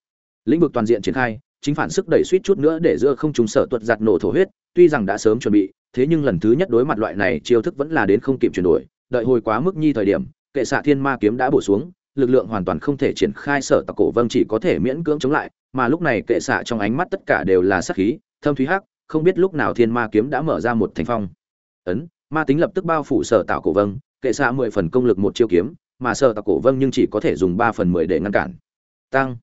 [SPEAKER 1] Lĩnh vực toàn diện triển khai, chính phản sức đẩy suýt chút nữa để giữa không trùng sở tuật giặt nổ thổ huyết, tuy rằng đã sớm chuẩn bị thế nhưng lần thứ nhất đối mặt loại này, chiêu thức vẫn là đến không kịp chuyển đổi. Đợi hồi quá mức nhi thời điểm, kệ xạ thiên ma kiếm đã bổ xuống, lực lượng hoàn toàn không thể triển khai, sở tặc cổ vâng chỉ có thể miễn cưỡng chống lại, mà lúc này kệ xạ trong ánh mắt tất cả đều là sắc khí, thâm thúy hắc, không biết lúc nào thiên ma kiếm đã mở ra một thành phong. Ấn, ma tính lập tức bao phủ sở tạo cổ vâng kệ xạ mười phần công lực một chiêu kiếm, mà sở tạo cổ vâng nhưng chỉ có thể dùng ba phần mười để ngăn cản. Tăng.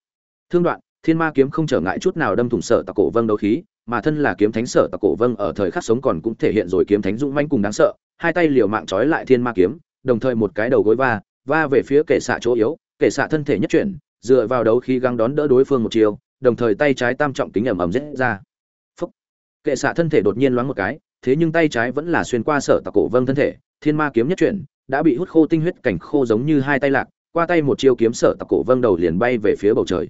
[SPEAKER 1] Thương đoạn, thiên ma kiếm không trở ngại chút nào đâm thủng sở tạo cổ vâng đấu khí mà thân là kiếm thánh sở tạo cổ vâng ở thời khắc sống còn cũng thể hiện rồi kiếm thánh dũng manh cùng đáng sợ, hai tay liều mạng trói lại thiên ma kiếm, đồng thời một cái đầu gối va va về phía kệ xạ chỗ yếu kệ xạ thân thể nhất chuyển, dựa vào đấu khí găng đón đỡ đối phương một chiều, đồng thời tay trái tam trọng kính ẩm ẩm rết ra. Phúc. Kệ xạ thân thể đột nhiên loáng một cái, thế nhưng tay trái vẫn là xuyên qua sở tạc cổ vâng thân thể, thiên ma kiếm nhất chuyển, đã bị hút khô tinh huyết cảnh khô giống như hai tay lạc, qua tay một chiêu kiếm sở tạc cổ vâng đầu liền bay về phía bầu trời.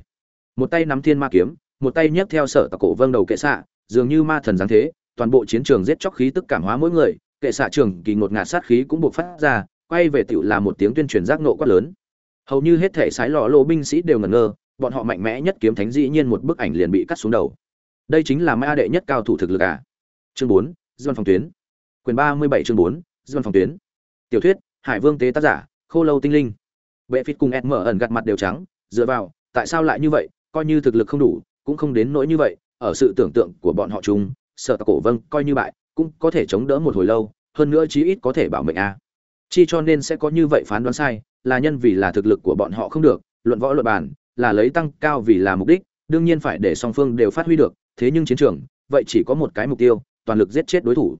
[SPEAKER 1] Một tay nắm thiên ma kiếm một tay nhấc theo sở tạc cổ vâng đầu kệ xạ, dường như ma thần giáng thế, toàn bộ chiến trường giết chóc khí tức cảm hóa mỗi người, kệ xạ trường kỳ ngột ngạt sát khí cũng buộc phát ra, quay về tựu là một tiếng tuyên truyền giác nộ quát lớn. Hầu như hết thể sái lò lô binh sĩ đều ngẩn ngơ, bọn họ mạnh mẽ nhất kiếm thánh dĩ nhiên một bức ảnh liền bị cắt xuống đầu. Đây chính là ma đệ nhất cao thủ thực lực à? Chương bốn dân phòng tuyến. Quyền ba mươi bảy chương bốn dân phòng tuyến. Tiểu thuyết, hải vương tế tác giả, khô lâu tinh linh. Bệ phít cùng ed mở ẩn gặt mặt đều trắng, dựa vào, tại sao lại như vậy, coi như thực lực không đủ cũng không đến nỗi như vậy, ở sự tưởng tượng của bọn họ chung, sợ cổ vâng coi như bại, cũng có thể chống đỡ một hồi lâu, hơn nữa chí ít có thể bảo mệnh a à. chi cho nên sẽ có như vậy phán đoán sai, là nhân vì là thực lực của bọn họ không được, luận võ luận bàn, là lấy tăng cao vì là mục đích, đương nhiên phải để song phương đều phát huy được, thế nhưng chiến trường, vậy chỉ có một cái mục tiêu, toàn lực giết chết đối thủ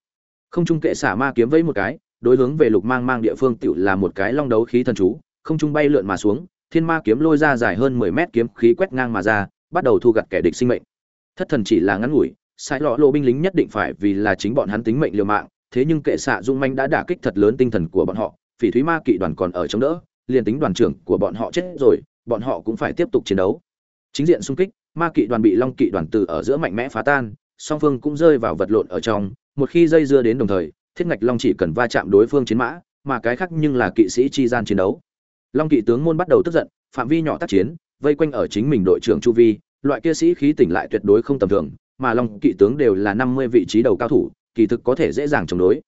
[SPEAKER 1] không trung kệ xả ma kiếm vẫy một cái, đối hướng về lục mang mang địa phương tựu là một cái long đấu khí thần chú, không trung bay lượn mà xuống, thiên ma kiếm lôi ra dài hơn mười mét kiếm khí quét ngang mà ra bắt đầu thu gặt kẻ địch sinh mệnh. Thất thần chỉ là ngắn ngủi, sai lọ lộ binh lính nhất định phải vì là chính bọn hắn tính mệnh liều mạng, thế nhưng kệ xạ dung manh đã đả kích thật lớn tinh thần của bọn họ, phỉ thúy ma kỵ đoàn còn ở chống đỡ, liền tính đoàn trưởng của bọn họ chết rồi, bọn họ cũng phải tiếp tục chiến đấu. Chính diện xung kích, ma kỵ đoàn bị long kỵ đoàn từ ở giữa mạnh mẽ phá tan, song phương cũng rơi vào vật lộn ở trong, một khi dây dưa đến đồng thời, thiết ngạch long chỉ cần va chạm đối phương chiến mã, mà cái khác nhưng là kỵ sĩ chi gian chiến đấu. Long kỵ tướng môn bắt đầu tức giận, phạm vi nhỏ tác chiến vây quanh ở chính mình đội trưởng chu vi, loại kia sĩ khí tỉnh lại tuyệt đối không tầm thường, mà long kỵ tướng đều là năm mươi vị trí đầu cao thủ, kỳ thực có thể dễ dàng chống đối.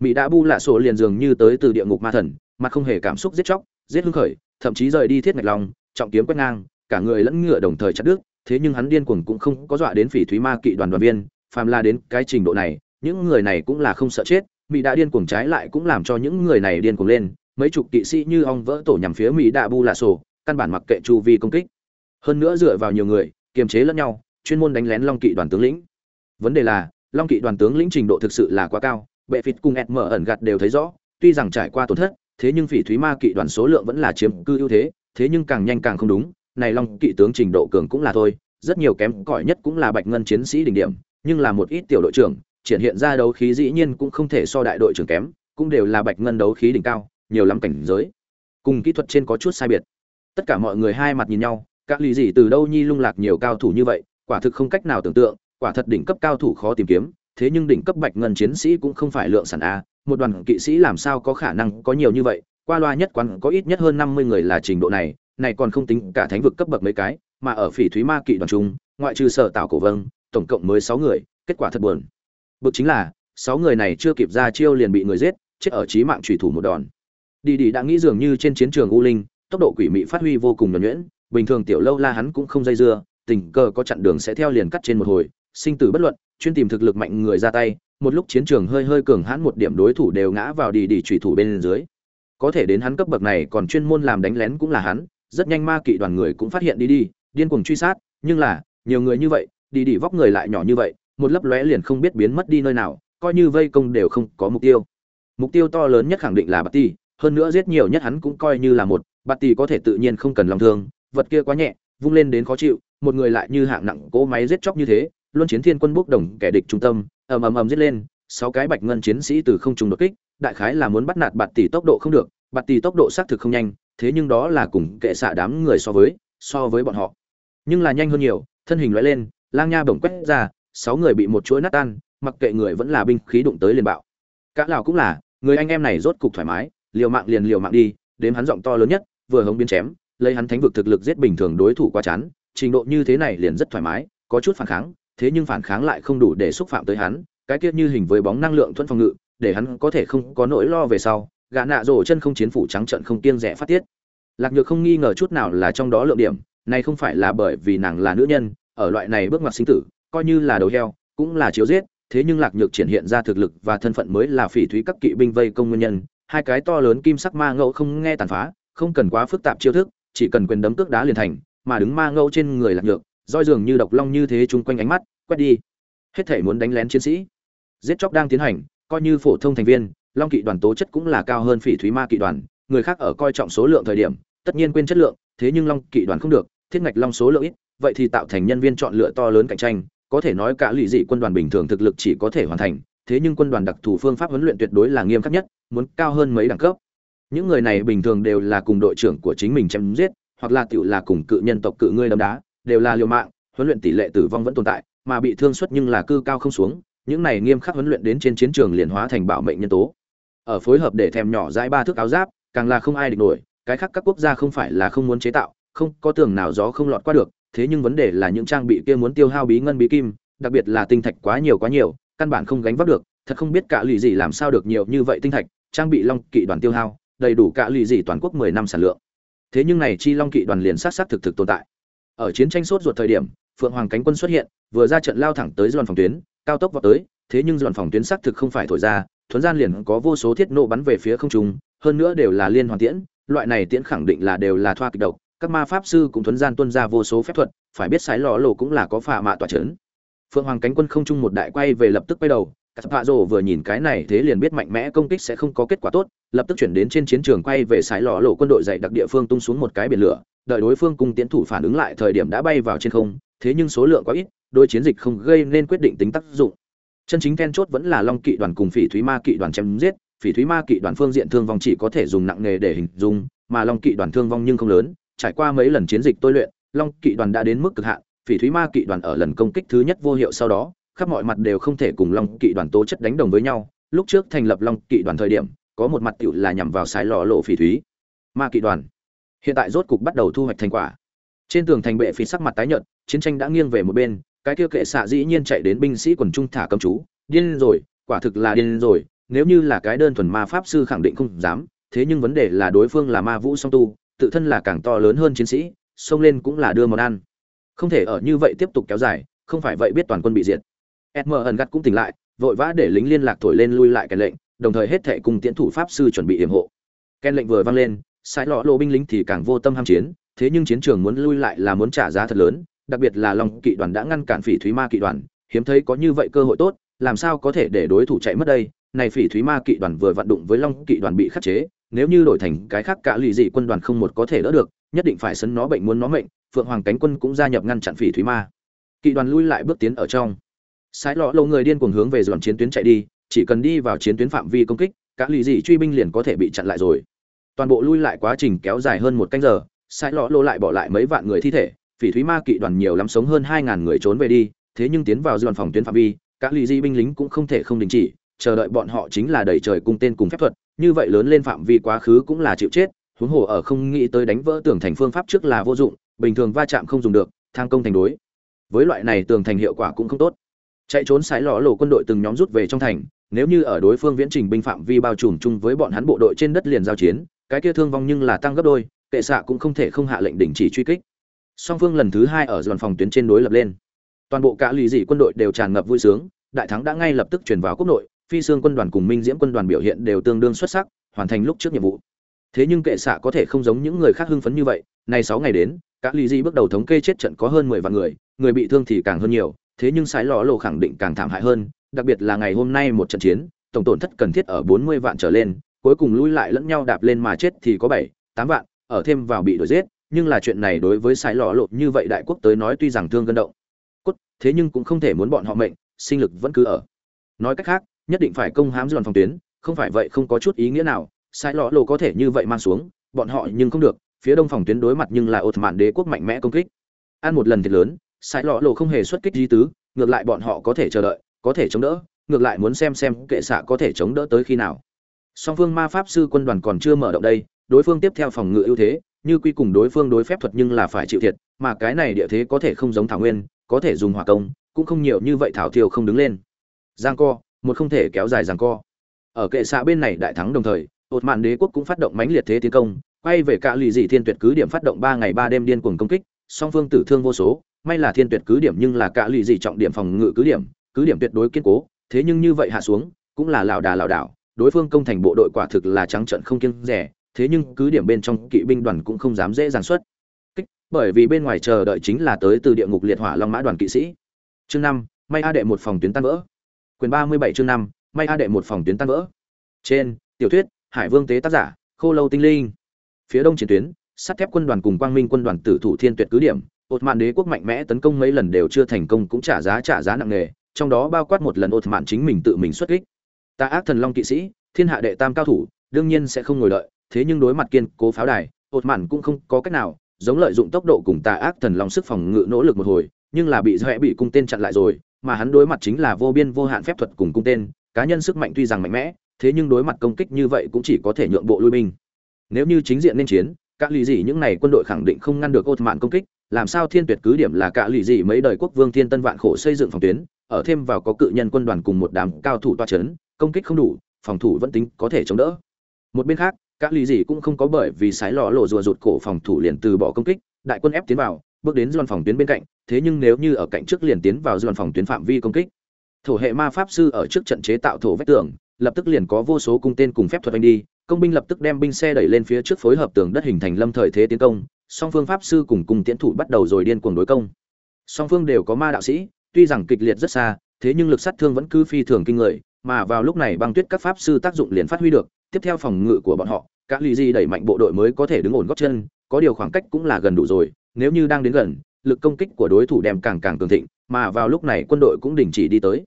[SPEAKER 1] Mỹ đã bu lạ sổ liền dường như tới từ địa ngục ma thần mà không hề cảm xúc giết chóc, giết hưng khởi, thậm chí rời đi thiết ngạch long, trọng kiếm quét ngang, cả người lẫn ngựa đồng thời chặt đứt, thế nhưng hắn điên cuồng cũng không có dọa đến phỉ thúy ma kỵ đoàn đoàn viên, phàm là đến cái trình độ này, những người này cũng là không sợ chết mỹ đã điên cuồng trái lại cũng làm cho những người này điên cuồng lên, mấy chục kỵ sĩ như ong vỡ tổ nhằm phía mỹ đạ bu lạ sổ căn bản mặc kệ chu vi công kích. Hơn nữa dựa vào nhiều người, kiềm chế lẫn nhau, chuyên môn đánh lén long kỵ đoàn tướng lĩnh. Vấn đề là, long kỵ đoàn tướng lĩnh trình độ thực sự là quá cao, bệ phịt cùng ẹt mở ẩn gạt đều thấy rõ, tuy rằng trải qua tổn thất, thế nhưng phỉ thúy ma kỵ đoàn số lượng vẫn là chiếm cư ưu thế thế nhưng càng nhanh càng không đúng, này long kỵ tướng trình độ cường cũng là thôi, rất nhiều kém cỏi nhất cũng là bạch ngân chiến sĩ đỉnh điểm, nhưng là một ít tiểu đội trưởng, triển hiện ra đấu khí dĩ nhiên cũng không thể so đại đội trưởng kém, cũng đều là bạch ngân đấu khí đỉnh cao, nhiều lắm cảnh giới. Cùng kỹ thuật trên có chút sai biệt tất cả mọi người hai mặt nhìn nhau, các lì gì từ đâu nhi lung lạc nhiều cao thủ như vậy, quả thực không cách nào tưởng tượng, quả thật đỉnh cấp cao thủ khó tìm kiếm, thế nhưng đỉnh cấp bạch ngân chiến sĩ cũng không phải lượng sản a à, một đoàn kỵ sĩ làm sao có khả năng có nhiều như vậy, qua loa nhất quán có ít nhất hơn năm mươi người là trình độ này này còn không tính cả thánh vực cấp bậc mấy cái, mà ở phỉ thúy ma kỵ đoàn trung, ngoại trừ sở tạo cổ vâng tổng cộng mới sáu người, kết quả thật buồn. Bực chính là, sáu người này chưa kịp ra chiêu liền bị người giết, chết ở trí mạng trùy thủ một đòn. Đi đi đã nghĩ dường như trên chiến trường u linh tốc độ quỷ mị phát huy vô cùng nhuần nhuyễn, bình thường tiểu lâu la hắn cũng không dây dưa, tình cờ có chặn đường sẽ theo liền cắt trên một hồi, sinh tử bất luận, chuyên tìm thực lực mạnh người ra tay, một lúc chiến trường hơi hơi cường hãn một điểm đối thủ đều ngã vào đi đi trùy thủ bên dưới. Có thể đến hắn cấp bậc này còn chuyên môn làm đánh lén cũng là hắn, rất nhanh ma kỵ đoàn người cũng phát hiện đi đi, điên cuồng truy sát, nhưng là, nhiều người như vậy, đi đi vóc người lại nhỏ như vậy, một lấp lóe liền không biết biến mất đi nơi nào, coi như vây công đều không có mục tiêu. Mục tiêu to lớn nhất khẳng định là bà ti, hơn nữa giết nhiều nhất hắn cũng coi như là một bạt tỷ có thể tự nhiên không cần lòng thương, vật kia quá nhẹ, vung lên đến khó chịu, một người lại như hạng nặng cỗ máy giết chóc như thế luôn chiến thiên quân bốc đồng kẻ địch trung tâm, ầm ầm ầm giết lên, sáu cái bạch ngân chiến sĩ từ không trung đột kích, đại khái là muốn bắt nạt bạt tỷ tốc độ không được, bạt tỷ tốc độ xác thực không nhanh, thế nhưng đó là cùng kệ xạ đám người so với so với bọn họ. Nhưng là nhanh hơn nhiều, thân hình loại lên, lang nha bổng quét ra, sáu người bị một chuỗi nát tan, mặc kệ người vẫn là binh khí đụng tới liền bạo. Cả lão cũng là, người anh em này rốt cục thoải mái, liều mạng liền liều mạng đi, đếm hắn giọng to lớn nhất vừa hống biến chém, lấy hắn thánh vực thực lực giết bình thường đối thủ quá chán, trình độ như thế này liền rất thoải mái, có chút phản kháng, thế nhưng phản kháng lại không đủ để xúc phạm tới hắn, cái tiết như hình với bóng năng lượng thuần phòng ngự, để hắn có thể không có nỗi lo về sau, gã nạ rổ chân không chiến phủ trắng trận không kiêng rẻ phát tiết. Lạc nhược không nghi ngờ chút nào là trong đó lượng điểm, này không phải là bởi vì nàng là nữ nhân, ở loại này bước ngoặt sinh tử, coi như là đầu heo, cũng là chiếu giết, thế nhưng lạc nhược triển hiện ra thực lực và thân phận mới là phỉ thúy các kỵ binh vây công nguyên nhân, hai cái to lớn kim sắc ma ngẫu không nghe tàn phá không cần quá phức tạp chiêu thức, chỉ cần quyền đấm cước đá liền thành, mà đứng ma ngâu trên người lạc nhược, roi dường như độc long như thế chung quanh ánh mắt, quét đi. Hết thể muốn đánh lén chiến sĩ. Giết chóc đang tiến hành, coi như phổ thông thành viên, long kỵ đoàn tố chất cũng là cao hơn phỉ thúy ma kỵ đoàn, người khác ở coi trọng số lượng thời điểm, tất nhiên quên chất lượng, thế nhưng long kỵ đoàn không được, thiết ngạch long số lượng ít, vậy thì tạo thành nhân viên chọn lựa to lớn cạnh tranh, có thể nói cả lụy dị quân đoàn bình thường thực lực chỉ có thể hoàn thành, thế nhưng quân đoàn đặc thù phương pháp huấn luyện tuyệt đối là nghiêm khắc nhất, muốn cao hơn mấy đẳng cấp những người này bình thường đều là cùng đội trưởng của chính mình chém giết, hoặc là tựu là cùng cự nhân tộc cự ngươi đấm đá, đều là liều mạng, huấn luyện tỷ lệ tử vong vẫn tồn tại, mà bị thương suất nhưng là cư cao không xuống, những này nghiêm khắc huấn luyện đến trên chiến trường liền hóa thành bảo mệnh nhân tố. Ở phối hợp để thèm nhỏ dãi ba thước áo giáp, càng là không ai địch nổi, cái khác các quốc gia không phải là không muốn chế tạo, không có tường nào gió không lọt qua được, thế nhưng vấn đề là những trang bị kia muốn tiêu hao bí ngân bí kim, đặc biệt là tinh thạch quá nhiều quá nhiều, căn bản không gánh vác được, thật không biết cả lì gì làm sao được nhiều như vậy tinh thạch, trang bị long kỵ đoàn tiêu hao đầy đủ cả lì gì toàn quốc mười năm sản lượng. Thế nhưng này chi long kỵ đoàn liền sát sát thực thực tồn tại. Ở chiến tranh sốt ruột thời điểm, phượng hoàng cánh quân xuất hiện, vừa ra trận lao thẳng tới Đoàn phòng tuyến, cao tốc vào tới, thế nhưng Đoàn phòng tuyến sát thực không phải thổi ra thuần gian liền có vô số thiết nổ bắn về phía không trung, hơn nữa đều là liên hoàn tiễn, loại này tiễn khẳng định là đều là thoa kịch độc, các ma pháp sư cũng thuần gian tuân ra vô số phép thuật, phải biết sái lò lộ cũng là có phà mạ tỏa chấn. Phượng hoàng cánh quân không trung một đại quay về lập tức quay đầu các phạ vừa nhìn cái này thế liền biết mạnh mẽ công kích sẽ không có kết quả tốt, lập tức chuyển đến trên chiến trường quay về sái lò lộ quân đội dày đặc địa phương tung xuống một cái biển lửa, đợi đối phương cùng tiến thủ phản ứng lại thời điểm đã bay vào trên không, thế nhưng số lượng quá ít đôi chiến dịch không gây nên quyết định tính tác dụng. Chân chính then chốt vẫn là long kỵ đoàn cùng phỉ thúy ma kỵ đoàn chém giết, phỉ thúy ma kỵ đoàn phương diện thương vong chỉ có thể dùng nặng nghề để hình dung, mà long kỵ đoàn thương vong nhưng không lớn, trải qua mấy lần chiến dịch tôi luyện, long kỵ đoàn đã đến mức cực hạn, phỉ thúy ma kỵ đoàn ở lần công kích thứ nhất vô hiệu sau đó khắp mọi mặt đều không thể cùng long kỵ đoàn tố chất đánh đồng với nhau. Lúc trước thành lập long kỵ đoàn thời điểm, có một mặt tựu là nhằm vào sái lò lộ phỉ thúy. Ma kỵ đoàn. Hiện tại rốt cục bắt đầu thu hoạch thành quả. Trên tường thành bệ phí sắc mặt tái nhợt, chiến tranh đã nghiêng về một bên, cái kia kệ xạ dĩ nhiên chạy đến binh sĩ quần trung thả cầm chú. Điên rồi, quả thực là điên rồi, nếu như là cái đơn thuần ma pháp sư khẳng định không dám, thế nhưng vấn đề là đối phương là ma vũ song tu, tự thân là càng to lớn hơn chiến sĩ, xông lên cũng là đưa món ăn. Không thể ở như vậy tiếp tục kéo dài, không phải vậy biết toàn quân bị diệt sm ẩn gắt cũng tỉnh lại, vội vã để lính liên lạc thổi lên lui lại cái lệnh, đồng thời hết thệ cùng tiến thủ pháp sư chuẩn bị yểm hộ. Ken lệnh vừa vang lên, sai lọ lộ binh lính thì càng vô tâm ham chiến, thế nhưng chiến trường muốn lui lại là muốn trả giá thật lớn, đặc biệt là long kỵ đoàn đã ngăn cản phỉ thúy ma kỵ đoàn, hiếm thấy có như vậy cơ hội tốt, làm sao có thể để đối thủ chạy mất đây? Này phỉ thúy ma kỵ đoàn vừa vặn đụng với long kỵ đoàn bị khắc chế, nếu như đổi thành cái khác cả lì dị quân đoàn không một có thể đỡ được, nhất định phải sấn nó bệnh muốn nó mệnh, phượng hoàng cánh quân cũng gia nhập ngăn chặn phỉ thúy ma. Kỵ đoàn lui lại bước tiến ở trong sái lọ lâu người điên cuồng hướng về dọn chiến tuyến chạy đi, chỉ cần đi vào chiến tuyến phạm vi công kích các lì dị truy binh liền có thể bị chặn lại rồi. Toàn bộ lui lại quá trình kéo dài hơn một canh giờ, sái lọ lô lại bỏ lại mấy vạn người thi thể, phỉ thúy ma kỵ đoàn nhiều lắm sống hơn hai ngàn người trốn về đi, thế nhưng tiến vào dọn phòng tuyến phạm vi các lì dị binh lính cũng không thể không đình chỉ, chờ đợi bọn họ chính là đẩy trời cung tên cùng phép thuật, như vậy lớn lên phạm vi quá khứ cũng là chịu chết, huống hồ ở không nghĩ tới đánh vỡ tường thành phương pháp trước là vô dụng, bình thường va chạm không dùng được, thang công thành đối. Với loại này tường thành hiệu quả cũng không tốt chạy trốn sái lò lộ quân đội từng nhóm rút về trong thành, nếu như ở đối phương viễn trình binh phạm vi bao trùm chung với bọn hắn bộ đội trên đất liền giao chiến, cái kia thương vong nhưng là tăng gấp đôi, kệ xạ cũng không thể không hạ lệnh đình chỉ truy kích. Song phương lần thứ hai ở dọn phòng tuyến trên đối lập lên. Toàn bộ cả lì dị quân đội đều tràn ngập vui sướng, đại thắng đã ngay lập tức chuyển vào quốc nội, phi xương quân đoàn cùng minh diễm quân đoàn biểu hiện đều tương đương xuất sắc, hoàn thành lúc trước nhiệm vụ. Thế nhưng kệ xạ có thể không giống những người khác hưng phấn như vậy, nay sáu ngày đến các lì dị bước đầu thống kê chết trận có hơn mười vạn người người bị thương thì càng hơn nhiều thế nhưng sái lò lộ khẳng định càng thảm hại hơn, đặc biệt là ngày hôm nay một trận chiến, tổng tổn thất cần thiết ở bốn mươi vạn trở lên, cuối cùng lui lại lẫn nhau đạp lên mà chết thì có bảy, tám vạn, ở thêm vào bị đuổi giết, nhưng là chuyện này đối với sái lò lộ như vậy đại quốc tới nói tuy rằng thương gân động, cốt, thế nhưng cũng không thể muốn bọn họ mệnh, sinh lực vẫn cứ ở. Nói cách khác, nhất định phải công hám giòn phòng tuyến, không phải vậy không có chút ý nghĩa nào sai lọ lộ có thể như vậy mang xuống, bọn họ nhưng không được, phía đông phòng tuyến đối mặt nhưng là ột mạn đế quốc mạnh mẽ công kích. Ăn một lần thiệt lớn sai lọ lộ không hề xuất kích di tứ, ngược lại bọn họ có thể chờ đợi, có thể chống đỡ, ngược lại muốn xem xem kệ xạ có thể chống đỡ tới khi nào. Song phương ma pháp sư quân đoàn còn chưa mở động đây, đối phương tiếp theo phòng ngự ưu thế, như quy cùng đối phương đối phép thuật nhưng là phải chịu thiệt, mà cái này địa thế có thể không giống thảo nguyên, có thể dùng hỏa công, cũng không nhiều như vậy thảo thiều không đứng lên. Giang co, một không thể kéo dài giang co. Ở kệ xạ bên này đại thắng đồng thời ột mạn đế quốc cũng phát động mãnh liệt thế tiến công, quay về cả lì dị thiên tuyệt cứ điểm phát động ba ngày ba đêm điên cuồng công kích, song phương tử thương vô số may là thiên tuyệt cứ điểm nhưng là cả lì dị trọng điểm phòng ngự cứ điểm cứ điểm tuyệt đối kiên cố, thế nhưng như vậy hạ xuống, cũng là lảo đà lảo đảo, đối phương công thành bộ đội quả thực là trắng trận không kiêng rẻ, thế nhưng cứ điểm bên trong kỵ binh đoàn cũng không dám dễ dàng xuất kích, bởi vì bên ngoài chờ đợi chính là tới từ địa ngục liệt hỏa long mã đoàn kỵ sĩ. Chương năm, may a đệ một phòng tuyến tan vỡ. Quyền ba mươi bảy chương năm, may a đệ một phòng tuyến tan vỡ. Trên, tiểu thuyết, hải vương tế tác giả, khô lâu tinh linh. Phía đông chiến tuyến, sắt thép quân đoàn cùng quang minh quân đoàn tử thủ thiên tuyệt cứ điểm ột mạn đế quốc mạnh mẽ tấn công mấy lần đều chưa thành công cũng trả giá trả giá nặng nề, trong đó bao quát một lần ột mạn chính mình tự mình xuất kích. Ta ác thần long kỵ sĩ, thiên hạ đệ tam cao thủ, đương nhiên sẽ không ngồi đợi, thế nhưng đối mặt kiên cố pháo đài ột mạn cũng không có cách nào, giống lợi dụng tốc độ cùng tà ác thần long sức phòng ngự nỗ lực một hồi, nhưng là bị doẹ bị cung tên chặn lại rồi, mà hắn đối mặt chính là vô biên vô hạn phép thuật cùng cung tên, cá nhân sức mạnh tuy rằng mạnh mẽ, thế nhưng đối mặt công kích như vậy cũng chỉ có thể nhượng bộ lui binh. Nếu như chính diện nên chiến, các lý gì những này quân đội khẳng định không ngăn được ột mạn công kích làm sao thiên tuyệt cứ điểm là cả lì gì mấy đời quốc vương thiên tân vạn khổ xây dựng phòng tuyến, ở thêm vào có cự nhân quân đoàn cùng một đám cao thủ toa chấn, công kích không đủ, phòng thủ vẫn tính có thể chống đỡ. Một bên khác, cả lì gì cũng không có bởi vì sái lò lộ rùa rụt cổ phòng thủ liền từ bỏ công kích, đại quân ép tiến vào, bước đến dọn phòng tuyến bên cạnh, thế nhưng nếu như ở cạnh trước liền tiến vào dọn phòng tuyến phạm vi công kích, thổ hệ ma pháp sư ở trước trận chế tạo thổ vách tường, lập tức liền có vô số cung tên cùng phép thuật anh đi, công binh lập tức đem binh xe đẩy lên phía trước phối hợp tường đất hình thành lâm thời thế tiến công song phương pháp sư cùng cùng tiễn thủ bắt đầu rồi điên cuồng đối công. Song phương đều có ma đạo sĩ, tuy rằng kịch liệt rất xa, thế nhưng lực sát thương vẫn cứ phi thường kinh người, mà vào lúc này băng tuyết các pháp sư tác dụng liền phát huy được, tiếp theo phòng ngự của bọn họ các lì di đẩy mạnh bộ đội mới có thể đứng ổn gót chân, có điều khoảng cách cũng là gần đủ rồi, nếu như đang đến gần, lực công kích của đối thủ đem càng càng cường thịnh, mà vào lúc này quân đội cũng đình chỉ đi tới.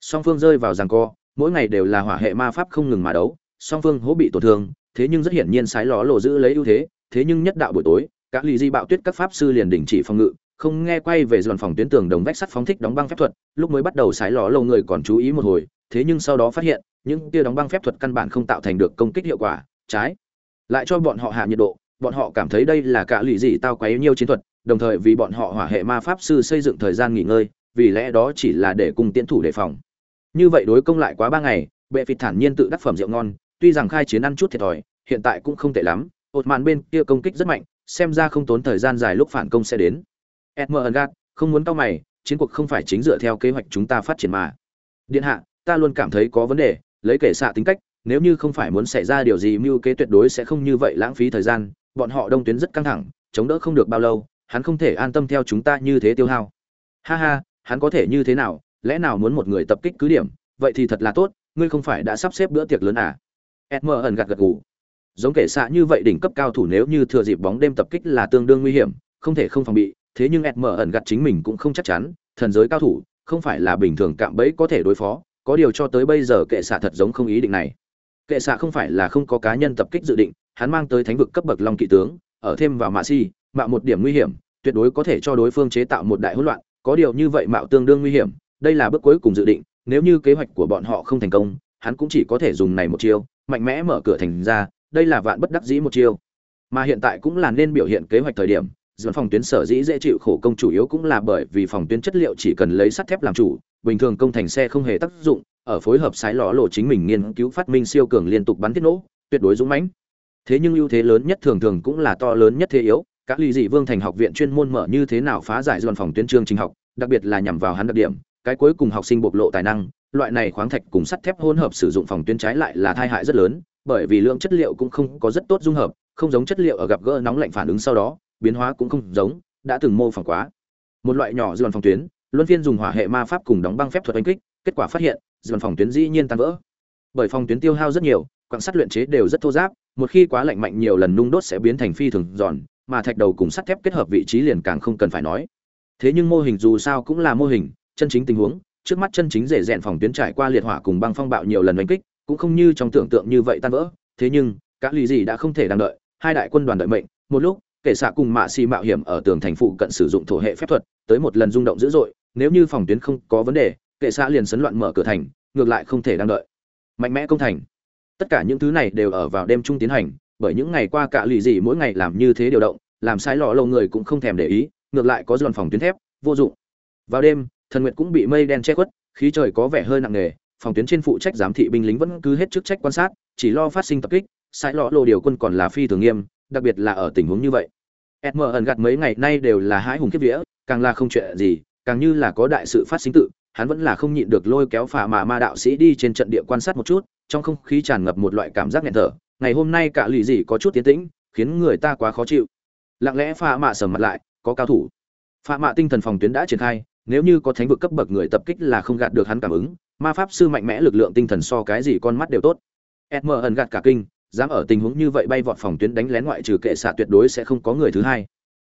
[SPEAKER 1] Song phương rơi vào giằng co, mỗi ngày đều là hỏa hệ ma pháp không ngừng mà đấu, song phương hỗ bị tổn thương, thế nhưng rất hiển nhiên sái ló lộ giữ lấy ưu thế thế nhưng nhất đạo buổi tối các lì di bạo tuyết các pháp sư liền đình chỉ phòng ngự, không nghe quay về dọn phòng tuyến tường đồng vách sắt phóng thích đóng băng phép thuật, lúc mới bắt đầu sái ló lâu người còn chú ý một hồi, thế nhưng sau đó phát hiện, những tia đóng băng phép thuật căn bản không tạo thành được công kích hiệu quả, trái. Lại cho bọn họ hạ nhiệt độ, bọn họ cảm thấy đây là cả lì gì tao quấy nhiêu chiến thuật, đồng thời vì bọn họ hỏa hệ ma pháp sư xây dựng thời gian nghỉ ngơi, vì lẽ đó chỉ là để cùng tiến thủ đề phòng. Như vậy đối công lại quá ba ngày, bệ phịt thản nhiên tự đắc phẩm rượu ngon, tuy rằng khai chiến ăn chút thiệt thòi, hiện tại cũng không tệ lắm ột màn bên kia công kích rất mạnh xem ra không tốn thời gian dài lúc phản công sẽ đến. Edmer không muốn cao mày, chiến cuộc không phải chính dựa theo kế hoạch chúng ta phát triển mà. Điện hạ, ta luôn cảm thấy có vấn đề, lấy kể xạ tính cách, nếu như không phải muốn xảy ra điều gì mưu kế tuyệt đối sẽ không như vậy lãng phí thời gian, bọn họ đông tuyến rất căng thẳng, chống đỡ không được bao lâu, hắn không thể an tâm theo chúng ta như thế tiêu hao. Ha ha, hắn có thể như thế nào, lẽ nào muốn một người tập kích cứ điểm, vậy thì thật là tốt, ngươi không phải đã sắp xếp bữa tiệc lớn à? Edmer ẩn gật gật gù giống kể xạ như vậy đỉnh cấp cao thủ nếu như thừa dịp bóng đêm tập kích là tương đương nguy hiểm, không thể không phòng bị, thế nhưng edmer ẩn gặt chính mình cũng không chắc chắn, thần giới cao thủ, không phải là bình thường cạm bẫy có thể đối phó, có điều cho tới bây giờ kệ xạ thật giống không ý định này. Kệ xạ không phải là không có cá nhân tập kích dự định, hắn mang tới thánh vực cấp bậc long kỵ tướng, ở thêm vào mạ si, mạo một điểm nguy hiểm, tuyệt đối có thể cho đối phương chế tạo một đại hỗn loạn, có điều như vậy mạo tương đương nguy hiểm, đây là bước cuối cùng dự định, nếu như kế hoạch của bọn họ không thành công, hắn cũng chỉ có thể dùng này một chiêu, mạnh mẽ mở cửa thành ra đây là vạn bất đắc dĩ một chiêu. Mà hiện tại cũng là nên biểu hiện kế hoạch thời điểm dọn phòng tuyến sở dĩ dễ chịu khổ công chủ yếu cũng là bởi vì phòng tuyến chất liệu chỉ cần lấy sắt thép làm chủ, bình thường công thành xe không hề tác dụng, ở phối hợp sái ló lộ chính mình nghiên cứu phát minh siêu cường liên tục bắn tiết nổ, tuyệt đối dũng mãnh. Thế nhưng ưu thế lớn nhất thường thường cũng là to lớn nhất thế yếu, các ly dị vương thành học viện chuyên môn mở như thế nào phá giải dọn phòng tuyến trường trình học, đặc biệt là nhằm vào hắn đặc điểm, cái cuối cùng học sinh bộc lộ tài năng, loại này khoáng thạch cùng sắt thép hỗn hợp sử dụng phòng tuyến trái lại là tai hại rất lớn bởi vì lượng chất liệu cũng không có rất tốt dung hợp không giống chất liệu ở gặp gỡ nóng lạnh phản ứng sau đó biến hóa cũng không giống đã từng mô phỏng quá. Một loại nhỏ dư phòng tuyến luân phiên dùng hỏa hệ ma pháp cùng đóng băng phép thuật đánh kích kết quả phát hiện dư phòng tuyến dĩ nhiên tan vỡ. Bởi phòng tuyến tiêu hao rất nhiều quặng sắt luyện chế đều rất thô ráp, một khi quá lạnh mạnh nhiều lần nung đốt sẽ biến thành phi thường giòn mà thạch đầu cùng sắt thép kết hợp vị trí liền càng không cần phải nói. Thế nhưng mô hình dù sao cũng là mô hình chân chính tình huống trước mắt chân chính dễ dẹn phòng tuyến trải qua liệt hỏa cùng băng phong bạo nhiều lần đánh kích cũng không như trong tưởng tượng như vậy tan vỡ. Thế nhưng, cả lì gì đã không thể đang đợi. Hai đại quân đoàn đợi mệnh. Một lúc, kể xạ cùng mạ xì mạo hiểm ở tường thành phụ cận sử dụng thổ hệ phép thuật, tới một lần rung động dữ dội. Nếu như phòng tuyến không có vấn đề kệ xạ liền sấn loạn mở cửa thành, ngược lại không thể đang đợi. Mạnh mẽ công thành. Tất cả những thứ này đều ở vào đêm trung tiến hành, bởi những ngày qua cả lì gì mỗi ngày làm như thế điều động, làm sai lọ lâu người cũng không thèm để ý, ngược lại có dọn phòng tuyến thép, vô dụng. Vào đêm, thần nguyệt cũng bị mây đen che khuất, khí trời có vẻ hơi nặng nề phòng tuyến trên phụ trách giám thị binh lính vẫn cứ hết chức trách quan sát chỉ lo phát sinh tập kích sai lọ lộ điều quân còn là phi thường nghiêm đặc biệt là ở tình huống như vậy Edmer ẩn gạt mấy ngày nay đều là hãi hùng kiếp vía, càng là không chuyện gì, càng như là có đại sự phát sinh tự, hắn vẫn là không nhịn được lôi kéo phà mà ma đạo sĩ đi trên trận địa quan sát một chút, trong không khí tràn ngập một loại cảm giác nghẹn thở. Ngày hôm nay cả lì gì có chút tiến tĩnh, khiến người ta quá khó chịu. Lặng lẽ phà mạ sầm mặt lại, có cao thủ. Phà mạ tinh thần phòng tuyến đã triển khai, nếu như có thánh vực cấp bậc người tập kích là không gạt được hắn cảm ứng, ma pháp sư mạnh mẽ lực lượng tinh thần so cái gì con mắt đều tốt. Edmer ẩn gạt cả kinh, dám ở tình huống như vậy bay vọt phòng tuyến đánh lén ngoại trừ kệ xạ tuyệt đối sẽ không có người thứ hai.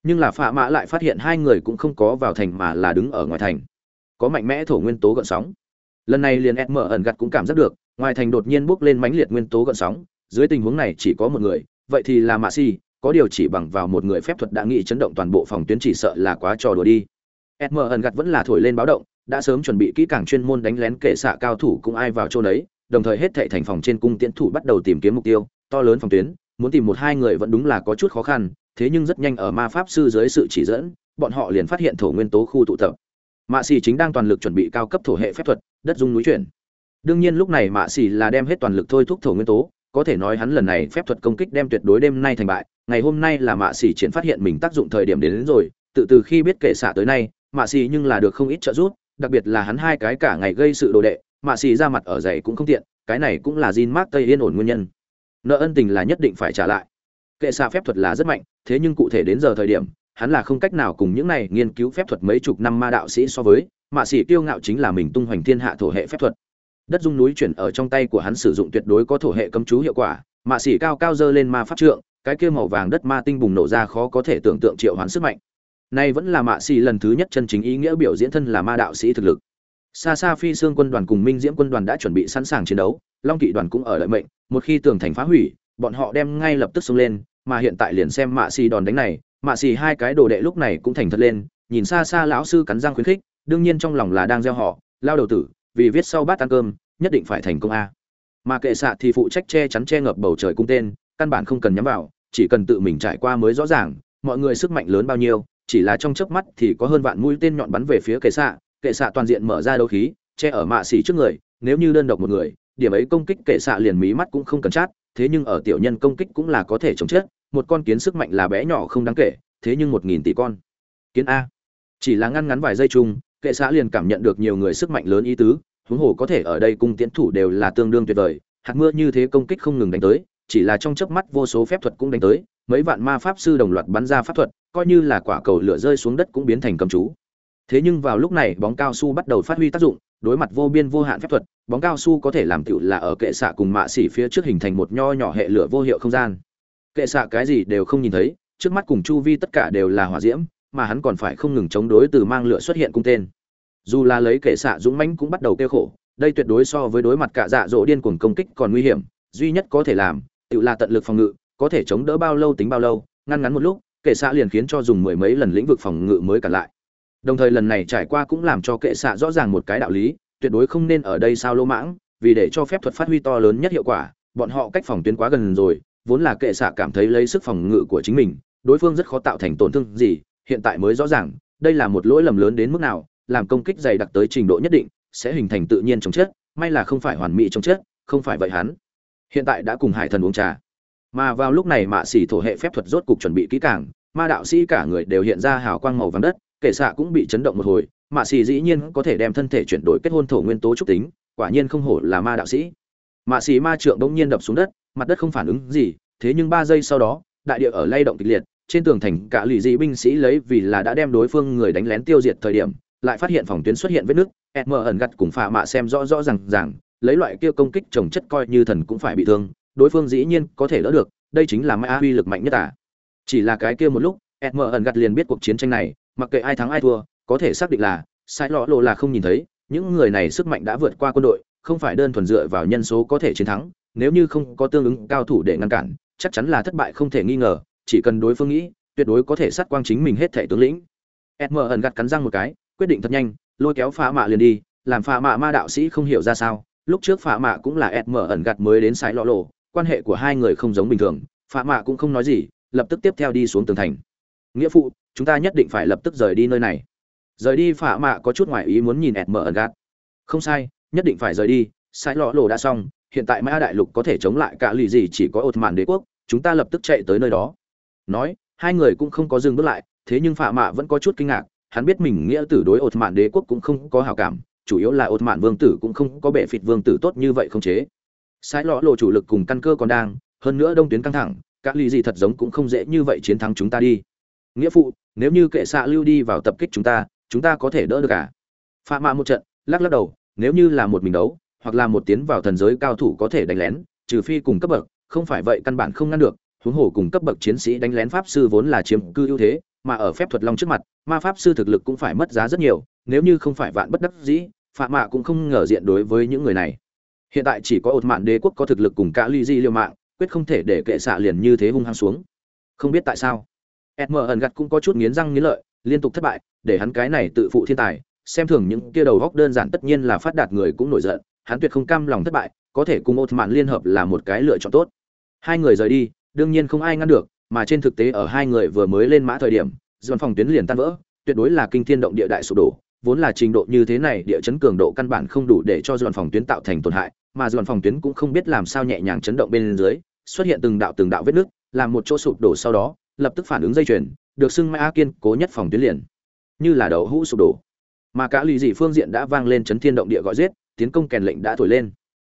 [SPEAKER 1] Nhưng là phạ mã lại phát hiện hai người cũng không có vào thành mà là đứng ở ngoài thành. Có mạnh mẽ thổ nguyên tố gợn sóng. Lần này liền ed mở ẩn gạt cũng cảm giác được ngoài thành đột nhiên bốc lên mãnh liệt nguyên tố gợn sóng dưới tình huống này chỉ có một người vậy thì là mạ si có điều chỉ bằng vào một người phép thuật đã nghị chấn động toàn bộ phòng tuyến chỉ sợ là quá trò đùa đi. Ed mở ẩn gạt vẫn là thổi lên báo động đã sớm chuẩn bị kỹ càng chuyên môn đánh lén kệ xạ cao thủ cũng ai vào chỗ đấy đồng thời hết thệ thành phòng trên cung tiễn thủ bắt đầu tìm kiếm mục tiêu to lớn phòng tuyến muốn tìm một hai người vẫn đúng là có chút khó khăn thế nhưng rất nhanh ở ma pháp sư dưới sự chỉ dẫn bọn họ liền phát hiện thổ nguyên tố khu tụ tập. Mạ xì chính đang toàn lực chuẩn bị cao cấp thổ hệ phép thuật đất dung núi chuyển. Đương nhiên lúc này mạ xì là đem hết toàn lực thôi thúc thổ nguyên tố có thể nói hắn lần này phép thuật công kích đem tuyệt đối đêm nay thành bại. Ngày hôm nay là mạ xì triển phát hiện mình tác dụng thời điểm đến, đến rồi tự từ khi biết kể xạ tới nay mạ xì nhưng là được không ít trợ giúp đặc biệt là hắn hai cái cả ngày gây sự đồ đệ mạ xì ra mặt ở giày cũng không tiện cái này cũng là Jin Mark Tây yên ổn nguyên nhân. Nợ ân tình là nhất định phải trả lại. Kệ xạ phép thuật là rất mạnh, thế nhưng cụ thể đến giờ thời điểm, hắn là không cách nào cùng những này nghiên cứu phép thuật mấy chục năm ma đạo sĩ so với, mạ sĩ kiêu ngạo chính là mình tung hoành thiên hạ thổ hệ phép thuật. Đất dung núi chuyển ở trong tay của hắn sử dụng tuyệt đối có thổ hệ cấm chú hiệu quả, mạ sĩ cao cao dơ lên ma pháp trượng, cái kia màu vàng đất ma tinh bùng nổ ra khó có thể tưởng tượng triệu hoán sức mạnh. Nay vẫn là mạ xì lần thứ nhất chân chính ý nghĩa biểu diễn thân là ma đạo sĩ thực lực. Xa xa phi xương quân đoàn cùng minh diễm quân đoàn đã chuẩn bị sẵn sàng chiến đấu, long kỵ đoàn cũng ở lợi mệnh, một khi tường thành phá hủy, bọn họ đem ngay lập tức xông lên, mà hiện tại liền xem mạ xì đòn đánh này, mạ xì hai cái đồ đệ lúc này cũng thành thật lên, nhìn xa xa lão sư cắn răng khuyến khích, đương nhiên trong lòng là đang gieo họ, lao đầu tử, vì viết sau bát ăn cơm, nhất định phải thành công a. Mà kệ xạ thì phụ trách che chắn che ngập bầu trời cung tên, căn bản không cần nhắm vào, chỉ cần tự mình trải qua mới rõ ràng, mọi người sức mạnh lớn bao nhiêu chỉ là trong chớp mắt thì có hơn vạn mũi tên nhọn bắn về phía kệ xạ kệ xạ toàn diện mở ra đấu khí, che ở mạ xỉ trước người, nếu như đơn độc một người, điểm ấy công kích kệ xạ liền mí mắt cũng không cần chát, thế nhưng ở tiểu nhân công kích cũng là có thể chống chết, một con kiến sức mạnh là bé nhỏ không đáng kể, thế nhưng một nghìn tỷ con. Kiến a. Chỉ là ngăn ngắn vài giây chung, kệ xạ liền cảm nhận được nhiều người sức mạnh lớn ý tứ, huống hồ có thể ở đây cung tiến thủ đều là tương đương tuyệt vời, hạt mưa như thế công kích không ngừng đánh tới chỉ là trong chớp mắt vô số phép thuật cũng đánh tới mấy vạn ma pháp sư đồng loạt bắn ra pháp thuật coi như là quả cầu lửa rơi xuống đất cũng biến thành cấm chú Thế nhưng vào lúc này bóng cao su bắt đầu phát huy tác dụng, đối mặt vô biên vô hạn phép thuật, bóng cao su có thể làm tựu là ở kệ xạ cùng mạ xỉ phía trước hình thành một nho nhỏ hệ lửa vô hiệu không gian. Kệ xạ cái gì đều không nhìn thấy, trước mắt cùng chu vi tất cả đều là hỏa diễm, mà hắn còn phải không ngừng chống đối từ mang lửa xuất hiện cung tên. Dù là lấy kệ xạ dũng mãnh cũng bắt đầu kêu khổ, đây tuyệt đối so với đối mặt cả dạ dỗ điên cuồng công kích còn nguy hiểm, duy nhất có thể làm, tự là tận lực phòng ngự, có thể chống đỡ bao lâu tính bao lâu, ngăn ngắn một lúc, kệ xạ liền khiến cho dùng mười mấy lần lĩnh vực phòng ngự mới cả lại. Đồng thời lần này trải qua cũng làm cho kệ xạ rõ ràng một cái đạo lý tuyệt đối không nên ở đây sao lỗ mãng vì để cho phép thuật phát huy to lớn nhất hiệu quả bọn họ cách phòng tuyến quá gần rồi vốn là kệ xạ cảm thấy lấy sức phòng ngự của chính mình đối phương rất khó tạo thành tổn thương gì hiện tại mới rõ ràng đây là một lỗi lầm lớn đến mức nào làm công kích dày đặc tới trình độ nhất định sẽ hình thành tự nhiên chống chết may là không phải hoàn mỹ chống chết không phải vậy hắn hiện tại đã cùng hải thần uống trà. Mà vào lúc này mạ xỉ thổ hệ phép thuật rốt cục chuẩn bị kỹ càng, ma đạo sĩ cả người đều hiện ra hào quang màu vàng đất kệ xạ cũng bị chấn động một hồi, mạ xì dĩ nhiên có thể đem thân thể chuyển đổi kết hôn thổ nguyên tố trúc tính, quả nhiên không hổ là ma đạo sĩ. Mạ xì ma trượng bỗng nhiên đập xuống đất, mặt đất không phản ứng gì, thế nhưng ba giây sau đó, đại địa ở lay động kịch liệt, trên tường thành cả lì dị binh sĩ lấy vì là đã đem đối phương người đánh lén tiêu diệt thời điểm, lại phát hiện phòng tuyến xuất hiện vết nứt sm ẩn gặt cùng phạ mạ xem rõ rõ rằng rằng lấy loại kia công kích trồng chất coi như thần cũng phải bị thương, đối phương dĩ nhiên có thể đỡ được, đây chính là ma uy lực mạnh nhất à. Chỉ là cái kia một lúc sm ẩn gặt liền biết cuộc chiến tranh này, mặc kệ ai thắng ai thua, có thể xác định là, sai lọ lộ là không nhìn thấy, những người này sức mạnh đã vượt qua quân đội, không phải đơn thuần dựa vào nhân số có thể chiến thắng, nếu như không có tương ứng cao thủ để ngăn cản, chắc chắn là thất bại không thể nghi ngờ, chỉ cần đối phương nghĩ, tuyệt đối có thể sát quang chính mình hết thể tướng lĩnh. Sm ẩn gặt cắn răng một cái, quyết định thật nhanh, lôi kéo phá mạ liền đi, làm phá mạ ma đạo sĩ không hiểu ra sao lúc trước phạ mạ cũng là sm ẩn gạt mới đến sai lọ lộ, quan hệ của hai người không giống bình thường, phạ mạ cũng không nói gì, lập tức tiếp theo đi xuống tường thành. Nghĩa phụ, chúng ta nhất định phải lập tức rời đi nơi này. Rời đi phạ mạ có chút ngoại ý muốn nhìn ẹt mở ẩn gạt. Không sai, nhất định phải rời đi sai lọ lộ đã xong, hiện tại mã đại lục có thể chống lại cả lì gì chỉ có ột mạn đế quốc, chúng ta lập tức chạy tới nơi đó. Nói, hai người cũng không có dừng bước lại, thế nhưng phạ mạ vẫn có chút kinh ngạc, hắn biết mình nghĩa tử đối ột mạn đế quốc cũng không có hào cảm chủ yếu là ột mạn vương tử cũng không có bệ phịt vương tử tốt như vậy không chế. Sai lọ lộ chủ lực cùng căn cơ còn đang, hơn nữa đông tuyến căng thẳng các ly gì thật giống cũng không dễ như vậy chiến thắng chúng ta đi. Nghĩa phụ, nếu như kệ xạ lưu đi vào tập kích chúng ta chúng ta có thể đỡ được cả à? phạm mạ một trận, lắc lắc đầu, nếu như là một mình đấu, hoặc là một tiến vào thần giới cao thủ có thể đánh lén, trừ phi cùng cấp bậc, không phải vậy căn bản không ngăn được. Huống hồ cùng cấp bậc chiến sĩ đánh lén pháp sư vốn là chiếm cư ưu thế, mà ở phép thuật long trước mặt, ma pháp sư thực lực cũng phải mất giá rất nhiều nếu như không phải vạn bất đắc dĩ phạm mạ cũng không ngờ diện đối với những người này. Hiện tại chỉ có ột mạn đế quốc có thực lực cùng cả ly di liêu mạng quyết không thể để kệ xạ liền như thế hung hăng xuống. Không biết tại sao Esmer ẩn gặt cũng có chút nghiến răng nghiến lợi, liên tục thất bại, để hắn cái này tự phụ thiên tài, xem thường những kia đầu góc đơn giản tất nhiên là phát đạt người cũng nổi giận hắn tuyệt không cam lòng thất bại có thể cùng Ottoman liên hợp là một cái lựa chọn tốt. Hai người rời đi đương nhiên không ai ngăn được mà trên thực tế ở hai người vừa mới lên mã thời điểm dọn phòng tuyến liền tan vỡ tuyệt đối là kinh thiên động địa đại sụp đổ vốn là trình độ như thế này, địa chấn cường độ căn bản không đủ để cho dọn phòng tuyến tạo thành tổn hại, mà dọn phòng tuyến cũng không biết làm sao nhẹ nhàng chấn động bên dưới, xuất hiện từng đạo từng đạo vết nứt, làm một chỗ sụp đổ sau đó, lập tức phản ứng dây chuyền, được xưng mai a kiên cố nhất phòng tuyến liền. Như là đậu hũ sụp đổ. Mà cả lì dị phương diện đã vang lên chấn thiên động địa gọi giết, tiến công kèn lệnh đã thổi lên.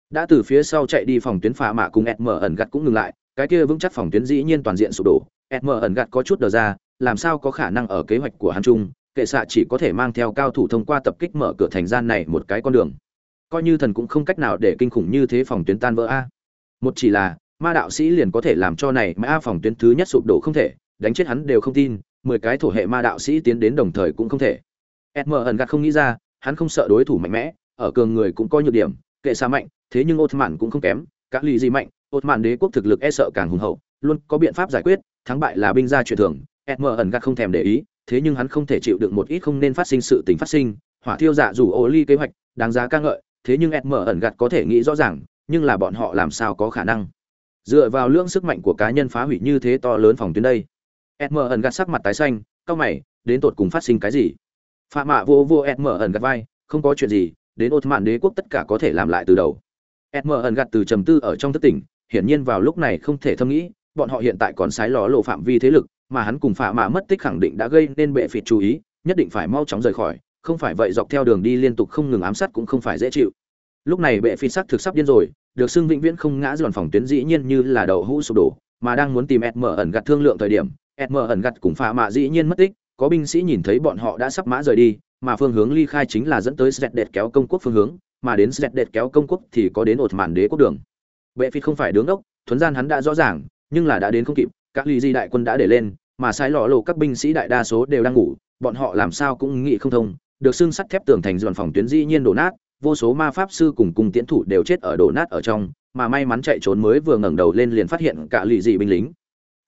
[SPEAKER 1] Đã từ phía sau chạy đi phòng tuyến phá mạ cùng mở ẩn gặt cũng ngừng lại, cái kia vững chắc phòng tuyến dĩ nhiên toàn diện sụp đổ. Mở ẩn gặt có chút đờ ra, làm sao có khả năng ở kế hoạch của hắn trung kệ xạ chỉ có thể mang theo cao thủ thông qua tập kích mở cửa thành gian này một cái con đường. Coi như thần cũng không cách nào để kinh khủng như thế phòng tuyến tan vỡ a. Một chỉ là, ma đạo sĩ liền có thể làm cho này mà a phòng tuyến thứ nhất sụp đổ không thể, đánh chết hắn đều không tin, mười cái thổ hệ ma đạo sĩ tiến đến đồng thời cũng không thể. Sm ẩn gạt không nghĩ ra, hắn không sợ đối thủ mạnh mẽ, ở cường người cũng có nhược điểm, kệ xa mạnh, thế nhưng Ottoman cũng không kém các lì gì mạnh Ottoman đế quốc thực lực e sợ càng hùng hậu, luôn có biện pháp giải quyết, thắng bại là binh gia truyền thường sm ẩn gạt không thèm để ý, thế nhưng hắn không thể chịu được một ít không nên phát sinh sự tình phát sinh. Hỏa thiêu dạ dù ô ly kế hoạch, đáng giá ca ngợi, thế nhưng sm ẩn gạt có thể nghĩ rõ ràng, nhưng là bọn họ làm sao có khả năng? Dựa vào lượng sức mạnh của cá nhân phá hủy như thế to lớn phòng tuyến đây. Sm ẩn gạt sắc mặt tái xanh cao mày, đến tột cùng phát sinh cái gì? Phạm mạ vô vô sm ẩn gạt vai, không có chuyện gì, đến ột mạn đế quốc tất cả có thể làm lại từ đầu. Sm ẩn gạt từ trầm tư ở trong thất tỉnh, hiển nhiên vào lúc này không thể thâm nghĩ bọn họ hiện tại còn sái ló lộ phạm vi thế lực mà hắn cùng phạ mạ mất tích khẳng định đã gây nên bệ phịt chú ý nhất định phải mau chóng rời khỏi không phải vậy dọc theo đường đi liên tục không ngừng ám sát cũng không phải dễ chịu lúc này bệ phịt sắc thực sắp điên rồi được xưng vĩnh viễn không ngã giòn phòng tuyến dĩ nhiên như là đầu hũ sụp đổ mà đang muốn tìm mở ẩn gặt thương lượng thời điểm mở ẩn gặt cùng phạ mạ dĩ nhiên mất tích có binh sĩ nhìn thấy bọn họ đã sắp mã rời đi mà phương hướng ly khai chính là dẫn tới Sredet kéo công quốc phương hướng, mà đến Sredet kéo công quốc thì có đến ột màn đế quốc đường. Bệ phịt không phải đứng đốc, thuấn gian hắn đã rõ ràng, nhưng là đã đến không kịp, các ly di đại quân đã để lên, mà sai lọ lộ các binh sĩ đại đa số đều đang ngủ, bọn họ làm sao cũng nghĩ không thông, được xương sắt thép tường thành dọn phòng tuyến dĩ nhiên đổ nát, vô số ma pháp sư cùng cùng tiễn thủ đều chết ở đổ nát ở trong, mà may mắn chạy trốn mới vừa ngẩng đầu lên liền phát hiện cả lì dị binh lính.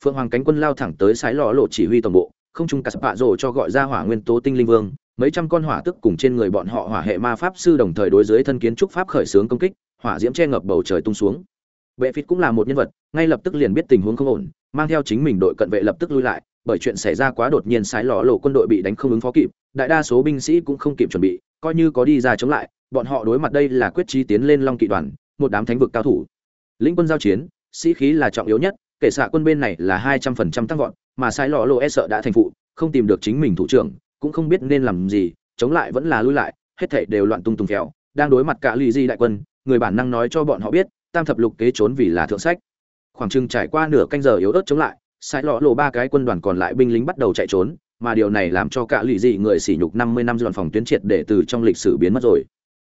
[SPEAKER 1] Phượng Hoàng cánh quân lao thẳng tới sái lọ lộ chỉ huy tổng bộ, không trung cả sập rồ cho gọi ra hỏa nguyên tố tinh linh vương, mấy trăm con hỏa tức cùng trên người bọn họ hỏa hệ ma pháp sư đồng thời đối dưới thân kiến trúc pháp khởi xướng công kích hỏa diễm che ngập bầu trời tung xuống bệ phít cũng là một nhân vật, ngay lập tức liền biết tình huống không ổn, mang theo chính mình đội cận vệ lập tức lui lại, bởi chuyện xảy ra quá đột nhiên sái lọ lộ quân đội bị đánh không ứng phó kịp, đại đa số binh sĩ cũng không kịp chuẩn bị, coi như có đi ra chống lại, bọn họ đối mặt đây là quyết chí tiến lên long kỵ đoàn, một đám thánh vực cao thủ. Lĩnh quân giao chiến, sĩ khí là trọng yếu nhất, kể xạ quân bên này là hai trăm phần trăm tăng vọt, mà sai lọ lộ e sợ đã thành phụ, không tìm được chính mình thủ trưởng, cũng không biết nên làm gì, chống lại vẫn là lui lại, hết thảy đều loạn tung tung phèo, đang đối mặt cả lì di đại quân, người bản năng nói cho bọn họ biết tam thập lục kế trốn vì là thượng sách. Khoảng chừng trải qua nửa canh giờ yếu ớt chống lại, sai lọ lộ ba cái quân đoàn còn lại binh lính bắt đầu chạy trốn, mà điều này làm cho cả lì dị người sỉ nhục 50 năm dọn phòng tuyến triệt để từ trong lịch sử biến mất rồi.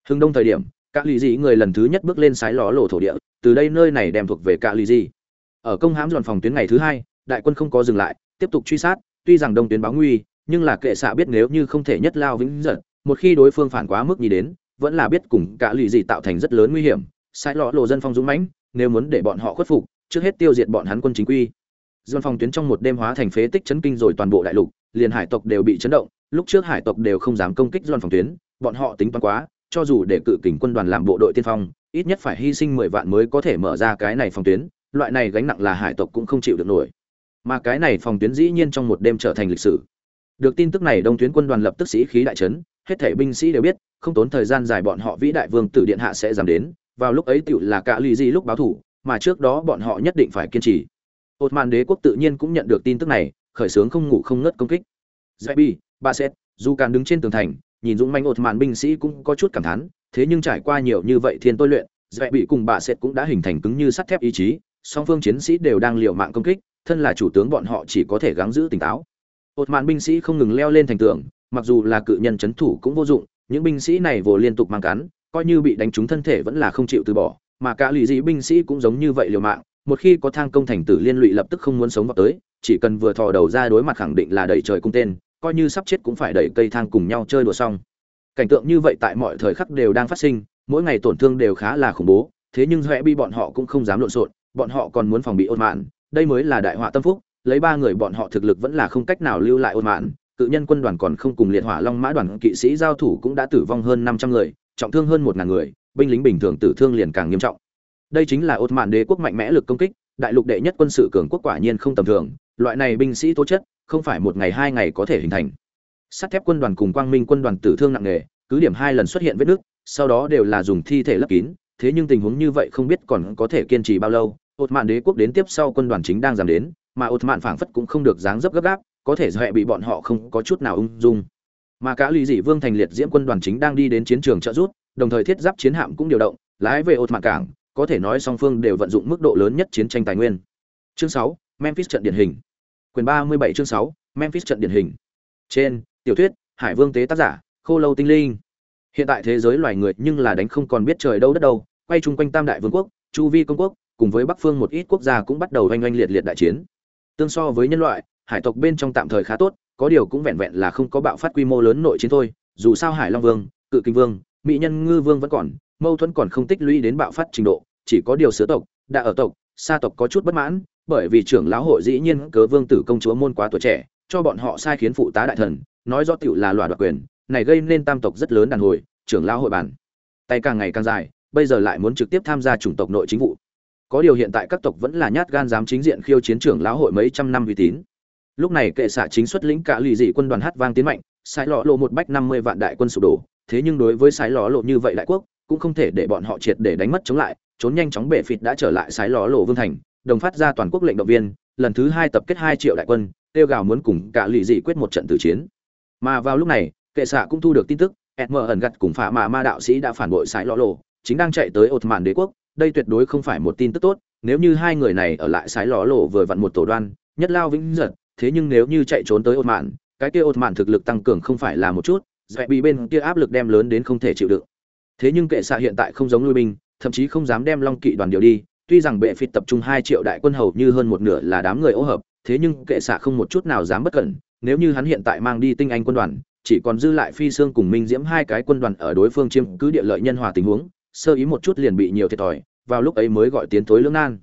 [SPEAKER 1] Hưng đông thời điểm cả lì dị người lần thứ nhất bước lên sái lọ lộ thổ địa, từ đây nơi này đem thuộc về cả lì dị. Ở công hãm dọn phòng tuyến ngày thứ hai, đại quân không có dừng lại, tiếp tục truy sát, tuy rằng đông tuyến báo nguy, nhưng là kệ xạ biết nếu như không thể nhất lao vĩnh giật một khi đối phương phản quá mức nhì đến, vẫn là biết cùng cả lì Dị tạo thành rất lớn nguy hiểm sai lọ lộ dân phong dũng mãnh nếu muốn để bọn họ khuất phục trước hết tiêu diệt bọn hắn quân chính quy. Dân phong tuyến trong một đêm hóa thành phế tích chấn kinh rồi toàn bộ đại lục liền hải tộc đều bị chấn động lúc trước hải tộc đều không dám công kích dân phòng tuyến bọn họ tính toán quá cho dù để cự kình quân đoàn làm bộ đội tiên phong ít nhất phải hy sinh mười vạn mới có thể mở ra cái này phòng tuyến loại này gánh nặng là hải tộc cũng không chịu được nổi. Mà cái này phòng tuyến dĩ nhiên trong một đêm trở thành lịch sử. Được tin tức này, Đông tuyến quân đoàn lập tức sĩ khí đại trấn, hết thảy binh sĩ đều biết, không tốn thời gian dài bọn họ vĩ đại vương tử điện hạ sẽ giảm đến, vào lúc ấy tiểu là cả lì gì lúc báo thủ, mà trước đó bọn họ nhất định phải kiên trì. ột màn đế quốc tự nhiên cũng nhận được tin tức này, khởi xướng không ngủ không ngớt công kích. dạy bi ba xét dù càng đứng trên tường thành, nhìn dũng manh ột màn binh sĩ cũng có chút cảm thán, thế nhưng trải qua nhiều như vậy thiên tôi luyện, Zebi cùng bà xét cũng đã hình thành cứng như sắt thép ý chí, song phương chiến sĩ đều đang liều mạng công kích, thân là chủ tướng bọn họ chỉ có thể gắng giữ tỉnh táo. Ột mạn binh sĩ không ngừng leo lên thành tường, mặc dù là cự nhân chấn thủ cũng vô dụng, những binh sĩ này vồ liên tục mang cắn, coi như bị đánh trúng thân thể vẫn là không chịu từ bỏ, mà cả lì dị binh sĩ cũng giống như vậy liều mạng, một khi có thang công thành tử liên lụy lập tức không muốn sống vào tới, chỉ cần vừa thò đầu ra đối mặt khẳng định là đẩy trời cung tên, coi như sắp chết cũng phải đẩy cây thang cùng nhau chơi đùa xong. Cảnh tượng như vậy tại mọi thời khắc đều đang phát sinh, mỗi ngày tổn thương đều khá là khủng bố, thế nhưng huệ bi bọn họ cũng không dám lộn xộn, bọn họ còn muốn phòng bị ôn mạn, đây mới là đại họa tâm phúc, lấy ba người bọn họ thực lực vẫn là không cách nào lưu lại ôn mạn cự nhân quân đoàn còn không cùng liệt hỏa long mã đoàn kỵ sĩ giao thủ cũng đã tử vong hơn 500 người, trọng thương hơn 1000 người, binh lính bình thường tử thương liền càng nghiêm trọng. Đây chính là Ottoman đế quốc mạnh mẽ lực công kích, đại lục đệ nhất quân sự cường quốc quả nhiên không tầm thường, loại này binh sĩ tố chất, không phải một ngày hai ngày có thể hình thành. Sắt thép quân đoàn cùng Quang Minh quân đoàn tử thương nặng nề, cứ điểm hai lần xuất hiện vết nước, sau đó đều là dùng thi thể lấp kín, thế nhưng tình huống như vậy không biết còn có thể kiên trì bao lâu. Ottoman đế quốc đến tiếp sau quân đoàn chính đang giảm đến, mà Ottoman phảng phất cũng không được dáng dấp gấp gáp, có thể dọa bị bọn họ không có chút nào ung dung. Mà cả lì Dị Vương thành liệt diễm quân đoàn chính đang đi đến chiến trường trợ giúp, đồng thời thiết giáp chiến hạm cũng điều động, lái về Ottoman cảng, có thể nói song phương đều vận dụng mức độ lớn nhất chiến tranh tài nguyên. Chương 6, Memphis trận điển hình. Quyền 37 chương 6, Memphis trận điển hình. Trên, tiểu thuyết, Hải Vương tế tác giả, Khô Lâu tinh linh. Hiện tại thế giới loài người nhưng là đánh không còn biết trời đâu đất đâu, quay chung quanh Tam đại vương quốc, chu vi công quốc, cùng với Bắc phương một ít quốc gia cũng bắt đầu oanh oanh liệt liệt đại chiến. Tương so với nhân loại, hải tộc bên trong tạm thời khá tốt, có điều cũng vẹn vẹn là không có bạo phát quy mô lớn nội chiến thôi, dù sao Hải Long Vương, Cự Kinh Vương, Mỹ Nhân Ngư Vương vẫn còn, mâu thuẫn còn không tích lũy đến bạo phát trình độ, chỉ có điều sứa tộc, đã ở tộc, xa tộc có chút bất mãn, bởi vì trưởng lão hội dĩ nhiên cớ vương tử công chúa môn quá tuổi trẻ, cho bọn họ sai khiến phụ tá đại thần, nói rõ tiểu là loạt đoạt quyền, này gây nên tam tộc rất lớn đàn hồi, trưởng lão hội bản. Tay càng ngày càng dài, bây giờ lại muốn trực tiếp tham gia chủng tộc nội chính vụ. Có điều hiện tại các tộc vẫn là nhát gan dám chính diện khiêu chiến trưởng lão hội mấy trăm năm uy tín. Lúc này kệ xạ chính xuất lĩnh cả lì dị quân đoàn hát vang tiến mạnh, sai lọ lộ một bách năm mươi vạn đại quân sụp đổ, thế nhưng đối với sai lọ lộ như vậy đại quốc, cũng không thể để bọn họ triệt để đánh mất chống lại, trốn nhanh chóng bệ phịt đã trở lại sái lọ lộ vương thành đồng phát ra toàn quốc lệnh động viên lần thứ hai tập kết hai triệu đại quân kêu gào muốn cùng cả lì dị quyết một trận tử chiến. Mà vào lúc này kệ xạ cũng thu được tin tức edm ẩn gặt cùng phạ mà ma đạo sĩ đã phản bội sái lọ lộ chính đang chạy tới ột mạn đế quốc. Đây tuyệt đối không phải một tin tức tốt nếu như hai người này ở lại sái ló lộ vừa vặn một tổ đoan nhất lao vĩnh giật thế nhưng nếu như chạy trốn tới ột mạn cái kia ột mạn thực lực tăng cường không phải là một chút dạy bị bên kia áp lực đem lớn đến không thể chịu đựng. Thế nhưng kệ xạ hiện tại không giống lui binh, thậm chí không dám đem long kỵ đoàn điều đi, tuy rằng bệ phịt tập trung hai triệu đại quân hầu như hơn một nửa là đám người ô hợp, thế nhưng kệ xạ không một chút nào dám bất cẩn, nếu như hắn hiện tại mang đi tinh anh quân đoàn, chỉ còn dư lại phi xương cùng minh diễm hai cái quân đoàn ở đối phương chiếm cứ địa lợi nhân hòa tình huống, sơ ý một chút liền bị nhiều thiệt thòi, vào lúc ấy mới gọi tiến tối lưỡng nan.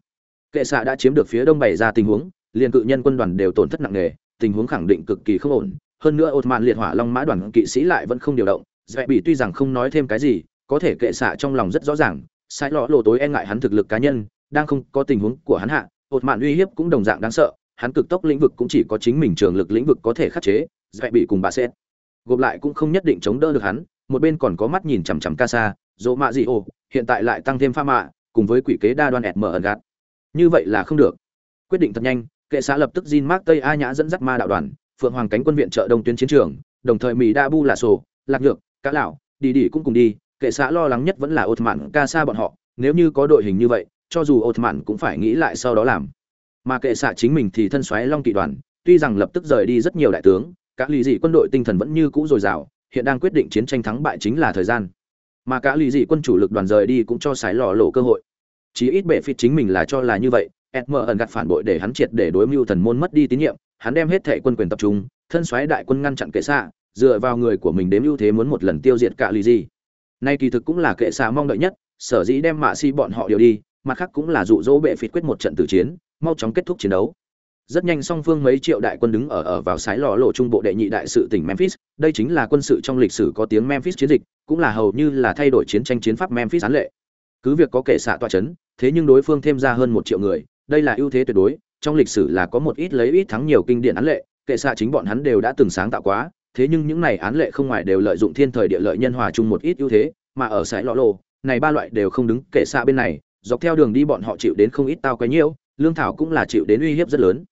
[SPEAKER 1] Kệ xạ đã chiếm được phía đông bày ra tình huống liền cự nhân quân đoàn đều tổn thất nặng nề tình huống khẳng định cực kỳ không ổn. Hơn nữa ột mạn liệt hỏa long mã đoàn kỵ sĩ lại vẫn không điều động. Dạy bị tuy rằng không nói thêm cái gì có thể kệ xạ trong lòng rất rõ ràng sai lọ lộ tối e ngại hắn thực lực cá nhân đang không có tình huống của hắn hạ ột mạn uy hiếp cũng đồng dạng đáng sợ hắn cực tốc lĩnh vực cũng chỉ có chính mình trường lực lĩnh vực có thể khắc chế dễ bị cùng bà sẽ gộp lại cũng không nhất định chống đỡ được hắn một bên còn có mắt nhìn chằm chằm Casa, dỗ mạ dị ô hiện tại lại tăng thêm pha mạ cùng với quỷ kế đa đoan ẹt mở ẩn gạt. Như vậy là không được. Quyết định thật nhanh kệ xã lập tức Jin Mark Tây A Nhã dẫn dắt ma đạo đoàn, Phượng Hoàng cánh quân viện trợ đông tuyến chiến trường, đồng thời Mỹ Đa Bu là sổ, Lạc Nhược, Cá lão, Đi Đi cũng cùng đi, kệ xã lo lắng nhất vẫn là ột mạn ca xa bọn họ nếu như có đội hình như vậy cho dù ột mạn cũng phải nghĩ lại sau đó làm. Mà kệ xã chính mình thì thân xoáy long kỵ đoàn tuy rằng lập tức rời đi rất nhiều đại tướng các lý dị quân đội tinh thần vẫn như cũ dồi dào hiện đang quyết định chiến tranh thắng bại chính là thời gian. Mà cả lý dị quân chủ lực đoàn rời đi cũng cho sái lò lộ cơ hội. Chí ít bệ phịt chính mình là cho là như vậy sm ẩn gạt phản bội để hắn triệt để đối mưu thần môn mất đi tín nhiệm hắn đem hết thệ quân quyền tập trung thân xoáy đại quân ngăn chặn kệ xạ dựa vào người của mình đếm ưu thế muốn một lần tiêu diệt cả lì gì Nay kỳ thực cũng là kệ xạ mong đợi nhất, sở dĩ đem mạ si bọn họ điều đi, mặt khác cũng là dụ dỗ bệ phịt quyết một trận tử chiến, mau chóng kết thúc chiến đấu. Rất nhanh song phương mấy triệu đại quân đứng ở ở vào sái lò lộ trung bộ đệ nhị đại sự tỉnh Memphis, đây chính là quân sự trong lịch sử có tiếng Memphis chiến dịch, cũng là hầu như là thay đổi chiến tranh chiến pháp Memphis án lệ. Cứ việc có kệ xạ tọa chấn, thế nhưng đối phương thêm ra hơn một triệu người, đây là ưu thế tuyệt đối, trong lịch sử là có một ít lấy ít thắng nhiều kinh điển án lệ, kệ xạ chính bọn hắn đều đã từng sáng tạo quá, thế nhưng những này án lệ không ngoài đều lợi dụng thiên thời địa lợi nhân hòa chung một ít ưu thế, mà ở sải lọ lộ, này ba loại đều không đứng kể xa bên này, dọc theo đường đi bọn họ chịu đến không ít tao quấy nhiễu, lương thảo cũng là chịu đến uy hiếp rất lớn.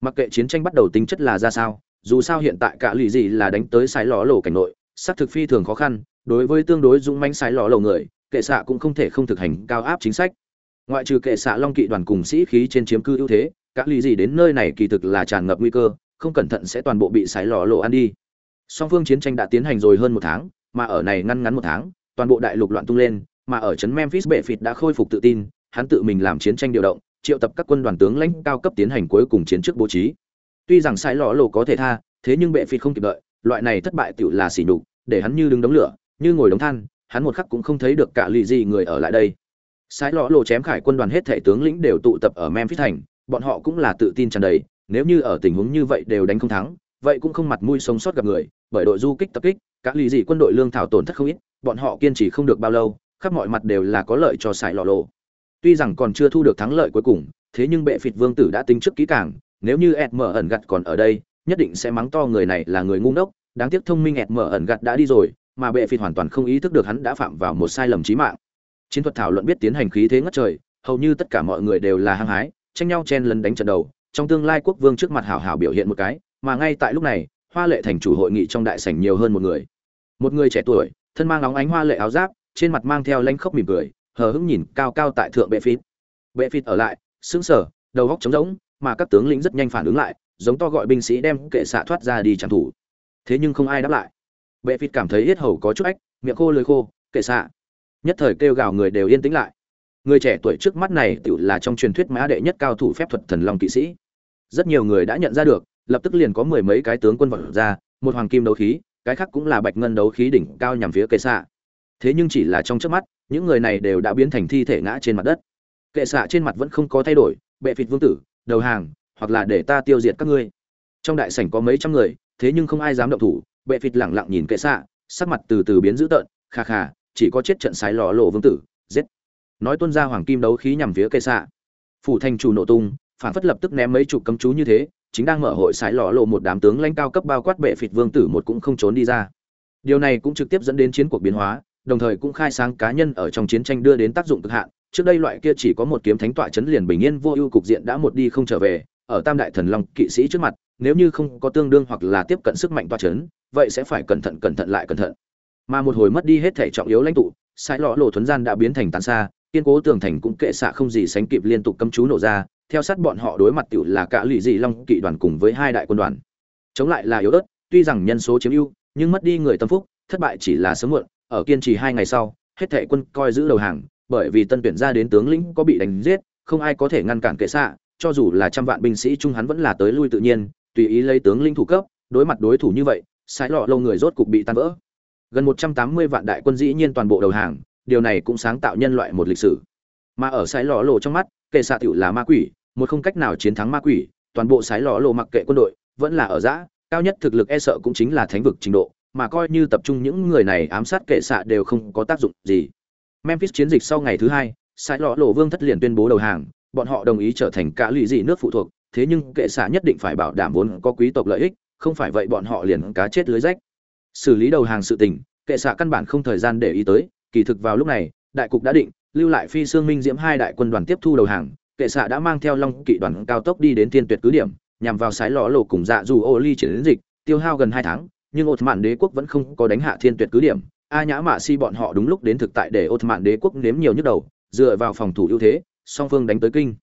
[SPEAKER 1] Mặc kệ chiến tranh bắt đầu tính chất là ra sao, dù sao hiện tại cả lì gì là đánh tới sải lọ lộ cảnh nội, sát thực phi thường khó khăn, đối với tương đối dũng mãnh sải lọ lộ người, kệ xạ cũng không thể không thực hành cao áp chính sách. Ngoại trừ kệ xạ Long kỵ đoàn cùng sĩ khí trên chiếm cư ưu thế, cả lì gì đến nơi này kỳ thực là tràn ngập nguy cơ, không cẩn thận sẽ toàn bộ bị sái lọ lộ ăn đi. Song phương chiến tranh đã tiến hành rồi hơn một tháng mà ở này ngăn ngắn một tháng toàn bộ đại lục loạn tung lên mà ở trấn memphis bệ phịt đã khôi phục tự tin hắn tự mình làm chiến tranh điều động triệu tập các quân đoàn tướng lãnh cao cấp tiến hành cuối cùng chiến trước bố trí. Tuy rằng sai lọ lộ có thể tha thế nhưng bệ phịt không kịp đợi loại này thất bại tựu là xỉ nhục để hắn như đứng đống lửa như ngồi đống than hắn một khắc cũng không thấy được cả lì gì người ở lại đây. Sái lọ lộ chém khải quân đoàn hết thảy tướng lĩnh đều tụ tập ở memphis thành, bọn họ cũng là tự tin tràn đầy, nếu như ở tình huống như vậy đều đánh không thắng, vậy cũng không mặt mũi sống sót gặp người, bởi đội du kích tập kích các lì dị quân đội lương thảo tổn thất không ít, bọn họ kiên trì không được bao lâu, khắp mọi mặt đều là có lợi cho sải lọ lộ tuy rằng còn chưa thu được thắng lợi cuối cùng, thế nhưng bệ phịt vương tử đã tính trước kỹ càng, nếu như ẹt mở ẩn gặt còn ở đây, nhất định sẽ mắng to người này là người ngu ngốc, đáng tiếc thông minh ẹt mở ẩn gặt đã đi rồi, mà bệ phịt hoàn toàn không ý thức được hắn đã phạm vào một sai lầm chí mạng chiến thuật thảo luận biết tiến hành khí thế ngất trời, hầu như tất cả mọi người đều là hăng hái, tranh nhau chen lấn đánh trận đầu, trong tương lai quốc vương trước mặt hảo hảo biểu hiện một cái, mà ngay tại lúc này, hoa lệ thành chủ hội nghị trong đại sảnh nhiều hơn một người. Một người trẻ tuổi, thân mang óng ánh hoa lệ áo giáp, trên mặt mang theo lanh khốc mỉm cười, hờ hững nhìn cao cao tại thượng bệ phít bệ phít ở lại, sững sờ, đầu góc trống rỗng, mà các tướng lĩnh rất nhanh phản ứng lại, giống to gọi binh sĩ đem kệ xạ thoát ra đi trang thủ thế nhưng không ai đáp lại. Bệ phít cảm thấy yết hầu có chút ách, miệng khô lưỡi khô, kệ xạ nhất thời kêu gào người đều yên tĩnh lại. Người trẻ tuổi trước mắt này tự là trong truyền thuyết mã đệ nhất cao thủ phép thuật thần long kỵ sĩ. Rất nhiều người đã nhận ra được, lập tức liền có mười mấy cái tướng quân vật ra, một hoàng kim đấu khí, cái khác cũng là bạch ngân đấu khí đỉnh cao nhằm phía kệ xạ. Thế nhưng chỉ là trong trước mắt, những người này đều đã biến thành thi thể ngã trên mặt đất. Kệ xạ trên mặt vẫn không có thay đổi, bệ phịt vương tử, đầu hàng, hoặc là để ta tiêu diệt các ngươi. Trong đại sảnh có mấy trăm người, thế nhưng không ai dám động thủ, bệ phịt lẳng lặng nhìn kệ xạ, sắc mặt từ từ biến dữ tợn, kha kha chỉ có chết trận sái lò lộ vương tử, giết. Nói tuân ra hoàng kim đấu khí nhằm phía cây xạ. Phủ thành chủ nổ tung, phản phất lập tức ném mấy chục cấm chú như thế, chính đang mở hội sái lò lộ một đám tướng lãnh cao cấp bao quát bệ phịt vương tử một cũng không trốn đi ra. Điều này cũng trực tiếp dẫn đến chiến cuộc biến hóa, đồng thời cũng khai sáng cá nhân ở trong chiến tranh đưa đến tác dụng cực hạn. Trước đây loại kia chỉ có một kiếm thánh tọa chấn liền bình yên vô ưu cục diện đã một đi không trở về, ở tam đại thần long kỵ sĩ trước mặt, nếu như không có tương đương hoặc là tiếp cận sức mạnh tọa chấn, vậy sẽ phải cẩn thận cẩn thận lại cẩn thận mà một hồi mất đi hết thể trọng yếu lãnh tụ sai lọ lộ thuấn gian đã biến thành tàn xa, kiên cố tường thành cũng kệ xạ không gì sánh kịp liên tục cấm chú nổ ra, theo sát bọn họ đối mặt tiểu là cả lụy dị long kỵ đoàn cùng với hai đại quân đoàn. Chống lại là yếu ớt, tuy rằng nhân số chiếm ưu, nhưng mất đi người tâm phúc, thất bại chỉ là sớm muộn, ở kiên trì hai ngày sau, hết thệ quân coi giữ đầu hàng, bởi vì tân tuyển ra đến tướng lĩnh có bị đánh giết, không ai có thể ngăn cản kệ xạ, cho dù là trăm vạn binh sĩ trung hắn vẫn là tới lui tự nhiên, tùy ý lấy tướng lĩnh thủ cấp, đối mặt đối thủ như vậy sai lọ lâu người rốt cục bị tan vỡ gần một trăm tám mươi vạn đại quân dĩ nhiên toàn bộ đầu hàng điều này cũng sáng tạo nhân loại một lịch sử. Mà ở sái lọ lộ trong mắt kệ xạ tiểu là ma quỷ một không cách nào chiến thắng ma quỷ toàn bộ sái lọ lộ mặc kệ quân đội vẫn là ở dã, cao nhất thực lực e sợ cũng chính là thánh vực trình độ mà coi như tập trung những người này ám sát kệ xạ đều không có tác dụng gì. Memphis chiến dịch sau ngày thứ hai sái lọ lộ vương thất liền tuyên bố đầu hàng bọn họ đồng ý trở thành cả lụy dị nước phụ thuộc thế nhưng kệ xạ nhất định phải bảo đảm vốn có quý tộc lợi ích không phải vậy bọn họ liền cá chết lưới rách xử lý đầu hàng sự tình, kệ xạ căn bản không thời gian để ý tới, kỳ thực vào lúc này, đại cục đã định, lưu lại phi xương minh diễm hai đại quân đoàn tiếp thu đầu hàng, kệ xạ đã mang theo long kỵ đoàn cao tốc đi đến thiên tuyệt cứ điểm, nhằm vào sái lò lộ cùng dạ dù ô ly triển đến dịch, tiêu hao gần hai tháng, nhưng ột mạn đế quốc vẫn không có đánh hạ thiên tuyệt cứ điểm. A nhã mạ si bọn họ đúng lúc đến thực tại để ột mạn đế quốc nếm nhiều nhức đầu, dựa vào phòng thủ ưu thế, song phương đánh tới kinh.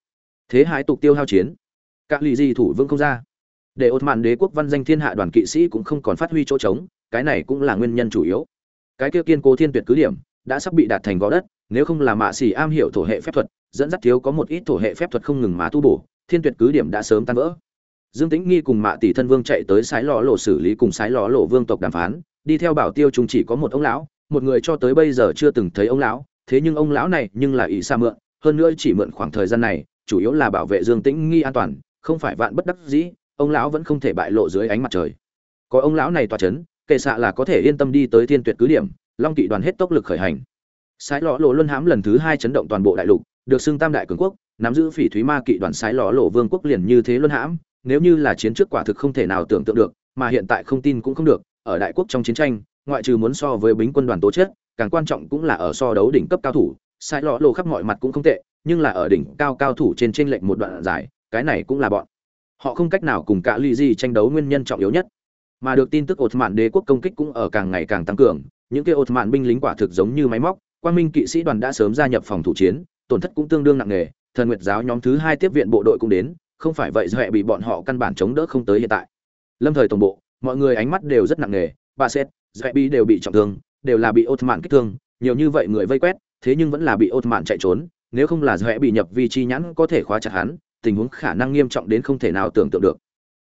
[SPEAKER 1] Thế hái tục tiêu hao chiến. Các lì di thủ vương không ra. Để ột mạn đế quốc văn danh thiên hạ đoàn kỵ sĩ cũng không còn phát huy chỗ trống cái này cũng là nguyên nhân chủ yếu. Cái kia kiên cố thiên tuyệt cứ điểm đã sắp bị đạt thành gò đất, nếu không là mạ xỉ am hiểu thổ hệ phép thuật, dẫn dắt thiếu có một ít thổ hệ phép thuật không ngừng mà tu bổ, thiên tuyệt cứ điểm đã sớm tan vỡ. Dương tĩnh nghi cùng mạ tỷ thân vương chạy tới sái lò lộ xử lý cùng sái lò lộ vương tộc đàm phán, đi theo bảo tiêu chúng chỉ có một ông lão, một người cho tới bây giờ chưa từng thấy ông lão, thế nhưng ông lão này nhưng là ỷ xa mượn, hơn nữa chỉ mượn khoảng thời gian này, chủ yếu là bảo vệ dương tĩnh nghi an toàn, không phải vạn bất đắc dĩ, ông lão vẫn không thể bại lộ dưới ánh mặt trời. Có ông lão này tỏa chấn kệ xạ là có thể yên tâm đi tới thiên tuyệt cứ điểm, long kỵ đoàn hết tốc lực khởi hành. Sái lõ lộ luân hãm lần thứ hai chấn động toàn bộ đại lục, được xưng tam đại cường quốc, nắm giữ phỉ thúy ma kỵ đoàn sái lõ lộ vương quốc liền như thế luân hãm, nếu như là chiến trước quả thực không thể nào tưởng tượng được, mà hiện tại không tin cũng không được, ở đại quốc trong chiến tranh, ngoại trừ muốn so với bính quân đoàn tố chết càng quan trọng cũng là ở so đấu đỉnh cấp cao thủ sai lọ lộ khắp mọi mặt cũng không tệ, nhưng là ở đỉnh cao cao thủ trên trên lệnh một đoạn dài, cái này cũng là bọn. Họ không cách nào cùng cả ly di tranh đấu nguyên nhân trọng yếu nhất mà được tin tức ột mạn đế quốc công kích cũng ở càng ngày càng tăng cường, những cái ột mạn binh lính quả thực giống như máy móc. Quan minh kỵ sĩ đoàn đã sớm gia nhập phòng thủ chiến, tổn thất cũng tương đương nặng nề. Thần nguyệt giáo nhóm thứ hai tiếp viện bộ đội cũng đến, không phải vậy doẹ bị bọn họ căn bản chống đỡ không tới hiện tại. Lâm thời tổng bộ, mọi người ánh mắt đều rất nặng nề. Ba xét doẹ bị đều bị trọng thương, đều là bị ột mạn kích thương, nhiều như vậy người vây quét, thế nhưng vẫn là bị ột mạn chạy trốn. Nếu không là doẹ bị nhập vi chi nhãn có thể khóa chặt hắn, tình huống khả năng nghiêm trọng đến không thể nào tưởng tượng được.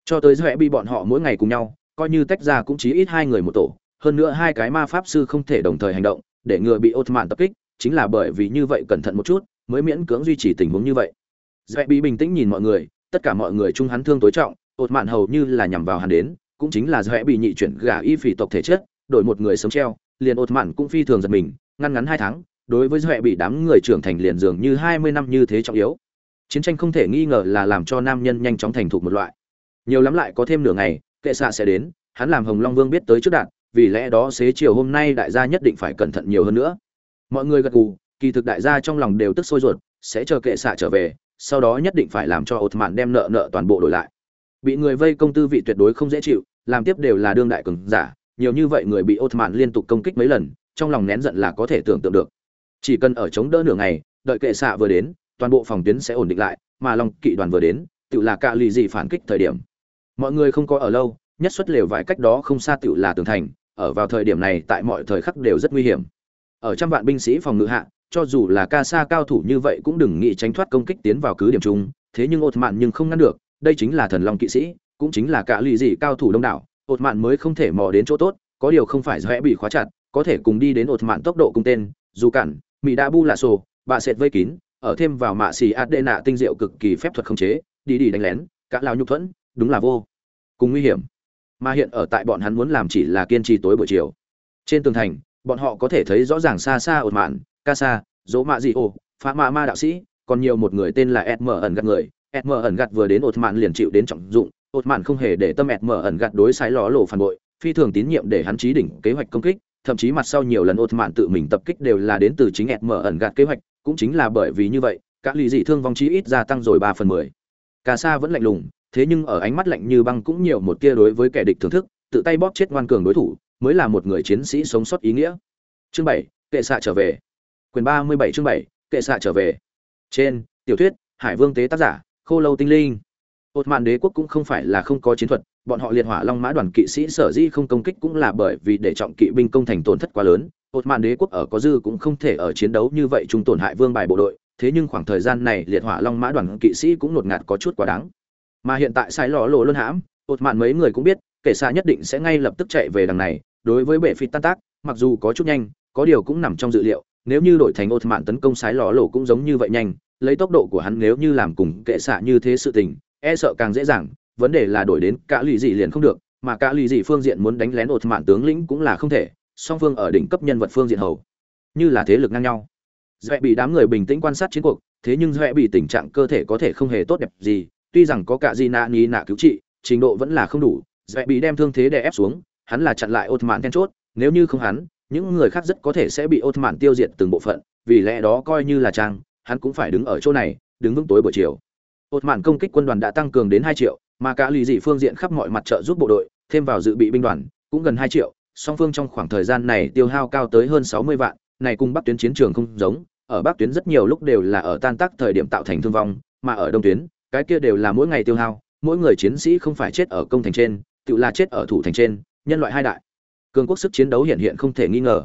[SPEAKER 1] Cho tới doẹ bị bọn họ mỗi ngày cùng nhau coi như tách ra cũng chỉ ít hai người một tổ, hơn nữa hai cái ma pháp sư không thể đồng thời hành động, để ngừa bị ột mạn tập kích, chính là bởi vì như vậy cẩn thận một chút, mới miễn cưỡng duy trì tình huống như vậy. Dễ bị bình tĩnh nhìn mọi người, tất cả mọi người chung hắn thương tối trọng ột mạn hầu như là nhằm vào hắn đến, cũng chính là do bị nhị chuyển gà y phỉ tộc thể chất, đổi một người sống treo, liền ột mạn cũng phi thường giật mình, ngăn ngắn hai tháng, đối với do bị đám người trưởng thành liền dường như hai mươi năm như thế trọng yếu. Chiến tranh không thể nghi ngờ là làm cho nam nhân nhanh chóng thành thục một loại. Nhiều lắm lại có thêm nửa ngày kệ xạ sẽ đến, hắn làm hồng long vương biết tới trước đạn, vì lẽ đó xế chiều hôm nay đại gia nhất định phải cẩn thận nhiều hơn nữa. Mọi người gật gù, kỳ thực đại gia trong lòng đều tức sôi ruột, sẽ chờ kệ xạ trở về, sau đó nhất định phải làm cho ột mạn đem nợ nợ toàn bộ đổi lại. Bị người vây công tư vị tuyệt đối không dễ chịu, làm tiếp đều là đương đại cường giả, nhiều như vậy người bị ột mạn liên tục công kích mấy lần, trong lòng nén giận là có thể tưởng tượng được. Chỉ cần ở chống đỡ nửa ngày, đợi kệ xạ vừa đến, toàn bộ phòng tuyến sẽ ổn định lại, mà lòng kỵ đoàn vừa đến, tự là cạ lì gì phản kích thời điểm mọi người không có ở lâu, nhất xuất lều vài cách đó không xa tựu là tường thành, ở vào thời điểm này tại mọi thời khắc đều rất nguy hiểm. Ở trăm vạn binh sĩ phòng ngự hạ, cho dù là ca sa cao thủ như vậy cũng đừng nghĩ tránh thoát công kích tiến vào cứ điểm chung, thế nhưng ột mạn nhưng không ngăn được, đây chính là thần long kỵ sĩ, cũng chính là cả lì dị cao thủ đông đảo ột mạn mới không thể mò đến chỗ tốt, có điều không phải do bị khóa chặt, có thể cùng đi đến ột mạn tốc độ cùng tên, dù cản mỹ đã bu là sổ bà sệt vây kín, ở thêm vào mạ xì ạt đệ nạ tinh diệu cực kỳ phép thuật không chế, đi đi đánh lén, cả lao nhục thuẫn đúng là vô cùng nguy hiểm. Mà hiện ở tại bọn hắn muốn làm chỉ là kiên trì tối buổi chiều. Trên tường thành, bọn họ có thể thấy rõ ràng xa xa ột mạn, ca sa, dỗ mạ dị ô phá mạ ma đạo sĩ, còn nhiều một người tên là ed mở ẩn gặt người. Ed mở ẩn gặt vừa đến ột mạn liền chịu đến trọng dụng. Ột mạn không hề để tâm ed mở ẩn gặt đối sái ló lộ phản bội, phi thường tín nhiệm để hắn trí đỉnh kế hoạch công kích. Thậm chí mặt sau nhiều lần ột mạn tự mình tập kích đều là đến từ chính ed mở ẩn gặt kế hoạch, cũng chính là bởi vì như vậy các lý dị thương vong chí ít gia tăng rồi ba phần mười. Ca sa vẫn lạnh lùng thế nhưng ở ánh mắt lạnh như băng cũng nhiều một tia đối với kẻ địch thưởng thức, tự tay bóp chết ngoan cường đối thủ, mới là một người chiến sĩ sống sót ý nghĩa. Chương bảy, kệ xạ trở về. Quyền ba mươi bảy chương bảy, kệ xạ trở về. Trên, tiểu thuyết, hải vương tế tác giả, khô lâu tinh linh. Ột mạn đế quốc cũng không phải là không có chiến thuật, bọn họ liệt hỏa long mã đoàn kỵ sĩ sở dĩ không công kích cũng là bởi vì để trọng kỵ binh công thành tổn thất quá lớn. Ột mạn đế quốc ở có dư cũng không thể ở chiến đấu như vậy chúng tổn hại vương bài bộ đội, thế nhưng khoảng thời gian này liệt hỏa long mã đoàn kỵ sĩ cũng nột ngạt có chút quá đáng mà hiện tại sai lò lộ luôn hãm, ột mạn mấy người cũng biết kể xa nhất định sẽ ngay lập tức chạy về đằng này. Đối với bệ phịt tan tác, mặc dù có chút nhanh, có điều cũng nằm trong dự liệu, nếu như đổi thành ột mạn tấn công sái lò lộ cũng giống như vậy nhanh, lấy tốc độ của hắn nếu như làm cùng kệ xạ như thế sự tình e sợ càng dễ dàng. Vấn đề là đổi đến cả lì dị liền không được, mà cả lì dị phương diện muốn đánh lén ột mạn tướng lĩnh cũng là không thể, song phương ở đỉnh cấp nhân vật phương diện hầu, như là thế lực ngang nhau. Dễ bị đám người bình tĩnh quan sát chiến cuộc, thế nhưng dễ bị tình trạng cơ thể có thể không hề tốt đẹp gì tuy rằng có cả gì nạ ni nạ cứu trị, trình độ vẫn là không đủ dễ bị đem thương thế đè ép xuống, hắn là chặn lại ột mạn then chốt, nếu như không hắn, những người khác rất có thể sẽ bị ột mạn tiêu diệt từng bộ phận, vì lẽ đó coi như là trang, hắn cũng phải đứng ở chỗ này, đứng vững tối buổi chiều. Ột mạn công kích quân đoàn đã tăng cường đến hai triệu, mà cả lì dị phương diện khắp mọi mặt trợ giúp bộ đội, thêm vào dự bị binh đoàn, cũng gần hai triệu, song phương trong khoảng thời gian này tiêu hao cao tới hơn sáu mươi vạn, này cùng bắc tuyến chiến trường không giống, ở bắc tuyến rất nhiều lúc đều là ở tan tác thời điểm tạo thành thương vong, mà ở đông tuyến cái kia đều là mỗi ngày tiêu hao, mỗi người chiến sĩ không phải chết ở công thành trên, tự là chết ở thủ thành trên, nhân loại hai đại. Cường quốc sức chiến đấu hiện hiện không thể nghi ngờ.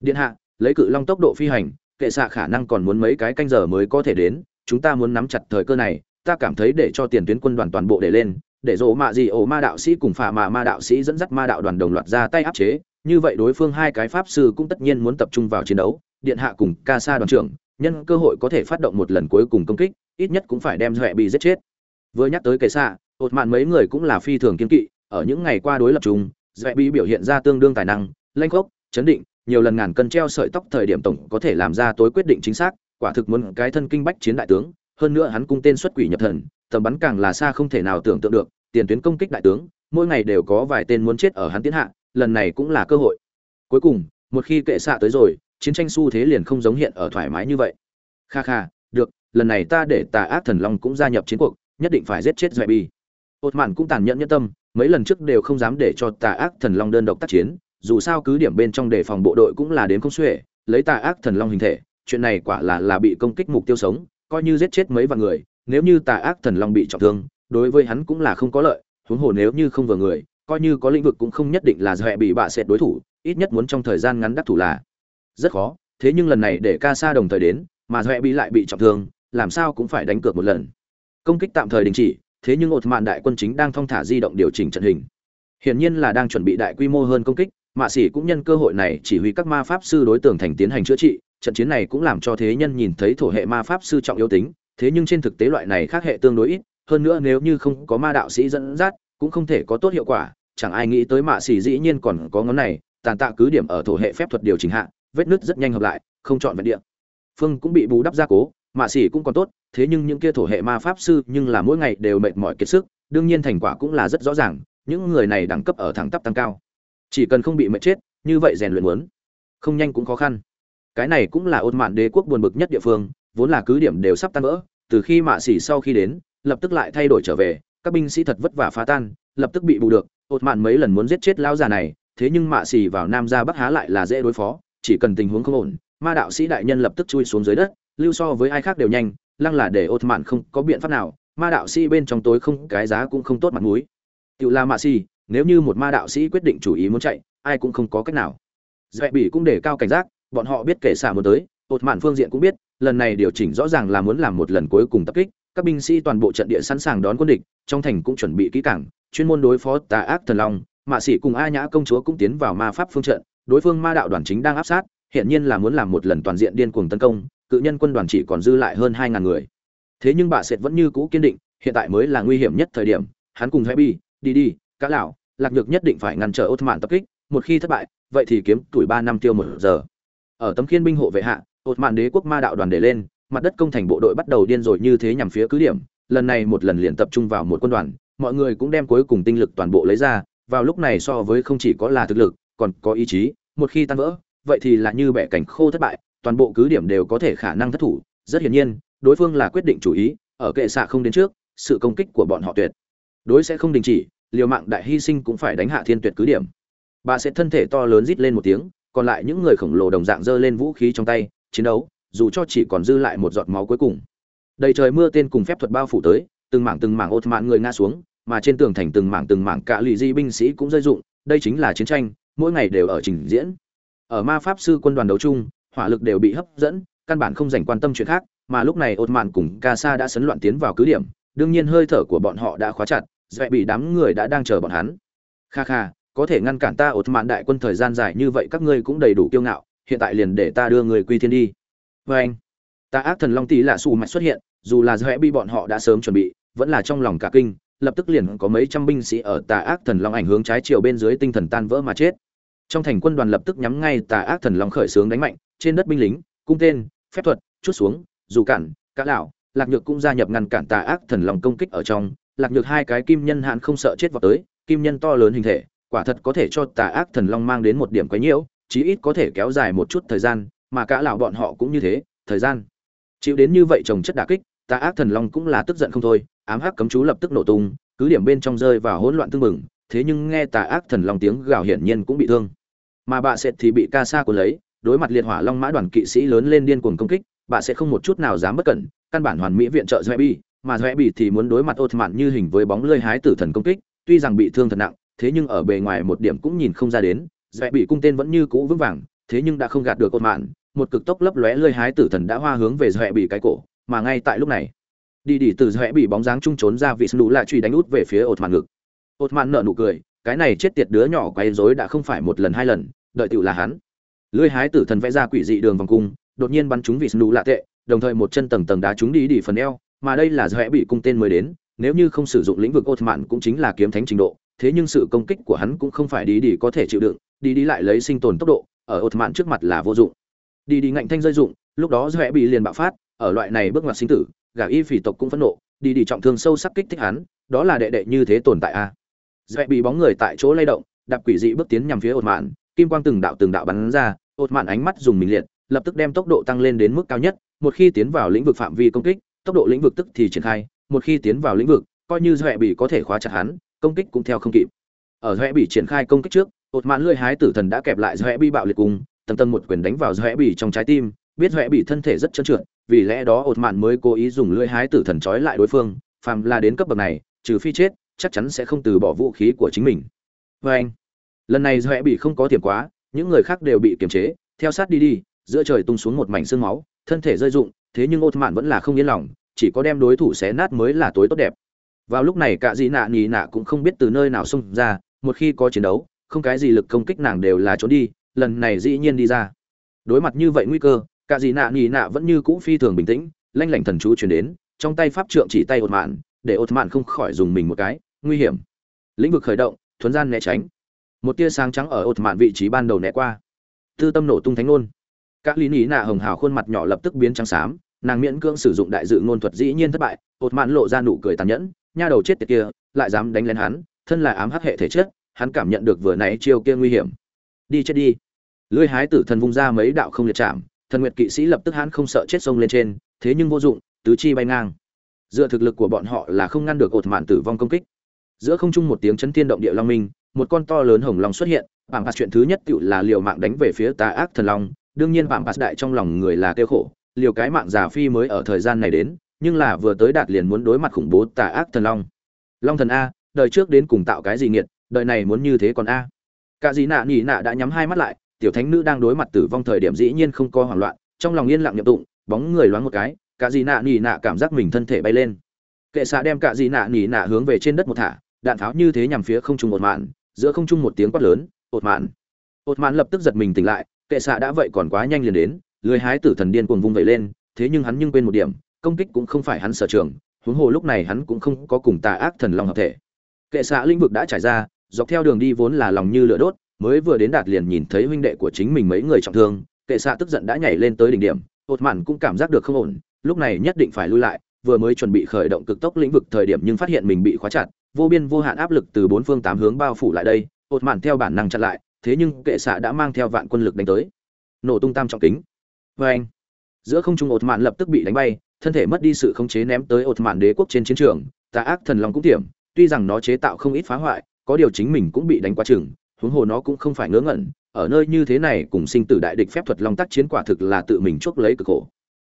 [SPEAKER 1] Điện hạ, lấy cự long tốc độ phi hành, kệ xạ khả năng còn muốn mấy cái canh giờ mới có thể đến, chúng ta muốn nắm chặt thời cơ này, ta cảm thấy để cho tiền tuyến quân đoàn toàn bộ để lên, để dỗ mạ gì ổ ma đạo sĩ cùng phà mà ma đạo sĩ dẫn dắt ma đạo đoàn đồng loạt ra tay áp chế, như vậy đối phương hai cái pháp sư cũng tất nhiên muốn tập trung vào chiến đấu. Điện hạ cùng ca sa đoàn trưởng, nhân cơ hội có thể phát động một lần cuối cùng công kích ít nhất cũng phải đem huệ bị giết chết. Vừa nhắc tới kệ xạ, ột mạn mấy người cũng là phi thường kiên kỵ, ở những ngày qua đối lập chung dạy bị biểu hiện ra tương đương tài năng lanh khốc, chấn định, nhiều lần ngàn cân treo sợi tóc thời điểm tổng có thể làm ra tối quyết định chính xác, quả thực muốn cái thân kinh bách chiến đại tướng, hơn nữa hắn cung tên xuất quỷ nhập thần, tầm bắn càng là xa không thể nào tưởng tượng được, tiền tuyến công kích đại tướng, mỗi ngày đều có vài tên muốn chết ở hắn tiến hạ, lần này cũng là cơ hội. Cuối cùng, một khi kệ xạ tới rồi, chiến tranh xu thế liền không giống hiện ở thoải mái như vậy. Kha kha, được lần này ta để tà ác thần long cũng gia nhập chiến cuộc, nhất định phải giết chết dẹp bi. Ột mạn cũng tàn nhẫn nhân tâm, mấy lần trước đều không dám để cho tà ác thần long đơn độc tác chiến, dù sao cứ điểm bên trong đề phòng bộ đội cũng là đến không xuể, lấy tà ác thần long hình thể, chuyện này quả là là bị công kích mục tiêu sống, coi như giết chết mấy vạn người, nếu như tà ác thần long bị trọng thương, đối với hắn cũng là không có lợi, huống hồ nếu như không vừa người, coi như có lĩnh vực cũng không nhất định là dọa bị bạ sệt đối thủ, ít nhất muốn trong thời gian ngắn đắc thủ là rất khó, thế nhưng lần này để ca sa đồng thời đến, mà dọa bị lại bị trọng thương làm sao cũng phải đánh cược một lần. Công kích tạm thời đình chỉ, thế nhưng ột mạn đại quân chính đang thong thả di động điều chỉnh trận hình. Hiển nhiên là đang chuẩn bị đại quy mô hơn công kích, mạ sĩ cũng nhân cơ hội này chỉ huy các ma pháp sư đối tượng thành tiến hành chữa trị, trận chiến này cũng làm cho thế nhân nhìn thấy thổ hệ ma pháp sư trọng yếu tính, thế nhưng trên thực tế loại này khác hệ tương đối ít, hơn nữa nếu như không có ma đạo sĩ dẫn dắt, cũng không thể có tốt hiệu quả, chẳng ai nghĩ tới mạ xỉ dĩ nhiên còn có ngón này, tàn tạ cứ điểm ở thổ hệ phép thuật điều chỉnh hạ, vết nứt rất nhanh hợp lại, không chọn vẹn địa. Phương cũng bị bù đắp gia cố mạ xỉ cũng còn tốt, thế nhưng những kia thổ hệ ma pháp sư nhưng là mỗi ngày đều mệt mỏi kiệt sức, đương nhiên thành quả cũng là rất rõ ràng, những người này đẳng cấp ở thẳng tắp tăng cao. Chỉ cần không bị mệt chết, như vậy rèn luyện muốn, không nhanh cũng khó khăn. Cái này cũng là ôn mạn đế quốc buồn bực nhất địa phương, vốn là cứ điểm đều sắp tan vỡ, từ khi mạ xỉ sau khi đến, lập tức lại thay đổi trở về, các binh sĩ thật vất vả phá tan, lập tức bị bù được ột mạn mấy lần muốn giết chết lão già này, thế nhưng mạ xỉ vào nam ra bắc há lại là dễ đối phó, chỉ cần tình huống không ổn, ma đạo sĩ đại nhân lập tức chui xuống dưới đất lưu so với ai khác đều nhanh lăng là để ột mạn không có biện pháp nào ma đạo sĩ bên trong tối không cái giá cũng không tốt mặt mũi. Tự la mạ Sĩ, nếu như một ma đạo sĩ quyết định chủ ý muốn chạy ai cũng không có cách nào. Dạy Bỉ cũng để cao cảnh giác bọn họ biết kể xả muốn tới ột mạn phương diện cũng biết lần này điều chỉnh rõ ràng là muốn làm một lần cuối cùng tập kích các binh sĩ toàn bộ trận địa sẵn sàng đón quân địch trong thành cũng chuẩn bị kỹ càng chuyên môn đối phó tà ác thần long mạ sĩ cùng a nhã công chúa cũng tiến vào ma pháp phương trận đối phương ma đạo đoàn chính đang áp sát hiện nhiên là muốn làm một lần toàn diện điên cuồng tấn công cự nhân quân đoàn chỉ còn dư lại hơn hai ngàn người. Thế nhưng bà sệt vẫn như cũ kiên định hiện tại mới là nguy hiểm nhất thời điểm hắn cùng Happy, đi đi cá lão lạc nhược nhất định phải ngăn trở Ottoman mạn tập kích một khi thất bại vậy thì kiếm tuổi ba năm tiêu một giờ. Ở tấm khiên binh hộ vệ hạ ột mạn đế quốc ma đạo đoàn để lên mặt đất công thành bộ đội bắt đầu điên rồi như thế nhằm phía cứ điểm lần này một lần liền tập trung vào một quân đoàn mọi người cũng đem cuối cùng tinh lực toàn bộ lấy ra vào lúc này so với không chỉ có là thực lực còn có ý chí một khi tan vỡ vậy thì là như bẻ cảnh khô thất bại toàn bộ cứ điểm đều có thể khả năng thất thủ, rất hiển nhiên, đối phương là quyết định chủ ý, ở kệ xạ không đến trước, sự công kích của bọn họ tuyệt. Đối sẽ không đình chỉ, liều mạng đại hy sinh cũng phải đánh hạ thiên tuyệt cứ điểm. Bà sẽ thân thể to lớn rít lên một tiếng, còn lại những người khổng lồ đồng dạng giơ lên vũ khí trong tay, chiến đấu, dù cho chỉ còn dư lại một giọt máu cuối cùng. Đầy trời mưa tên cùng phép thuật bao phủ tới, từng mảng từng mảng ột mạn người ngã xuống, mà trên tường thành từng mảng từng mảng cả lì di binh sĩ cũng rơi dụng đây chính là chiến tranh, mỗi ngày đều ở trình diễn. Ở ma pháp sư quân đoàn đấu chung hỏa lực đều bị hấp dẫn, căn bản không dành quan tâm chuyện khác, mà lúc này ột mạn cùng ca sa đã sấn loạn tiến vào cứ điểm, đương nhiên hơi thở của bọn họ đã khóa chặt dẹ bị đám người đã đang chờ bọn hắn. Kha kha, có thể ngăn cản ta ột mạn đại quân thời gian dài như vậy các ngươi cũng đầy đủ kiêu ngạo, hiện tại liền để ta đưa người quy thiên đi. Vê anh, ta ác thần long tỷ lạ xù mạch xuất hiện, dù là dẹ bị bọn họ đã sớm chuẩn bị, vẫn là trong lòng cả kinh, lập tức liền có mấy trăm binh sĩ ở tà ác thần long ảnh hướng trái chiều bên dưới tinh thần tan vỡ mà chết. Trong thành quân đoàn lập tức nhắm ngay tà ác thần long khởi xướng đánh mạnh trên đất binh lính, cung tên, phép thuật, chút xuống, dù cản cá lão, lạc nhược cũng gia nhập ngăn cản tà ác thần long công kích ở trong. Lạc nhược hai cái kim nhân hạn không sợ chết vào tới, kim nhân to lớn hình thể, quả thật có thể cho tà ác thần long mang đến một điểm quấy nhiễu, chí ít có thể kéo dài một chút thời gian, mà cả lão bọn họ cũng như thế, thời gian. Chịu đến như vậy trồng chất đả kích, tà ác thần long cũng là tức giận không thôi, ám hắc cấm chú lập tức nổ tung, cứ điểm bên trong rơi vào hỗn loạn tương mừng thế nhưng nghe tà ác thần long tiếng gào hiển nhiên cũng bị thương. Mà bà sệt thì bị ca sa của lấy đối mặt liệt hỏa long mã đoàn kỵ sĩ lớn lên điên cuồng công kích bà sẽ không một chút nào dám bất cẩn căn bản hoàn mỹ viện trợ doẹ bị, mà doẹ bị thì muốn đối mặt ột mạn như hình với bóng lơi hái tử thần công kích tuy rằng bị thương thật nặng thế nhưng ở bề ngoài một điểm cũng nhìn không ra đến doẹ bị cung tên vẫn như cũ vững vàng thế nhưng đã không gạt được ột mạn một cực tốc lấp lóe lơi hái tử thần đã hoa hướng về doẹ bị cái cổ mà ngay tại lúc này đi đi từ doẹ bị bóng dáng trung trốn ra vị snu lại truy đánh út về phía ột mạn ngực. Ột mạn nở nụ cười cái này chết tiệt đứa nhỏ quấy rối đã không phải một lần hai lần đợi tựu là hắn lưỡi hái tử thần vẽ ra quỷ dị đường vòng cung, đột nhiên bắn trúng vị snu lạ tệ, đồng thời một chân tầng tầng đá trúng đi đi phần eo, mà đây là do bị cung tên mới đến, nếu như không sử dụng lĩnh vực ột mạn cũng chính là kiếm thánh trình độ, thế nhưng sự công kích của hắn cũng không phải đi đi có thể chịu đựng, đi đi lại lấy sinh tồn tốc độ, ở ột mạn trước mặt là vô dụng. Đi đi ngạnh thanh rơi dụng, lúc đó do bị liền bạo phát, ở loại này bước ngoặt sinh tử, gà y phỉ tộc cũng phẫn nộ, đi đi trọng thương sâu sắc kích thích hắn, đó là đệ đệ như thế tồn tại a. Dễ bị bóng người tại chỗ lay động, đạp quỷ dị bước tiến nhằm phía ột mạn kim quang từng đạo từng đạo bắn ra ột mạn ánh mắt dùng mình liệt, lập tức đem tốc độ tăng lên đến mức cao nhất, một khi tiến vào lĩnh vực phạm vi công kích, tốc độ lĩnh vực tức thì triển khai, một khi tiến vào lĩnh vực, coi như dễ bị có thể khóa chặt hắn, công kích cũng theo không kịp. Ở dễ bị triển khai công kích trước ột mạn lưỡi hái tử thần đã kẹp lại dễ bị bạo liệt cùng, tầng tầng một quyền đánh vào dễ bị trong trái tim, biết dễ bị thân thể rất trơn trượt, vì lẽ đó ột mạn mới cố ý dùng lưỡi hái tử thần trói lại đối phương, phàm là đến cấp bậc này, trừ phi chết, chắc chắn sẽ không từ bỏ vũ khí của chính mình. Vê anh lần này dễ bị không có tiềm quá, những người khác đều bị kiềm chế, theo sát đi đi, giữa trời tung xuống một mảnh xương máu, thân thể rơi rụng, thế nhưng ột mạn vẫn là không yên lòng, chỉ có đem đối thủ xé nát mới là tối tốt đẹp. Vào lúc này cả dĩ nạ nhì nạ cũng không biết từ nơi nào xông ra, một khi có chiến đấu, không cái gì lực công kích nàng đều là trốn đi, lần này dĩ nhiên đi ra. Đối mặt như vậy nguy cơ cả dĩ nạ nhì nạ vẫn như cũ phi thường bình tĩnh, lanh lảnh thần chú chuyển đến, trong tay pháp trượng chỉ tay ột mạn để ột mạn không khỏi dùng mình một cái, nguy hiểm. Lĩnh vực khởi động, thuấn gian né tránh một tia sáng trắng ở ột mạn vị trí ban đầu né qua. Tư tâm nổ tung thánh ngôn. Các lý ní nạ hồng hào khuôn mặt nhỏ lập tức biến trắng xám, nàng miễn cưỡng sử dụng đại dự ngôn thuật dĩ nhiên thất bại, ột mạn lộ ra nụ cười tàn nhẫn, nha đầu chết tiệt kia, lại dám đánh lên hắn, thân là ám hắc hệ thể chất, hắn cảm nhận được vừa nãy chiêu kia nguy hiểm. Đi chết đi. Lưỡi hái tử thần vung ra mấy đạo không liệt chạm, thần nguyệt kỵ sĩ lập tức hắn không sợ chết sông lên trên, thế nhưng vô dụng, tứ chi bay ngang. Dựa thực lực của bọn họ là không ngăn được ột mạn tử vong công kích. Giữa không trung một tiếng chấn thiên động địa long minh một con to lớn hồng long xuất hiện bảng phạt chuyện thứ nhất cựu là liều mạng đánh về phía tà ác thần long. Đương nhiên bảng phạt đại trong lòng người là kêu khổ, liều cái mạng giả phi mới ở thời gian này đến, nhưng là vừa tới đạt liền muốn đối mặt khủng bố tà ác thần long. Long thần a, đời trước đến cùng tạo cái gì nghiệt, đời này muốn như thế còn a. Cả dì nạ nỉ nạ đã nhắm hai mắt lại, tiểu thánh nữ đang đối mặt tử vong thời điểm dĩ nhiên không có hoảng loạn, trong lòng yên lặng nhậm tụng, bóng người loáng một cái, cả dì nạ nỉ nạ cảm giác mình thân thể bay lên. Kệ xạ đem cả dì nạ nỉ nạ hướng về trên đất một thả, đạn tháo như thế nhằm phía không trung một mạn giữa không trung một tiếng quát lớn, ột mạn! Ột mạn lập tức giật mình tỉnh lại, kệ xạ đã vậy còn quá nhanh liền đến lưới hái tử thần điên cuồng vung vẩy lên, thế nhưng hắn nhưng quên một điểm, công kích cũng không phải hắn sở trường, huống hồ lúc này hắn cũng không có cùng tà ác thần long hợp thể. Kệ xạ lĩnh vực đã trải ra, dọc theo đường đi vốn là lòng như lửa đốt, mới vừa đến đạt liền nhìn thấy huynh đệ của chính mình mấy người trọng thương, kệ xạ tức giận đã nhảy lên tới đỉnh điểm, ột mạn cũng cảm giác được không ổn, lúc này nhất định phải lui lại vừa mới chuẩn bị khởi động cực tốc lĩnh vực thời điểm nhưng phát hiện mình bị khóa chặt, vô biên vô hạn áp lực từ bốn phương tám hướng bao phủ lại đây, ột mạn theo bản năng chặn lại, thế nhưng kệ xạ đã mang theo vạn quân lực đánh tới. Nổ tung tam trọng kính. Vê anh, giữa không trung ột mạn lập tức bị đánh bay, thân thể mất đi sự khống chế ném tới ột mạn đế quốc trên chiến trường, tà ác thần long cũng tiệm tuy rằng nó chế tạo không ít phá hoại, có điều chính mình cũng bị đánh quá chừng, huống hồ nó cũng không phải ngớ ngẩn, ở nơi như thế này cùng sinh tử đại địch phép thuật long tác chiến quả thực là tự mình chuốc lấy cực khổ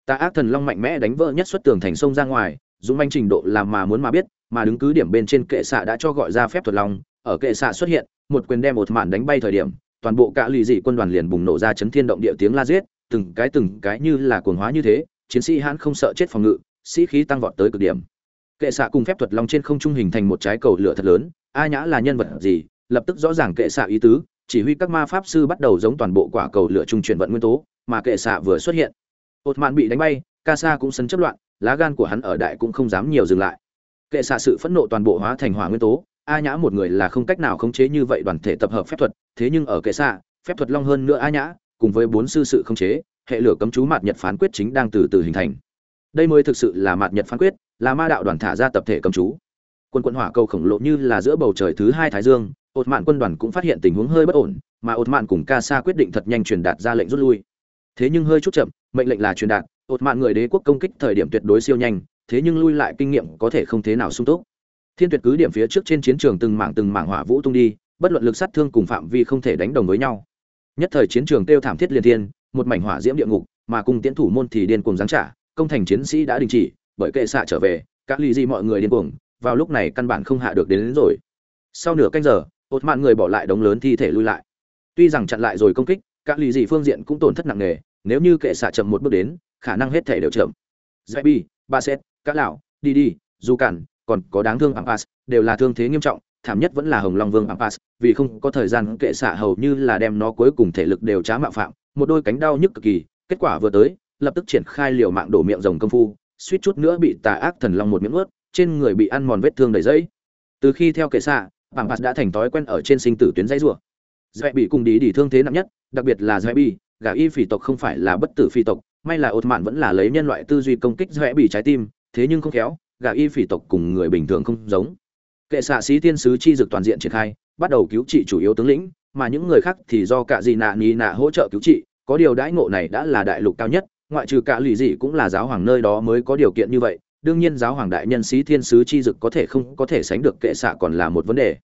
[SPEAKER 1] tà ác thần long mạnh mẽ đánh vỡ nhất xuất tường thành sông ra ngoài, dũng manh trình độ làm mà muốn mà biết, mà đứng cứ điểm bên trên kệ xạ đã cho gọi ra phép thuật long. Ở kệ xạ xuất hiện, một quyền đem một mạn đánh bay thời điểm, toàn bộ cả lì dị quân đoàn liền bùng nổ ra chấn thiên động địa tiếng la giết, từng cái từng cái như là cuồng hóa như thế, chiến sĩ hãn không sợ chết phòng ngự, sĩ khí tăng vọt tới cực điểm. Kệ xạ cùng phép thuật long trên không trung hình thành một trái cầu lửa thật lớn, a nhã là nhân vật gì? Lập tức rõ ràng kệ xạ ý tứ, chỉ huy các ma pháp sư bắt đầu giống toàn bộ quả cầu lửa trung chuyển vận nguyên tố, mà kệ xạ vừa xuất hiện ột mạn bị đánh bay ca sa cũng sấn chấp loạn, lá gan của hắn ở đại cũng không dám nhiều dừng lại. Kệ xạ sự phẫn nộ toàn bộ hóa thành hỏa nguyên tố, a nhã một người là không cách nào khống chế như vậy đoàn thể tập hợp phép thuật, thế nhưng ở kệ xạ, phép thuật long hơn nữa a nhã, cùng với bốn sư sự khống chế, hệ lửa cấm chú mạt nhật phán quyết chính đang từ từ hình thành. Đây mới thực sự là mạt nhật phán quyết, là ma đạo đoàn thả ra tập thể cấm chú. Quân quân hỏa cầu khổng lồ như là giữa bầu trời thứ hai thái dương, ột mạn quân đoàn cũng phát hiện tình huống hơi bất ổn, mà ột mạn cùng ca sa quyết định thật nhanh truyền đạt ra lệnh rút lui. Thế nhưng hơi chút chậm mệnh lệnh là truyền đạt ột mạn người đế quốc công kích thời điểm tuyệt đối siêu nhanh thế nhưng lui lại kinh nghiệm có thể không thế nào sung túc. Thiên tuyệt cứ điểm phía trước trên chiến trường từng mảng từng mảng hỏa vũ tung đi bất luận lực sát thương cùng phạm vi không thể đánh đồng với nhau. Nhất thời chiến trường tiêu thảm thiết liên thiên một mảnh hỏa diễm địa ngục mà cùng tiến thủ môn thì điên cuồng giáng trả công thành chiến sĩ đã đình chỉ bởi kệ xạ trở về các ly di mọi người điên cuồng vào lúc này căn bản không hạ được đến, đến rồi. Sau nửa canh giờ ột mạn người bỏ lại đống lớn thi thể lui lại. Tuy rằng chặn lại rồi công kích các ly di phương diện cũng tổn thất nặng nề nếu như kệ xạ chậm một bước đến khả năng hết thể đều chậm dạy bi ba xét các lão đi đi dù cản còn có đáng thương Ampas, đều là thương thế nghiêm trọng, thảm nhất vẫn là Hồng Long Vương Ampas, vì không có thời gian kệ xạ hầu như là đem nó cuối cùng thể lực đều trá mạo phạm, một đôi cánh đau nhức cực kỳ, kết quả vừa tới, lập tức triển khai liều mạng đổ miệng rồng công phu, suýt chút nữa bị tà ác thần long một miếng ướt, trên người bị ăn mòn vết thương đầy dẫy. Từ khi theo kệ xạ, Ampas đã thành thói quen ở trên sinh tử tuyến dây rủa. dạy bị cùng đi đi thương thế nặng nhất, đặc biệt là dạy bị, gà y phỉ tộc không phải là bất tử phi tộc, may là ột mạn vẫn là lấy nhân loại tư duy công kích Dễ bị trái tim, thế nhưng không khéo, gà y phỉ tộc cùng người bình thường không giống. Kệ xạ sĩ tiên sứ chi dực toàn diện triển khai bắt đầu cứu trị chủ yếu tướng lĩnh mà những người khác thì do cả dị nạ ni nạ hỗ trợ cứu trị có điều đãi ngộ này đã là đại lục cao nhất ngoại trừ cả lì dị cũng là giáo hoàng nơi đó mới có điều kiện như vậy đương nhiên giáo hoàng đại nhân sĩ thiên sứ chi dực có thể không có thể sánh được kệ xạ còn là một vấn đề.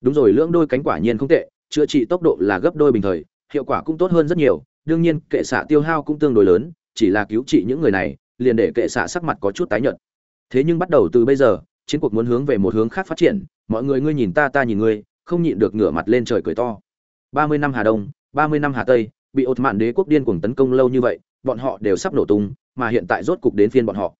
[SPEAKER 1] Đúng rồi lưỡng đôi cánh quả nhiên không tệ chữa trị tốc độ là gấp đôi bình thời hiệu quả cũng tốt hơn rất nhiều đương nhiên kệ xạ tiêu hao cũng tương đối lớn, chỉ là cứu trị những người này, liền để kệ xạ sắc mặt có chút tái nhợt. Thế nhưng bắt đầu từ bây giờ, chiến cuộc muốn hướng về một hướng khác phát triển, mọi người ngươi nhìn ta ta nhìn ngươi, không nhịn được ngửa mặt lên trời cười to. Ba mươi năm hà đông, ba mươi năm hà tây, bị ột mạn đế quốc điên cuồng tấn công lâu như vậy, bọn họ đều sắp nổ tung, mà hiện tại rốt cục đến phiên bọn họ.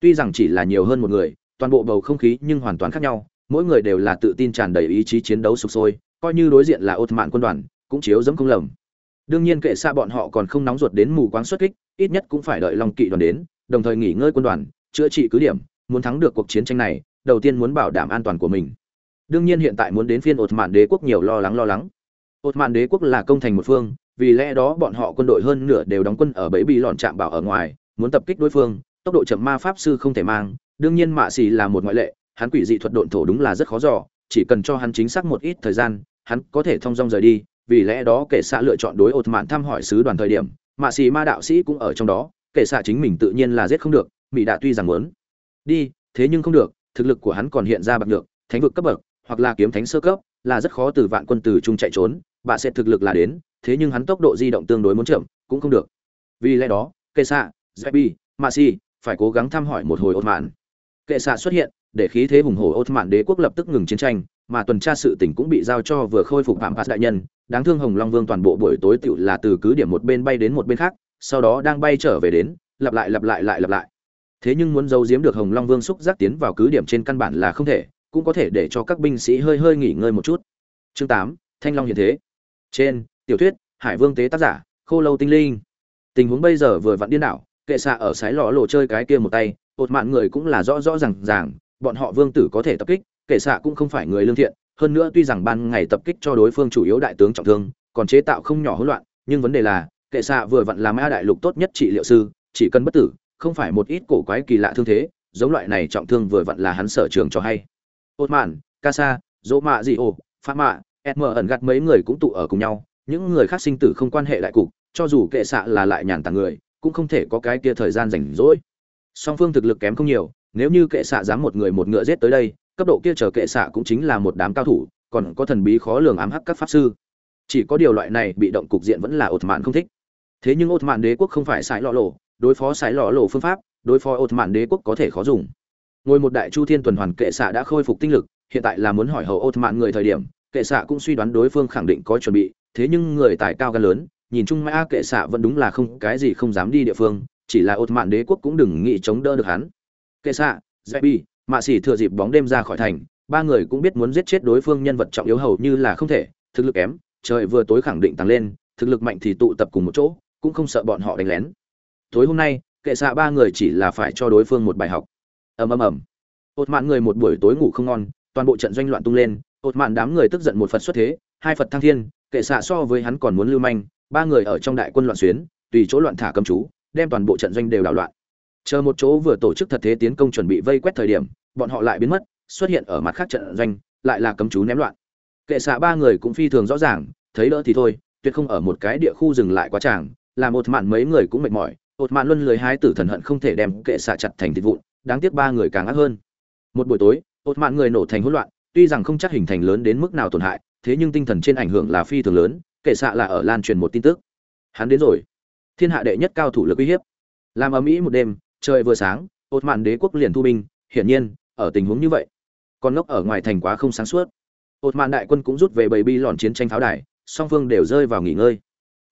[SPEAKER 1] Tuy rằng chỉ là nhiều hơn một người, toàn bộ bầu không khí nhưng hoàn toàn khác nhau, mỗi người đều là tự tin tràn đầy ý chí chiến đấu sục sôi, coi như đối diện là ột mạn quân đoàn, cũng chiếu dẫm không lầm đương nhiên kệ xa bọn họ còn không nóng ruột đến mù quáng xuất kích, ít nhất cũng phải đợi lòng kỵ đoàn đến, đồng thời nghỉ ngơi quân đoàn, chữa trị cứ điểm, muốn thắng được cuộc chiến tranh này, đầu tiên muốn bảo đảm an toàn của mình. Đương nhiên hiện tại muốn đến phiên ột mạn đế quốc nhiều lo lắng lo lắng. Ột mạn đế quốc là công thành một phương, vì lẽ đó bọn họ quân đội hơn nửa đều đóng quân ở bẫy bị lọn chạm bảo ở ngoài, muốn tập kích đối phương, tốc độ chậm ma pháp sư không thể mang, đương nhiên mạ xì là một ngoại lệ, hắn quỷ dị thuật độn thổ đúng là rất khó dò, chỉ cần cho hắn chính xác một ít thời gian, hắn có thể thông dong rời đi vì lẽ đó kệ xạ lựa chọn đối ột mạn thăm hỏi sứ đoàn thời điểm mạ xì ma đạo sĩ cũng ở trong đó kệ xạ chính mình tự nhiên là giết không được mỹ đã tuy rằng muốn đi, thế nhưng không được, thực lực của hắn còn hiện ra bạc được thánh vực cấp bậc, hoặc là kiếm thánh sơ cấp, là rất khó từ vạn quân từ trung chạy trốn bà sẽ thực lực là đến, thế nhưng hắn tốc độ di động tương đối muốn chậm, cũng không được. Vì lẽ đó kệ xạ, zebi mạ xì phải cố gắng thăm hỏi một hồi ột mạn kệ xạ xuất hiện, để khí thế hùng hổ ột mạn đế quốc lập tức ngừng chiến tranh mà tuần tra sự tỉnh cũng bị giao cho vừa khôi phục phạm phạt đại nhân. Đáng thương hồng long vương toàn bộ buổi tối tựu là từ cứ điểm một bên bay đến một bên khác, sau đó đang bay trở về đến, lặp lại lặp lại lại, lặp lại. Thế nhưng muốn giấu giếm được hồng long vương xúc giác tiến vào cứ điểm trên căn bản là không thể, cũng có thể để cho các binh sĩ hơi hơi nghỉ ngơi một chút. Chương tám, thanh long hiện thế. Trên, tiểu thuyết, hải vương tế tác giả, khô lâu tinh linh. Tình huống bây giờ vừa vặn điên đảo, kệ xạ ở sái lò lộ chơi cái kia một tay, một mạng người cũng là rõ rõ ràng ràng, bọn họ vương tử có thể tập kích kệ xạ cũng không phải người lương thiện, hơn nữa tuy rằng ban ngày tập kích cho đối phương chủ yếu đại tướng trọng thương, còn chế tạo không nhỏ hỗn loạn, nhưng vấn đề là kệ xạ vừa vặn làm a đại lục tốt nhất trị liệu sư, chỉ cần bất tử, không phải một ít cổ quái kỳ lạ thương thế, giống loại này trọng thương vừa vặn là hắn sở trường cho hay. Ột mạn casa dỗ mạ dị ồ pha mạ sm ẩn gặt mấy người cũng tụ ở cùng nhau, những người khác sinh tử không quan hệ đại cục, cho dù kệ xạ là lại nhàn tàng người, cũng không thể có cái kia thời gian rảnh rỗi. Song phương thực lực kém không nhiều, nếu như kệ xạ dám một người một ngựa giết tới đây cấp độ kia chờ kệ xạ cũng chính là một đám cao thủ, còn có thần bí khó lường ám hắc các pháp sư. Chỉ có điều loại này bị động cục diện vẫn là ột mạn không thích. Thế nhưng ột mạn đế quốc không phải sải lọ lộ, đối phó sải lọ lộ phương pháp, đối phó ột mạn đế quốc có thể khó dùng. Ngồi một đại chu thiên tuần hoàn kệ xạ đã khôi phục tinh lực, hiện tại là muốn hỏi hầu ột mạn người thời điểm, kệ xạ cũng suy đoán đối phương khẳng định có chuẩn bị, thế nhưng người tài cao gan lớn, nhìn chung mã kệ xạ vẫn đúng là không, cái gì không dám đi địa phương, chỉ là ột mạn đế quốc cũng đừng nghĩ chống đỡ được hắn. Kệ xạ dạy bi mạ xỉ thừa dịp bóng đêm ra khỏi thành, ba người cũng biết muốn giết chết đối phương nhân vật trọng yếu hầu như là không thể, thực lực kém, trời vừa tối khẳng định tăng lên, thực lực mạnh thì tụ tập cùng một chỗ, cũng không sợ bọn họ đánh lén. Tối hôm nay, kệ xạ ba người chỉ là phải cho đối phương một bài học. Ầm ầm ầm. Ột mạn người một buổi tối ngủ không ngon, toàn bộ trận doanh loạn tung lên, ột mạn đám người tức giận một phật xuất thế, hai phật thăng thiên, kệ xạ so với hắn còn muốn lưu manh, ba người ở trong đại quân loạn xuyến, tùy chỗ loạn thả cầm chú, đem toàn bộ trận doanh đều đảo loạn chờ một chỗ vừa tổ chức thật thế tiến công chuẩn bị vây quét thời điểm, bọn họ lại biến mất, xuất hiện ở mặt khác trận doanh, lại là cấm chú ném loạn. Kệ xạ ba người cũng phi thường rõ ràng, thấy đỡ thì thôi, tuyệt không ở một cái địa khu dừng lại quá tràng, làm một mạn mấy người cũng mệt mỏi, một mạn luân lười hai tử thần hận không thể đem kệ xạ chặt thành thịt vụn, đáng tiếc ba người càng ác hơn. Một buổi tối, một mạn người nổ thành hỗn loạn, tuy rằng không chắc hình thành lớn đến mức nào tổn hại, thế nhưng tinh thần trên ảnh hưởng là phi thường lớn, kệ xạ là ở lan truyền một tin tức. Hắn đến rồi. Thiên hạ đệ nhất cao thủ lực uy hiếp. Làm ở mỹ một đêm trời vừa sáng ột mạn đế quốc liền thu binh, hiển nhiên, ở tình huống như vậy, con ngốc ở ngoài thành quá không sáng suốt. Ột mạn đại quân cũng rút về bầy bi lòn chiến tranh pháo đài, song phương đều rơi vào nghỉ ngơi.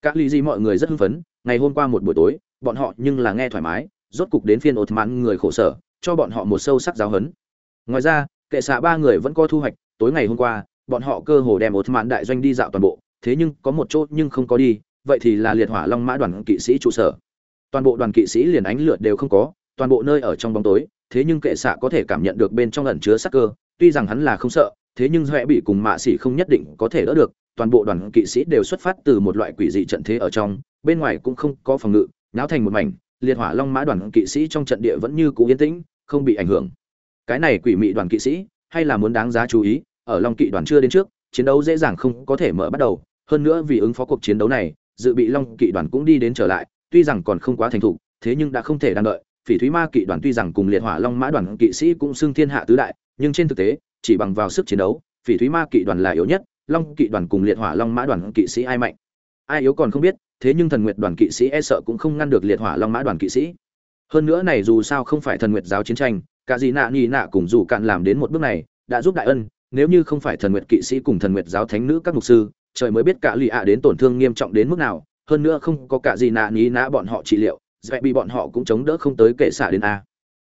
[SPEAKER 1] Các ly di mọi người rất hưng phấn, ngày hôm qua một buổi tối, bọn họ nhưng là nghe thoải mái, rốt cục đến phiên ột mạn người khổ sở, cho bọn họ một sâu sắc giáo hấn ngoài ra, kệ xạ ba người vẫn có thu hoạch, tối ngày hôm qua, bọn họ cơ hồ đem ột mạn đại doanh đi dạo toàn bộ, thế nhưng có một chỗ nhưng không có đi, vậy thì là liệt hỏa long mã đoàn kỵ sĩ trụ sở toàn bộ đoàn kỵ sĩ liền ánh lửa đều không có, toàn bộ nơi ở trong bóng tối, thế nhưng kệ xạ có thể cảm nhận được bên trong ẩn chứa sắc cơ, tuy rằng hắn là không sợ, thế nhưng huệ bị cùng mạ xỉ không nhất định có thể đỡ được, toàn bộ đoàn kỵ sĩ đều xuất phát từ một loại quỷ dị trận thế ở trong, bên ngoài cũng không có phòng ngự, náo thành một mảnh, liệt hỏa long mã đoàn kỵ sĩ trong trận địa vẫn như cũ yên tĩnh, không bị ảnh hưởng. Cái này quỷ mị đoàn kỵ sĩ, hay là muốn đáng giá chú ý, ở long kỵ đoàn chưa đến trước, chiến đấu dễ dàng không có thể mở bắt đầu, hơn nữa vì ứng phó cuộc chiến đấu này, dự bị long kỵ đoàn cũng đi đến trở lại tuy rằng còn không quá thành thục, thế nhưng đã không thể đang đợi. Phỉ thúy ma kỵ đoàn tuy rằng cùng liệt hỏa long mã đoàn kỵ sĩ cũng xưng thiên hạ tứ đại, nhưng trên thực tế, chỉ bằng vào sức chiến đấu, phỉ thúy ma kỵ đoàn là yếu nhất, long kỵ đoàn cùng liệt hỏa long mã đoàn kỵ sĩ ai mạnh? Ai yếu còn không biết, thế nhưng thần nguyệt đoàn kỵ sĩ e sợ cũng không ngăn được liệt hỏa long mã đoàn kỵ sĩ. Hơn nữa này dù sao không phải thần nguyệt giáo chiến tranh, cả gì nạ nhì nạ cùng dù cạn làm đến một bước này, đã giúp đại ân, nếu như không phải thần nguyệt kỵ sĩ cùng thần nguyệt giáo thánh nữ các mục sư, trời mới biết cả lì ạ đến tổn thương nghiêm trọng đến mức nào hơn nữa không có cả gì nạ ní nã bọn họ trị liệu dễ bị bọn họ cũng chống đỡ không tới kệ xả đến a.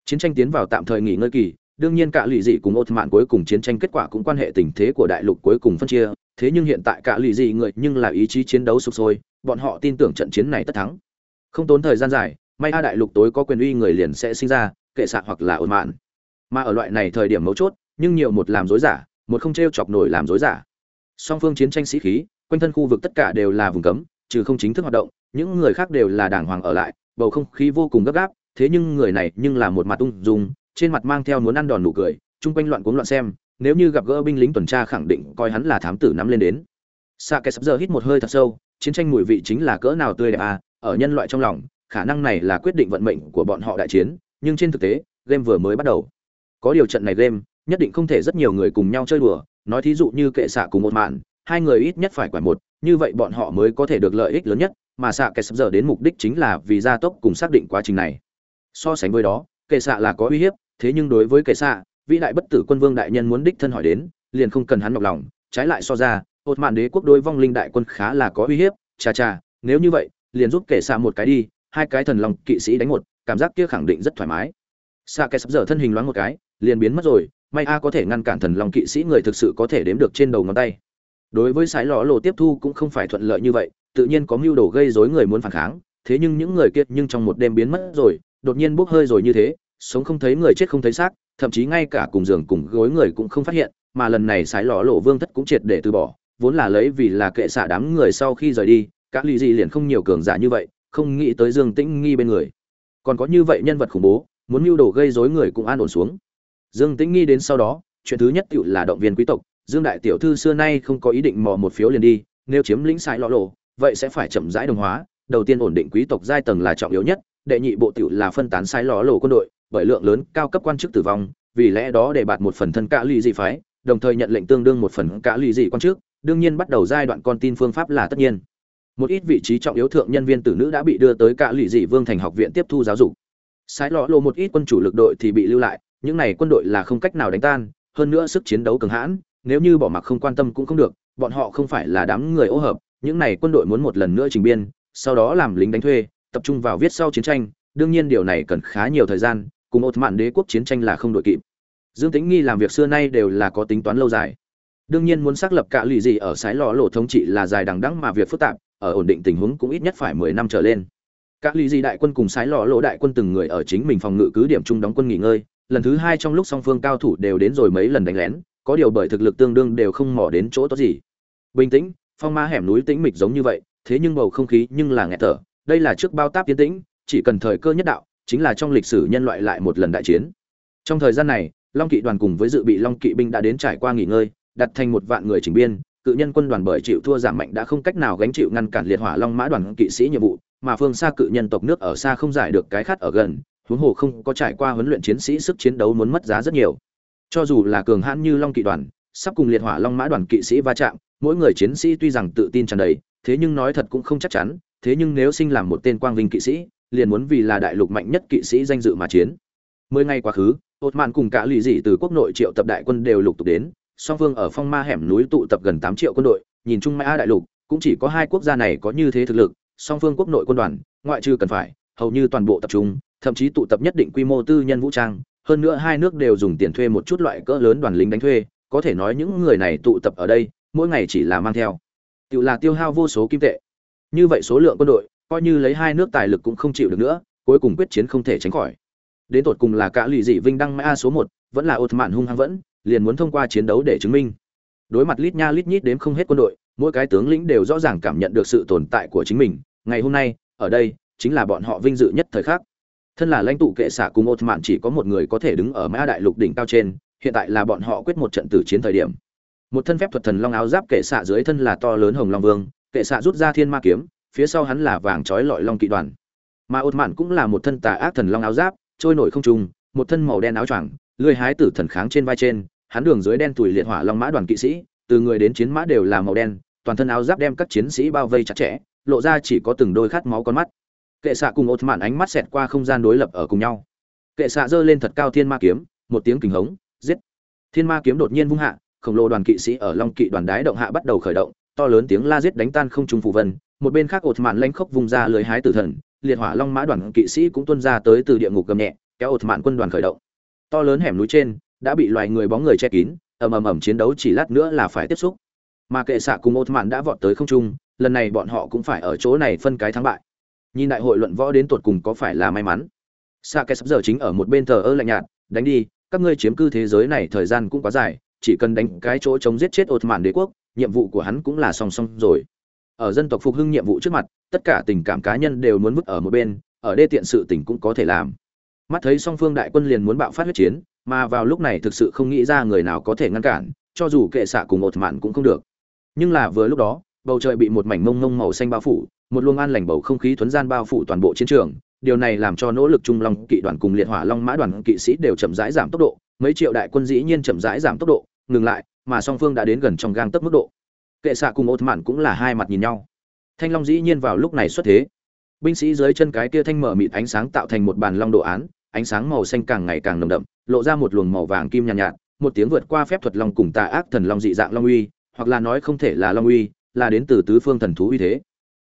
[SPEAKER 1] Chiến tranh tiến vào tạm thời nghỉ ngơi kỳ, đương nhiên cả lì dị cùng ột mạn cuối cùng chiến tranh kết quả cũng quan hệ tình thế của đại lục cuối cùng phân chia, thế nhưng hiện tại cả lì dị người nhưng là ý chí chiến đấu sụp sôi, bọn họ tin tưởng trận chiến này tất thắng. Không tốn thời gian dài, may a đại lục tối có quyền uy người liền sẽ sinh ra, kệ xạ hoặc là ột mạn. Mà ở loại này thời điểm mấu chốt, nhưng nhiều một làm dối giả, một không t chọc nổi làm dối giả. Song phương chiến tranh sĩ khí, quanh thân khu vực tất cả đều là vùng cấm trừ không chính thức hoạt động những người khác đều là đàng hoàng ở lại bầu không khí vô cùng gấp gáp thế nhưng người này nhưng là một mặt ung dung trên mặt mang theo muốn ăn đòn nụ cười chung quanh loạn cuống loạn xem nếu như gặp gỡ binh lính tuần tra khẳng định coi hắn là thám tử nắm lên đến Sa Kẻ sắp giờ hít một hơi thật sâu, chiến tranh mùi vị chính là cỡ nào tươi đẹp à, ở nhân loại trong lòng, khả năng này là quyết định vận mệnh của bọn họ đại chiến, nhưng trên thực tế, game vừa mới bắt đầu. Có điều trận này game, nhất định không thể rất nhiều người cùng nhau chơi đùa, nói thí dụ như kệ xạ cùng một mạn, hai người ít nhất phải quả một, như vậy bọn họ mới có thể được lợi ích lớn nhất, mà xạ kẻ sắp giờ đến mục đích chính là vì gia tốc cùng xác định quá trình này. So sánh với đó, kệ xạ là có uy hiếp, thế nhưng đối với kệ xạ, vĩ đại bất tử quân vương đại nhân muốn đích thân hỏi đến, liền không cần hắn nhọc lòng, trái lại so ra, ột mạn đế quốc đối vong linh đại quân khá là có uy hiếp. Chà chà nếu như vậy liền giúp kệ xạ một cái đi hai cái thần lòng kỵ sĩ đánh một cảm giác kia khẳng định rất thoải mái. Xạ kẻ sắp dở thân hình loáng một cái liền biến mất rồi. May a có thể ngăn cản thần lòng kỵ sĩ người thực sự có thể đếm được trên đầu ngón tay đối với sái lọ lộ tiếp thu cũng không phải thuận lợi như vậy, tự nhiên có mưu đồ gây rối người muốn phản kháng, thế nhưng những người kia nhưng trong một đêm biến mất rồi, đột nhiên bốc hơi rồi như thế, sống không thấy người chết không thấy xác, thậm chí ngay cả cùng giường cùng gối người cũng không phát hiện, mà lần này sái lọ lộ vương thất cũng triệt để từ bỏ, vốn là lấy vì là kệ xả đám người sau khi rời đi các lì gì liền không nhiều cường giả như vậy, không nghĩ tới dương tĩnh nghi bên người. Còn có như vậy nhân vật khủng bố, muốn mưu đồ gây rối người cũng an ổn xuống. Dương tĩnh nghi đến sau đó, chuyện thứ nhất tựu là động viên quý tộc dương đại tiểu thư xưa nay không có ý định mò một phiếu liền đi, nếu chiếm lĩnh sai lọ lộ, vậy sẽ phải chậm rãi đồng hóa. Đầu tiên ổn định quý tộc giai tầng là trọng yếu nhất, đệ nhị bộ tiểu là phân tán sai lọ lộ quân đội, bởi lượng lớn cao cấp quan chức tử vong, vì lẽ đó để bạt một phần thân cả lì dị phái, đồng thời nhận lệnh tương đương một phần cả lì dị quan chức, đương nhiên bắt đầu giai đoạn con tin phương pháp là tất nhiên. Một ít vị trí trọng yếu thượng nhân viên tử nữ đã bị đưa tới cả lì dị vương thành học viện tiếp thu giáo dục. Sái lọ lộ một ít quân chủ lực đội thì bị lưu lại, những này quân đội là không cách nào đánh tan, hơn nữa sức chiến đấu cường hãn nếu như bỏ mặc không quan tâm cũng không được, bọn họ không phải là đám người ô hợp, những này quân đội muốn một lần nữa trình biên, sau đó làm lính đánh thuê, tập trung vào viết sau chiến tranh, đương nhiên điều này cần khá nhiều thời gian, cùng một mạn đế quốc chiến tranh là không đội kịp. Dương tính nghi làm việc xưa nay đều là có tính toán lâu dài. Đương nhiên muốn xác lập cả lì gì ở sái lò lộ thống trị là dài đằng đẵng mà việc phức tạp, ở ổn định tình huống cũng ít nhất phải mười năm trở lên. Các lý gì đại quân cùng sái lò lộ đại quân từng người ở chính mình phòng ngự cứ điểm chung đóng quân nghỉ ngơi, lần thứ hai trong lúc song phương cao thủ đều đến rồi mấy lần đánh lén có điều bởi thực lực tương đương đều không mò đến chỗ tốt gì. Bình tĩnh, phong ma hẻm núi tĩnh mịch giống như vậy, thế nhưng bầu không khí nhưng là nghẹt thở. Đây là trước bao táp tiến tĩnh, chỉ cần thời cơ nhất đạo, chính là trong lịch sử nhân loại lại một lần đại chiến. Trong thời gian này, long kỵ đoàn cùng với dự bị long kỵ binh đã đến trải qua nghỉ ngơi, đặt thành một vạn người chỉnh biên, cự nhân quân đoàn bởi chịu thua giảm mạnh đã không cách nào gánh chịu ngăn cản liệt hỏa long mã đoàn kỵ sĩ nhiệm vụ, mà phương xa cự nhân tộc nước ở xa không giải được cái khát ở gần, huống hồ không có trải qua huấn luyện chiến sĩ sức chiến đấu muốn mất giá rất nhiều cho dù là cường hãn như long kỵ đoàn, sắp cùng liệt hỏa long mã đoàn kỵ sĩ va chạm, mỗi người chiến sĩ tuy rằng tự tin tràn đầy, thế nhưng nói thật cũng không chắc chắn, thế nhưng nếu sinh làm một tên quang vinh kỵ sĩ, liền muốn vì là đại lục mạnh nhất kỵ sĩ danh dự mà chiến. Mười ngày quá khứ ột mạn cùng cả lì dị từ quốc nội triệu tập đại quân đều lục tục đến, song phương ở phong ma hẻm núi tụ tập gần tám triệu quân đội, nhìn chung mã đại lục, cũng chỉ có hai quốc gia này có như thế thực lực, song phương quốc nội quân đoàn, ngoại trừ cần phải, hầu như toàn bộ tập trung, thậm chí tụ tập nhất định quy mô tư nhân vũ trang hơn nữa hai nước đều dùng tiền thuê một chút loại cỡ lớn đoàn lính đánh thuê, có thể nói những người này tụ tập ở đây, mỗi ngày chỉ là mang theo. Tự là tiêu hao vô số kim tệ. Như vậy số lượng quân đội, coi như lấy hai nước tài lực cũng không chịu được nữa, cuối cùng quyết chiến không thể tránh khỏi. Đến tột cùng là cả lụy dị vinh đăng mã số một, vẫn là ột mạn hung hăng vẫn, liền muốn thông qua chiến đấu để chứng minh. Đối mặt lít nha lít nhít đếm không hết quân đội, mỗi cái tướng lĩnh đều rõ ràng cảm nhận được sự tồn tại của chính mình. Ngày hôm nay, ở đây, chính là bọn họ vinh dự nhất thời khắc thân là lãnh tụ kệ xạ cùng ột mạn chỉ có một người có thể đứng ở mã đại lục đỉnh cao trên, hiện tại là bọn họ quyết một trận tử chiến thời điểm. Một thân phép thuật thần long áo giáp kệ xạ dưới thân là to lớn hồng long vương, kệ xạ rút ra thiên ma kiếm, phía sau hắn là vàng trói lọi long kỵ đoàn. Mà ột mạn cũng là một thân tà ác thần long áo giáp, trôi nổi không trùng một thân màu đen áo choàng lưỡi hái tử thần kháng trên vai trên, hắn đường dưới đen tủi liệt hỏa long mã đoàn kỵ sĩ, từ người đến chiến mã đều là màu đen, toàn thân áo giáp đem các chiến sĩ bao vây chặt chẽ, lộ ra chỉ có từng đôi khát máu con mắt kệ xạ cùng ột mạn ánh mắt xẹt qua không gian đối lập ở cùng nhau. Kệ xạ giơ lên thật cao thiên ma kiếm, một tiếng kình hống, giết. Thiên ma kiếm đột nhiên vung hạ, khổng lồ đoàn kỵ sĩ ở long kỵ đoàn đái động hạ bắt đầu khởi động, to lớn tiếng la giết đánh tan không trung phù vân. Một bên khác ột mạn lanh khốc vùng ra lưới hái tử thần, liệt hỏa long mã đoàn kỵ sĩ cũng tuân ra tới từ địa ngục gầm nhẹ, kéo ột mạn quân đoàn khởi động. To lớn hẻm núi trên, đã bị loài người bóng người che kín, ầm ầm ầm chiến đấu chỉ lát nữa là phải tiếp xúc. Mà kệ xạ cùng ột mạn đã vọt tới không trung, lần này bọn họ cũng phải ở chỗ này phân cái thắng bại nhìn đại hội luận võ đến tột cùng có phải là may mắn? Xa kẻ sắp giờ chính ở một bên thờ ơ lạnh nhạt, đánh đi, các ngươi chiếm cư thế giới này thời gian cũng quá dài, chỉ cần đánh cái chỗ chống giết chết ột mạn đế quốc, nhiệm vụ của hắn cũng là song song rồi. Ở dân tộc phục hưng nhiệm vụ trước mặt, tất cả tình cảm cá nhân đều muốn vứt ở một bên, ở đê tiện sự tình cũng có thể làm. Mắt thấy song phương đại quân liền muốn bạo phát huyết chiến, mà vào lúc này thực sự không nghĩ ra người nào có thể ngăn cản, cho dù kệ xạ cùng ột mạn cũng không được. Nhưng là vừa lúc đó, bầu trời bị một mảnh mông mông màu xanh bao phủ một luồng an lành bầu không khí thuấn gian bao phủ toàn bộ chiến trường. Điều này làm cho nỗ lực trung long kỵ đoàn cùng liệt hỏa long mã đoàn kỵ sĩ đều chậm rãi giảm tốc độ. Mấy triệu đại quân dĩ nhiên chậm rãi giảm tốc độ. Ngừng lại mà song phương đã đến gần trong gang tấc mức độ. Kệ xạ cùng ột mạn cũng là hai mặt nhìn nhau. Thanh long dĩ nhiên vào lúc này xuất thế. Binh sĩ dưới chân cái kia thanh mở mịt ánh sáng tạo thành một bàn long đồ án. Ánh sáng màu xanh càng ngày càng nồng đậm lộ ra một luồng màu vàng kim nhàn nhạt, nhạt một tiếng vượt qua phép thuật long cùng tà ác thần long dị dạng long uy hoặc là nói không thể là long uy là đến từ tứ phương thần thú uy thế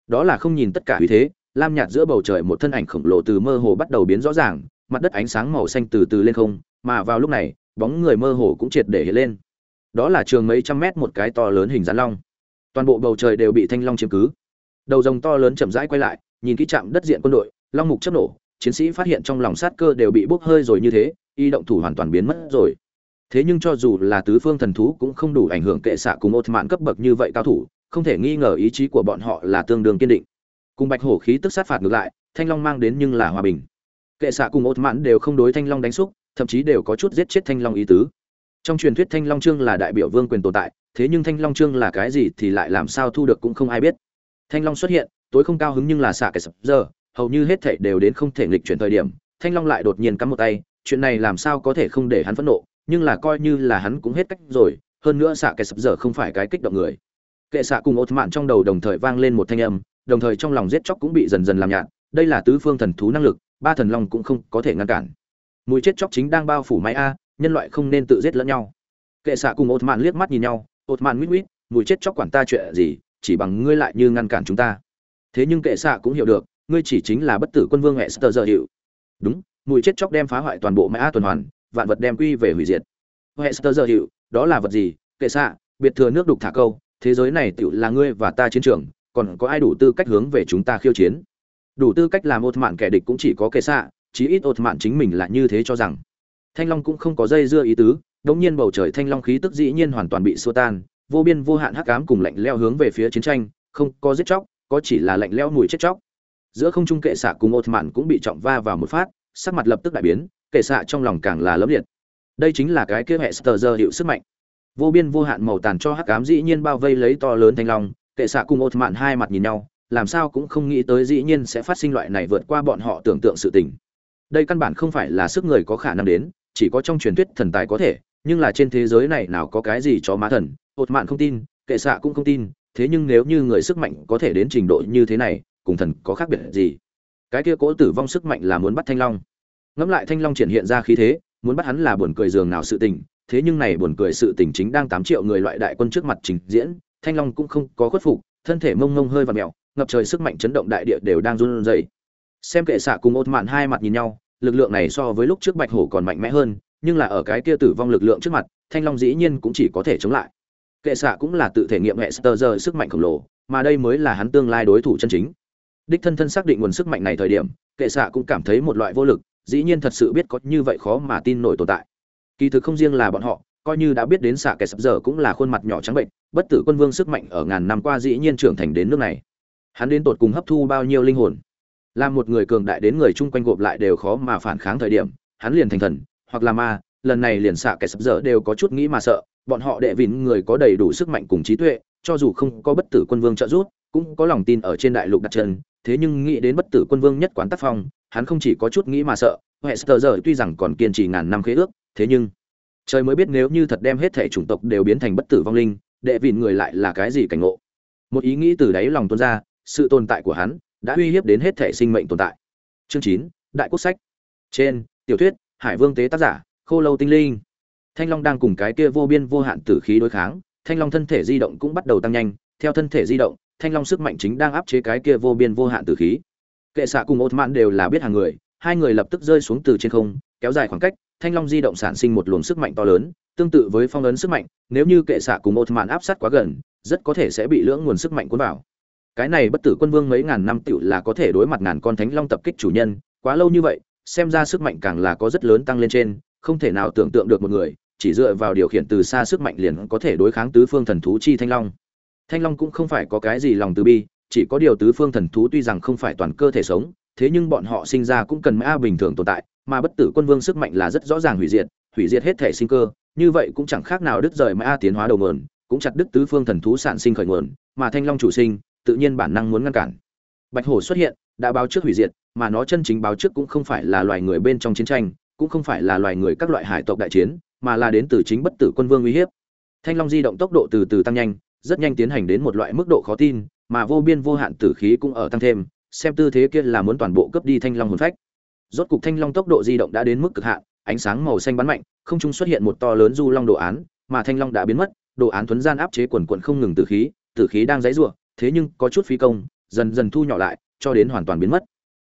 [SPEAKER 1] đó là không nhìn tất cả uy thế, lam nhạt giữa bầu trời một thân ảnh khổng lồ từ mơ hồ bắt đầu biến rõ ràng, mặt đất ánh sáng màu xanh từ từ lên không, mà vào lúc này, bóng người mơ hồ cũng triệt để hiện lên. Đó là trường mấy trăm mét một cái to lớn hình rắn long. Toàn bộ bầu trời đều bị thanh long chiếm cứ. Đầu rồng to lớn chậm rãi quay lại, nhìn kỹ chạm đất diện quân đội, long mục chấp nổ, chiến sĩ phát hiện trong lòng sát cơ đều bị bốc hơi rồi như thế, y động thủ hoàn toàn biến mất rồi. Thế nhưng cho dù là tứ phương thần thú cũng không đủ ảnh hưởng kệ xạ cùng ột mạn cấp bậc như vậy cao thủ không thể nghi ngờ ý chí của bọn họ là tương đương kiên định. Cùng bạch hổ khí tức sát phạt ngược lại, thanh long mang đến nhưng là hòa bình. Kệ xạ cùng ột mạn đều không đối thanh long đánh xúc, thậm chí đều có chút giết chết thanh long ý tứ. Trong truyền thuyết thanh long trương là đại biểu vương quyền tồn tại, thế nhưng thanh long trương là cái gì thì lại làm sao thu được cũng không ai biết. Thanh long xuất hiện, tối không cao hứng nhưng là xạ cái sập giờ, hầu như hết thảy đều đến không thể nghịch chuyển thời điểm, thanh long lại đột nhiên cắm một tay, chuyện này làm sao có thể không để hắn phẫn nộ, nhưng là coi như là hắn cũng hết cách rồi, hơn nữa xạ cái sập giờ không phải cái kích động người kệ xạ cùng ột mạn trong đầu đồng thời vang lên một thanh âm, đồng thời trong lòng giết chóc cũng bị dần dần làm nhạt. Đây là tứ phương thần thú năng lực, ba thần long cũng không có thể ngăn cản. Mùi chết chóc chính đang bao phủ máy a, nhân loại không nên tự giết lẫn nhau. Kệ xạ cùng ột mạn liếc mắt nhìn nhau ột mạn mít mít mùi chết chóc quản ta chuyện gì, chỉ bằng ngươi lại như ngăn cản chúng ta. Thế nhưng kệ xạ cũng hiểu được, ngươi chỉ chính là bất tử quân vương hệ sơ giờ hiệu đúng, mùi chết chóc đem phá hoại toàn bộ mã tuần hoàn, vạn vật đem quy về hủy diệt. Hệ sơ giờ hiệu đó là vật gì? Kệ xạ, biệt thừa nước đục thả câu thế giới này tựu là ngươi và ta chiến trường, còn có ai đủ tư cách hướng về chúng ta khiêu chiến? Đủ tư cách làm ột mạn kẻ địch cũng chỉ có kệ xạ, chí ít ột mạn chính mình là như thế cho rằng. Thanh long cũng không có dây dưa ý tứ, đống nhiên bầu trời thanh long khí tức dĩ nhiên hoàn toàn bị xua tan, vô biên vô hạn hắc ám cùng lạnh leo hướng về phía chiến tranh, không có giết chóc, có chỉ là lạnh leo mùi chết chóc. Giữa không trung kệ xạ cùng ột mạn cũng bị trọng va vào một phát, sắc mặt lập tức đại biến, kệ xạ trong lòng càng là lấm liệt. Đây chính là cái kia hệ sờ giờ hiệu sức mạnh vô biên vô hạn màu tàn cho hắc ám dĩ nhiên bao vây lấy to lớn thanh long, kệ xạ cùng ột mạn hai mặt nhìn nhau, làm sao cũng không nghĩ tới dĩ nhiên sẽ phát sinh loại này vượt qua bọn họ tưởng tượng sự tình. Đây căn bản không phải là sức người có khả năng đến, chỉ có trong truyền thuyết thần tài có thể, nhưng là trên thế giới này nào có cái gì cho má thần ột mạn không tin, kệ xạ cũng không tin, thế nhưng nếu như người sức mạnh có thể đến trình độ như thế này, cùng thần có khác biệt gì? Cái kia cố tử vong sức mạnh là muốn bắt thanh long. Ngẫm lại thanh long triển hiện ra khí thế, muốn bắt hắn là buồn cười giường nào sự tình thế nhưng này buồn cười sự tình chính đang tám triệu người loại đại quân trước mặt trình diễn, thanh long cũng không có khuất phục, thân thể mông mông hơi và mèo ngập trời sức mạnh chấn động đại địa đều đang run rẩy. Xem kệ xạ cùng Ốt mạn hai mặt nhìn nhau, lực lượng này so với lúc trước bạch hổ còn mạnh mẽ hơn, nhưng là ở cái kia tử vong lực lượng trước mặt, thanh long dĩ nhiên cũng chỉ có thể chống lại. Kệ xạ cũng là tự thể nghiệm hệ Sterzer giờ sức mạnh khổng lồ, mà đây mới là hắn tương lai đối thủ chân chính. Đích thân thân xác định nguồn sức mạnh này thời điểm, kệ xạ cũng cảm thấy một loại vô lực, dĩ nhiên thật sự biết có như vậy khó mà tin nổi tồn tại kỳ thực không riêng là bọn họ, coi như đã biết đến xạ kẻ sập giờ cũng là khuôn mặt nhỏ trắng bệnh, bất tử quân vương sức mạnh ở ngàn năm qua dĩ nhiên trưởng thành đến nước này. Hắn đến tột cùng hấp thu bao nhiêu linh hồn? Làm một người cường đại đến người chung quanh gộp lại đều khó mà phản kháng thời điểm, hắn liền thành thần, hoặc là ma, lần này liền xạ kẻ sập dở đều có chút nghĩ mà sợ, bọn họ đệ vịn người có đầy đủ sức mạnh cùng trí tuệ, cho dù không có bất tử quân vương trợ giúp, cũng có lòng tin ở trên đại lục đặt chân, thế nhưng nghĩ đến bất tử quân vương nhất quán tác phong, hắn không chỉ có chút nghĩ mà sợ hệ sờ giờ tuy rằng còn kiên trì ngàn năm khế ước thế nhưng, trời mới biết nếu như thật đem hết thể chủng tộc đều biến thành bất tử vong linh, đệ vịn người lại là cái gì cảnh ngộ? Một ý nghĩ từ đáy lòng tuôn ra, sự tồn tại của hắn đã uy hiếp đến hết thể sinh mệnh tồn tại. Chương chín, đại quốc sách. Trên, tiểu thuyết, hải vương tế tác giả, khô lâu tinh linh. Thanh long đang cùng cái kia vô biên vô hạn tử khí đối kháng, thanh long thân thể di động cũng bắt đầu tăng nhanh, theo thân thể di động, thanh long sức mạnh chính đang áp chế cái kia vô biên vô hạn tử khí. Kệ xạ cùng ột mạn đều là biết hàng người, hai người lập tức rơi xuống từ trên không, kéo dài khoảng cách thanh long di động sản sinh một luồng sức mạnh to lớn, tương tự với phong ấn sức mạnh, nếu như kệ xạ cùng một màn áp sát quá gần, rất có thể sẽ bị lưỡng nguồn sức mạnh cuốn vào. Cái này bất tử quân vương mấy ngàn năm tựu là có thể đối mặt ngàn con thánh long tập kích chủ nhân, quá lâu như vậy, xem ra sức mạnh càng là có rất lớn tăng lên trên, không thể nào tưởng tượng được một người, chỉ dựa vào điều khiển từ xa sức mạnh liền có thể đối kháng tứ phương thần thú chi thanh long. Thanh long cũng không phải có cái gì lòng từ bi, chỉ có điều tứ phương thần thú tuy rằng không phải toàn cơ thể sống, thế nhưng bọn họ sinh ra cũng cần mã bình thường tồn tại mà bất tử quân vương sức mạnh là rất rõ ràng hủy diệt hủy diệt hết thể sinh cơ, như vậy cũng chẳng khác nào đứt rời mã tiến hóa đầu nguồn, cũng chặt đứt tứ phương thần thú sản sinh khởi nguồn, mà thanh long chủ sinh, tự nhiên bản năng muốn ngăn cản. Bạch hổ xuất hiện, đã báo trước hủy diệt, mà nó chân chính báo trước cũng không phải là loài người bên trong chiến tranh, cũng không phải là loài người các loại hải tộc đại chiến, mà là đến từ chính bất tử quân vương uy hiếp. Thanh long di động tốc độ từ từ tăng nhanh, rất nhanh tiến hành đến một loại mức độ khó tin, mà vô biên vô hạn tử khí cũng ở tăng thêm, xem tư thế kia là muốn toàn bộ cướp đi thanh long hồn phách rốt cục thanh long tốc độ di động đã đến mức cực hạn, ánh sáng màu xanh bắn mạnh, không trung xuất hiện một to lớn du long đồ án, mà thanh long đã biến mất, đồ án thuấn gian áp chế quần quận không ngừng tử khí tử khí đang dãy rủa, thế nhưng có chút phí công, dần dần thu nhỏ lại, cho đến hoàn toàn biến mất.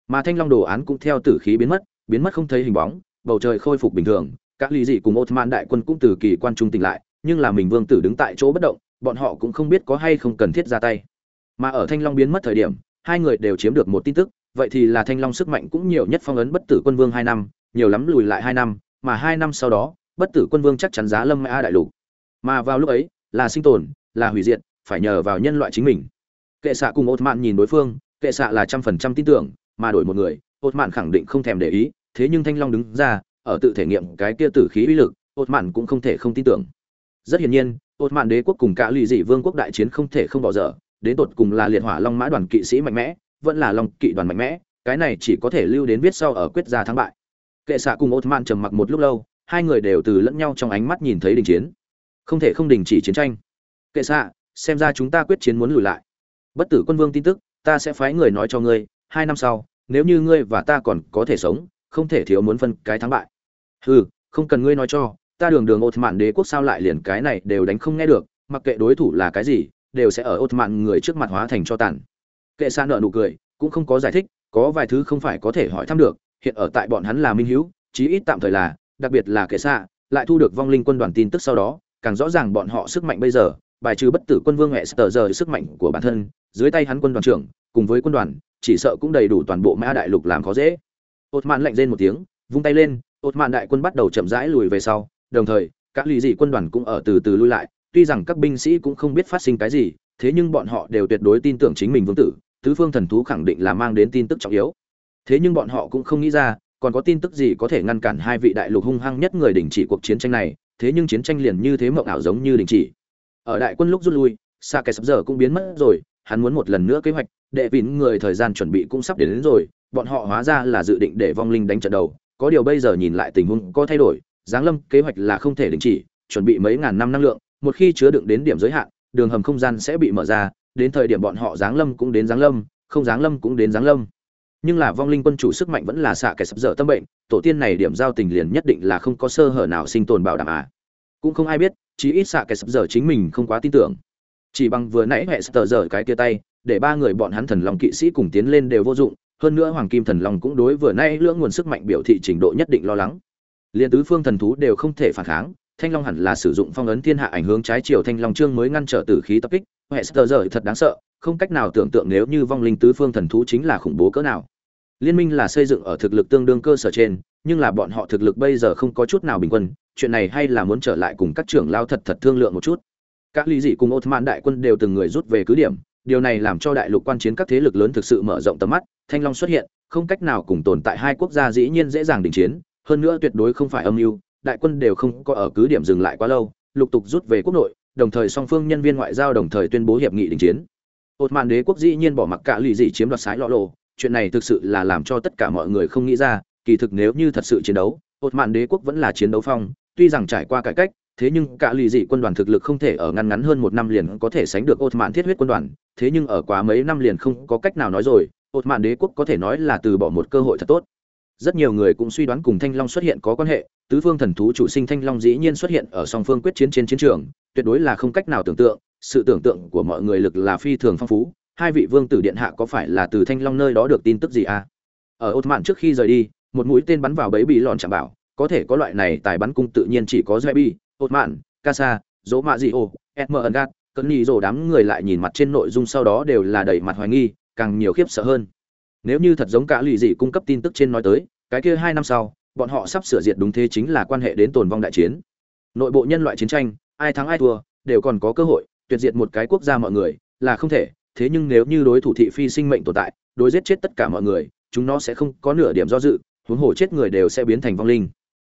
[SPEAKER 1] Mà thanh long đồ án cũng theo tử khí biến mất biến mất không thấy hình bóng, bầu trời khôi phục bình thường, các lý dị cùng Ottoman đại quân cũng từ kỳ quan trung tỉnh lại, nhưng là mình vương tử đứng tại chỗ bất động, bọn họ cũng không biết có hay không cần thiết ra tay. Mà ở thanh long biến mất thời điểm, hai người đều chiếm được một tin tức vậy thì là thanh long sức mạnh cũng nhiều nhất phong ấn bất tử quân vương hai năm, nhiều lắm lùi lại hai năm, mà hai năm sau đó, bất tử quân vương chắc chắn giá lâm a đại lục. Mà vào lúc ấy, là sinh tồn, là hủy diệt, phải nhờ vào nhân loại chính mình. Kệ xạ cùng ột mạn nhìn đối phương, kệ xạ là trăm phần trăm tin tưởng, mà đổi một người ột mạn khẳng định không thèm để ý, thế nhưng thanh long đứng ra, ở tự thể nghiệm cái kia tử khí uy lực ột mạn cũng không thể không tin tưởng. Rất hiển nhiên ột mạn đế quốc cùng cả lụy dị vương quốc đại chiến không thể không bỏ dở, đến tột cùng là liệt hỏa long mã đoàn kỵ sĩ mạnh mẽ vẫn là long kỵ đoàn mạnh mẽ, cái này chỉ có thể lưu đến viết sau ở quyết ra thắng bại. Kệ xạ cùng ột mạn trầm mặc một lúc lâu, hai người đều từ lẫn nhau trong ánh mắt nhìn thấy đình chiến. Không thể không đình chỉ chiến tranh. Kệ xạ, xem ra chúng ta quyết chiến muốn lùi lại. Bất tử quân vương tin tức, ta sẽ phái người nói cho ngươi, hai năm sau, nếu như ngươi và ta còn có thể sống, không thể thiếu muốn phân cái thắng bại. Hừ, không cần ngươi nói cho, ta đường đường ột mạn đế quốc sao lại liền cái này đều đánh không nghe được, mặc kệ đối thủ là cái gì, đều sẽ ở ột mạn người trước mặt hóa thành cho tàn kệ xa nợ nụ cười, cũng không có giải thích, có vài thứ không phải có thể hỏi thăm được, hiện ở tại bọn hắn là minh hữu, chí ít tạm thời là, đặc biệt là kệ xa lại thu được vong linh quân đoàn tin tức sau đó, càng rõ ràng bọn họ sức mạnh bây giờ, bài trừ bất tử quân vương hệ sờ giờ sức mạnh của bản thân, dưới tay hắn quân đoàn trưởng, cùng với quân đoàn, chỉ sợ cũng đầy đủ toàn bộ mã đại lục làm khó dễ. Ột mạn lạnh lên một tiếng, vung tay lên ột mạn đại quân bắt đầu chậm rãi lùi về sau, đồng thời, các lì dị quân đoàn cũng ở từ từ lui lại, tuy rằng các binh sĩ cũng không biết phát sinh cái gì thế nhưng bọn họ đều tuyệt đối tin tưởng chính mình vương tử tứ phương thần thú khẳng định là mang đến tin tức trọng yếu. Thế nhưng bọn họ cũng không nghĩ ra còn có tin tức gì có thể ngăn cản hai vị đại lục hung hăng nhất người đình chỉ cuộc chiến tranh này thế nhưng chiến tranh liền như thế mộng ảo giống như đình chỉ. Ở đại quân lúc rút lui xa kẻ sắp giờ cũng biến mất rồi hắn muốn một lần nữa kế hoạch đệ vín người thời gian chuẩn bị cũng sắp đến, đến rồi bọn họ hóa ra là dự định để vong linh đánh trận đầu. Có điều bây giờ nhìn lại tình huống có thay đổi giáng lâm kế hoạch là không thể đình chỉ chuẩn bị mấy ngàn năm năng lượng một khi chứa đựng đến điểm giới hạn đường hầm không gian sẽ bị mở ra, đến thời điểm bọn họ giáng lâm cũng đến giáng lâm, không giáng lâm cũng đến giáng lâm. Nhưng là vong linh quân chủ sức mạnh vẫn là xạ kẻ sập dở tâm bệnh, tổ tiên này điểm giao tình liền nhất định là không có sơ hở nào sinh tồn bảo đảm à. Cũng không ai biết, chí ít xạ kẻ sập dở chính mình không quá tin tưởng. Chỉ bằng vừa nãy hệ sập dở cái tia tay, để ba người bọn hắn thần long kỵ sĩ cùng tiến lên đều vô dụng, hơn nữa hoàng kim thần long cũng đối vừa nay lưỡng nguồn sức mạnh biểu thị trình độ nhất định lo lắng. Liền tứ phương thần thú đều không thể phản kháng thanh long hẳn là sử dụng phong ấn thiên hạ ảnh hướng trái chiều thanh long trương mới ngăn trở tử khí tập kích. Hệ sơ dở thật đáng sợ, không cách nào tưởng tượng nếu như vong linh tứ phương thần thú chính là khủng bố cỡ nào. Liên minh là xây dựng ở thực lực tương đương cơ sở trên, nhưng là bọn họ thực lực bây giờ không có chút nào bình quân, chuyện này hay là muốn trở lại cùng các trưởng lao thật thật thương lượng một chút. Các lý dị cùng Ottoman đại quân đều từng người rút về cứ điểm, điều này làm cho đại lục quan chiến các thế lực lớn thực sự mở rộng tầm mắt, thanh long xuất hiện, không cách nào cùng tồn tại hai quốc gia dĩ nhiên dễ dàng đình chiến, hơn nữa tuyệt đối không phải âm mưu đại quân đều không có ở cứ điểm dừng lại quá lâu, lục tục rút về quốc nội, đồng thời song phương nhân viên ngoại giao đồng thời tuyên bố hiệp nghị đình chiến. Ottoman đế quốc dĩ nhiên bỏ mặc cả lì dị chiếm đoạt sái lọ lộ, chuyện này thực sự là làm cho tất cả mọi người không nghĩ ra, kỳ thực nếu như thật sự chiến đấu Ottoman đế quốc vẫn là chiến đấu phong, tuy rằng trải qua cải cách, thế nhưng cả lì dị quân đoàn thực lực không thể ở ngăn ngắn hơn một năm liền có thể sánh được ột mạn thiết huyết quân đoàn, thế nhưng ở quá mấy năm liền không có cách nào nói rồi ột mạn đế quốc có thể nói là từ bỏ một cơ hội thật tốt rất nhiều người cũng suy đoán cùng thanh long xuất hiện có quan hệ tứ phương thần thú chủ sinh thanh long dĩ nhiên xuất hiện ở song phương quyết chiến trên chiến trường tuyệt đối là không cách nào tưởng tượng sự tưởng tượng của mọi người lực là phi thường phong phú hai vị vương tử điện hạ có phải là từ thanh long nơi đó được tin tức gì à? Ở ột mạn trước khi rời đi một mũi tên bắn vào bẫy bị lòn chạm bảo có thể có loại này tài bắn cung tự nhiên chỉ có Zebi, ột mạn casa dỗ mạ dị ô edmer ẩn gạt cấn nhì rồ đám người lại nhìn mặt trên nội dung sau đó đều là đẩy mặt hoài nghi càng nhiều khiếp sợ hơn nếu như thật giống cả lì dị cung cấp tin tức trên nói tới, cái kia hai năm sau, bọn họ sắp sửa diệt đúng thế chính là quan hệ đến tồn vong đại chiến. Nội bộ nhân loại chiến tranh, ai thắng ai thua, đều còn có cơ hội tuyệt diệt một cái quốc gia mọi người, là không thể. Thế nhưng nếu như đối thủ thị phi sinh mệnh tồn tại, đối giết chết tất cả mọi người, chúng nó sẽ không có nửa điểm do dự, huống hồ chết người đều sẽ biến thành vong linh.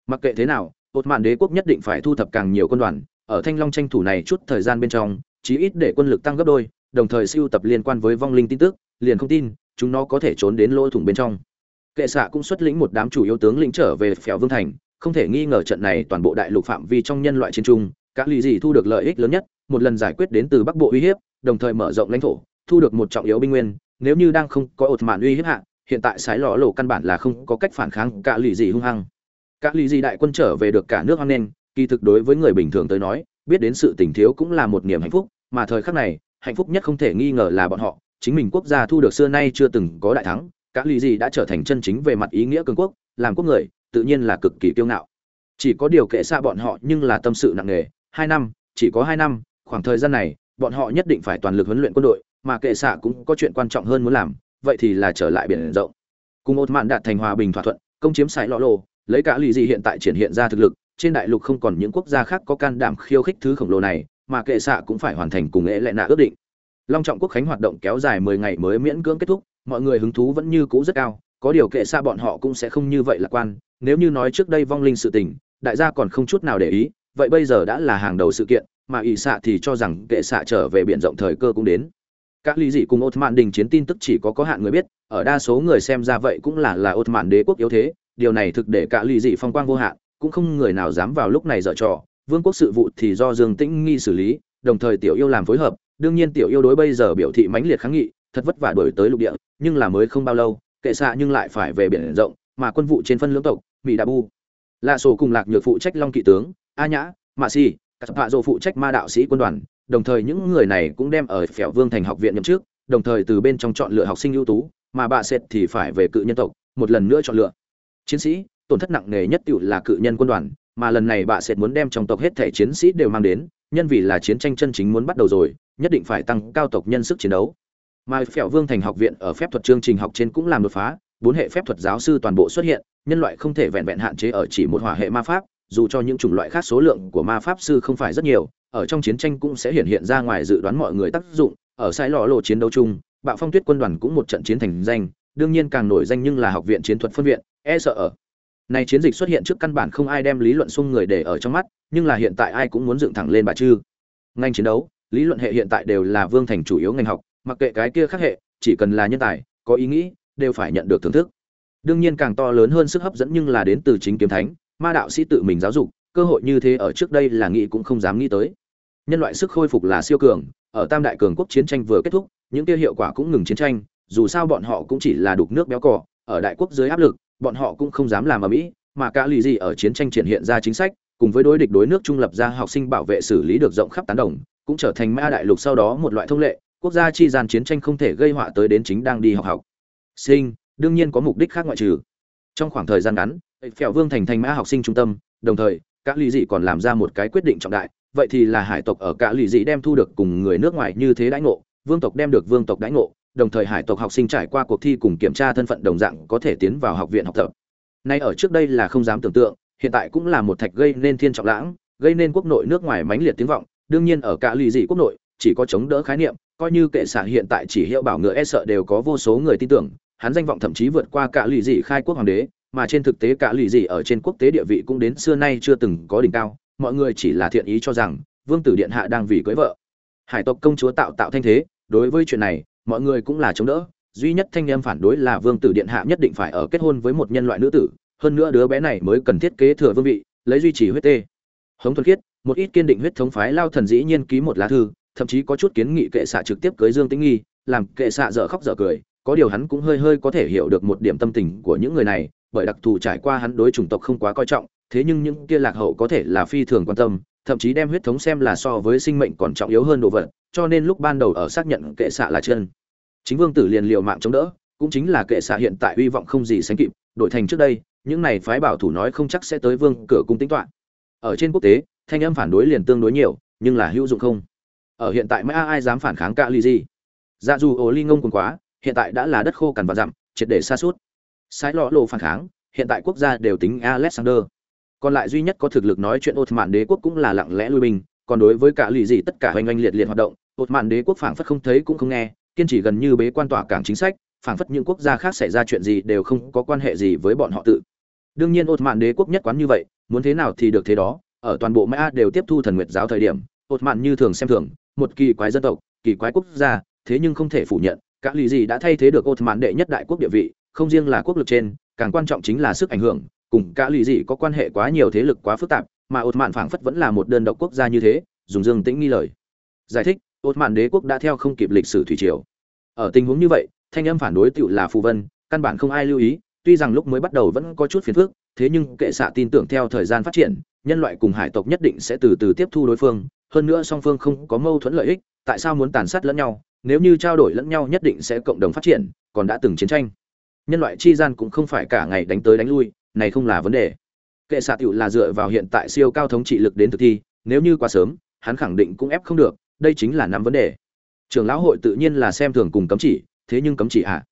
[SPEAKER 1] Mặc kệ thế nào ột mạn đế quốc nhất định phải thu thập càng nhiều quân đoàn, ở thanh long tranh thủ này chút thời gian bên trong, chí ít để quân lực tăng gấp đôi, đồng thời siêu tập liên quan với vong linh tin tức, liền không tin chúng nó có thể trốn đến lỗ thủng bên trong. Kệ xạ cũng xuất lĩnh một đám chủ yếu tướng lĩnh trở về phèo vương thành, không thể nghi ngờ trận này toàn bộ đại lục phạm vi trong nhân loại chiến trung, các lì gì thu được lợi ích lớn nhất, một lần giải quyết đến từ bắc bộ uy hiếp, đồng thời mở rộng lãnh thổ, thu được một trọng yếu binh nguyên, nếu như đang không có ột mạn uy hiếp hạ, hiện tại sái lò lộ căn bản là không có cách phản kháng cả lì gì hung hăng. Các lì gì đại quân trở về được cả nước hoang nên kỳ thực đối với người bình thường tới nói, biết đến sự tình thiếu cũng là một niềm hạnh phúc, mà thời khắc này, hạnh phúc nhất không thể nghi ngờ là bọn họ chính mình quốc gia thu được xưa nay chưa từng có đại thắng các lì gì đã trở thành chân chính về mặt ý nghĩa cường quốc, làm quốc người, tự nhiên là cực kỳ kiêu ngạo. Chỉ có điều kệ xa bọn họ nhưng là tâm sự nặng nề, hai năm, chỉ có hai năm, khoảng thời gian này, bọn họ nhất định phải toàn lực huấn luyện quân đội, mà kệ xạ cũng có chuyện quan trọng hơn muốn làm, vậy thì là trở lại biển rộng. Cùng một mạn đạt thành hòa bình thỏa thuận, công chiếm sải lọ lô, lấy cả lì gì hiện tại triển hiện ra thực lực, trên đại lục không còn những quốc gia khác có can đảm khiêu khích thứ khổng lồ này, mà kệ xạ cũng phải hoàn thành cùng ế lệ nạ ước định long trọng quốc khánh hoạt động kéo dài mười ngày mới miễn cưỡng kết thúc, mọi người hứng thú vẫn như cũ rất cao, có điều kệ xa bọn họ cũng sẽ không như vậy lạc quan. Nếu như nói trước đây vong linh sự tình, đại gia còn không chút nào để ý, vậy bây giờ đã là hàng đầu sự kiện, mà ỷ xạ thì cho rằng kệ xạ trở về biển rộng thời cơ cũng đến. Các lý dị cùng ột mạn đình chiến tin tức chỉ có có hạn người biết, ở đa số người xem ra vậy cũng là là ột mạn đế quốc yếu thế, điều này thực để cả lý dị phong quang vô hạn, cũng không người nào dám vào lúc này dở trò. Vương quốc sự vụ thì do dương tĩnh nghi xử lý, đồng thời tiểu yêu làm phối hợp đương nhiên tiểu yêu đối bây giờ biểu thị mãnh liệt kháng nghị, thật vất vả đổi tới lục địa, nhưng là mới không bao lâu, kệ xạ nhưng lại phải về biển rộng, mà quân vụ trên phân lưỡng tộc bị đạ bu lạ sổ cùng lạc nhược phụ trách long kỵ tướng, a nhã mạ si các hạ dô phụ trách ma đạo sĩ quân đoàn, đồng thời những người này cũng đem ở phèo vương thành học viện nhậm chức, đồng thời từ bên trong chọn lựa học sinh ưu tú, mà bà sệt thì phải về cự nhân tộc, một lần nữa chọn lựa. Chiến sĩ, tổn thất nặng nề nhất tựu là cự nhân quân đoàn, mà lần này bà sệt muốn đem trong tộc hết thể chiến sĩ đều mang đến nhân vì là chiến tranh chân chính muốn bắt đầu rồi, nhất định phải tăng cao tộc nhân sức chiến đấu. Mà phèo vương thành học viện ở phép thuật chương trình học trên cũng làm đột phá, bốn hệ phép thuật giáo sư toàn bộ xuất hiện, nhân loại không thể vẹn vẹn hạn chế ở chỉ một hỏa hệ ma pháp, dù cho những chủng loại khác số lượng của ma pháp sư không phải rất nhiều, ở trong chiến tranh cũng sẽ hiện hiện ra ngoài dự đoán mọi người tác dụng, ở sai lọ lộ chiến đấu chung, bạo phong tuyết quân đoàn cũng một trận chiến thành danh, đương nhiên càng nổi danh nhưng là học viện chiến thuật phân viện e sợ ở này chiến dịch xuất hiện trước căn bản không ai đem lý luận xung người để ở trong mắt, nhưng là hiện tại ai cũng muốn dựng thẳng lên bà chư. Ngành chiến đấu, lý luận hệ hiện tại đều là vương thành chủ yếu ngành học, mặc kệ cái kia khác hệ, chỉ cần là nhân tài, có ý nghĩ, đều phải nhận được thưởng thức. Đương nhiên càng to lớn hơn sức hấp dẫn nhưng là đến từ chính kiếm thánh, ma đạo sĩ tự mình giáo dục, cơ hội như thế ở trước đây là nghĩ cũng không dám nghĩ tới. Nhân loại sức khôi phục là siêu cường, ở tam đại cường quốc chiến tranh vừa kết thúc, những kia hiệu quả cũng ngừng chiến tranh, dù sao bọn họ cũng chỉ là đục nước béo cò ở đại quốc dưới áp lực, bọn họ cũng không dám làm ở mỹ, mà cả lì gì ở chiến tranh triển hiện ra chính sách, cùng với đối địch đối nước trung lập ra học sinh bảo vệ xử lý được rộng khắp tán đồng, cũng trở thành ma đại lục sau đó một loại thông lệ, quốc gia chi gian chiến tranh không thể gây họa tới đến chính đang đi học học. Sinh, đương nhiên có mục đích khác ngoại trừ. Trong khoảng thời gian ngắn phèo vương thành thành mã học sinh trung tâm, đồng thời các lì dị còn làm ra một cái quyết định trọng đại, vậy thì là hải tộc ở cả lì dị đem thu được cùng người nước ngoài như thế đãi ngộ, vương tộc đem được vương tộc đãi ngộ đồng thời hải tộc học sinh trải qua cuộc thi cùng kiểm tra thân phận đồng dạng có thể tiến vào học viện học tập. Nay ở trước đây là không dám tưởng tượng, hiện tại cũng là một thạch gây nên thiên trọng lãng, gây nên quốc nội nước ngoài mãnh liệt tiếng vọng, đương nhiên ở cả lì dị quốc nội, chỉ có chống đỡ khái niệm, coi như kệ xạ hiện tại chỉ hiệu bảo ngựa e sợ đều có vô số người tin tưởng, hắn danh vọng thậm chí vượt qua cả lì dị khai quốc hoàng đế, mà trên thực tế cả lì dị ở trên quốc tế địa vị cũng đến xưa nay chưa từng có đỉnh cao, mọi người chỉ là thiện ý cho rằng, vương tử điện hạ đang vì cưới vợ. Hải tộc công chúa tạo tạo thanh thế, đối với chuyện này mọi người cũng là chống đỡ, duy nhất thanh em phản đối là vương tử điện hạ nhất định phải ở kết hôn với một nhân loại nữ tử, hơn nữa đứa bé này mới cần thiết kế thừa vương vị, lấy duy trì huyết tê. Hống thuần khiết, một ít kiên định huyết thống phái lao thần dĩ nhiên ký một lá thư, thậm chí có chút kiến nghị kệ xạ trực tiếp cưới dương tĩnh nghi, làm kệ xạ dở khóc dở cười, có điều hắn cũng hơi hơi có thể hiểu được một điểm tâm tình của những người này, bởi đặc thù trải qua hắn đối chủng tộc không quá coi trọng, thế nhưng những kia lạc hậu có thể là phi thường quan tâm thậm chí đem huyết thống xem là so với sinh mệnh còn trọng yếu hơn đồ vật, cho nên lúc ban đầu ở xác nhận kệ xạ là chân. Chính vương tử liền liều mạng chống đỡ, cũng chính là kệ xạ hiện tại hy vọng không gì sánh kịp, đổi thành trước đây, những này phái bảo thủ nói không chắc sẽ tới vương cửa cung tính toán ở trên quốc tế, thanh âm phản đối liền tương đối nhiều, nhưng là hữu dụng không. Ở hiện tại mới ai dám phản kháng cả ly gì dạ dù ổ ly ngông cùng quá, hiện tại đã là đất khô cằn và dặm, triệt để xa suốt sái lọ lộ phản kháng, hiện tại quốc gia đều tính alexander còn lại duy nhất có thực lực nói chuyện ột mạn đế quốc cũng là lặng lẽ lui binh, còn đối với cả lì gì tất cả hoành oanh liệt liệt hoạt động ột mạn đế quốc phảng phất không thấy cũng không nghe, kiên trì gần như bế quan tỏa cảng chính sách, phảng phất những quốc gia khác xảy ra chuyện gì đều không có quan hệ gì với bọn họ tự. Đương nhiên ột mạn đế quốc nhất quán như vậy, muốn thế nào thì được thế đó, ở toàn bộ mã đều tiếp thu thần nguyệt giáo thời điểm ột mạn như thường xem thường, một kỳ quái dân tộc, kỳ quái quốc gia, thế nhưng không thể phủ nhận, cả lì gì đã thay thế được ột mạn đệ nhất đại quốc địa vị, không riêng là quốc lực trên, càng quan trọng chính là sức ảnh hưởng cùng cả lì gì có quan hệ quá nhiều thế lực quá phức tạp, mà ột mạn phảng phất vẫn là một đơn độc quốc gia như thế, dùng dương tĩnh nghi lời. Giải thích ột mạn đế quốc đã theo không kịp lịch sử thủy triều. Ở tình huống như vậy, thanh âm phản đối tựu là phù vân, căn bản không ai lưu ý, tuy rằng lúc mới bắt đầu vẫn có chút phiền phức, thế nhưng kệ xạ tin tưởng theo thời gian phát triển, nhân loại cùng hải tộc nhất định sẽ từ từ tiếp thu đối phương, hơn nữa song phương không có mâu thuẫn lợi ích, tại sao muốn tàn sát lẫn nhau, nếu như trao đổi lẫn nhau nhất định sẽ cộng đồng phát triển, còn đã từng chiến tranh. Nhân loại chi gian cũng không phải cả ngày đánh tới đánh lui này không là vấn đề. Kệ xạ tiểu là dựa vào hiện tại siêu cao thống trị lực đến thực thi, nếu như quá sớm, hắn khẳng định cũng ép không được, đây chính là năm vấn đề. Trưởng lão hội tự nhiên là xem thường cùng cấm chỉ, thế nhưng cấm chỉ ạ à?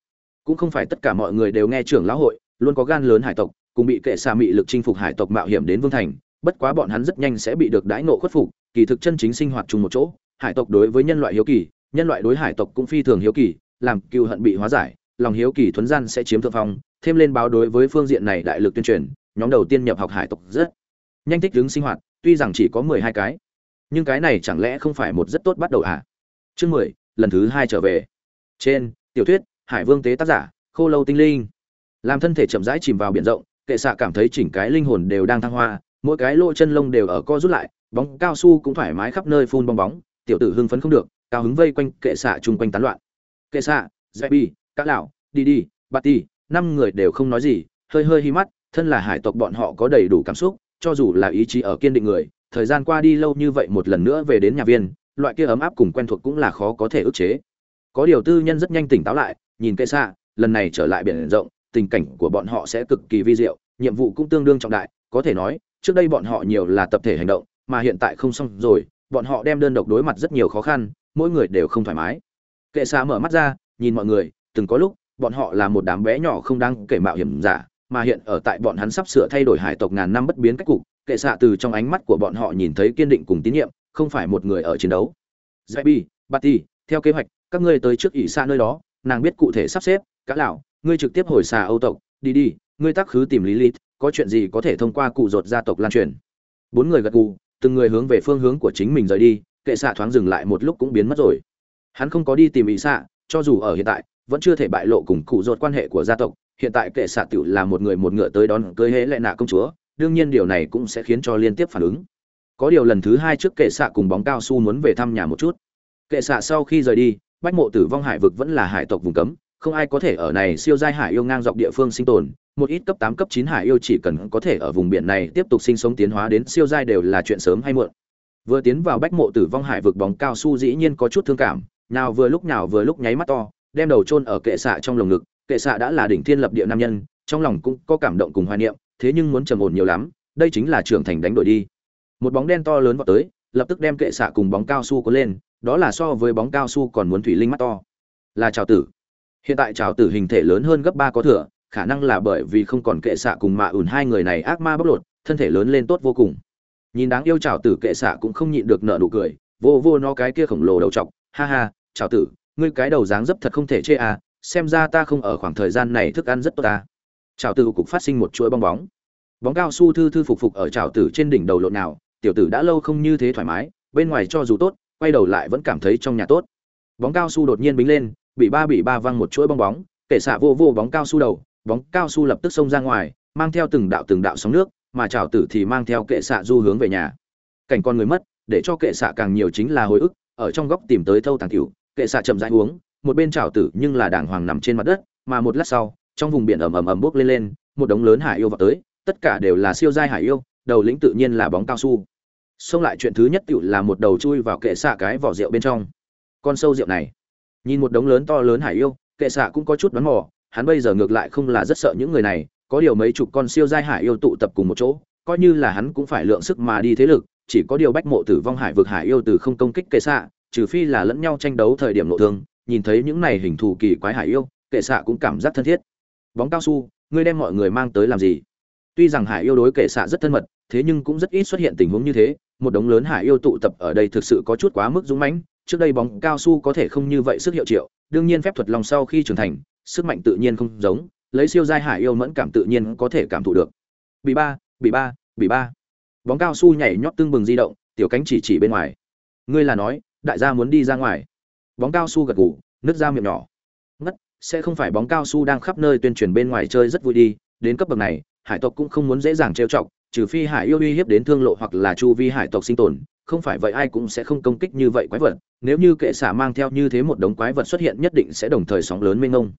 [SPEAKER 1] cũng không phải tất cả mọi người đều nghe trưởng lão hội, luôn có gan lớn hải tộc, cùng bị kệ xạ mị lực chinh phục hải tộc mạo hiểm đến vương thành, bất quá bọn hắn rất nhanh sẽ bị được đãi nộ khuất phục, kỳ thực chân chính sinh hoạt chung một chỗ, hải tộc đối với nhân loại hiếu kỳ, nhân loại đối hải tộc cũng phi thường hiếu kỳ, làm cựu hận bị hóa giải lòng hiếu kỳ thuấn gian sẽ chiếm thượng phong, thêm lên báo đối với phương diện này đại lực tuyên truyền, nhóm đầu tiên nhập học hải tộc rất nhanh thích đứng sinh hoạt, tuy rằng chỉ có mười hai cái. Nhưng cái này chẳng lẽ không phải một rất tốt bắt đầu à? Chương mười, lần thứ hai trở về. Trên, tiểu thuyết, hải vương tế tác giả, khô lâu tinh linh. Làm thân thể chậm rãi chìm vào biển rộng, kệ xạ cảm thấy chỉnh cái linh hồn đều đang thăng hoa, mỗi cái lỗ chân lông đều ở co rút lại, bóng cao su cũng thoải mái khắp nơi phun bong bóng, tiểu tử hưng phấn không được, cao hứng vây quanh kệ xạ chung quanh tán loạn. Kệ xạ dạy bi cá lão đi đi bà ti năm người đều không nói gì hơi hơi hi mắt thân là hải tộc bọn họ có đầy đủ cảm xúc cho dù là ý chí ở kiên định người thời gian qua đi lâu như vậy một lần nữa về đến nhà viên loại kia ấm áp cùng quen thuộc cũng là khó có thể ức chế. Có điều tư nhân rất nhanh tỉnh táo lại nhìn kệ xa, lần này trở lại biển rộng tình cảnh của bọn họ sẽ cực kỳ vi diệu nhiệm vụ cũng tương đương trọng đại có thể nói trước đây bọn họ nhiều là tập thể hành động mà hiện tại không xong rồi bọn họ đem đơn độc đối mặt rất nhiều khó khăn mỗi người đều không thoải mái. Kệ xa mở mắt ra nhìn mọi người từng có lúc, bọn họ là một đám bé nhỏ không đáng kể mạo hiểm giả, mà hiện ở tại bọn hắn sắp sửa thay đổi hải tộc ngàn năm bất biến cách cục, kệ xạ từ trong ánh mắt của bọn họ nhìn thấy kiên định cùng tín nhiệm, không phải một người ở chiến đấu. Dạy bi theo kế hoạch, các ngươi tới trước ỷ xa nơi đó, nàng biết cụ thể sắp xếp cá lão, ngươi trực tiếp hồi xà âu tộc, đi đi, ngươi tác khứ tìm lý lít có chuyện gì có thể thông qua cụ rột gia tộc lan truyền. Bốn người gật gù, từng người hướng về phương hướng của chính mình rời đi, kệ xạ thoáng dừng lại một lúc cũng biến mất rồi. Hắn không có đi tìm ỷ xạ, cho dù ở hiện tại vẫn chưa thể bại lộ cùng cụ rột quan hệ của gia tộc, hiện tại kệ xạ tiểu là một người một ngựa tới đón cưới hễ lệ nạ công chúa, đương nhiên điều này cũng sẽ khiến cho liên tiếp phản ứng. Có điều lần thứ hai trước kệ xạ cùng bóng cao su muốn về thăm nhà một chút. Kệ xạ sau khi rời đi, bách mộ tử vong hải vực vẫn là hải tộc vùng cấm, không ai có thể ở này siêu giai hải yêu ngang dọc địa phương sinh tồn, một ít cấp tám, cấp chín hải yêu chỉ cần có thể ở vùng biển này tiếp tục sinh sống tiến hóa đến siêu giai đều là chuyện sớm hay muộn. Vừa tiến vào bách mộ tử vong hải vực bóng cao su dĩ nhiên có chút thương cảm, nào vừa lúc nào vừa lúc nháy mắt to đem đầu chôn ở kệ xạ trong lồng ngực. Kệ xạ đã là đỉnh thiên lập địa nam nhân, trong lòng cũng có cảm động cùng hoài niệm, thế nhưng muốn trầm ổn nhiều lắm, đây chính là trưởng thành đánh đổi đi. Một bóng đen to lớn vào tới, lập tức đem kệ xạ cùng bóng cao su có lên, đó là so với bóng cao su còn muốn thủy linh mắt to. Là trào tử. Hiện tại trào tử hình thể lớn hơn gấp ba có thừa, khả năng là bởi vì không còn kệ xạ cùng mạ ủn hai người này ác ma bóc lột, thân thể lớn lên tốt vô cùng. Nhìn đáng yêu trào tử, kệ xạ cũng không nhịn được nợ nụ cười, vô vô nó cái kia khổng lồ đầu t ha ha, trào tử ngươi cái đầu dáng dấp thật không thể chê à xem ra ta không ở khoảng thời gian này thức ăn rất tốt à. ta trào tử cục phát sinh một chuỗi bong bóng. Bóng cao su thư thư phục phục ở trào tử trên đỉnh đầu lộn nào, tiểu tử đã lâu không như thế thoải mái, bên ngoài cho dù tốt, quay đầu lại vẫn cảm thấy trong nhà tốt. Bóng cao su đột nhiên bính lên, bị ba bị ba văng một chuỗi bong bóng kệ xạ vô vô bóng cao su đầu, bóng cao su lập tức xông ra ngoài, mang theo từng đạo từng đạo sóng nước, mà trào tử thì mang theo kệ xạ du hướng về nhà. Cảnh con người mất, để cho kệ xạ càng nhiều chính là hồi ức, ở trong góc tìm tới thâu tàng cửu kệ xạ chậm rãi uống, một bên trào tử nhưng là đàng hoàng nằm trên mặt đất, mà một lát sau, trong vùng biển ầm ầm ầm bốc lên lên, một đống lớn hải yêu vào tới, tất cả đều là siêu giai hải yêu, đầu lĩnh tự nhiên là bóng cao su. Xông lại chuyện thứ nhất tựu là một đầu chui vào kệ xạ cái vỏ rượu bên trong. Con sâu rượu này, nhìn một đống lớn to lớn hải yêu, kệ xạ cũng có chút đoán mò, hắn bây giờ ngược lại không là rất sợ những người này, có điều mấy chục con siêu giai hải yêu tụ tập cùng một chỗ, coi như là hắn cũng phải lượng sức mà đi thế lực, chỉ có điều bách mộ tử vong hải vực hải yêu từ không công kích kệ xạ trừ phi là lẫn nhau tranh đấu thời điểm nội thương, nhìn thấy những này hình thù kỳ quái hải yêu, kệ xạ cũng cảm giác thân thiết. Bóng cao su, ngươi đem mọi người mang tới làm gì? Tuy rằng hải yêu đối kệ xạ rất thân mật, thế nhưng cũng rất ít xuất hiện tình huống như thế. Một đống lớn hải yêu tụ tập ở đây thực sự có chút quá mức dũng mãnh. Trước đây bóng cao su có thể không như vậy sức hiệu triệu, đương nhiên phép thuật lòng sau khi trưởng thành, sức mạnh tự nhiên không giống, lấy siêu giai hải yêu mẫn cảm tự nhiên có thể cảm thụ được. Bị ba bị ba bị ba. Bóng cao su nhảy nhót tương bừng di động, tiểu cánh chỉ chỉ bên ngoài. Ngươi là nói đại gia muốn đi ra ngoài. Bóng cao su gật gù, nứt ra miệng nhỏ. Ngất, sẽ không phải bóng cao su đang khắp nơi tuyên truyền bên ngoài chơi rất vui đi, đến cấp bậc này, hải tộc cũng không muốn dễ dàng trêu chọc, trừ phi hải yêu uy hiếp đến thương lộ hoặc là chu vi hải tộc sinh tồn, không phải vậy ai cũng sẽ không công kích như vậy quái vật, nếu như kệ xả mang theo như thế một đống quái vật xuất hiện nhất định sẽ đồng thời sóng lớn mênh ngông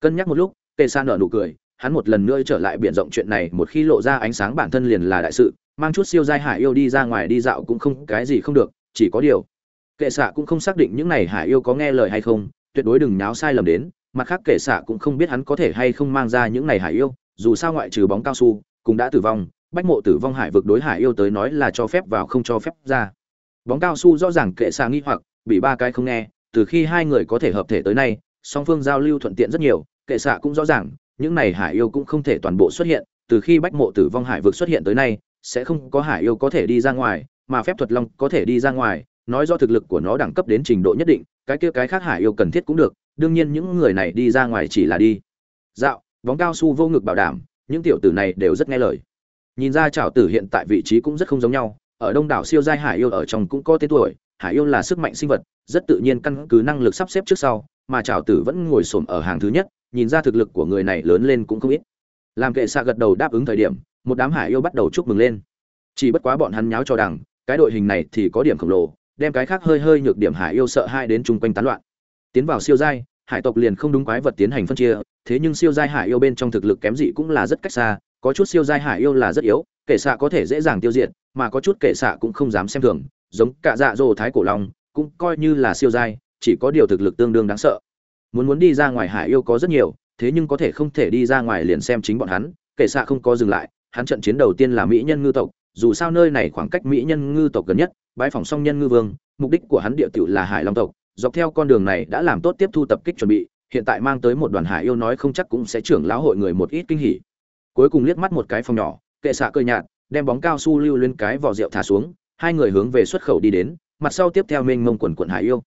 [SPEAKER 1] cân nhắc một lúc, kệ xả nở nụ cười, hắn một lần nữa trở lại biển rộng chuyện này, một khi lộ ra ánh sáng bản thân liền là đại sự, mang chút siêu giai hải yêu đi ra ngoài đi dạo cũng không cái gì không được, chỉ có điều kệ xạ cũng không xác định những này hải yêu có nghe lời hay không, tuyệt đối đừng nháo sai lầm đến, mặt khác kệ xạ cũng không biết hắn có thể hay không mang ra những này hải yêu, dù sao ngoại trừ bóng cao su, cũng đã tử vong, bách mộ tử vong hải vực đối hải yêu tới nói là cho phép vào không cho phép ra. Bóng cao su rõ ràng kệ xạ nghi hoặc, bị ba cái không nghe, từ khi hai người có thể hợp thể tới nay, song phương giao lưu thuận tiện rất nhiều, kệ xạ cũng rõ ràng, những này hải yêu cũng không thể toàn bộ xuất hiện, từ khi bách mộ tử vong hải vực xuất hiện tới nay, sẽ không có hải yêu có thể đi ra ngoài, mà phép thuật long có thể đi ra ngoài nói do thực lực của nó đẳng cấp đến trình độ nhất định, cái kia cái khác hải yêu cần thiết cũng được, đương nhiên những người này đi ra ngoài chỉ là đi. Dạo, bóng cao su vô ngực bảo đảm, những tiểu tử này đều rất nghe lời. Nhìn ra trảo tử hiện tại vị trí cũng rất không giống nhau, ở đông đảo siêu giai hải yêu ở trong cũng có tên tuổi, hải yêu là sức mạnh sinh vật, rất tự nhiên căn cứ năng lực sắp xếp trước sau, mà trảo tử vẫn ngồi xổm ở hàng thứ nhất, nhìn ra thực lực của người này lớn lên cũng không ít. Làm kệ xạ gật đầu đáp ứng thời điểm, một đám hải yêu bắt đầu chúc mừng lên. Chỉ bất quá bọn hắn nháo cho đằng, cái đội hình này thì có điểm khổng lồ đem cái khác hơi hơi nhược điểm hải yêu sợ hai đến chung quanh tán loạn. Tiến vào siêu giai, hải tộc liền không đúng quái vật tiến hành phân chia, thế nhưng siêu giai hải yêu bên trong thực lực kém dị cũng là rất cách xa, có chút siêu giai hải yêu là rất yếu kệ xạ có thể dễ dàng tiêu diệt, mà có chút kệ xạ cũng không dám xem thường, giống cả dạ dỗ thái cổ long, cũng coi như là siêu giai, chỉ có điều thực lực tương đương đáng sợ. Muốn muốn đi ra ngoài hải yêu có rất nhiều, thế nhưng có thể không thể đi ra ngoài liền xem chính bọn hắn kệ xạ không có dừng lại, hắn trận chiến đầu tiên là mỹ nhân ngư tộc, dù sao nơi này khoảng cách mỹ nhân ngư tộc gần nhất bãi phòng song nhân ngư vương, mục đích của hắn địa tiểu là hải long tộc, dọc theo con đường này đã làm tốt tiếp thu tập kích chuẩn bị, hiện tại mang tới một đoàn hải yêu nói không chắc cũng sẽ trưởng lão hội người một ít kinh hỉ. Cuối cùng liếc mắt một cái phòng nhỏ, kệ xạ cơ nhạt, đem bóng cao su lưu lên cái vỏ rượu thả xuống, hai người hướng về xuất khẩu đi đến, mặt sau tiếp theo mênh mông quần quận hải yêu.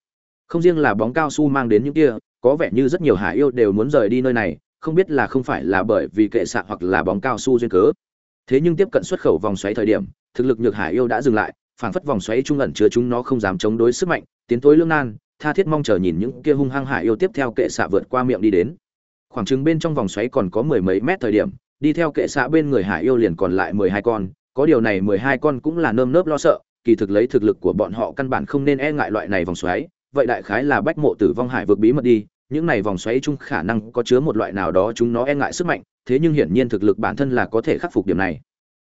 [SPEAKER 1] Không riêng là bóng cao su mang đến những kia, có vẻ như rất nhiều hải yêu đều muốn rời đi nơi này, không biết là không phải là bởi vì kệ xạ hoặc là bóng cao su duyên cớ. Thế nhưng tiếp cận xuất khẩu vòng xoáy thời điểm, thực lực nhược hải yêu đã dừng lại phảng phất vòng xoáy trung ẩn chứa chúng nó không dám chống đối sức mạnh, tiến tối lương nan, tha thiết mong chờ nhìn những kia hung hăng hải yêu tiếp theo kệ xạ vượt qua miệng đi đến. Khoảng chừng bên trong vòng xoáy còn có mười mấy mét thời điểm, đi theo kệ xạ bên người hải yêu liền còn lại mười hai con, có điều này mười hai con cũng là nơm nớp lo sợ, kỳ thực lấy thực lực của bọn họ căn bản không nên e ngại loại này vòng xoáy, vậy đại khái là bách mộ tử vong hải vượt bí mật đi, những này vòng xoáy chung khả năng có chứa một loại nào đó chúng nó e ngại sức mạnh, thế nhưng hiển nhiên thực lực bản thân là có thể khắc phục điểm này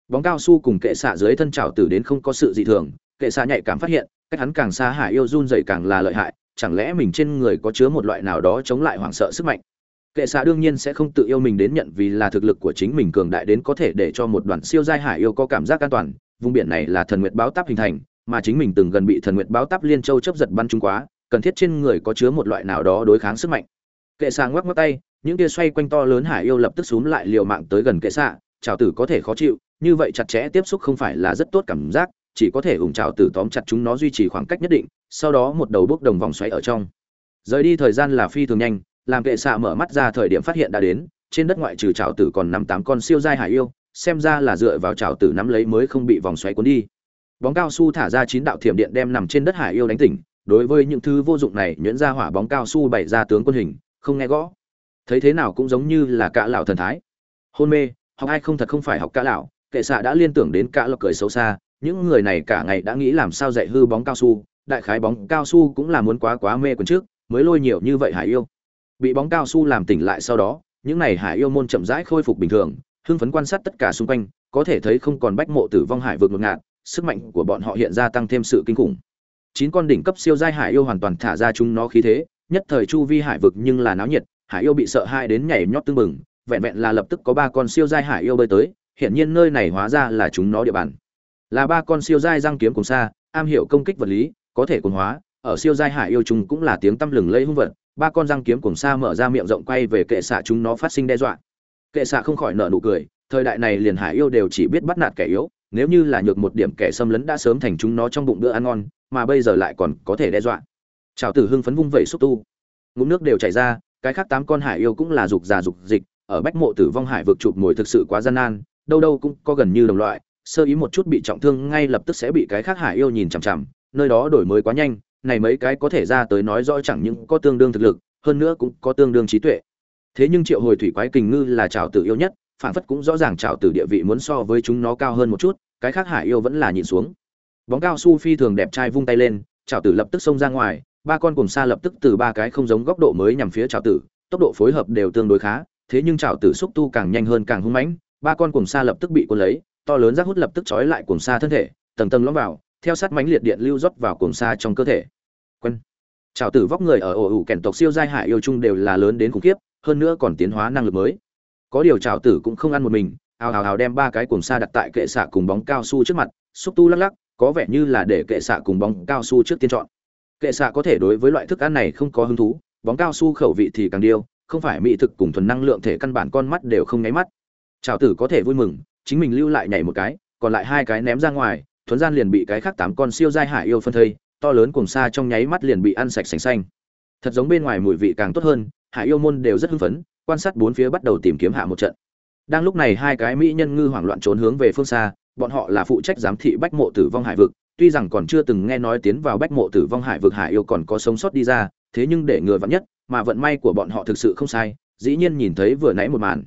[SPEAKER 1] bóng cao su cùng kệ xạ dưới thân trào tử đến không có sự dị thường, kệ xạ nhạy cảm phát hiện, cách hắn càng xa hải yêu run dày càng là lợi hại, chẳng lẽ mình trên người có chứa một loại nào đó chống lại hoảng sợ sức mạnh? Kệ xạ đương nhiên sẽ không tự yêu mình đến nhận vì là thực lực của chính mình cường đại đến có thể để cho một đoàn siêu giai hải yêu có cảm giác an toàn, vùng biển này là thần nguyệt báo táp hình thành, mà chính mình từng gần bị thần nguyệt báo táp liên châu chấp giật bắn trúng quá, cần thiết trên người có chứa một loại nào đó đối kháng sức mạnh. Kệ xạ ngoắc ngoắc tay, những kia xoay quanh to lớn hải yêu lập tức xúm lại liều mạng tới gần kệ xạ trào tử có thể khó chịu như vậy chặt chẽ tiếp xúc không phải là rất tốt cảm giác, chỉ có thể ủng trào tử tóm chặt chúng nó duy trì khoảng cách nhất định, sau đó một đầu bước đồng vòng xoáy ở trong. Rời đi thời gian là phi thường nhanh, làm kệ xạ mở mắt ra thời điểm phát hiện đã đến, trên đất ngoại trừ trào tử còn năm tám con siêu dai hải yêu, xem ra là dựa vào trào tử nắm lấy mới không bị vòng xoáy cuốn đi. Bóng cao su thả ra chín đạo thiểm điện đem nằm trên đất hải yêu đánh tỉnh, đối với những thứ vô dụng này nhuyễn ra hỏa bóng cao su bày ra tướng quân hình, không nghe gõ. Thấy thế nào cũng giống như là cả lão thần thái. Hôn mê, học ai không thật không phải học cả lão kệ xạ đã liên tưởng đến cả lộc cười xấu xa, những người này cả ngày đã nghĩ làm sao dạy hư bóng cao su, đại khái bóng cao su cũng là muốn quá quá mê quần trước, mới lôi nhiều như vậy hải yêu bị bóng cao su làm tỉnh lại sau đó, những này hải yêu môn chậm rãi khôi phục bình thường, hưng phấn quan sát tất cả xung quanh, có thể thấy không còn bách mộ tử vong hải vượt ngột ngạt sức mạnh của bọn họ hiện ra tăng thêm sự kinh khủng chín con đỉnh cấp siêu giai hải yêu hoàn toàn thả ra chúng nó khí thế, nhất thời chu vi hải vực nhưng là náo nhiệt, hải yêu bị sợ hai đến nhảy nhót tương bừng. vẹn vẹn là lập tức có ba con siêu giai hải yêu bơi tới hiện nhiên nơi này hóa ra là chúng nó địa bàn. Là ba con siêu giai răng kiếm cùng xa, am hiểu công kích vật lý, có thể cuồng hóa, ở siêu giai hải yêu chúng cũng là tiếng tăm lừng lẫy hung vật, ba con răng kiếm cùng xa mở ra miệng rộng quay về kệ xạ chúng nó phát sinh đe dọa. Kệ xạ không khỏi nở nụ cười, thời đại này liền hải yêu đều chỉ biết bắt nạt kẻ yếu, nếu như là nhược một điểm kẻ xâm lấn đã sớm thành chúng nó trong bụng bữa ăn ngon, mà bây giờ lại còn có thể đe dọa. Trảo tử hưng phấn vung vẩy xúc tu. Ngụm nước đều chảy ra, cái khác tám con hải yêu cũng là dục già dục dịch, ở bách mộ tử vong hải vực chụp ngồi thực sự quá gian nan đâu đâu cũng có gần như đồng loại, sơ ý một chút bị trọng thương ngay lập tức sẽ bị cái khác hải yêu nhìn chằm chằm, nơi đó đổi mới quá nhanh, này mấy cái có thể ra tới nói rõ chẳng những có tương đương thực lực, hơn nữa cũng có tương đương trí tuệ. Thế nhưng triệu hồi thủy quái kình ngư là trào tử yêu nhất, phản phất cũng rõ ràng trào tử địa vị muốn so với chúng nó cao hơn một chút, cái khác hải yêu vẫn là nhìn xuống. Bóng cao su phi thường đẹp trai vung tay lên trào tử lập tức xông ra ngoài, ba con cùng xa lập tức từ ba cái không giống góc độ mới nhằm phía trào tử, tốc độ phối hợp đều tương đối khá, thế nhưng trào tử xúc tu càng nhanh hơn càng hung mãnh ba con cuồng sa lập tức bị cuốn lấy, to lớn rác hút lập tức trói lại cuồng sa thân thể, tầng tầng lõm vào, theo sát mánh liệt điện lưu rót vào cuồng sa trong cơ thể. Quân trào tử vóc người ở ổ ủ kèn tộc siêu giai hại yêu chung đều là lớn đến khủng khiếp, hơn nữa còn tiến hóa năng lực mới. Có điều trào tử cũng không ăn một mình, ào ào ào đem ba cái cuồng sa đặt tại kệ xạ cùng bóng cao su trước mặt, xúc tu lắc lắc, có vẻ như là để kệ xạ cùng bóng cao su trước tiên chọn. Kệ xạ có thể đối với loại thức ăn này không có hứng thú, bóng cao su khẩu vị thì càng điêu, không phải mỹ thực cùng thuần năng lượng thể căn bản con mắt đều không nháy mắt trào tử có thể vui mừng, chính mình lưu lại nhảy một cái, còn lại hai cái ném ra ngoài, thuấn gian liền bị cái khác tám con siêu giai hải yêu phân thây, to lớn cùng xa trong nháy mắt liền bị ăn sạch sành xanh. Thật giống bên ngoài mùi vị càng tốt hơn, hải yêu môn đều rất hưng phấn, quan sát bốn phía bắt đầu tìm kiếm hạ một trận. Đang lúc này hai cái mỹ nhân ngư hoảng loạn trốn hướng về phương xa, bọn họ là phụ trách giám thị bách mộ tử vong hải vực, tuy rằng còn chưa từng nghe nói tiến vào bách mộ tử vong hải vực hải yêu còn có sống sót đi ra, thế nhưng để ngừa vặn nhất, mà vận may của bọn họ thực sự không sai, dĩ nhiên nhìn thấy vừa nãy một màn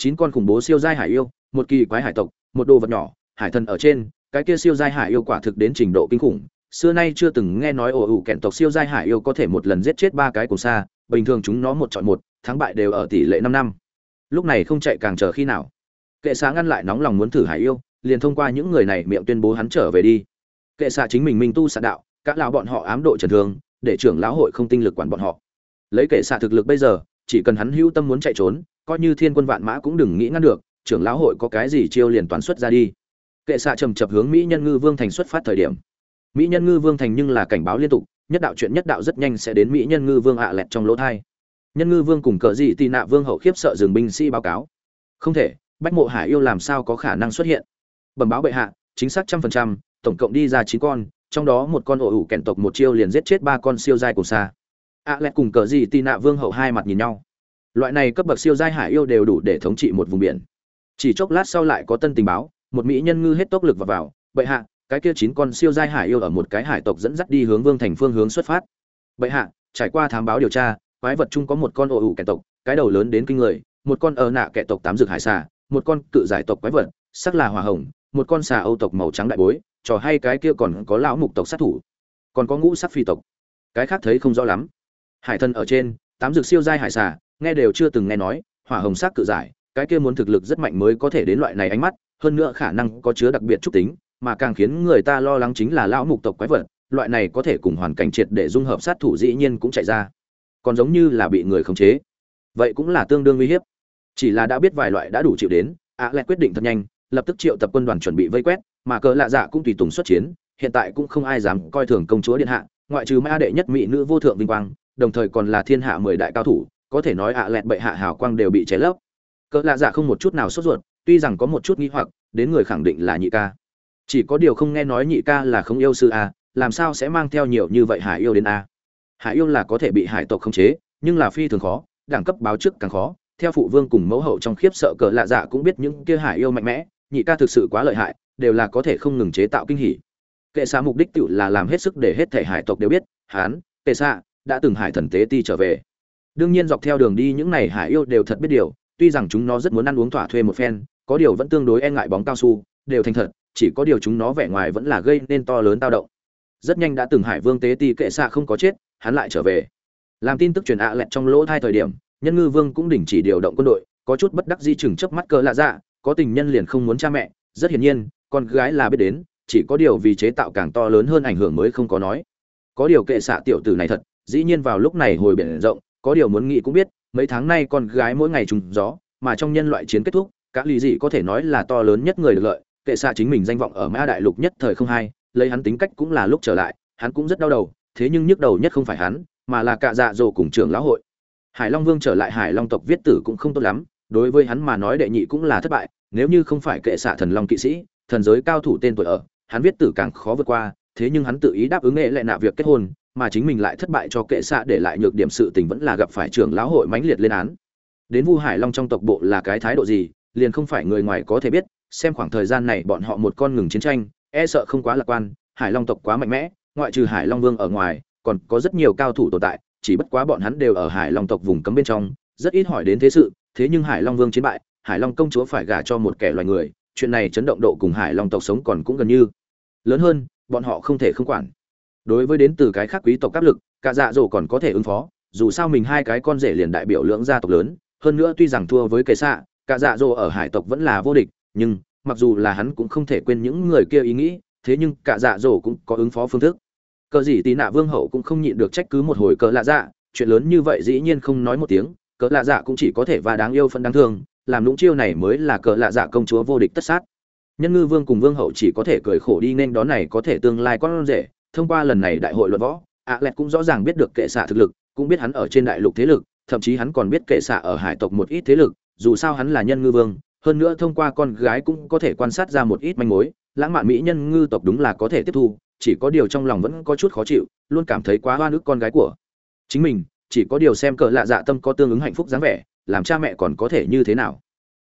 [SPEAKER 1] chín con khủng bố siêu giai hải yêu, một kỳ quái hải tộc, một đồ vật nhỏ, hải thần ở trên, cái kia siêu giai hải yêu quả thực đến trình độ kinh khủng. Xưa nay chưa từng nghe nói ổ ủ kẹn tộc siêu giai hải yêu có thể một lần giết chết ba cái cùng xa, bình thường chúng nó một chọn một, thắng bại đều ở tỷ lệ năm năm. Lúc này không chạy càng chờ khi nào. Kệ xạ ngăn lại nóng lòng muốn thử hải yêu, liền thông qua những người này miệng tuyên bố hắn trở về đi. Kệ xạ chính mình minh tu xạ đạo, các lão bọn họ ám độ trần thương, để trưởng lão hội không tinh lực quản bọn họ. Lấy kệ xạ thực lực bây giờ, chỉ cần hắn hữu tâm muốn chạy trốn coi như thiên quân vạn mã cũng đừng nghĩ ngăn được, trưởng lão hội có cái gì chiêu liền toán xuất ra đi. Kệ xạ trầm chập hướng mỹ nhân ngư vương thành xuất phát thời điểm. Mỹ nhân ngư vương thành nhưng là cảnh báo liên tục, nhất đạo chuyện nhất đạo rất nhanh sẽ đến mỹ nhân ngư vương ạ lẹt trong lỗ thai. Nhân ngư vương cùng cờ dị tị nạ vương hậu khiếp sợ dừng binh sĩ báo cáo. Không thể, bách mộ hải yêu làm sao có khả năng xuất hiện? Bẩm báo bệ hạ, chính xác trăm phần trăm, tổng cộng đi ra chín con, trong đó một con ổ ủ kèn tộc một chiêu liền giết chết ba con siêu dai cùng xa ạ lẹt cùng cờ dị tị nạ vương hậu hai mặt nhìn nhau loại này cấp bậc siêu giai hải yêu đều đủ để thống trị một vùng biển. Chỉ chốc lát sau lại có tân tình báo, một mỹ nhân ngư hết tốc lực vào vào, bệ hạ, cái kia chín con siêu giai hải yêu ở một cái hải tộc dẫn dắt đi hướng vương thành phương hướng xuất phát. Bệ hạ, trải qua thám báo điều tra, quái vật chung có một con ổ ủ kẻ tộc, cái đầu lớn đến kinh người, một con ở nạ kẻ tộc tám dược hải xà, một con cự giải tộc quái vật, sắc là hỏa hồng, một con xà âu tộc màu trắng đại bối, trò hay cái kia còn có lão mục tộc sát thủ, còn có ngũ sắc phi tộc. Cái khác thấy không rõ lắm. Hải thân ở trên, tám dược siêu giai hải xà nghe đều chưa từng nghe nói, hỏa hồng sắc cự giải, cái kia muốn thực lực rất mạnh mới có thể đến loại này ánh mắt, hơn nữa khả năng có chứa đặc biệt trúc tính, mà càng khiến người ta lo lắng chính là lão mục tộc quái vật, loại này có thể cùng hoàn cảnh triệt để dung hợp sát thủ dĩ nhiên cũng chạy ra. Còn giống như là bị người khống chế. Vậy cũng là tương đương uy hiếp. Chỉ là đã biết vài loại đã đủ chịu đến, ạ à quyết định thật nhanh, lập tức triệu tập quân đoàn chuẩn bị vây quét, mà cờ lạ dạ cũng tùy tùng xuất chiến, hiện tại cũng không ai dám coi thường công chúa điện hạ, ngoại trừ ma đệ nhất mỹ nữ vô thượng vinh quang, đồng thời còn là thiên hạ mười đại cao thủ có thể nói ạ lẹt bệ hạ hào quang đều bị cháy lấp. Cỡ lạ dạ không một chút nào sốt ruột, tuy rằng có một chút nghi hoặc, đến người khẳng định là nhị ca. Chỉ có điều không nghe nói nhị ca là không yêu sư a, làm sao sẽ mang theo nhiều như vậy hải yêu đến a? Hải yêu là có thể bị hải tộc khống chế, nhưng là phi thường khó, đẳng cấp báo trước càng khó. Theo phụ vương cùng mẫu hậu trong khiếp sợ cỡ lạ dạ cũng biết những kia hải yêu mạnh mẽ, nhị ca thực sự quá lợi hại, đều là có thể không ngừng chế tạo kinh hỉ. Kệ xa mục đích tự là làm hết sức để hết thể hải tộc đều biết, hán, kệ xa đã từng hải thần tế ti trở về đương nhiên dọc theo đường đi những này hải yêu đều thật biết điều, tuy rằng chúng nó rất muốn ăn uống thỏa thuê một phen, có điều vẫn tương đối e ngại bóng cao su, đều thành thật, chỉ có điều chúng nó vẻ ngoài vẫn là gây nên to lớn tao động. Rất nhanh đã từng hải vương tế ti kệ xạ không có chết, hắn lại trở về. Làm tin tức truyền ạ lẹt trong lỗ thai thời điểm, nhân ngư vương cũng đình chỉ điều động quân đội, có chút bất đắc di chừng chớp mắt cơ lạ dạ có tình nhân liền không muốn cha mẹ, rất hiển nhiên, con gái là biết đến, chỉ có điều vì chế tạo càng to lớn hơn ảnh hưởng mới không có nói. Có điều kệ xạ tiểu tử này thật, dĩ nhiên vào lúc này hồi biển rộng có điều muốn nghĩ cũng biết, mấy tháng nay con gái mỗi ngày trùng gió, mà trong nhân loại chiến kết thúc các lý dị có thể nói là to lớn nhất người được lợi, kệ xạ chính mình danh vọng ở mã đại lục nhất thời không hai lấy hắn tính cách cũng là lúc trở lại, hắn cũng rất đau đầu, thế nhưng nhức đầu nhất không phải hắn, mà là cạ dạ dỗ cùng trưởng lão hội. Hải long vương trở lại hải long tộc viết tử cũng không tốt lắm, đối với hắn mà nói đệ nhị cũng là thất bại, nếu như không phải kệ xạ thần long kỵ sĩ, thần giới cao thủ tên tuổi ở, hắn viết tử càng khó vượt qua, thế nhưng hắn tự ý đáp ứng nghệ lại nạ việc kết hôn mà chính mình lại thất bại cho kệ xạ để lại nhược điểm sự tình vẫn là gặp phải trưởng lão hội mãnh liệt lên án. Đến vu hải long trong tộc bộ là cái thái độ gì, liền không phải người ngoài có thể biết, xem khoảng thời gian này bọn họ một con ngừng chiến tranh e sợ không quá lạc quan, hải long tộc quá mạnh mẽ, ngoại trừ hải long vương ở ngoài, còn có rất nhiều cao thủ tồn tại, chỉ bất quá bọn hắn đều ở hải long tộc vùng cấm bên trong, rất ít hỏi đến thế sự, thế nhưng hải long vương chiến bại, hải long công chúa phải gả cho một kẻ loài người, chuyện này chấn động độ cùng hải long tộc sống còn cũng gần như lớn hơn, bọn họ không thể không quản đối với đến từ cái khác quý tộc áp lực, cả dạ dỗ còn có thể ứng phó, dù sao mình hai cái con rể liền đại biểu lưỡng gia tộc lớn, hơn nữa tuy rằng thua với kệ xạ, cả dạ dỗ ở hải tộc vẫn là vô địch, nhưng mặc dù là hắn cũng không thể quên những người kia ý nghĩ, thế nhưng cả dạ dỗ cũng có ứng phó phương thức. Cờ gì tí nạ vương hậu cũng không nhịn được trách cứ một hồi cờ lạ dạ chuyện lớn như vậy dĩ nhiên không nói một tiếng, cờ lạ dạ cũng chỉ có thể và đáng yêu phân đáng thương, làm lũng chiêu này mới là cờ lạ dạ công chúa vô địch tất sát. Nhân ngư vương cùng vương hậu chỉ có thể cười khổ đi nên đó này có thể tương lai con rể thông qua lần này đại hội luận võ ạ lẹt cũng rõ ràng biết được kệ xạ thực lực, cũng biết hắn ở trên đại lục thế lực, thậm chí hắn còn biết kệ xạ ở hải tộc một ít thế lực, dù sao hắn là nhân ngư vương, hơn nữa thông qua con gái cũng có thể quan sát ra một ít manh mối, lãng mạn mỹ nhân ngư tộc đúng là có thể tiếp thu, chỉ có điều trong lòng vẫn có chút khó chịu, luôn cảm thấy quá hoa nước con gái của chính mình, chỉ có điều xem cỡ lạ dạ tâm có tương ứng hạnh phúc dáng vẻ, làm cha mẹ còn có thể như thế nào.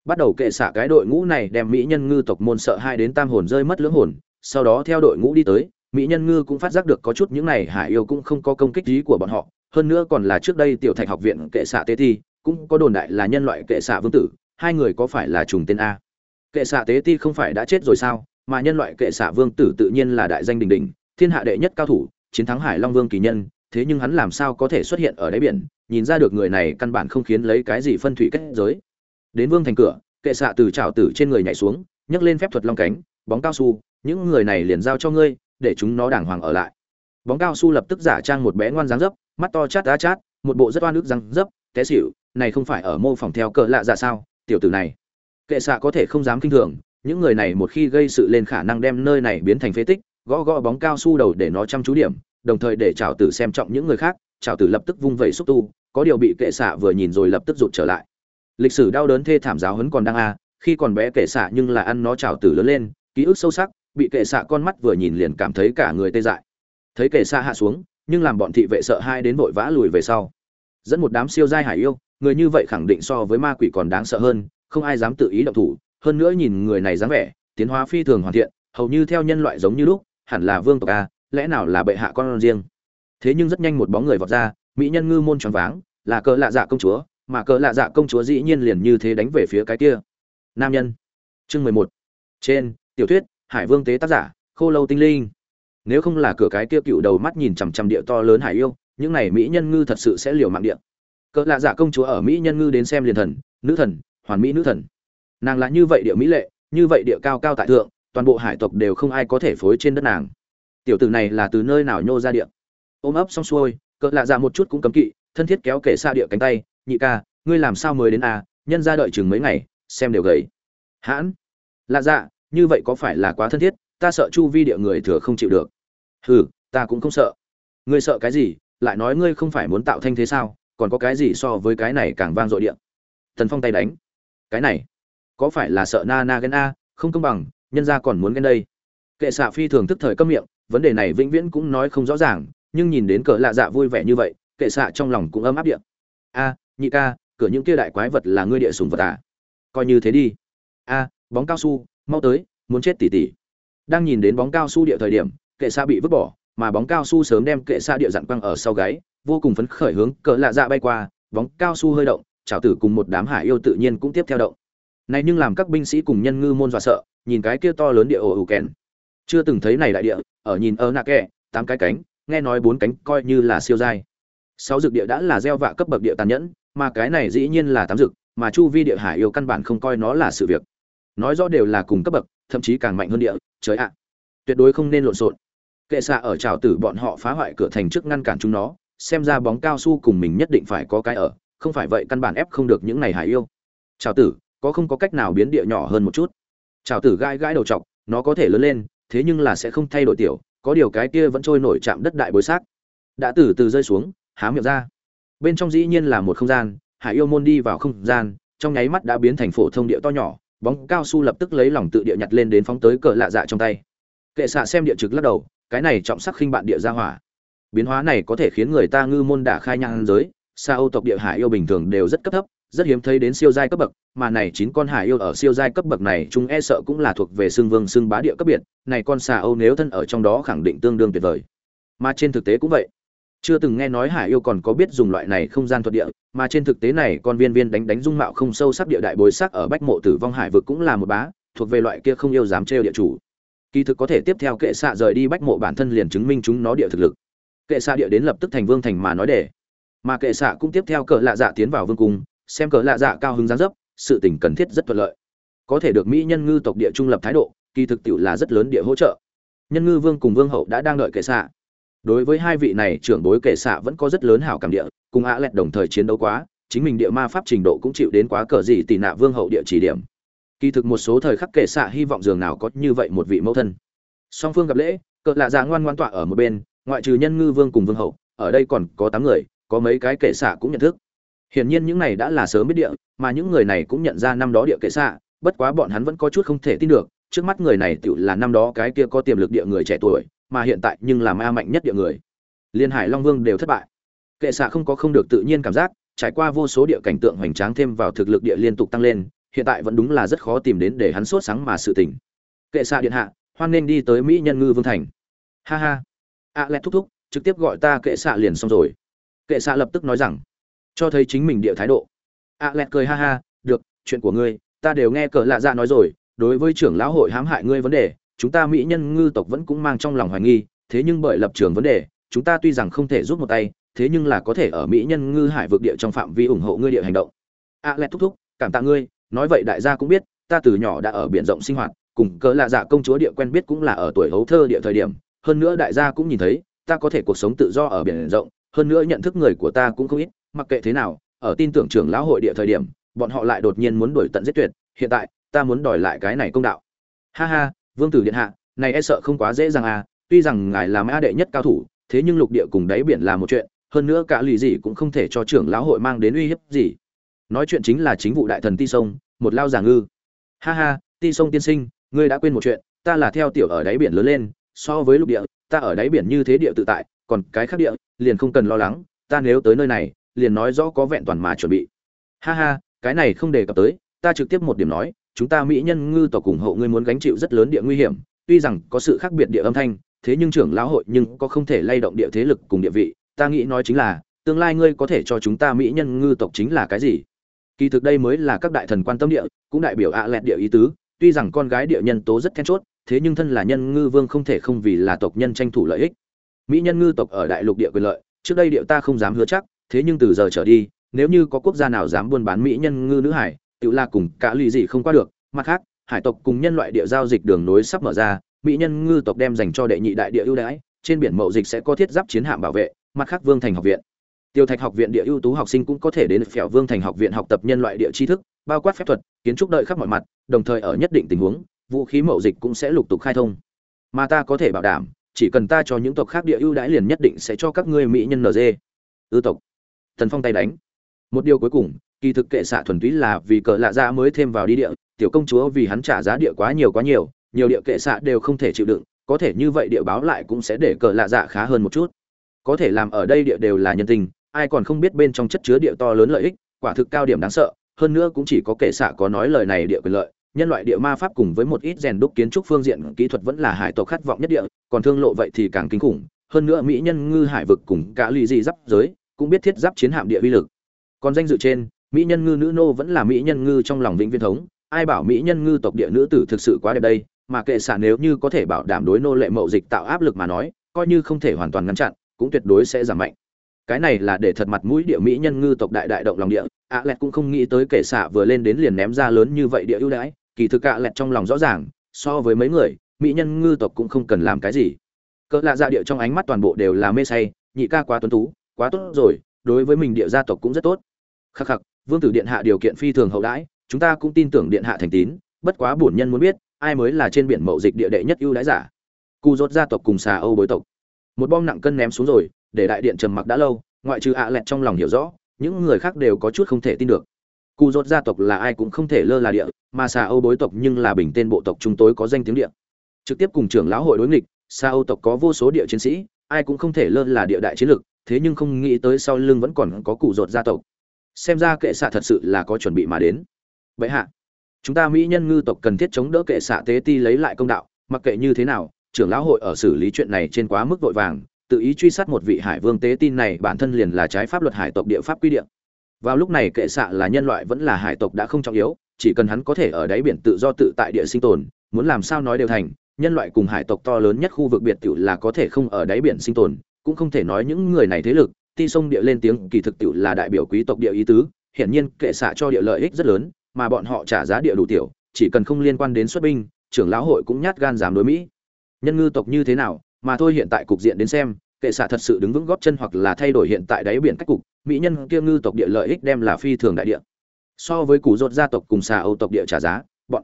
[SPEAKER 1] Bắt đầu kệ xạ cái đội ngũ này đem mỹ nhân ngư tộc môn sợ hai đến tam hồn rơi mất lưỡng hồn, sau đó theo đội ngũ đi tới mỹ nhân ngư cũng phát giác được có chút những này hải yêu cũng không có công kích ý của bọn họ, hơn nữa còn là trước đây tiểu thạch học viện kệ xạ tế thi cũng có đồn đại là nhân loại kệ xạ vương tử, hai người có phải là trùng tên a? Kệ xạ tế ti không phải đã chết rồi sao, mà nhân loại kệ xạ vương tử tự nhiên là đại danh đình đình thiên hạ đệ nhất cao thủ, chiến thắng hải long vương kỳ nhân, thế nhưng hắn làm sao có thể xuất hiện ở đáy biển, nhìn ra được người này căn bản không khiến lấy cái gì phân thủy kết giới. Đến vương thành cửa, kệ xạ từ trào tử trên người nhảy xuống, nhấc lên phép thuật long cánh, bóng cao su, những người này liền giao cho ngươi để chúng nó đàng hoàng ở lại. Bóng cao su lập tức giả trang một bé ngoan dáng dấp, mắt to chát đá chát, một bộ rất oan ức răng dấp, té xỉu, này không phải ở mô phỏng theo cờ lạ dạ sao, tiểu tử này. Kệ xạ có thể không dám kinh thường, những người này một khi gây sự lên khả năng đem nơi này biến thành phế tích, gõ gõ bóng cao su đầu để nó chăm chú điểm, đồng thời để chào tử xem trọng những người khác chào tử lập tức vung vẩy xúc tu, có điều bị kệ xạ vừa nhìn rồi lập tức rụt trở lại. Lịch sử đau đớn thê thảm giáo hấn còn đang a, khi còn bé kệ xạ nhưng là ăn nó chào tử lớn lên, ký ức sâu sắc bị kệ xạ con mắt vừa nhìn liền cảm thấy cả người tê dại. Thấy kệ xạ hạ xuống, nhưng làm bọn thị vệ sợ hai đến vội vã lùi về sau. Dẫn một đám siêu giai hải yêu, người như vậy khẳng định so với ma quỷ còn đáng sợ hơn, không ai dám tự ý động thủ, hơn nữa nhìn người này dáng vẻ, tiến hóa phi thường hoàn thiện, hầu như theo nhân loại giống như lúc, hẳn là vương tộc a, lẽ nào là bệ hạ con riêng? Thế nhưng rất nhanh một bóng người vọt ra, mỹ nhân ngư môn tròn váng, là cờ lạ dạ công chúa, mà cờ lạ dạ công chúa dĩ nhiên liền như thế đánh về phía cái kia. Nam nhân. Chương mười một. Trên, tiểu thuyết hải vương tế tác giả, khô lâu tinh linh. Nếu không là cửa cái kia cựu đầu mắt nhìn chằm chằm địa to lớn hải yêu, những này mỹ nhân ngư thật sự sẽ liều mạng địa. Cỡ lạ giả công chúa ở mỹ nhân ngư đến xem liền thần, nữ thần, hoàn mỹ nữ thần. Nàng là như vậy địa mỹ lệ, như vậy địa cao cao tại thượng, toàn bộ hải tộc đều không ai có thể phối trên đất nàng. Tiểu tử này là từ nơi nào nhô ra địa? Ôm ấp xong xuôi, cỡ lạ dạ một chút cũng cấm kỵ, thân thiết kéo kể xa địa cánh tay, nhị ca, ngươi làm sao mới đến à? Nhân ra đợi chừng mấy ngày, xem đều gầy. Hãn? Lạ dạ như vậy có phải là quá thân thiết, ta sợ chu vi địa người thừa không chịu được. Hừ, ta cũng không sợ. Ngươi sợ cái gì, lại nói ngươi không phải muốn tạo thanh thế sao, còn có cái gì so với cái này càng vang dội điện tần phong tay đánh. Cái này, có phải là sợ na na ghen a, không công bằng, nhân ra còn muốn ghen đây. Kệ xạ phi thường tức thời câm miệng, vấn đề này vĩnh viễn cũng nói không rõ ràng, nhưng nhìn đến cỡ lạ dạ vui vẻ như vậy, kệ xạ trong lòng cũng ấm áp điện a, nhị ca, cửa những kia đại quái vật là ngươi địa sùng vật à? Coi như thế đi. A, bóng cao su mau tới, muốn chết tỉ tỉ. Đang nhìn đến bóng cao su địa thời điểm, kệ xa bị vứt bỏ, mà bóng cao su sớm đem kệ xa địa dặn quăng ở sau gáy, vô cùng phấn khởi hướng cỡ lạ dạ bay qua, bóng cao su hơi động trào tử cùng một đám hải yêu tự nhiên cũng tiếp theo động. Này nhưng làm các binh sĩ cùng nhân ngư môn dọa sợ, nhìn cái kia to lớn địa ổ ủ kèn. Chưa từng thấy này đại địa, ở nhìn ở nạ kẹ, tám cái cánh, nghe nói bốn cánh coi như là siêu dai sáu dược địa đã là gieo vạ cấp bậc địa tàn nhẫn, mà cái này dĩ nhiên là tám dược mà chu vi địa hải yêu căn bản không coi nó là sự việc nói rõ đều là cùng cấp bậc, thậm chí càng mạnh hơn địa, trời ạ. Tuyệt đối không nên lộn xộn. Kệ xạ ở trào tử bọn họ phá hoại cửa thành trước ngăn cản chúng nó, xem ra bóng cao su cùng mình nhất định phải có cái ở, không phải vậy căn bản ép không được những này hải yêu. Trào tử, có không có cách nào biến địa nhỏ hơn một chút? Trào tử gãi gãi đầu t nó có thể lớn lên, thế nhưng là sẽ không thay đổi tiểu, có điều cái kia vẫn trôi nổi chạm đất đại bối xác. Đã từ từ rơi xuống, há miệng ra. Bên trong dĩ nhiên là một không gian hải yêu môn đi vào không gian, trong nháy mắt đã biến thành phổ thông địa to nhỏ bóng cao su lập tức lấy lòng tự địa nhặt lên đến phóng tới cờ lạ dạ trong tay. Kệ xạ xem địa trực lắc đầu, cái này trọng sắc khinh bạn địa gia hỏa. Biến hóa này có thể khiến người ta ngư môn đả khai nhang giới xa âu tộc địa hải yêu bình thường đều rất cấp thấp, rất hiếm thấy đến siêu giai cấp bậc, mà này chín con hải yêu ở siêu giai cấp bậc này chúng e sợ cũng là thuộc về xương vương xương bá địa cấp biệt, này con xà âu nếu thân ở trong đó khẳng định tương đương tuyệt vời. Mà trên thực tế cũng vậy. Chưa từng nghe nói hải yêu còn có biết dùng loại này không gian thuật địa mà trên thực tế này, con viên viên đánh đánh dung mạo không sâu sắc địa đại bối sắc ở bách mộ tử vong hải vực cũng là một bá, thuộc về loại kia không yêu dám trêu địa chủ. Kỳ thực có thể tiếp theo kệ xạ rời đi bách mộ bản thân liền chứng minh chúng nó địa thực lực. Kệ xạ địa đến lập tức thành vương thành mà nói để mà kệ xạ cũng tiếp theo cỡ lạ dạ tiến vào vương cung, xem cỡ lạ dạ cao hứng gián dấp, sự tình cần thiết rất thuận lợi. Có thể được mỹ nhân ngư tộc địa trung lập thái độ, kỳ thực tiệu là rất lớn địa hỗ trợ. Nhân ngư vương cùng vương hậu đã đang đợi kệ xạ đối với hai vị này, trưởng bối kệ xạ vẫn có rất lớn hảo cảm địa, cùng ạ lẹt đồng thời chiến đấu quá, chính mình địa ma pháp trình độ cũng chịu đến quá cờ gì tì nạ vương hậu địa chỉ điểm. Kỳ thực một số thời khắc kệ xạ hy vọng dường nào có như vậy một vị mẫu thân. Song phương gặp lễ cỡ lạ dạ ngoan ngoan tọa ở một bên, ngoại trừ nhân ngư vương cùng vương hậu, ở đây còn có tám người, có mấy cái kệ xạ cũng nhận thức. Hiển nhiên những này đã là sớm biết địa, mà những người này cũng nhận ra năm đó địa kệ xạ, bất quá bọn hắn vẫn có chút không thể tin được, trước mắt người này tựu là năm đó cái kia có tiềm lực địa người trẻ tuổi mà hiện tại nhưng là ma mạnh nhất địa người. Liên hải long vương đều thất bại. Kệ xạ không có không được tự nhiên cảm giác, trải qua vô số địa cảnh tượng hoành tráng thêm vào thực lực địa liên tục tăng lên, hiện tại vẫn đúng là rất khó tìm đến để hắn sốt sáng mà sự tỉnh. Kệ xạ điện hạ, hoan nên đi tới mỹ nhân ngư vương thành. Ha ha. A lẹt thúc thúc, trực tiếp gọi ta kệ xạ liền xong rồi. Kệ xạ lập tức nói rằng, cho thấy chính mình địa thái độ. A lẹt cười ha ha, được, chuyện của ngươi, ta đều nghe cờ lạ dạ nói rồi, đối với trưởng lão hội hãm hại ngươi vấn đề chúng ta mỹ nhân ngư tộc vẫn cũng mang trong lòng hoài nghi, thế nhưng bởi lập trường vấn đề, chúng ta tuy rằng không thể giúp một tay, thế nhưng là có thể ở mỹ nhân ngư hải vực địa trong phạm vi ủng hộ ngươi địa hành động. A Lệ thúc thúc, cảm tạ ngươi, nói vậy đại gia cũng biết, ta từ nhỏ đã ở biển rộng sinh hoạt, cùng cỡ là dạ công chúa địa quen biết cũng là ở tuổi hấu thơ địa thời điểm, hơn nữa đại gia cũng nhìn thấy, ta có thể cuộc sống tự do ở biển rộng, hơn nữa nhận thức người của ta cũng không ít, mặc kệ thế nào, ở tin tưởng trưởng lão hội địa thời điểm, bọn họ lại đột nhiên muốn đuổi tận giết tuyệt, hiện tại, ta muốn đòi lại cái này công đạo. Ha ha vương tử điện hạ, này e sợ không quá dễ dàng à tuy rằng ngài là mã đệ nhất cao thủ, thế nhưng lục địa cùng đáy biển là một chuyện, hơn nữa cả lì gì cũng không thể cho trưởng lão hội mang đến uy hiếp gì. Nói chuyện chính là chính vụ đại thần ti sông, một lao giả ngư. Ha ha, ti sông tiên sinh, ngươi đã quên một chuyện, ta là theo tiểu ở đáy biển lớn lên, so với lục địa, ta ở đáy biển như thế địa tự tại, còn cái khác địa, liền không cần lo lắng, ta nếu tới nơi này, liền nói rõ có vẹn toàn mà chuẩn bị. Ha ha, cái này không đề cập tới, ta trực tiếp một điểm nói chúng ta mỹ nhân ngư tộc ủng hộ ngươi muốn gánh chịu rất lớn địa nguy hiểm, tuy rằng có sự khác biệt địa âm thanh, thế nhưng trưởng lão hội nhưng có không thể lay động địa thế lực cùng địa vị, ta nghĩ nói chính là, tương lai ngươi có thể cho chúng ta mỹ nhân ngư tộc chính là cái gì? Kỳ thực đây mới là các đại thần quan tâm địa, cũng đại biểu ạ à lẹt địa ý tứ, tuy rằng con gái địa nhân tố rất then chốt, thế nhưng thân là nhân ngư vương không thể không vì là tộc nhân tranh thủ lợi ích. Mỹ nhân ngư tộc ở đại lục địa quyền lợi, trước đây địa ta không dám hứa chắc, thế nhưng từ giờ trở đi, nếu như có quốc gia nào dám buôn bán mỹ nhân ngư nữ hải tự là cùng cả lì gì không qua được, mặt khác, hải tộc cùng nhân loại địa giao dịch đường nối sắp mở ra, mỹ nhân ngư tộc đem dành cho đệ nhị đại địa ưu đãi, trên biển mậu dịch sẽ có thiết giáp chiến hạm bảo vệ, mặt khác vương thành học viện. Tiêu thạch học viện địa ưu tú học sinh cũng có thể đến phèo vương thành học viện học tập nhân loại địa tri thức, bao quát phép thuật, kiến trúc đợi khắp mọi mặt, đồng thời ở nhất định tình huống, vũ khí mậu dịch cũng sẽ lục tục khai thông. Mà ta có thể bảo đảm, chỉ cần ta cho những tộc khác địa ưu đãi liền nhất định sẽ cho các ngươi mỹ nhân nd ư tộc. Thần phong tay đánh. Một điều cuối cùng kỳ thực kệ xạ thuần túy là vì cờ lạ ra mới thêm vào đi địa, tiểu công chúa vì hắn trả giá địa quá nhiều quá nhiều nhiều địa kệ xạ đều không thể chịu đựng, có thể như vậy địa báo lại cũng sẽ để cờ lạ dạ khá hơn một chút. Có thể làm ở đây địa đều là nhân tình, ai còn không biết bên trong chất chứa địa to lớn lợi ích, quả thực cao điểm đáng sợ, hơn nữa cũng chỉ có kệ xạ có nói lời này địa quyền lợi, nhân loại địa ma pháp cùng với một ít rèn đúc kiến trúc phương diện kỹ thuật vẫn là hải tộc khát vọng nhất địa, còn thương lộ vậy thì càng kinh khủng, hơn nữa mỹ nhân ngư hải vực cùng cả lì dị giáp giới cũng biết thiết giáp chiến hạm địa uy lực. Còn danh dự trên mỹ nhân ngư nữ nô vẫn là mỹ nhân ngư trong lòng vĩnh viên thống. Ai bảo mỹ nhân ngư tộc địa nữ tử thực sự quá đẹp đây? Mà kệ xạ nếu như có thể bảo đảm đối nô lệ mậu dịch tạo áp lực mà nói, coi như không thể hoàn toàn ngăn chặn, cũng tuyệt đối sẽ giảm mạnh. Cái này là để thật mặt mũi địa mỹ nhân ngư tộc đại đại động lòng địa. Ạ lẹt cũng không nghĩ tới kệ xạ vừa lên đến liền ném ra lớn như vậy địa ưu đãi. Kỳ thực ạ lẹt trong lòng rõ ràng, so với mấy người, mỹ nhân ngư tộc cũng không cần làm cái gì. Cỡ lạ dạ địa trong ánh mắt toàn bộ đều là mê say, nhị ca quá tuấn tú, quá tốt rồi, đối với mình địa gia tộc cũng rất tốt. Khắc khắc vương tử điện hạ điều kiện phi thường hậu đãi, chúng ta cũng tin tưởng điện hạ thành tín, bất quá bổn nhân muốn biết, ai mới là trên biển mậu dịch địa đệ nhất ưu đãi giả. Cụ rốt gia tộc cùng xà âu bối tộc. Một bom nặng cân ném xuống rồi, để đại điện trầm mặc đã lâu, ngoại trừ ạ lẹt trong lòng hiểu rõ, những người khác đều có chút không thể tin được. Cụ rốt gia tộc là ai cũng không thể lơ là địa, mà xà âu bối tộc nhưng là bình tên bộ tộc chúng tối có danh tiếng địa. Trực tiếp cùng trưởng lão hội đối nghịch, xà âu tộc có vô số địa chiến sĩ, ai cũng không thể lơ là địa đại chiến lực thế nhưng không nghĩ tới sau lưng vẫn còn có cụ rột gia tộc xem ra kệ xạ thật sự là có chuẩn bị mà đến. Vậy hạ, chúng ta mỹ nhân ngư tộc cần thiết chống đỡ kệ xạ tế ti lấy lại công đạo, mặc kệ như thế nào, trưởng lão hội ở xử lý chuyện này trên quá mức vội vàng, tự ý truy sát một vị hải vương tế tin này bản thân liền là trái pháp luật hải tộc địa pháp quy định. Vào lúc này kệ xạ là nhân loại vẫn là hải tộc đã không trọng yếu, chỉ cần hắn có thể ở đáy biển tự do tự tại địa sinh tồn, muốn làm sao nói đều thành, nhân loại cùng hải tộc to lớn nhất khu vực biệt tiểu là có thể không ở đáy biển sinh tồn, cũng không thể nói những người này thế lực ti sông địa lên tiếng, kỳ thực tiểu là đại biểu quý tộc địa ý tứ, hiển nhiên kệ xạ cho địa lợi ích rất lớn, mà bọn họ trả giá địa đủ tiểu, chỉ cần không liên quan đến xuất binh, trưởng lão hội cũng nhát gan dám đối mỹ. Nhân ngư tộc như thế nào, mà thôi hiện tại cục diện đến xem, kệ xạ thật sự đứng vững góp chân hoặc là thay đổi hiện tại đáy biển cách cục, mỹ nhân kia ngư tộc địa lợi ích đem là phi thường đại địa. So với củ rốt gia tộc cùng xà âu tộc địa trả giá, bọn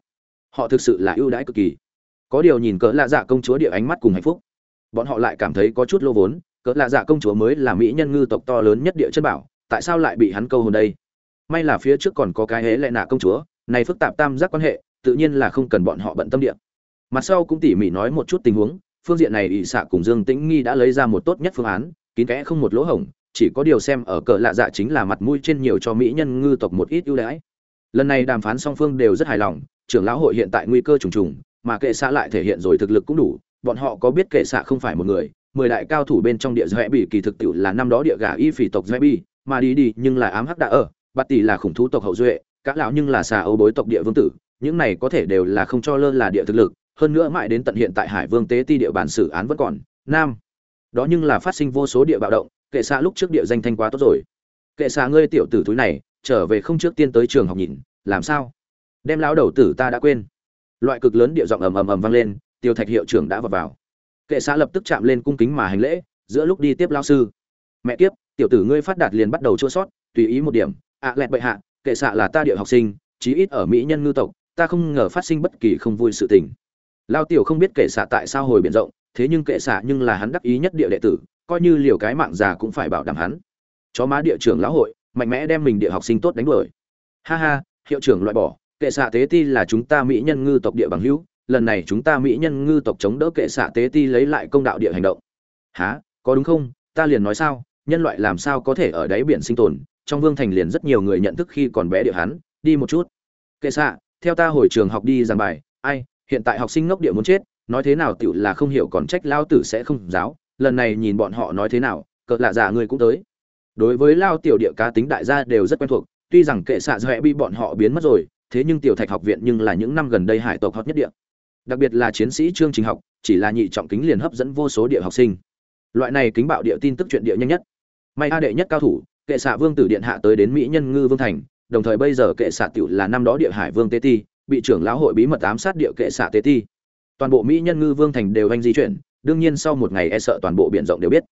[SPEAKER 1] họ thực sự là ưu đãi cực kỳ. Có điều nhìn cỡ lạ dạ công chúa địa ánh mắt cùng hạnh phúc, bọn họ lại cảm thấy có chút lô vốn cỡ lạ dạ công chúa mới là mỹ nhân ngư tộc to lớn nhất địa chân bảo, tại sao lại bị hắn câu hồn đây? May là phía trước còn có cái hế lệ nạ công chúa, này phức tạp tam giác quan hệ, tự nhiên là không cần bọn họ bận tâm địa. Mặt sau cũng tỉ mỉ nói một chút tình huống, phương diện này ỷ xạ cùng dương tĩnh nghi đã lấy ra một tốt nhất phương án, kín kẽ không một lỗ hổng, chỉ có điều xem ở cỡ lạ dạ chính là mặt mũi trên nhiều cho mỹ nhân ngư tộc một ít ưu đãi. Lần này đàm phán song phương đều rất hài lòng, trưởng lão hội hiện tại nguy cơ trùng trùng, mà kệ xạ lại thể hiện rồi thực lực cũng đủ, bọn họ có biết kệ xạ không phải một người mười đại cao thủ bên trong địa dõe bị kỳ thực tiểu là năm đó địa gà y phỉ tộc dõe bi mà đi đi, nhưng là ám hắc đã ở bát tỷ là khủng thú tộc hậu duệ các lão nhưng là xà âu bối tộc địa vương tử, những này có thể đều là không cho lơ là địa thực lực, hơn nữa mãi đến tận hiện tại hải vương tế ti địa bản xử án vẫn còn, nam. Đó nhưng là phát sinh vô số địa bạo động, kệ xa lúc trước địa danh thanh quá tốt rồi. Kệ xa ngươi tiểu tử túi này, trở về không trước tiên tới trường học nhìn, làm sao? Đem lão đầu tử ta đã quên. Loại cực lớn địa giọng ầm ầm ầm vang lên, tiêu thạch hiệu trưởng đã vào vào kệ xã lập tức chạm lên cung kính mà hành lễ, giữa lúc đi tiếp lao sư. Mẹ kiếp, tiểu tử ngươi phát đạt liền bắt đầu chua sót, tùy ý một điểm, ạ, lẹt bệ hạ, kệ xạ là ta địa học sinh, chí ít ở mỹ nhân ngư tộc, ta không ngờ phát sinh bất kỳ không vui sự tình. Lao tiểu không biết kệ xạ tại sao hồi biển rộng, thế nhưng kệ xạ nhưng là hắn đắc ý nhất địa đệ tử, coi như liều cái mạng già cũng phải bảo đảm hắn. Chó má địa trưởng lão hội, mạnh mẽ đem mình địa học sinh tốt đánh đuổi. Ha ha, hiệu trưởng loại bỏ, kệ xạ tế ti là chúng ta mỹ nhân ngư tộc địa bằng hữu lần này chúng ta mỹ nhân ngư tộc chống đỡ kệ xạ tế ti lấy lại công đạo địa hành động. Há có đúng không? Ta liền nói sao? Nhân loại làm sao có thể ở đáy biển sinh tồn? Trong vương thành liền rất nhiều người nhận thức khi còn bé địa hắn. Đi một chút. Kệ xạ, theo ta hồi trường học đi giảng bài. Ai, hiện tại học sinh ngốc địa muốn chết. Nói thế nào tiểu là không hiểu còn trách lao tử sẽ không giáo. Lần này nhìn bọn họ nói thế nào, cỡ lạ giả người cũng tới. Đối với lao tiểu địa cá tính đại gia đều rất quen thuộc. Tuy rằng kệ xạ dọa bị bọn họ biến mất rồi, thế nhưng tiểu thạch học viện nhưng là những năm gần đây hải tộc hot nhất địa đặc biệt là chiến sĩ chương trình học, chỉ là nhị trọng kính liền hấp dẫn vô số địa học sinh. Loại này kính bạo địa tin tức chuyện địa nhanh nhất. May a đệ nhất cao thủ, kệ xạ vương tử điện hạ tới đến mỹ nhân ngư vương thành, đồng thời bây giờ kệ xạ tiểu là năm đó địa hải vương tế ti, bị trưởng lão hội bí mật ám sát địa kệ xạ tế ti. Toàn bộ mỹ nhân ngư vương thành đều anh di chuyển, đương nhiên sau một ngày e sợ toàn bộ biển rộng đều biết.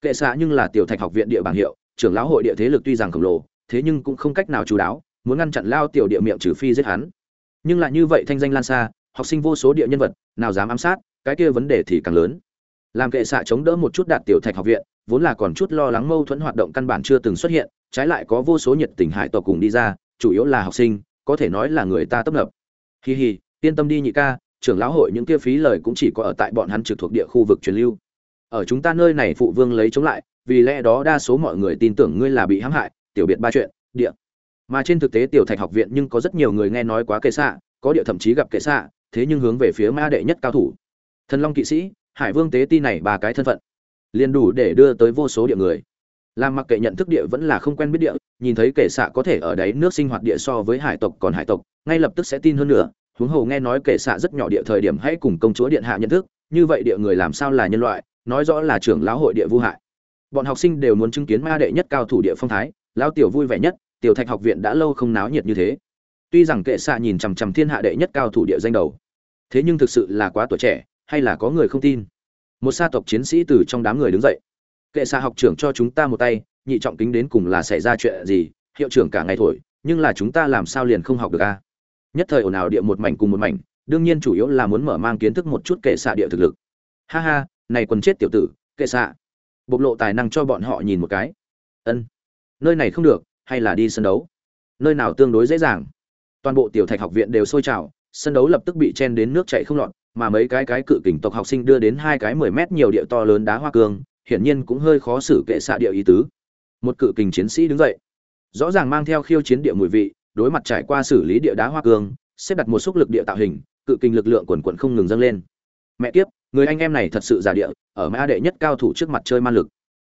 [SPEAKER 1] Kệ xạ nhưng là tiểu thạch học viện địa bảng hiệu, trưởng lão hội địa thế lực tuy rằng khổng lồ, thế nhưng cũng không cách nào chú đáo, muốn ngăn chặn lao tiểu địa miệng trừ phi giết hắn. Nhưng lại như vậy thanh danh lan xa học sinh vô số địa nhân vật, nào dám ám sát, cái kia vấn đề thì càng lớn. Làm kệ xạ chống đỡ một chút đạt tiểu thạch học viện, vốn là còn chút lo lắng mâu thuẫn hoạt động căn bản chưa từng xuất hiện, trái lại có vô số nhiệt tình hại tộc cùng đi ra, chủ yếu là học sinh, có thể nói là người ta tấp nập. Hi hi, yên tâm đi nhị ca, trưởng lão hội những kia phí lời cũng chỉ có ở tại bọn hắn trực thuộc địa khu vực truyền lưu. Ở chúng ta nơi này phụ vương lấy chống lại, vì lẽ đó đa số mọi người tin tưởng ngươi là bị hãm hại, tiểu biệt ba chuyện, địa. Mà trên thực tế tiểu thạch học viện nhưng có rất nhiều người nghe nói quá kệ xạ, có địa thậm chí gặp kệ xạ thế nhưng hướng về phía ma đệ nhất cao thủ. Thần long kỵ sĩ, hải vương tế ti này ba cái thân phận, liền đủ để đưa tới vô số địa người. Làm mặc kệ nhận thức địa vẫn là không quen biết địa, nhìn thấy kệ xạ có thể ở đấy nước sinh hoạt địa so với hải tộc còn hải tộc, ngay lập tức sẽ tin hơn nữa, huống hồ nghe nói kệ xạ rất nhỏ địa thời điểm hãy cùng công chúa điện hạ nhận thức, như vậy địa người làm sao là nhân loại, nói rõ là trưởng lão hội địa vu hại. Bọn học sinh đều muốn chứng kiến ma đệ nhất cao thủ địa phong thái, lão tiểu vui vẻ nhất, tiểu thạch học viện đã lâu không náo nhiệt như thế. Tuy rằng kệ xạ nhìn chằm chằm thiên hạ đệ nhất cao thủ địa danh đầu thế nhưng thực sự là quá tuổi trẻ, hay là có người không tin? Một sa tộc chiến sĩ từ trong đám người đứng dậy. Kệ xạ học trưởng cho chúng ta một tay, nhị trọng kính đến cùng là xảy ra chuyện gì? Hiệu trưởng cả ngày thổi, nhưng là chúng ta làm sao liền không học được a nhất thời ồn ào địa một mảnh cùng một mảnh, đương nhiên chủ yếu là muốn mở mang kiến thức một chút kệ xạ địa thực lực. Ha ha, này quần chết tiểu tử, kệ xạ bộc lộ tài năng cho bọn họ nhìn một cái. Ân. Nơi này không được, hay là đi sân đấu? Nơi nào tương đối dễ dàng? Toàn bộ tiểu thạch học viện đều sôi trào sân đấu lập tức bị chen đến nước chảy không lọt, mà mấy cái cái cự kình tộc học sinh đưa đến hai cái mười mét nhiều địa to lớn đá hoa cương, hiển nhiên cũng hơi khó xử kệ xạ địa ý tứ. Một cự kình chiến sĩ đứng dậy, rõ ràng mang theo khiêu chiến địa mùi vị, đối mặt trải qua xử lý địa đá hoa cương, xếp đặt một xúc lực địa tạo hình, cự kình lực lượng quần quần không ngừng dâng lên. Mẹ kiếp, người anh em này thật sự giả địa, ở mã đệ nhất cao thủ trước mặt chơi man lực.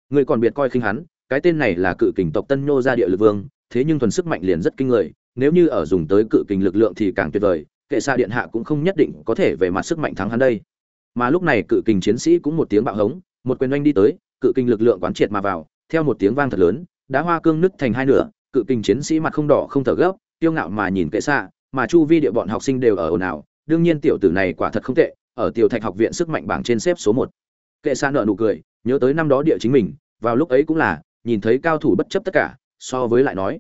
[SPEAKER 1] Người còn biệt coi khinh hắn, cái tên này là cự kình tộc tân Nô gia địa lực vương, thế nhưng thuần sức mạnh liền rất kinh người, nếu như ở dùng tới cự kình lực lượng thì càng tuyệt vời kệ xa điện hạ cũng không nhất định có thể về mặt sức mạnh thắng hắn đây. Mà lúc này cự kình chiến sĩ cũng một tiếng bạo hống, một quyền oanh đi tới, cự kình lực lượng quán triệt mà vào, theo một tiếng vang thật lớn, đá hoa cương nứt thành hai nửa, cự kình chiến sĩ mặt không đỏ không thở gấp tiêu ngạo mà nhìn kệ xa, mà chu vi địa bọn học sinh đều ở ồn ào, đương nhiên tiểu tử này quả thật không tệ, ở tiểu thạch học viện sức mạnh bảng trên xếp số một. Kệ xa nợ nụ cười, nhớ tới năm đó địa chính mình, vào lúc ấy cũng là, nhìn thấy cao thủ bất chấp tất cả, so với lại nói,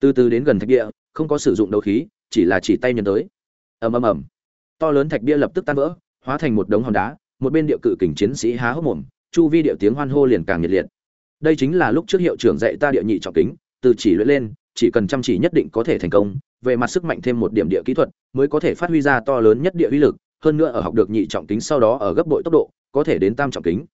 [SPEAKER 1] từ từ đến gần thạch địa, không có sử dụng đấu khí, chỉ là chỉ tay nhân tới ầm ầm ầm. To lớn thạch bia lập tức tan vỡ, hóa thành một đống hòn đá, một bên địa cự kình chiến sĩ há hốc mồm, chu vi địa tiếng hoan hô liền càng nhiệt liệt. Đây chính là lúc trước hiệu trưởng dạy ta địa nhị trọng kính, từ chỉ luyện lên, chỉ cần chăm chỉ nhất định có thể thành công, về mặt sức mạnh thêm một điểm địa kỹ thuật, mới có thể phát huy ra to lớn nhất địa uy lực, hơn nữa ở học được nhị trọng kính sau đó ở gấp bội tốc độ, có thể đến tam trọng kính.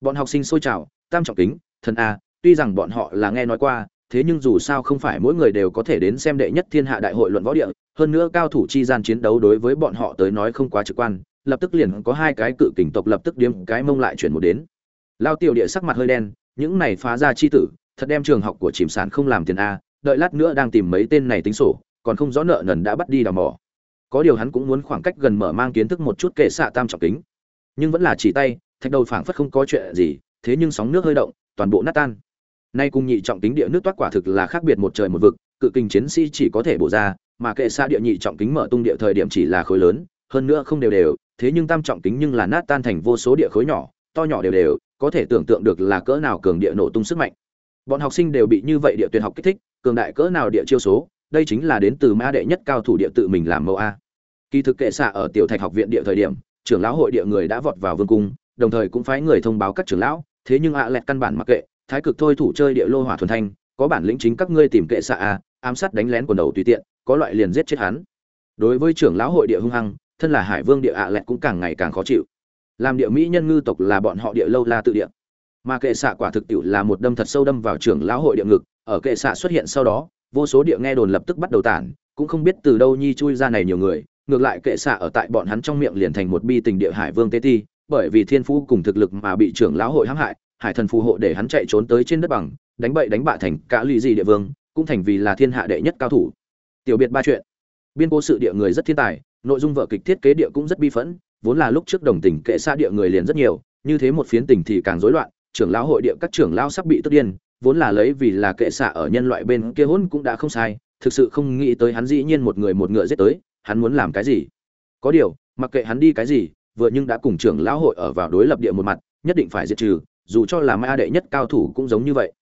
[SPEAKER 1] Bọn học sinh sôi trào, tam trọng kính, thần a, tuy rằng bọn họ là nghe nói qua thế nhưng dù sao không phải mỗi người đều có thể đến xem đệ nhất thiên hạ đại hội luận võ địa, hơn nữa cao thủ chi gian chiến đấu đối với bọn họ tới nói không quá trực quan, lập tức liền có hai cái cự kình tộc lập tức điếm cái mông lại chuyển một đến. Lao tiểu địa sắc mặt hơi đen, những này phá ra chi tử, thật đem trường học của chìm sản không làm tiền a, đợi lát nữa đang tìm mấy tên này tính sổ, còn không rõ nợ nần đã bắt đi đào mỏ. Có điều hắn cũng muốn khoảng cách gần mở mang kiến thức một chút kệ xạ tam trọng kính. Nhưng vẫn là chỉ tay, thạch đầu phảng phất không có chuyện gì, thế nhưng sóng nước hơi động, toàn bộ nát tan nay cùng nhị trọng kính địa nước toát quả thực là khác biệt một trời một vực, cự kinh chiến sĩ chỉ có thể bổ ra, mà kệ xa địa nhị trọng kính mở tung địa thời điểm chỉ là khối lớn, hơn nữa không đều đều, thế nhưng tam trọng kính nhưng là nát tan thành vô số địa khối nhỏ, to nhỏ đều đều, có thể tưởng tượng được là cỡ nào cường địa nổ tung sức mạnh. Bọn học sinh đều bị như vậy địa tuyển học kích thích, cường đại cỡ nào địa chiêu số, đây chính là đến từ ma đệ nhất cao thủ địa tự mình làm mẫu a. Kỳ thực kệ xạ ở tiểu thạch học viện địa thời điểm, trưởng lão hội địa người đã vọt vào vương cung, đồng thời cũng phái người thông báo các trưởng lão, thế nhưng ạ lẹt căn bản mặc kệ thái cực thôi thủ chơi địa lô hỏa thuần thanh, có bản lĩnh chính các ngươi tìm kệ xạ a, ám sát đánh lén quần đầu tùy tiện, có loại liền giết chết hắn. Đối với trưởng lão hội địa hung hăng, thân là hải vương địa ạ lẹt cũng càng ngày càng khó chịu. Làm địa mỹ nhân ngư tộc là bọn họ địa lâu la tự địa. Mà kệ xạ quả thực tiệu là một đâm thật sâu đâm vào trưởng lão hội địa ngực, ở kệ xạ xuất hiện sau đó, vô số địa nghe đồn lập tức bắt đầu tản, cũng không biết từ đâu nhi chui ra này nhiều người, ngược lại kệ xạ ở tại bọn hắn trong miệng liền thành một bi tình địa hải vương tế ti, bởi vì thiên phú cùng thực lực mà bị trưởng lão hội hãm hại hải thần phù hộ để hắn chạy trốn tới trên đất bằng, đánh bậy đánh bạ thành cả lụy gì địa vương, cũng thành vì là thiên hạ đệ nhất cao thủ. Tiểu biệt ba chuyện. Biên cố sự địa người rất thiên tài, nội dung vợ kịch thiết kế địa cũng rất bi phẫn, vốn là lúc trước đồng tình kệ xa địa người liền rất nhiều, như thế một phiến tình thì càng rối loạn, trưởng lão hội địa các trưởng lão sắp bị tức điên, vốn là lấy vì là kệ xạ ở nhân loại bên kia hôn cũng đã không sai, thực sự không nghĩ tới hắn dĩ nhiên một người một ngựa giết tới, hắn muốn làm cái gì? Có điều, mặc kệ hắn đi cái gì, vừa nhưng đã cùng trưởng lão hội ở vào đối lập địa một mặt, nhất định phải diệt trừ dù cho là ma đệ nhất cao thủ cũng giống như vậy.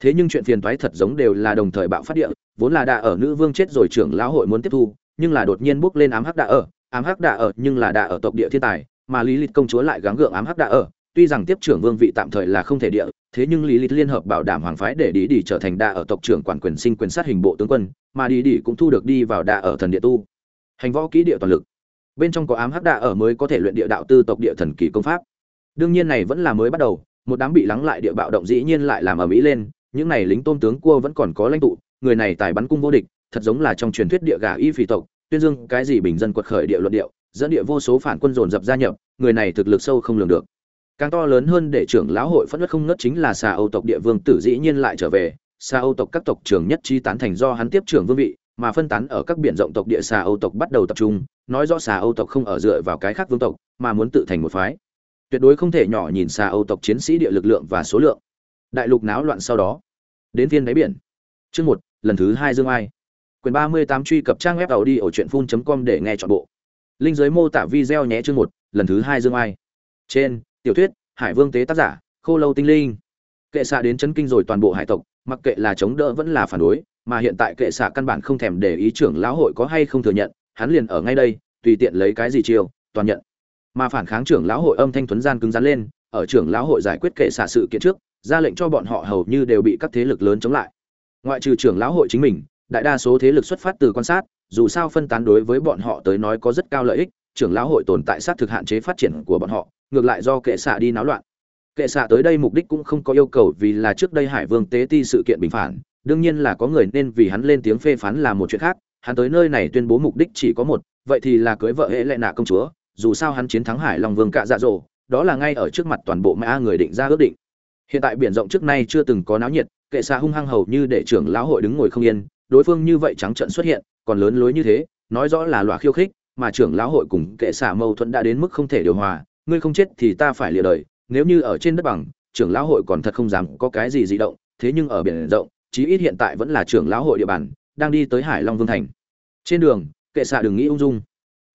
[SPEAKER 1] Thế nhưng chuyện phiền toái thật giống đều là đồng thời bạo phát địa, vốn là đạ ở nữ vương chết rồi trưởng lão hội muốn tiếp thu, nhưng là đột nhiên bước lên ám hắc đạ ở, ám hắc đạ ở nhưng là đạ ở tộc địa thiên tài, mà lý lịch công chúa lại gắng gượng ám hắc đạ ở, tuy rằng tiếp trưởng vương vị tạm thời là không thể địa, thế nhưng lý lịch liên hợp bảo đảm hoàng phái để đi đi trở thành đạ ở tộc trưởng quản quyền sinh quyền sát hình bộ tướng quân, mà đi đi cũng thu được đi vào đạ ở thần địa tu. Hành võ kỹ địa toàn lực. Bên trong có ám hắc đạ ở mới có thể luyện địa đạo tư tộc địa thần kỳ công pháp. Đương nhiên này vẫn là mới bắt đầu một đám bị lắng lại địa bạo động dĩ nhiên lại làm ở mỹ lên, những này lính tôm tướng cua vẫn còn có lãnh tụ, người này tài bắn cung vô địch, thật giống là trong truyền thuyết địa gà y phỉ tộc, tuyên dương cái gì bình dân quật khởi địa luận điệu, dẫn địa vô số phản quân dồn dập gia nhập, người này thực lực sâu không lường được. Càng to lớn hơn để trưởng lão hội phất đất không ngất chính là xà âu tộc địa vương tử dĩ nhiên lại trở về. Xà âu tộc các tộc trưởng nhất chi tán thành do hắn tiếp trưởng vương vị, mà phân tán ở các biển rộng tộc địa xà âu tộc bắt đầu tập trung, nói rõ xà âu tộc không ở dựa vào cái khác vương tộc, mà muốn tự thành một phái tuyệt đối không thể nhỏ nhìn xa âu tộc chiến sĩ địa lực lượng và số lượng. Đại lục náo loạn sau đó, đến phiên đáy biển. Chương một, lần thứ hai dương ai. Quyền ba mươi tám truy cập trang web tàu đi ở truyện phun com để nghe chọn bộ. Linh giới mô tả video nhé chương một, lần thứ hai dương ai. Trên, tiểu thuyết, hải vương tế tác giả, khô lâu tinh linh. Kệ xạ đến chấn kinh rồi toàn bộ hải tộc, mặc kệ là chống đỡ vẫn là phản đối, mà hiện tại kệ xạ căn bản không thèm để ý trưởng lão hội có hay không thừa nhận, hắn liền ở ngay đây, tùy tiện lấy cái gì chiêu, toàn nhận mà phản kháng trưởng lão hội âm thanh thuấn gian cứng rắn lên, ở trưởng lão hội giải quyết kệ xạ sự kiện trước, ra lệnh cho bọn họ hầu như đều bị các thế lực lớn chống lại. Ngoại trừ trưởng lão hội chính mình, đại đa số thế lực xuất phát từ quan sát, dù sao phân tán đối với bọn họ tới nói có rất cao lợi ích, trưởng lão hội tồn tại sát thực hạn chế phát triển của bọn họ, ngược lại do kệ xạ đi náo loạn. Kệ xạ tới đây mục đích cũng không có yêu cầu vì là trước đây hải vương tế ti sự kiện bình phản, đương nhiên là có người nên vì hắn lên tiếng phê phán là một chuyện khác, hắn tới nơi này tuyên bố mục đích chỉ có một, vậy thì là cưới vợ hễ lệ nạ công chúa dù sao hắn chiến thắng hải long vương cạ dạ dỗ, đó là ngay ở trước mặt toàn bộ mã người định ra ước định. Hiện tại biển rộng trước nay chưa từng có náo nhiệt, kệ xa hung hăng hầu như để trưởng lão hội đứng ngồi không yên, đối phương như vậy trắng trận xuất hiện, còn lớn lối như thế, nói rõ là loạ khiêu khích, mà trưởng lão hội cùng kệ xả mâu thuẫn đã đến mức không thể điều hòa, ngươi không chết thì ta phải lìa đời, nếu như ở trên đất bằng, trưởng lão hội còn thật không dám có cái gì dị động, thế nhưng ở biển rộng, chí ít hiện tại vẫn là trưởng lão hội địa bàn, đang đi tới hải long vương thành. Trên đường, kệ xạ đừng nghĩ ung dung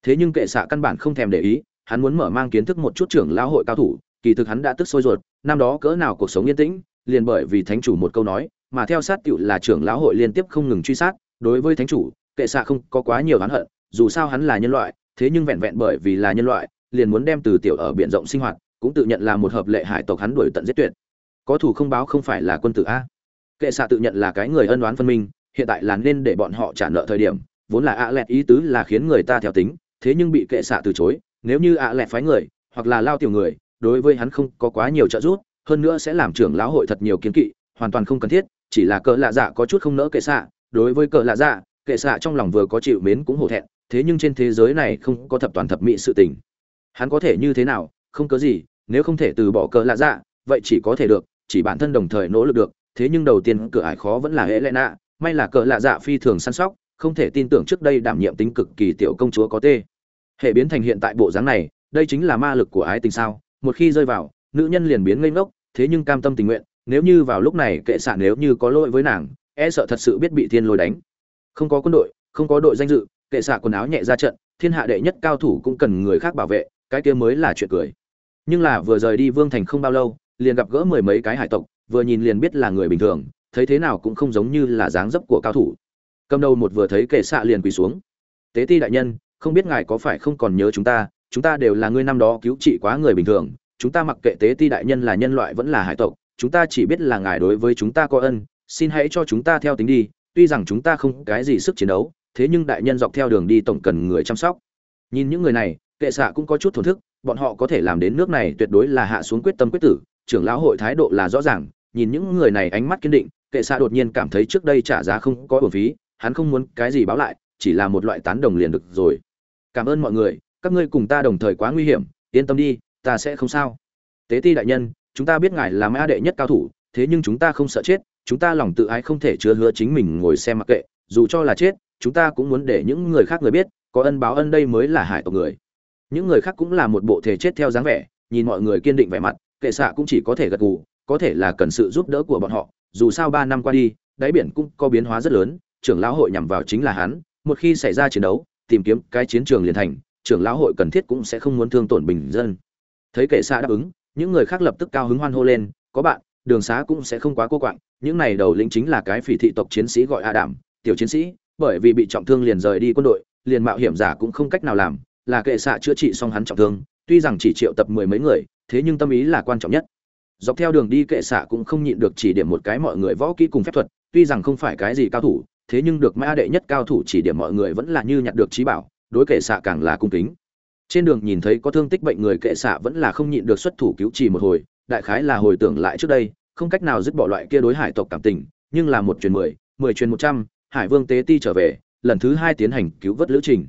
[SPEAKER 1] thế nhưng kệ xạ căn bản không thèm để ý, hắn muốn mở mang kiến thức một chút trưởng lão hội cao thủ, kỳ thực hắn đã tức sôi ruột, năm đó cỡ nào cuộc sống yên tĩnh, liền bởi vì thánh chủ một câu nói, mà theo sát tựu là trưởng lão hội liên tiếp không ngừng truy sát, đối với thánh chủ, kệ xạ không có quá nhiều oán hận, dù sao hắn là nhân loại, thế nhưng vẹn vẹn bởi vì là nhân loại, liền muốn đem từ tiểu ở biển rộng sinh hoạt, cũng tự nhận là một hợp lệ hải tộc hắn đuổi tận giết tuyệt. Có thủ không báo không phải là quân tử a. Kệ xạ tự nhận là cái người ân oán phân minh, hiện tại là nên để bọn họ trả nợ thời điểm, vốn là ạ lẹt ý tứ là khiến người ta theo tính thế nhưng bị kệ xạ từ chối, nếu như ạ lẹ phái người, hoặc là lao tiểu người, đối với hắn không có quá nhiều trợ giúp, hơn nữa sẽ làm trưởng lão hội thật nhiều kiến kỵ, hoàn toàn không cần thiết, chỉ là cỡ lạ dạ có chút không nỡ kệ xạ, đối với cỡ lạ dạ kệ xạ trong lòng vừa có chịu mến cũng hổ thẹn, thế nhưng trên thế giới này không có thập toàn thập mỹ sự tình. Hắn có thể như thế nào, không có gì, nếu không thể từ bỏ cỡ lạ dạ vậy chỉ có thể được, chỉ bản thân đồng thời nỗ lực được, thế nhưng đầu tiên cửa ải khó vẫn là hệ lệ nạ may là cỡ lạ dạ phi thường săn sóc không thể tin tưởng trước đây đảm nhiệm tính cực kỳ tiểu công chúa có tê. Hệ biến thành hiện tại bộ dáng này, đây chính là ma lực của ái tình sao? Một khi rơi vào, nữ nhân liền biến ngây ngốc, thế nhưng cam tâm tình nguyện, nếu như vào lúc này kệ xạ nếu như có lỗi với nàng e sợ thật sự biết bị thiên lôi đánh. Không có quân đội, không có đội danh dự, kệ xạ quần áo nhẹ ra trận, thiên hạ đệ nhất cao thủ cũng cần người khác bảo vệ, cái kia mới là chuyện cười. Nhưng là vừa rời đi vương thành không bao lâu, liền gặp gỡ mười mấy cái hải tộc, vừa nhìn liền biết là người bình thường, thấy thế nào cũng không giống như là dáng dấp của cao thủ cầm đầu một vừa thấy kệ xạ liền quỳ xuống. Tế ti đại nhân, không biết ngài có phải không còn nhớ chúng ta chúng ta đều là người năm đó cứu trị quá người bình thường, chúng ta mặc kệ tế ti đại nhân là nhân loại vẫn là hải tộc, chúng ta chỉ biết là ngài đối với chúng ta có ân, xin hãy cho chúng ta theo tính đi, tuy rằng chúng ta không cái gì sức chiến đấu, thế nhưng đại nhân dọc theo đường đi tổng cần người chăm sóc. Nhìn những người này, kệ xạ cũng có chút thổn thức, bọn họ có thể làm đến nước này tuyệt đối là hạ xuống quyết tâm quyết tử, trưởng lão hội thái độ là rõ ràng, nhìn những người này ánh mắt kiên định, kệ xạ đột nhiên cảm thấy trước đây trả giá không có bổn phí hắn không muốn cái gì báo lại, chỉ là một loại tán đồng liền được rồi. Cảm ơn mọi người, các ngươi cùng ta đồng thời quá nguy hiểm, yên tâm đi, ta sẽ không sao. Tế ti đại nhân, chúng ta biết ngài là mã đệ nhất cao thủ, thế nhưng chúng ta không sợ chết, chúng ta lòng tự ái không thể chứa hứa chính mình ngồi xem mặc kệ, dù cho là chết, chúng ta cũng muốn để những người khác người biết, có ân báo ân đây mới là hải tộc người. Những người khác cũng là một bộ thể chết theo dáng vẻ, nhìn mọi người kiên định vẻ mặt, kệ xạ cũng chỉ có thể gật gù, có thể là cần sự giúp đỡ của bọn họ, dù sao ba năm qua đi, đáy biển cũng có biến hóa rất lớn trưởng lão hội nhằm vào chính là hắn, một khi xảy ra chiến đấu, tìm kiếm cái chiến trường liền thành, trưởng lão hội cần thiết cũng sẽ không muốn thương tổn bình dân. Thấy kệ xạ đáp ứng, những người khác lập tức cao hứng hoan hô lên, có bạn, đường xá cũng sẽ không quá cô quạng, những này đầu lĩnh chính là cái phỉ thị tộc chiến sĩ gọi a đảm tiểu chiến sĩ, bởi vì bị trọng thương liền rời đi quân đội, liền mạo hiểm giả cũng không cách nào làm, là kệ xạ chữa trị xong hắn trọng thương, tuy rằng chỉ triệu tập mười mấy người, thế nhưng tâm ý là quan trọng nhất. Dọc theo đường đi kệ xạ cũng không nhịn được chỉ điểm một cái mọi người võ kỹ cùng phép thuật, tuy rằng không phải cái gì cao thủ thế nhưng được mã đệ nhất cao thủ chỉ điểm mọi người vẫn là như nhặt được trí bảo, đối kệ xạ càng là cung kính. Trên đường nhìn thấy có thương tích bệnh người kệ xạ vẫn là không nhịn được xuất thủ cứu trì một hồi, đại khái là hồi tưởng lại trước đây, không cách nào dứt bỏ loại kia đối hải tộc cảm tình, nhưng là một truyền mười mười truyền một trăm, hải vương tế ti trở về, lần thứ hai tiến hành cứu vớt lữ trình.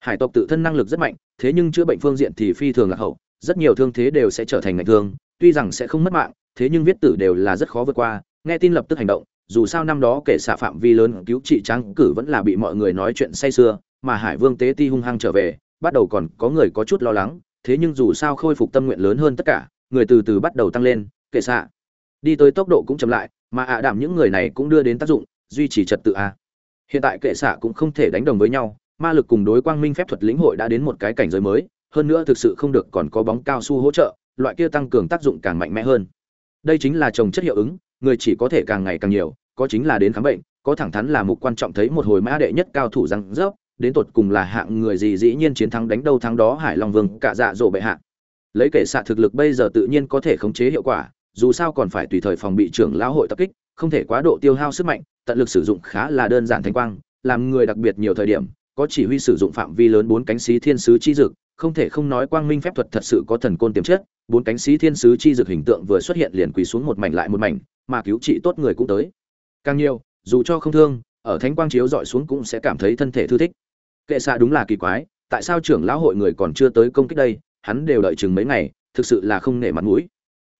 [SPEAKER 1] Hải tộc tự thân năng lực rất mạnh, thế nhưng chữa bệnh phương diện thì phi thường là hậu, rất nhiều thương thế đều sẽ trở thành ngạch thương, tuy rằng sẽ không mất mạng, thế nhưng viết tử đều là rất khó vượt qua nghe tin lập tức hành động, dù sao năm đó kể xạ phạm vi lớn cứu trị trắng cử vẫn là bị mọi người nói chuyện say sưa, mà hải vương tế ti hung hăng trở về, bắt đầu còn có người có chút lo lắng, thế nhưng dù sao khôi phục tâm nguyện lớn hơn tất cả, người từ từ bắt đầu tăng lên kệ xạ đi tới tốc độ cũng chậm lại, mà ạ đảm những người này cũng đưa đến tác dụng, duy trì trật tự a. Hiện tại kệ xạ cũng không thể đánh đồng với nhau, ma lực cùng đối quang minh phép thuật lĩnh hội đã đến một cái cảnh giới mới, hơn nữa thực sự không được còn có bóng cao su hỗ trợ, loại kia tăng cường tác dụng càng mạnh mẽ hơn. Đây chính là trồng chất hiệu ứng người chỉ có thể càng ngày càng nhiều, có chính là đến khám bệnh, có thẳng thắn là mục quan trọng thấy một hồi mã đệ nhất cao thủ răng rớp, đến tột cùng là hạng người gì dĩ nhiên chiến thắng đánh đâu thắng đó hải long vương, cả dạ dỗ bệ hạ. Lấy kể xạ thực lực bây giờ tự nhiên có thể khống chế hiệu quả, dù sao còn phải tùy thời phòng bị trưởng lão hội tập kích, không thể quá độ tiêu hao sức mạnh, tận lực sử dụng khá là đơn giản thanh quang, làm người đặc biệt nhiều thời điểm, có chỉ huy sử dụng phạm vi lớn bốn cánh xí thiên sứ chi dực, không thể không nói quang minh phép thuật thật sự có thần côn tiềm chất, bốn cánh xí thiên sứ chi dực hình tượng vừa xuất hiện liền quỳ xuống một mảnh lại một mảnh mà cứu trị tốt người cũng tới. Càng nhiều, dù cho không thương, ở thánh quang chiếu dọi xuống cũng sẽ cảm thấy thân thể thư thích. Kệ xạ đúng là kỳ quái, tại sao trưởng lão hội người còn chưa tới công kích đây, hắn đều đợi chừng mấy ngày, thực sự là không nể mặt mũi.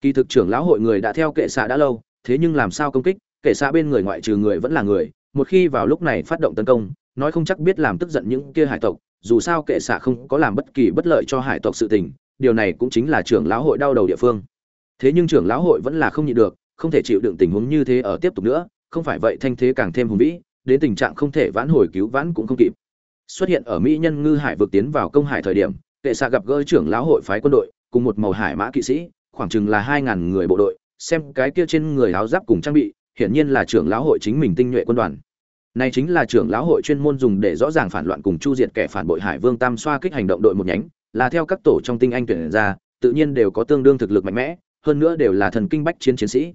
[SPEAKER 1] Kỳ thực trưởng lão hội người đã theo kệ xạ đã lâu, thế nhưng làm sao công kích, kệ xạ bên người ngoại trừ người vẫn là người, một khi vào lúc này phát động tấn công, nói không chắc biết làm tức giận những kia hải tộc, dù sao kệ xạ không có làm bất kỳ bất lợi cho hải tộc sự tình, điều này cũng chính là trưởng lão hội đau đầu địa phương. Thế nhưng trưởng lão hội vẫn là không nhịn được không thể chịu đựng tình huống như thế ở tiếp tục nữa, không phải vậy thanh thế càng thêm hùng vĩ, đến tình trạng không thể vãn hồi cứu vãn cũng không kịp. Xuất hiện ở mỹ nhân ngư hải vượt tiến vào công hải thời điểm, kệ xạ gặp gỡ trưởng lão hội phái quân đội, cùng một màu hải mã kỵ sĩ, khoảng chừng là hai ngàn người bộ đội, xem cái kia trên người áo giáp cùng trang bị, hiển nhiên là trưởng lão hội chính mình tinh nhuệ quân đoàn. Này chính là trưởng lão hội chuyên môn dùng để rõ ràng phản loạn cùng chu diệt kẻ phản bội hải vương tam xoa kích hành động đội một nhánh, là theo các tổ trong tinh anh tuyển ra, tự nhiên đều có tương đương thực lực mạnh mẽ, hơn nữa đều là thần kinh bách chiến chiến sĩ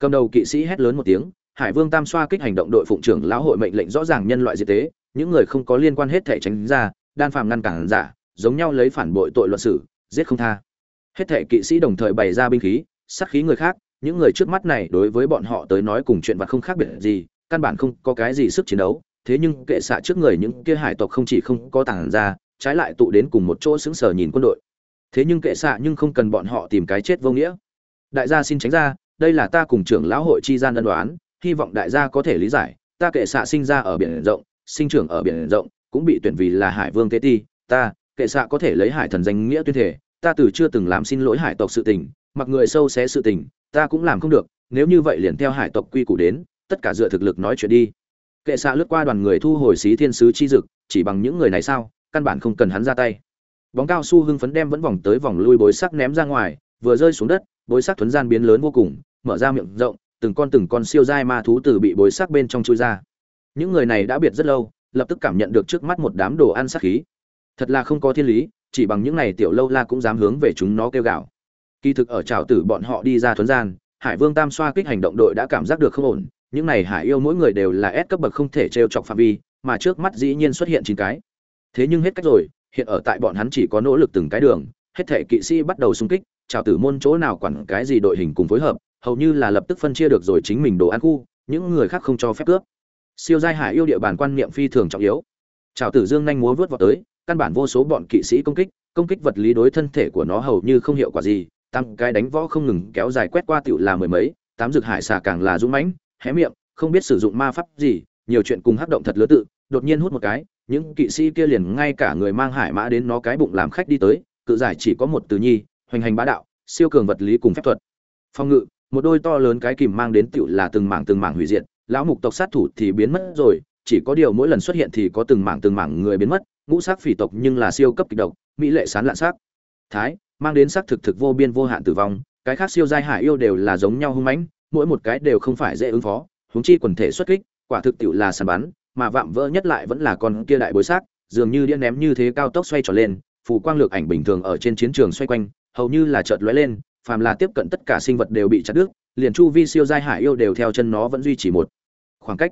[SPEAKER 1] cầm đầu kỵ sĩ hét lớn một tiếng, hải vương tam xoa kích hành động đội phụng trưởng lão hội mệnh lệnh rõ ràng nhân loại diệt tế, những người không có liên quan hết thể tránh ra, đan phàm ngăn cản giả, giống nhau lấy phản bội tội luận xử, giết không tha. Hết thể kỵ sĩ đồng thời bày ra binh khí, sát khí người khác, những người trước mắt này đối với bọn họ tới nói cùng chuyện vật không khác biệt gì, căn bản không có cái gì sức chiến đấu, thế nhưng kệ xạ trước người những kia hải tộc không chỉ không có tàng ra, trái lại tụ đến cùng một chỗ sững sờ nhìn quân đội. Thế nhưng kệ xạ nhưng không cần bọn họ tìm cái chết vô nghĩa. Đại gia xin tránh ra đây là ta cùng trưởng lão hội chi gian ân đoán, hy vọng đại gia có thể lý giải, ta kệ xạ sinh ra ở biển rộng, sinh trưởng ở biển rộng, cũng bị tuyển vì là hải vương tế ti, ta, kệ xạ có thể lấy hải thần danh nghĩa tuyên thể ta từ chưa từng làm xin lỗi hải tộc sự tình, mặc người sâu xé sự tình, ta cũng làm không được, nếu như vậy liền theo hải tộc quy củ đến, tất cả dựa thực lực nói chuyện đi. Kệ xạ lướt qua đoàn người thu hồi xí thiên sứ chi dực, chỉ bằng những người này sao, căn bản không cần hắn ra tay. Bóng cao su hưng phấn đem vẫn vòng tới vòng lui bối sắc ném ra ngoài, vừa rơi xuống đất, bối sắc thuấn gian biến lớn vô cùng mở ra miệng rộng từng con từng con siêu dai ma thú từ bị bối xác bên trong chui ra. Những người này đã biệt rất lâu lập tức cảm nhận được trước mắt một đám đồ ăn sát khí. Thật là không có thiên lý chỉ bằng những này tiểu lâu la cũng dám hướng về chúng nó kêu gào. Kỳ thực ở trào tử bọn họ đi ra thuấn gian hải vương tam xoa kích hành động đội đã cảm giác được không ổn những này hải yêu mỗi người đều là S cấp bậc không thể trêu chọc phạm vi, mà trước mắt dĩ nhiên xuất hiện chín cái. Thế nhưng hết cách rồi, hiện ở tại bọn hắn chỉ có nỗ lực từng cái đường, hết thể kỵ sĩ bắt đầu xung kích, chào tử môn chỗ nào quản cái gì đội hình cùng phối hợp, hầu như là lập tức phân chia được rồi chính mình đồ ăn khu, những người khác không cho phép cướp. Siêu giai hải yêu địa bàn quan niệm phi thường trọng yếu. Chào tử dương nhanh múa vút vào tới, căn bản vô số bọn kỵ sĩ công kích, công kích vật lý đối thân thể của nó hầu như không hiệu quả gì, tăng cái đánh võ không ngừng kéo dài quét qua tiểu là mười mấy, tám dược hải xà càng là dũng mãnh, hé miệng, không biết sử dụng ma pháp gì, nhiều chuyện cùng hắc động thật lớn tự, đột nhiên hút một cái, những kỵ sĩ kia liền ngay cả người mang hải mã đến nó cái bụng làm khách đi tới, cự giải chỉ có một từ nhi, hoành hành bá đạo, siêu cường vật lý cùng phép thuật. Phong ngự, một đôi to lớn cái kìm mang đến tựu là từng mảng từng mảng hủy diệt, lão mục tộc sát thủ thì biến mất rồi, chỉ có điều mỗi lần xuất hiện thì có từng mảng từng mảng người biến mất, ngũ sắc phỉ tộc nhưng là siêu cấp kịch độc, mỹ lệ sán lạn sắc. Thái, mang đến sắc thực thực vô biên vô hạn tử vong, cái khác siêu giai hải yêu đều là giống nhau hung mãnh, mỗi một cái đều không phải dễ ứng phó, huống chi quần thể xuất kích, quả thực tiểu là sàn bắn, mà vạm vỡ nhất lại vẫn là con kia đại bối xác, dường như điện ném như thế cao tốc xoay tròn lên, phù quang lược ảnh bình thường ở trên chiến trường xoay quanh, hầu như là chợt lóe lên, phàm là tiếp cận tất cả sinh vật đều bị chặt đứt, liền chu vi siêu giai hải yêu đều theo chân nó vẫn duy trì một khoảng cách.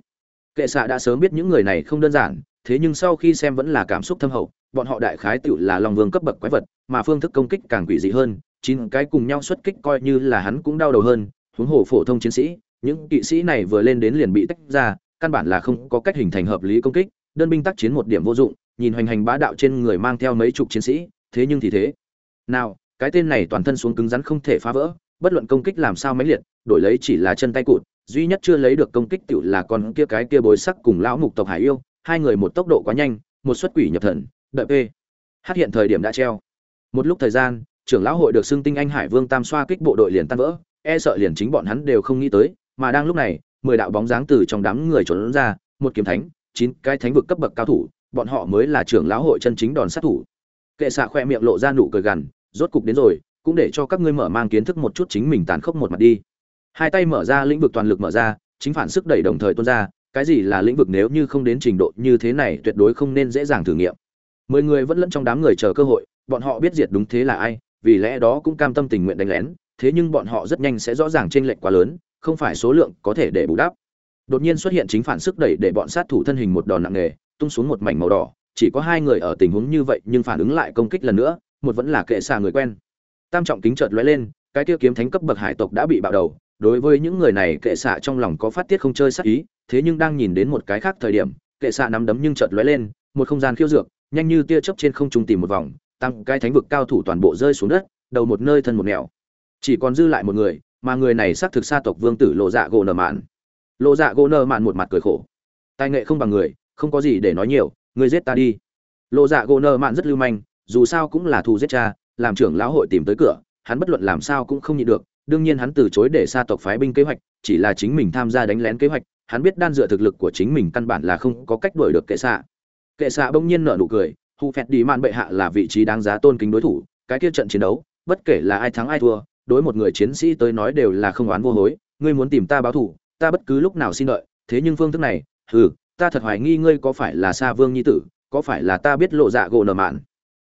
[SPEAKER 1] Kệ xạ đã sớm biết những người này không đơn giản, thế nhưng sau khi xem vẫn là cảm xúc thâm hậu, bọn họ đại khái tiểu là long vương cấp bậc quái vật, mà phương thức công kích càng quỷ dị hơn, chín cái cùng nhau xuất kích coi như là hắn cũng đau đầu hơn, huống hồ phổ thông chiến sĩ, những kỵ sĩ này vừa lên đến liền bị tách ra căn bản là không có cách hình thành hợp lý công kích đơn binh tác chiến một điểm vô dụng nhìn hoành hành bá đạo trên người mang theo mấy chục chiến sĩ thế nhưng thì thế nào cái tên này toàn thân xuống cứng rắn không thể phá vỡ, bất luận công kích làm sao mãnh liệt, đổi lấy chỉ là chân tay cụt, duy nhất chưa lấy được công kích tựu là con kia cái kia bối sắc cùng lão mục tộc hải yêu, hai người một tốc độ quá nhanh, một xuất quỷ nhập thần, đợi p. Hát hiện thời điểm đã treo. Một lúc thời gian, trưởng lão hội được xưng tinh anh hải vương tam xoa kích bộ đội liền tan vỡ e sợ liền chính bọn hắn đều không nghĩ tới, mà đang lúc này, mười đạo bóng dáng từ trong đám người trốn ra, một kiếm thánh, chín cái thánh vực cấp bậc cao thủ, bọn họ mới là trưởng lão hội chân chính đòn sát thủ. Kệ xạ khoe miệng lộ ra nụ cười gằn rốt cục đến rồi cũng để cho các ngươi mở mang kiến thức một chút chính mình tàn khốc một mặt đi hai tay mở ra lĩnh vực toàn lực mở ra chính phản sức đẩy đồng thời tuôn ra cái gì là lĩnh vực nếu như không đến trình độ như thế này tuyệt đối không nên dễ dàng thử nghiệm mười người vẫn lẫn trong đám người chờ cơ hội bọn họ biết diệt đúng thế là ai vì lẽ đó cũng cam tâm tình nguyện đánh lén thế nhưng bọn họ rất nhanh sẽ rõ ràng trên lệch quá lớn, không phải số lượng có thể để bù đắp. đột nhiên xuất hiện chính phản sức đẩy để bọn sát thủ thân hình một đòn nặng nề tung xuống một mảnh màu đỏ chỉ có hai người ở tình huống như vậy nhưng phản ứng lại công kích lần nữa một vẫn là kệ xạ người quen. Tam trọng kính chợt lóe lên, cái kia kiếm thánh cấp bậc hải tộc đã bị bạo đầu, đối với những người này kệ xạ trong lòng có phát tiết không chơi sắc ý, thế nhưng đang nhìn đến một cái khác thời điểm, kệ xạ nắm đấm nhưng chợt lóe lên, một không gian khiêu dược, nhanh như tia chớp trên không trung tìm một vòng, tăng cái thánh vực cao thủ toàn bộ rơi xuống đất, đầu một nơi thân một nẻo. Chỉ còn dư lại một người, mà người này xác thực sa tộc vương tử lộ dạ gỗ nở mạn. Lộ dạ gỗ nở mạn một mặt cười khổ. Tài nghệ không bằng người, không có gì để nói nhiều, người giết ta đi. Lộ dạ gỗ nở mạn rất lưu manh dù sao cũng là thù giết cha, làm trưởng lão hội tìm tới cửa, hắn bất luận làm sao cũng không nhịn được, đương nhiên hắn từ chối để sa tộc phái binh kế hoạch, chỉ là chính mình tham gia đánh lén kế hoạch, hắn biết đan dựa thực lực của chính mình căn bản là không có cách đuổi được kệ xạ. Kệ xạ bỗng nhiên nở nụ cười, hù phẹt đi mạn bệ hạ là vị trí đáng giá tôn kính đối thủ, cái kia trận chiến đấu, bất kể là ai thắng ai thua, đối một người chiến sĩ tới nói đều là không oán vô hối, ngươi muốn tìm ta báo thù, ta bất cứ lúc nào xin đợi. Thế nhưng phương thức này, hừ, ta thật hoài nghi ngươi có phải là sa vương nhi tử, có phải là ta biết lộ dạ gỗ nở mạn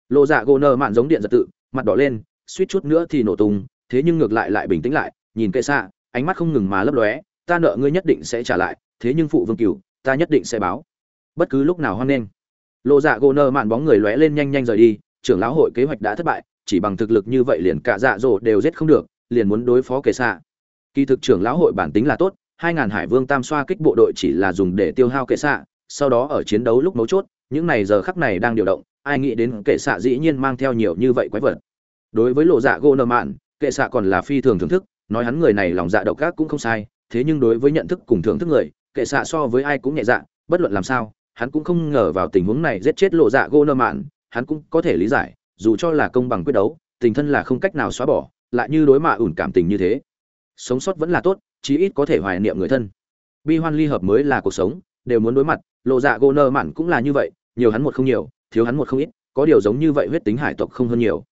[SPEAKER 1] lộ dạ gỗ nở mạn giống điện giật tự, mặt đỏ lên, suýt chút nữa thì nổ tung, thế nhưng ngược lại lại bình tĩnh lại, nhìn kệ xạ, ánh mắt không ngừng mà lấp lóe, ta nợ ngươi nhất định sẽ trả lại, thế nhưng phụ vương cửu, ta nhất định sẽ báo. Bất cứ lúc nào hoan nghênh. Lộ dạ gỗ nơ mạn bóng người lóe lên nhanh nhanh rời đi, trưởng lão hội kế hoạch đã thất bại, chỉ bằng thực lực như vậy liền cả dạ dỗ đều giết không được, liền muốn đối phó kệ xạ. Kỳ thực trưởng lão hội bản tính là tốt, hai ngàn hải vương tam xoa kích bộ đội chỉ là dùng để tiêu hao kệ xạ, sau đó ở chiến đấu lúc mấu chốt, những này giờ khắc này đang điều động ai nghĩ đến kệ xạ dĩ nhiên mang theo nhiều như vậy quái vật. Đối với lộ dạ gỗ nợ mạn, kệ xạ còn là phi thường thưởng thức, nói hắn người này lòng dạ độc ác cũng không sai, thế nhưng đối với nhận thức cùng thưởng thức người, kệ xạ so với ai cũng nhẹ dạ bất luận làm sao, hắn cũng không ngờ vào tình huống này giết chết lộ dạ gỗ nợ mạn, hắn cũng có thể lý giải, dù cho là công bằng quyết đấu, tình thân là không cách nào xóa bỏ, lại như đối mạ ủn cảm tình như thế. Sống sót vẫn là tốt, chí ít có thể hoài niệm người thân. Bi hoan ly hợp mới là cuộc sống, đều muốn đối mặt, lộ dạ gỗ nơ mạn cũng là như vậy, nhiều hắn một không nhiều thiếu hắn một không ít, có điều giống như vậy huyết tính hải tộc không hơn nhiều.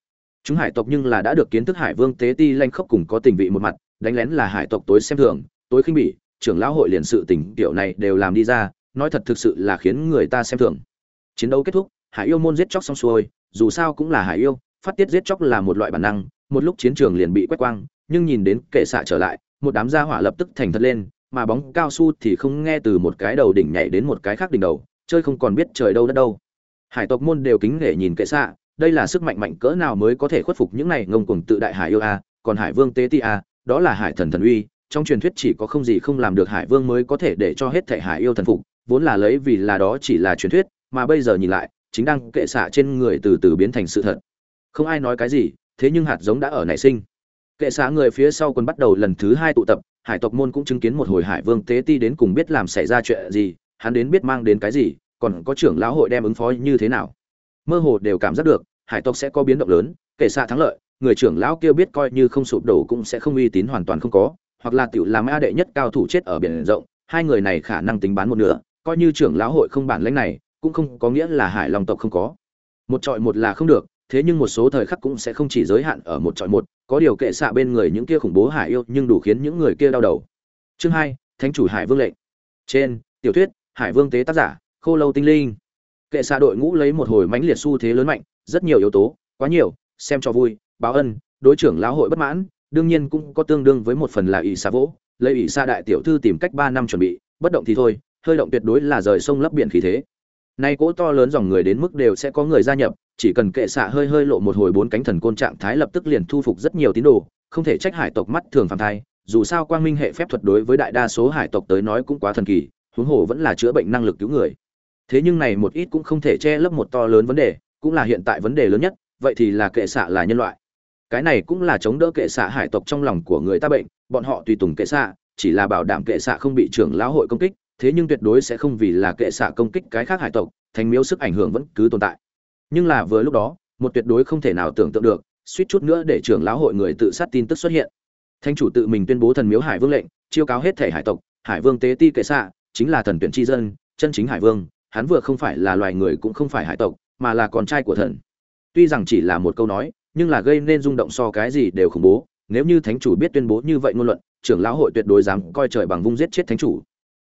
[SPEAKER 1] Chúng hải tộc nhưng là đã được kiến thức hải vương tế ti lanh khốc cùng có tình vị một mặt, đánh lén là hải tộc tối xem thường, tối khinh bỉ, trưởng lão hội liền sự tình tiểu này đều làm đi ra, nói thật thực sự là khiến người ta xem thường. Chiến đấu kết thúc, hải yêu môn giết chóc xong xuôi, dù sao cũng là hải yêu, phát tiết giết chóc là một loại bản năng, một lúc chiến trường liền bị quét quang, nhưng nhìn đến kệ xạ trở lại, một đám gia hỏa lập tức thành thật lên, mà bóng cao su thì không nghe từ một cái đầu đỉnh nhảy đến một cái khác đỉnh đầu, chơi không còn biết trời đâu đất đâu hải tộc môn đều kính nể nhìn kệ xạ, đây là sức mạnh mạnh cỡ nào mới có thể khuất phục những này ngông cuồng tự đại hải yêu a, còn hải vương tế ti a, đó là hải thần thần uy, trong truyền thuyết chỉ có không gì không làm được hải vương mới có thể để cho hết thể hải yêu thần phục, vốn là lấy vì là đó chỉ là truyền thuyết, mà bây giờ nhìn lại, chính đang kệ xạ trên người từ từ biến thành sự thật. Không ai nói cái gì, thế nhưng hạt giống đã ở nảy sinh. Kệ xạ người phía sau còn bắt đầu lần thứ hai tụ tập, hải tộc môn cũng chứng kiến một hồi hải vương tế ti đến cùng biết làm xảy ra chuyện gì, hắn đến biết mang đến cái gì còn có trưởng lão hội đem ứng phó như thế nào? Mơ hồ đều cảm giác được, hải tộc sẽ có biến động lớn, kể xa thắng lợi, người trưởng lão kia biết coi như không sụp đổ cũng sẽ không uy tín hoàn toàn không có, hoặc là tiểu làm a đệ nhất cao thủ chết ở biển rộng, hai người này khả năng tính bán một nửa, coi như trưởng lão hội không bản lãnh này, cũng không có nghĩa là hải long tộc không có. Một trọi một là không được, thế nhưng một số thời khắc cũng sẽ không chỉ giới hạn ở một trọi một, có điều kệ xạ bên người những kia khủng bố hải yêu nhưng đủ khiến những người kia đau đầu. Chương hai, thánh chủ hải vương lệnh. Trên, tiểu thuyết, hải vương tế tác giả khô lâu tinh linh. Kệ xạ đội ngũ lấy một hồi mãnh liệt xu thế lớn mạnh, rất nhiều yếu tố, quá nhiều, xem cho vui, báo ân, đối trưởng lão hội bất mãn, đương nhiên cũng có tương đương với một phần là ỷ xa vỗ, lấy ỷ xa đại tiểu thư tìm cách ba năm chuẩn bị, bất động thì thôi, hơi động tuyệt đối là rời sông lấp biển khí thế. Nay cỗ to lớn dòng người đến mức đều sẽ có người gia nhập, chỉ cần kệ xạ hơi hơi lộ một hồi bốn cánh thần côn trạng thái lập tức liền thu phục rất nhiều tín đồ, không thể trách hải tộc mắt thường phạm thai, dù sao quang minh hệ phép thuật đối với đại đa số hải tộc tới nói cũng quá thần kỳ, huống hồ vẫn là chữa bệnh năng lực cứu người thế nhưng này một ít cũng không thể che lấp một to lớn vấn đề, cũng là hiện tại vấn đề lớn nhất, vậy thì là kệ xạ là nhân loại. Cái này cũng là chống đỡ kệ xạ hải tộc trong lòng của người ta bệnh, bọn họ tùy tùng kệ xạ, chỉ là bảo đảm kệ xạ không bị trưởng lão hội công kích, thế nhưng tuyệt đối sẽ không vì là kệ xạ công kích cái khác hải tộc, thành miếu sức ảnh hưởng vẫn cứ tồn tại. Nhưng là vừa lúc đó, một tuyệt đối không thể nào tưởng tượng được, suýt chút nữa để trưởng lão hội người tự sát tin tức xuất hiện. Thanh chủ tự mình tuyên bố thần miếu hải vương lệnh, chiêu cáo hết thể hải tộc, hải vương tế ti kệ xạ, chính là thần tuyển tri dân, chân chính hải vương hắn vừa không phải là loài người cũng không phải hải tộc, mà là con trai của thần. Tuy rằng chỉ là một câu nói, nhưng là gây nên rung động so cái gì đều khủng bố. Nếu như thánh chủ biết tuyên bố như vậy ngôn luận, trưởng lão hội tuyệt đối dám coi trời bằng vung giết chết thánh chủ.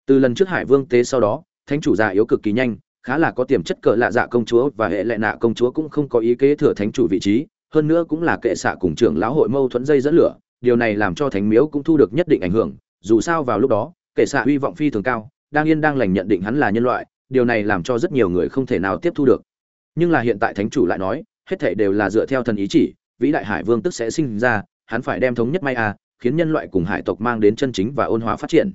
[SPEAKER 1] Từ lần trước hải vương tế sau đó, thánh chủ già yếu cực kỳ nhanh, khá là có tiềm chất cờ lạ dạ công chúa và hệ lệ nạ công chúa cũng không có ý kế thừa thánh chủ vị trí, hơn nữa cũng là kệ xạ cùng trưởng lão hội mâu thuẫn dây dẫn lửa. Điều này làm cho thánh miếu cũng thu được nhất định ảnh hưởng. Dù sao vào lúc đó, kệ xạ hy vọng phi thường cao, đang yên đang lành nhận định hắn là nhân loại điều này làm cho rất nhiều người không thể nào tiếp thu được. Nhưng là hiện tại thánh chủ lại nói, hết thảy đều là dựa theo thần ý chỉ, vĩ đại hải vương tức sẽ sinh ra, hắn phải đem thống nhất may khiến nhân loại cùng hải tộc mang đến chân chính và ôn hòa phát triển.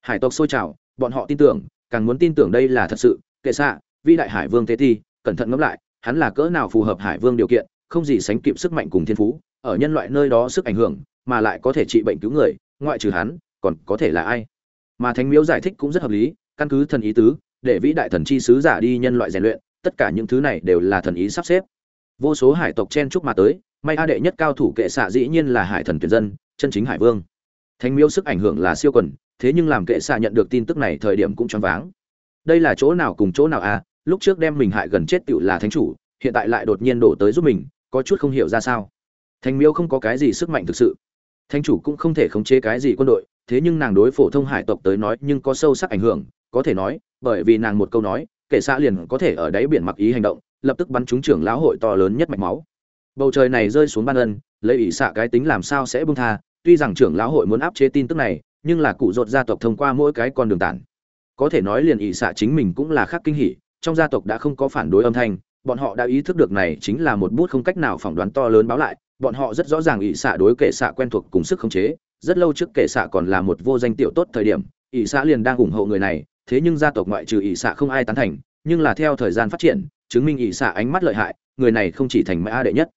[SPEAKER 1] Hải tộc sôi trào, bọn họ tin tưởng, càng muốn tin tưởng đây là thật sự, kệ xạ, vĩ đại hải vương thế thi cẩn thận ngẫm lại, hắn là cỡ nào phù hợp hải vương điều kiện, không gì sánh kịp sức mạnh cùng thiên phú, ở nhân loại nơi đó sức ảnh hưởng, mà lại có thể trị bệnh cứu người, ngoại trừ hắn, còn có thể là ai? Mà thánh miếu giải thích cũng rất hợp lý, căn cứ thần ý tứ để vĩ đại thần chi sứ giả đi nhân loại rèn luyện, tất cả những thứ này đều là thần ý sắp xếp. Vô số hải tộc chen chúc mà tới, may a đệ nhất cao thủ kệ xạ dĩ nhiên là hải thần tuyển dân, chân chính hải vương. Thánh miêu sức ảnh hưởng là siêu quần, thế nhưng làm kệ xạ nhận được tin tức này thời điểm cũng choáng váng. Đây là chỗ nào cùng chỗ nào à lúc trước đem mình hại gần chết tựu là thánh chủ, hiện tại lại đột nhiên đổ tới giúp mình, có chút không hiểu ra sao. Thánh miêu không có cái gì sức mạnh thực sự. Thánh chủ cũng không thể khống chế cái gì quân đội thế nhưng nàng đối phổ thông hải tộc tới nói nhưng có sâu sắc ảnh hưởng, có thể nói, bởi vì nàng một câu nói kệ xạ liền có thể ở đáy biển mặc ý hành động, lập tức bắn trúng trưởng lão hội to lớn nhất mạch máu. Bầu trời này rơi xuống ban ân, lấy ỷ xạ cái tính làm sao sẽ bung tha, tuy rằng trưởng lão hội muốn áp chế tin tức này, nhưng là cụ rột gia tộc thông qua mỗi cái con đường tản. Có thể nói liền ỷ xạ chính mình cũng là khác kinh hỉ, trong gia tộc đã không có phản đối âm thanh, bọn họ đã ý thức được này chính là một bút không cách nào phỏng đoán to lớn báo lại, bọn họ rất rõ ràng ỷ xạ đối kệ xạ quen thuộc cùng sức khống chế rất lâu trước kệ xạ còn là một vô danh tiểu tốt thời điểm, ỷ xạ liền đang ủng hộ người này, thế nhưng gia tộc ngoại trừ ỷ xạ không ai tán thành, nhưng là theo thời gian phát triển, chứng minh ỷ xạ ánh mắt lợi hại, người này không chỉ thành mã đệ nhất.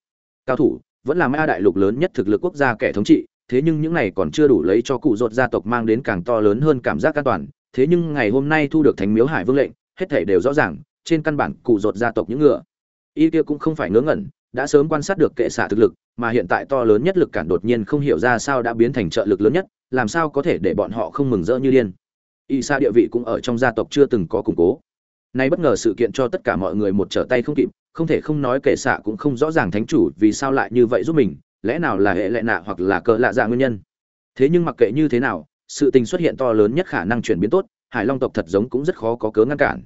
[SPEAKER 1] Cao thủ, vẫn là mã đại lục lớn nhất thực lực quốc gia kẻ thống trị, thế nhưng những này còn chưa đủ lấy cho cụ ruột gia tộc mang đến càng to lớn hơn cảm giác an toàn, thế nhưng ngày hôm nay thu được thánh miếu hải vương lệnh, hết thể đều rõ ràng, trên căn bản cụ ruột gia tộc những ngựa. Y kia cũng không phải ngớ ngẩn đã sớm quan sát được kệ xạ thực lực, mà hiện tại to lớn nhất lực cản đột nhiên không hiểu ra sao đã biến thành trợ lực lớn nhất, làm sao có thể để bọn họ không mừng rỡ như điên. Y sa địa vị cũng ở trong gia tộc chưa từng có củng cố. Nay bất ngờ sự kiện cho tất cả mọi người một trở tay không kịp, không thể không nói kệ xạ cũng không rõ ràng thánh chủ vì sao lại như vậy giúp mình, lẽ nào là hệ lệ nạ hoặc là cờ lạ dạ nguyên nhân. Thế nhưng mặc kệ như thế nào, sự tình xuất hiện to lớn nhất khả năng chuyển biến tốt, hải long tộc thật giống cũng rất khó có cớ ngăn cản.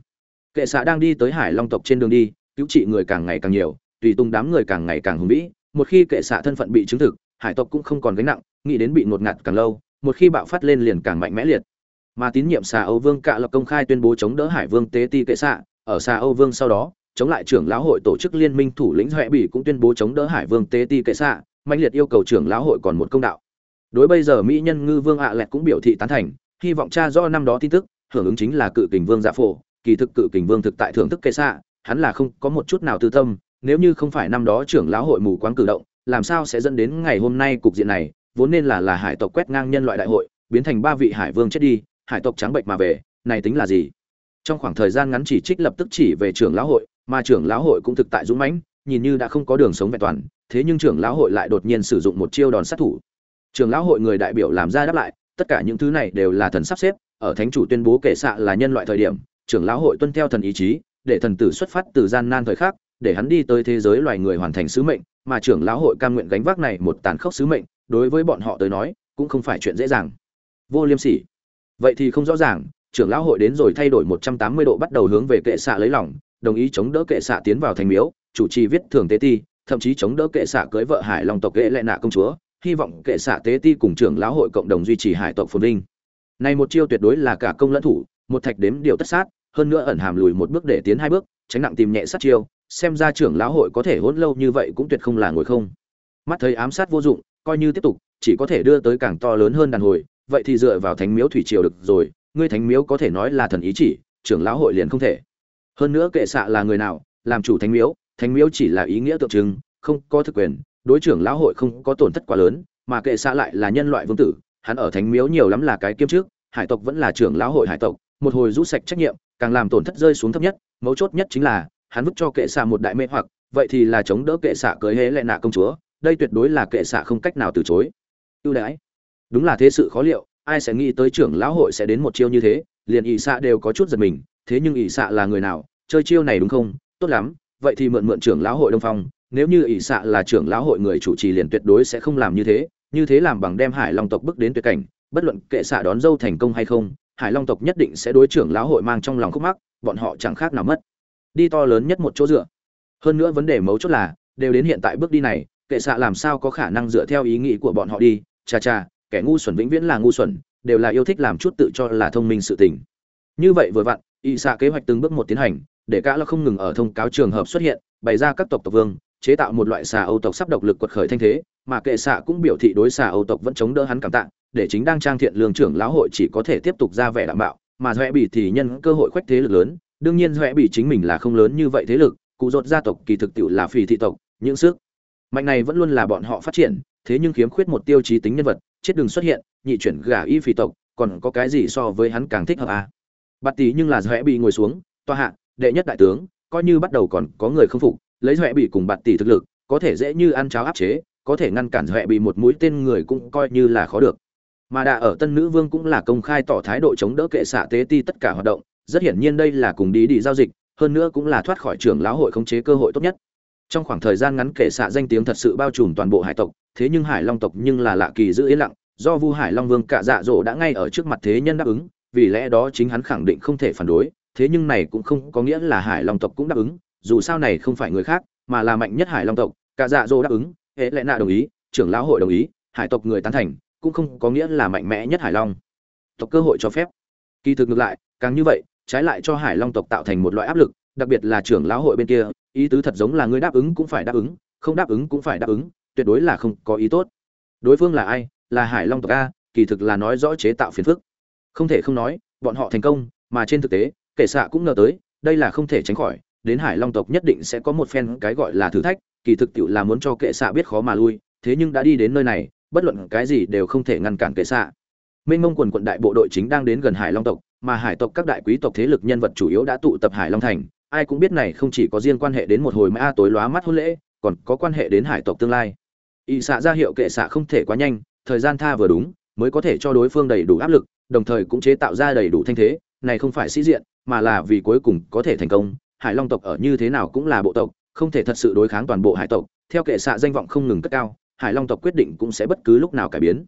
[SPEAKER 1] Kệ xạ đang đi tới hải long tộc trên đường đi, cứu trị người càng ngày càng nhiều tùy tung đám người càng ngày càng hùng vĩ, một khi kệ xạ thân phận bị chứng thực, hải tộc cũng không còn gánh nặng, nghĩ đến bị ngột ngạt càng lâu, một khi bạo phát lên liền càng mạnh mẽ liệt. Mà tín nhiệm xà âu vương cạ lập công khai tuyên bố chống đỡ hải vương tế ti kệ xạ, ở xà âu vương sau đó, chống lại trưởng lão hội tổ chức liên minh thủ lĩnh huệ bỉ cũng tuyên bố chống đỡ hải vương tế ti kệ xạ mạnh liệt yêu cầu trưởng lão hội còn một công đạo. Đối bây giờ mỹ nhân ngư vương ạ lẹt cũng biểu thị tán thành, hy vọng cha do năm đó tin tức, hưởng ứng chính là cự kình vương dạ phổ, kỳ thực cự kình vương thực tại thưởng thức kệ xạ, hắn là không có một chút nào tư tâm nếu như không phải năm đó trưởng lão hội mù quáng cử động, làm sao sẽ dẫn đến ngày hôm nay cục diện này, vốn nên là là hải tộc quét ngang nhân loại đại hội, biến thành ba vị hải vương chết đi, hải tộc trắng bệnh mà về, này tính là gì? Trong khoảng thời gian ngắn chỉ trích lập tức chỉ về trưởng lão hội, mà trưởng lão hội cũng thực tại dũng mãnh, nhìn như đã không có đường sống vẹn toàn, thế nhưng trưởng lão hội lại đột nhiên sử dụng một chiêu đòn sát thủ. Trưởng lão hội người đại biểu làm ra đáp lại, tất cả những thứ này đều là thần sắp xếp, ở thánh chủ tuyên bố kệ xạ là nhân loại thời điểm, trưởng lão hội tuân theo thần ý chí, để thần tử xuất phát từ gian nan thời khắc để hắn đi tới thế giới loài người hoàn thành sứ mệnh, mà trưởng lão hội cam nguyện gánh vác này một tàn khốc sứ mệnh, đối với bọn họ tới nói, cũng không phải chuyện dễ dàng. Vô liêm sỉ. Vậy thì không rõ ràng, trưởng lão hội đến rồi thay đổi 180 độ bắt đầu hướng về kệ xạ lấy lòng, đồng ý chống đỡ kệ xạ tiến vào thành miếu, chủ trì viết thường tế ti, thậm chí chống đỡ kệ xạ cưới vợ hải long tộc kệ lệ nạ công chúa, hy vọng kệ xạ tế ti cùng trưởng lão hội cộng đồng duy trì hải tộc phồn vinh. Này một chiêu tuyệt đối là cả công lẫn thủ, một thạch đếm điều tất sát, hơn nữa ẩn hàm lùi một bước để tiến hai bước, tránh nặng tìm nhẹ sát chiêu xem ra trưởng lão hội có thể hỗn lâu như vậy cũng tuyệt không là ngồi không. Mắt thấy ám sát vô dụng, coi như tiếp tục, chỉ có thể đưa tới càng to lớn hơn đàn hồi, vậy thì dựa vào thánh miếu thủy triều được rồi, ngươi thánh miếu có thể nói là thần ý chỉ, trưởng lão hội liền không thể. Hơn nữa kệ xạ là người nào, làm chủ thánh miếu thánh miếu chỉ là ý nghĩa tượng trưng, không có thực quyền, đối trưởng lão hội không có tổn thất quá lớn, mà kệ xạ lại là nhân loại vương tử, hắn ở thánh miếu nhiều lắm là cái kiêm trước, hải tộc vẫn là trưởng lão hội hải tộc, một hồi rút sạch trách nhiệm, càng làm tổn thất rơi xuống thấp nhất, mấu chốt nhất chính là hắn vứt cho kệ xạ một đại mê hoặc, vậy thì là chống đỡ kệ xạ cưới hễ lệ nạ công chúa, đây tuyệt đối là kệ xạ không cách nào từ chối. Ưu đãi. Đúng là thế sự khó liệu, ai sẽ nghĩ tới trưởng lão hội sẽ đến một chiêu như thế, liền ỷ xạ đều có chút giật mình, thế nhưng ỷ xạ là người nào, chơi chiêu này đúng không? Tốt lắm, vậy thì mượn mượn trưởng lão hội đông phong, nếu như ỷ xạ là trưởng lão hội người chủ trì liền tuyệt đối sẽ không làm như thế như thế làm bằng đem hải long tộc bước đến tuyệt cảnh, bất luận kệ xạ đón dâu thành công hay không, hải long tộc nhất định sẽ đối trưởng lão hội mang trong lòng khúc mắc, bọn họ chẳng khác nào mất đi to lớn nhất một chỗ dựa. Hơn nữa vấn đề mấu chốt là, đều đến hiện tại bước đi này, kệ xạ làm sao có khả năng dựa theo ý nghĩ của bọn họ đi. Cha cha kẻ ngu xuẩn vĩnh viễn là ngu xuẩn, đều là yêu thích làm chút tự cho là thông minh sự tình. Như vậy vừa vặn, y xạ kế hoạch từng bước một tiến hành, để cả là không ngừng ở thông cáo trường hợp xuất hiện, bày ra các tộc tộc vương, chế tạo một loại xà âu tộc sắp độc lực quật khởi thanh thế, mà kệ xạ cũng biểu thị đối xà âu tộc vẫn chống đỡ hắn cảm tạ, để chính đang trang thiện lương trưởng lão hội chỉ có thể tiếp tục ra vẻ đảm bảo, mà doẹ bị thì nhân cơ hội khoách thế lực lớn đương nhiên doẹ bị chính mình là không lớn như vậy thế lực, cụ dột gia tộc kỳ thực tiệu là phì thị tộc, những sức mạnh này vẫn luôn là bọn họ phát triển, thế nhưng khiếm khuyết một tiêu chí tính nhân vật, chết đường xuất hiện, nhị chuyển gả y phì tộc, còn có cái gì so với hắn càng thích hợp à? bạt tỷ nhưng là doẹ bị ngồi xuống, toa hạ, đệ nhất đại tướng, coi như bắt đầu còn có người không phục, lấy doẹ bị cùng bạt tỷ thực lực, có thể dễ như ăn cháo áp chế, có thể ngăn cản doẹ bị một mũi tên người cũng coi như là khó được mà đã ở tân nữ vương cũng là công khai tỏ thái độ chống đỡ kệ xạ tế ti tất cả hoạt động rất hiển nhiên đây là cùng đi đi giao dịch, hơn nữa cũng là thoát khỏi trưởng lão hội khống chế cơ hội tốt nhất. Trong khoảng thời gian ngắn kệ xạ danh tiếng thật sự bao trùm toàn bộ hải tộc, thế nhưng hải long tộc nhưng là lạ kỳ giữ yên lặng, do vu hải long vương cạ dạ dỗ đã ngay ở trước mặt thế nhân đáp ứng, vì lẽ đó chính hắn khẳng định không thể phản đối, thế nhưng này cũng không có nghĩa là hải long tộc cũng đáp ứng, dù sao này không phải người khác, mà là mạnh nhất hải long tộc, cạ dạ dỗ đáp ứng hệ lẽ nạ đồng ý, trưởng lão hội đồng ý, hải tộc người tán thành, cũng không có nghĩa là mạnh mẽ nhất hải long. Tộc cơ hội cho phép. Kỳ thực ngược lại, càng như vậy trái lại cho hải long tộc tạo thành một loại áp lực, đặc biệt là trưởng lão hội bên kia, ý tứ thật giống là ngươi đáp ứng cũng phải đáp ứng, không đáp ứng cũng phải đáp ứng, tuyệt đối là không có ý tốt. Đối phương là ai? Là hải long tộc a, kỳ thực là nói rõ chế tạo phiền phức. Không thể không nói, bọn họ thành công, mà trên thực tế kể xạ cũng ngờ tới, đây là không thể tránh khỏi, đến hải long tộc nhất định sẽ có một phen cái gọi là thử thách, kỳ thực tiệu là muốn cho kệ xạ biết khó mà lui, thế nhưng đã đi đến nơi này, bất luận cái gì đều không thể ngăn cản kệ xạ mênh mông quần quận đại bộ đội chính đang đến gần hải long tộc, mà hải tộc các đại quý tộc thế lực nhân vật chủ yếu đã tụ tập hải long thành. Ai cũng biết này không chỉ có riêng quan hệ đến một hồi mã tối lóa mắt hôn lễ, còn có quan hệ đến hải tộc tương lai. Y xạ ra hiệu kệ xạ không thể quá nhanh, thời gian tha vừa đúng, mới có thể cho đối phương đầy đủ áp lực, đồng thời cũng chế tạo ra đầy đủ thanh thế. Này không phải sĩ diện, mà là vì cuối cùng có thể thành công. Hải long tộc ở như thế nào cũng là bộ tộc, không thể thật sự đối kháng toàn bộ hải tộc. Theo kệ xạ danh vọng không ngừng cất cao, hải long tộc quyết định cũng sẽ bất cứ lúc nào cải biến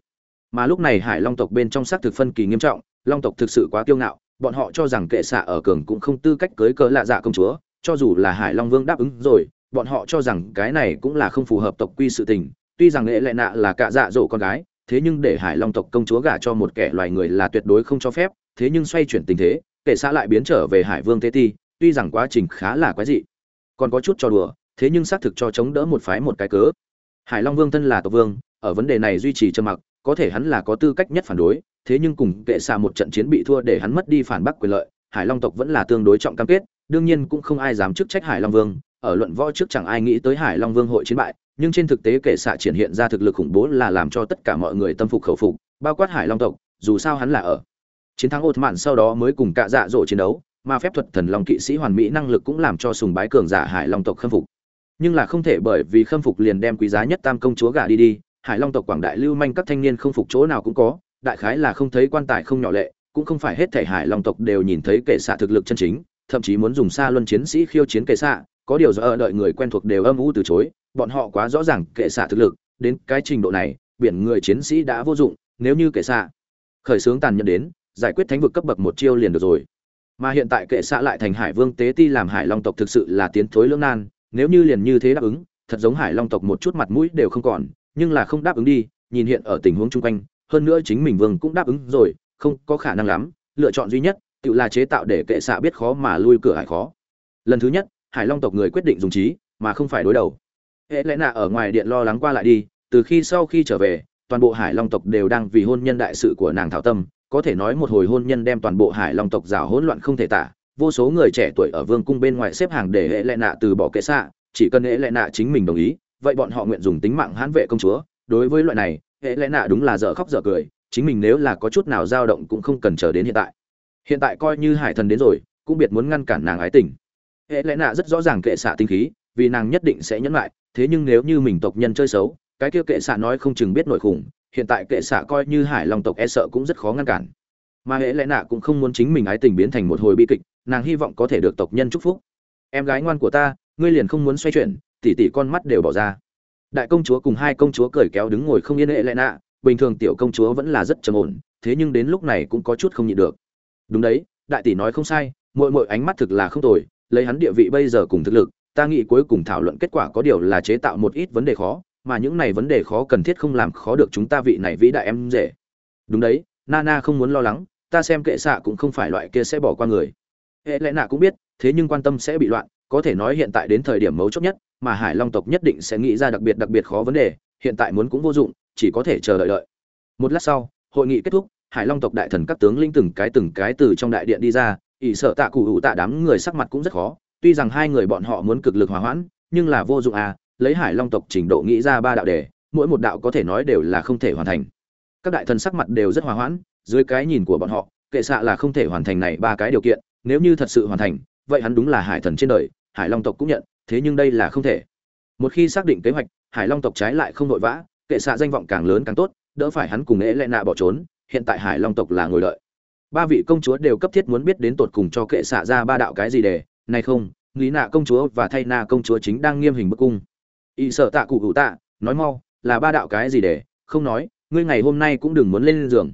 [SPEAKER 1] mà lúc này hải long tộc bên trong xác thực phân kỳ nghiêm trọng, long tộc thực sự quá kiêu ngạo, bọn họ cho rằng kệ xạ ở cường cũng không tư cách cưới cớ lạ dạ công chúa, cho dù là hải long vương đáp ứng rồi, bọn họ cho rằng cái này cũng là không phù hợp tộc quy sự tình, tuy rằng nghệ lệ nạ là cạ dạ dỗ con gái, thế nhưng để hải long tộc công chúa gả cho một kẻ loài người là tuyệt đối không cho phép, thế nhưng xoay chuyển tình thế, kệ xạ lại biến trở về hải vương thế ti, tuy rằng quá trình khá là quái dị, còn có chút cho đùa, thế nhưng xác thực cho chống đỡ một phái một cái cớ. Hải long vương thân là tộc vương, ở vấn đề này duy trì trầm mặc có thể hắn là có tư cách nhất phản đối, thế nhưng cùng kệ xạ một trận chiến bị thua để hắn mất đi phản bác quyền lợi, hải long tộc vẫn là tương đối trọng cam kết, đương nhiên cũng không ai dám chức trách hải long vương. Ở luận võ trước chẳng ai nghĩ tới hải long vương hội chiến bại, nhưng trên thực tế kệ xạ triển hiện ra thực lực khủng bố là làm cho tất cả mọi người tâm phục khẩu phục, bao quát hải long tộc, dù sao hắn là ở chiến thắng ột mạn sau đó mới cùng cạ dạ dỗ chiến đấu, mà phép thuật thần long kỵ sĩ hoàn mỹ năng lực cũng làm cho sùng bái cường giả hải long tộc khâm phục. Nhưng là không thể bởi vì khâm phục liền đem quý giá nhất tam công chúa gả đi đi hải long tộc quảng đại lưu manh các thanh niên không phục chỗ nào cũng có, đại khái là không thấy quan tài không nhỏ lệ, cũng không phải hết thể hải long tộc đều nhìn thấy kệ xạ thực lực chân chính, thậm chí muốn dùng xa luân chiến sĩ khiêu chiến kệ xạ, có điều do ở đợi người quen thuộc đều âm u từ chối, bọn họ quá rõ ràng kệ xạ thực lực, đến cái trình độ này, biển người chiến sĩ đã vô dụng, nếu như kệ xạ khởi xướng tàn nhẫn đến, giải quyết thánh vực cấp bậc một chiêu liền được rồi. Mà hiện tại kệ xạ lại thành hải vương tế ti làm hải long tộc thực sự là tiến thối lưỡng nan, nếu như liền như thế đáp ứng, thật giống hải long tộc một chút mặt mũi đều không còn nhưng là không đáp ứng đi, nhìn hiện ở tình huống chung quanh, hơn nữa chính mình vương cũng đáp ứng rồi, không có khả năng lắm, lựa chọn duy nhất, tự là chế tạo để kệ xạ biết khó mà lui cửa hải khó. Lần thứ nhất, hải long tộc người quyết định dùng trí, mà không phải đối đầu. Hệ lẽ nạ ở ngoài điện lo lắng qua lại đi, từ khi sau khi trở về, toàn bộ hải long tộc đều đang vì hôn nhân đại sự của nàng thảo tâm, có thể nói một hồi hôn nhân đem toàn bộ hải long tộc rào hỗn loạn không thể tả. Vô số người trẻ tuổi ở vương cung bên ngoài xếp hàng để hệ lệ nạ từ bỏ kệ xạ, chỉ cần hệ lệ nạ chính mình đồng ý vậy bọn họ nguyện dùng tính mạng hãn vệ công chúa. Đối với loại này, hệ lẽ nạ đúng là dở khóc dở cười, chính mình nếu là có chút nào dao động cũng không cần chờ đến hiện tại. Hiện tại coi như hải thần đến rồi, cũng biệt muốn ngăn cản nàng ái tình. Hệ lẽ nạ rất rõ ràng kệ xạ tinh khí, vì nàng nhất định sẽ nhẫn lại, thế nhưng nếu như mình tộc nhân chơi xấu, cái kia kệ xạ nói không chừng biết nội khủng, hiện tại kệ xạ coi như hải long tộc e sợ cũng rất khó ngăn cản. Mà hệ lẽ nạ cũng không muốn chính mình ái tình biến thành một hồi bi kịch, nàng hy vọng có thể được tộc nhân chúc phúc. Em gái ngoan của ta, ngươi liền không muốn xoay chuyển tỉ tỉ con mắt đều bỏ ra. Đại công chúa cùng hai công chúa cởi kéo đứng ngồi không yên hệ lẽ nạ, bình thường tiểu công chúa vẫn là rất trầm ổn, thế nhưng đến lúc này cũng có chút không nhịn được. Đúng đấy, đại tỷ nói không sai mỗi mỗi ánh mắt thực là không tồi, lấy hắn địa vị bây giờ cùng thực lực, ta nghĩ cuối cùng thảo luận kết quả có điều là chế tạo một ít vấn đề khó, mà những này vấn đề khó cần thiết không làm khó được chúng ta vị này vĩ đại em dễ đúng đấy, nana không muốn lo lắng, ta xem kệ xạ cũng không phải loại kia sẽ bỏ qua người. Hệ lẽ nạ cũng biết, thế nhưng quan tâm sẽ bị loạn, có thể nói hiện tại đến thời điểm mấu chốt nhất mà hải long tộc nhất định sẽ nghĩ ra đặc biệt đặc biệt khó vấn đề, hiện tại muốn cũng vô dụng, chỉ có thể chờ đợi đợi. Một lát sau, hội nghị kết thúc, hải long tộc đại thần các tướng lĩnh từng cái từng cái từ trong đại điện đi ra, ỷ sợ tạ cụ hữu tạ đám người sắc mặt cũng rất khó, tuy rằng hai người bọn họ muốn cực lực hòa hoãn, nhưng là vô dụng à lấy hải long tộc trình độ nghĩ ra ba đạo đề, mỗi một đạo có thể nói đều là không thể hoàn thành. Các đại thần sắc mặt đều rất hòa hoãn, dưới cái nhìn của bọn họ, kệ xạ là không thể hoàn thành này ba cái điều kiện, nếu như thật sự hoàn thành, vậy hắn đúng là hải thần trên đời, hải long tộc cũng nhận thế nhưng đây là không thể. Một khi xác định kế hoạch, hải long tộc trái lại không vội vã, kệ xạ danh vọng càng lớn càng tốt, đỡ phải hắn cùng ế lệ nạ bỏ trốn, hiện tại hải long tộc là ngồi đợi. Ba vị công chúa đều cấp thiết muốn biết đến tột cùng cho kệ xạ ra ba đạo cái gì để, này không lý nạ công chúa và thay na công chúa chính đang nghiêm hình bức cung. Y sợ tạ cụ hữu tạ, nói mau, là ba đạo cái gì để, không nói, ngươi ngày hôm nay cũng đừng muốn lên giường.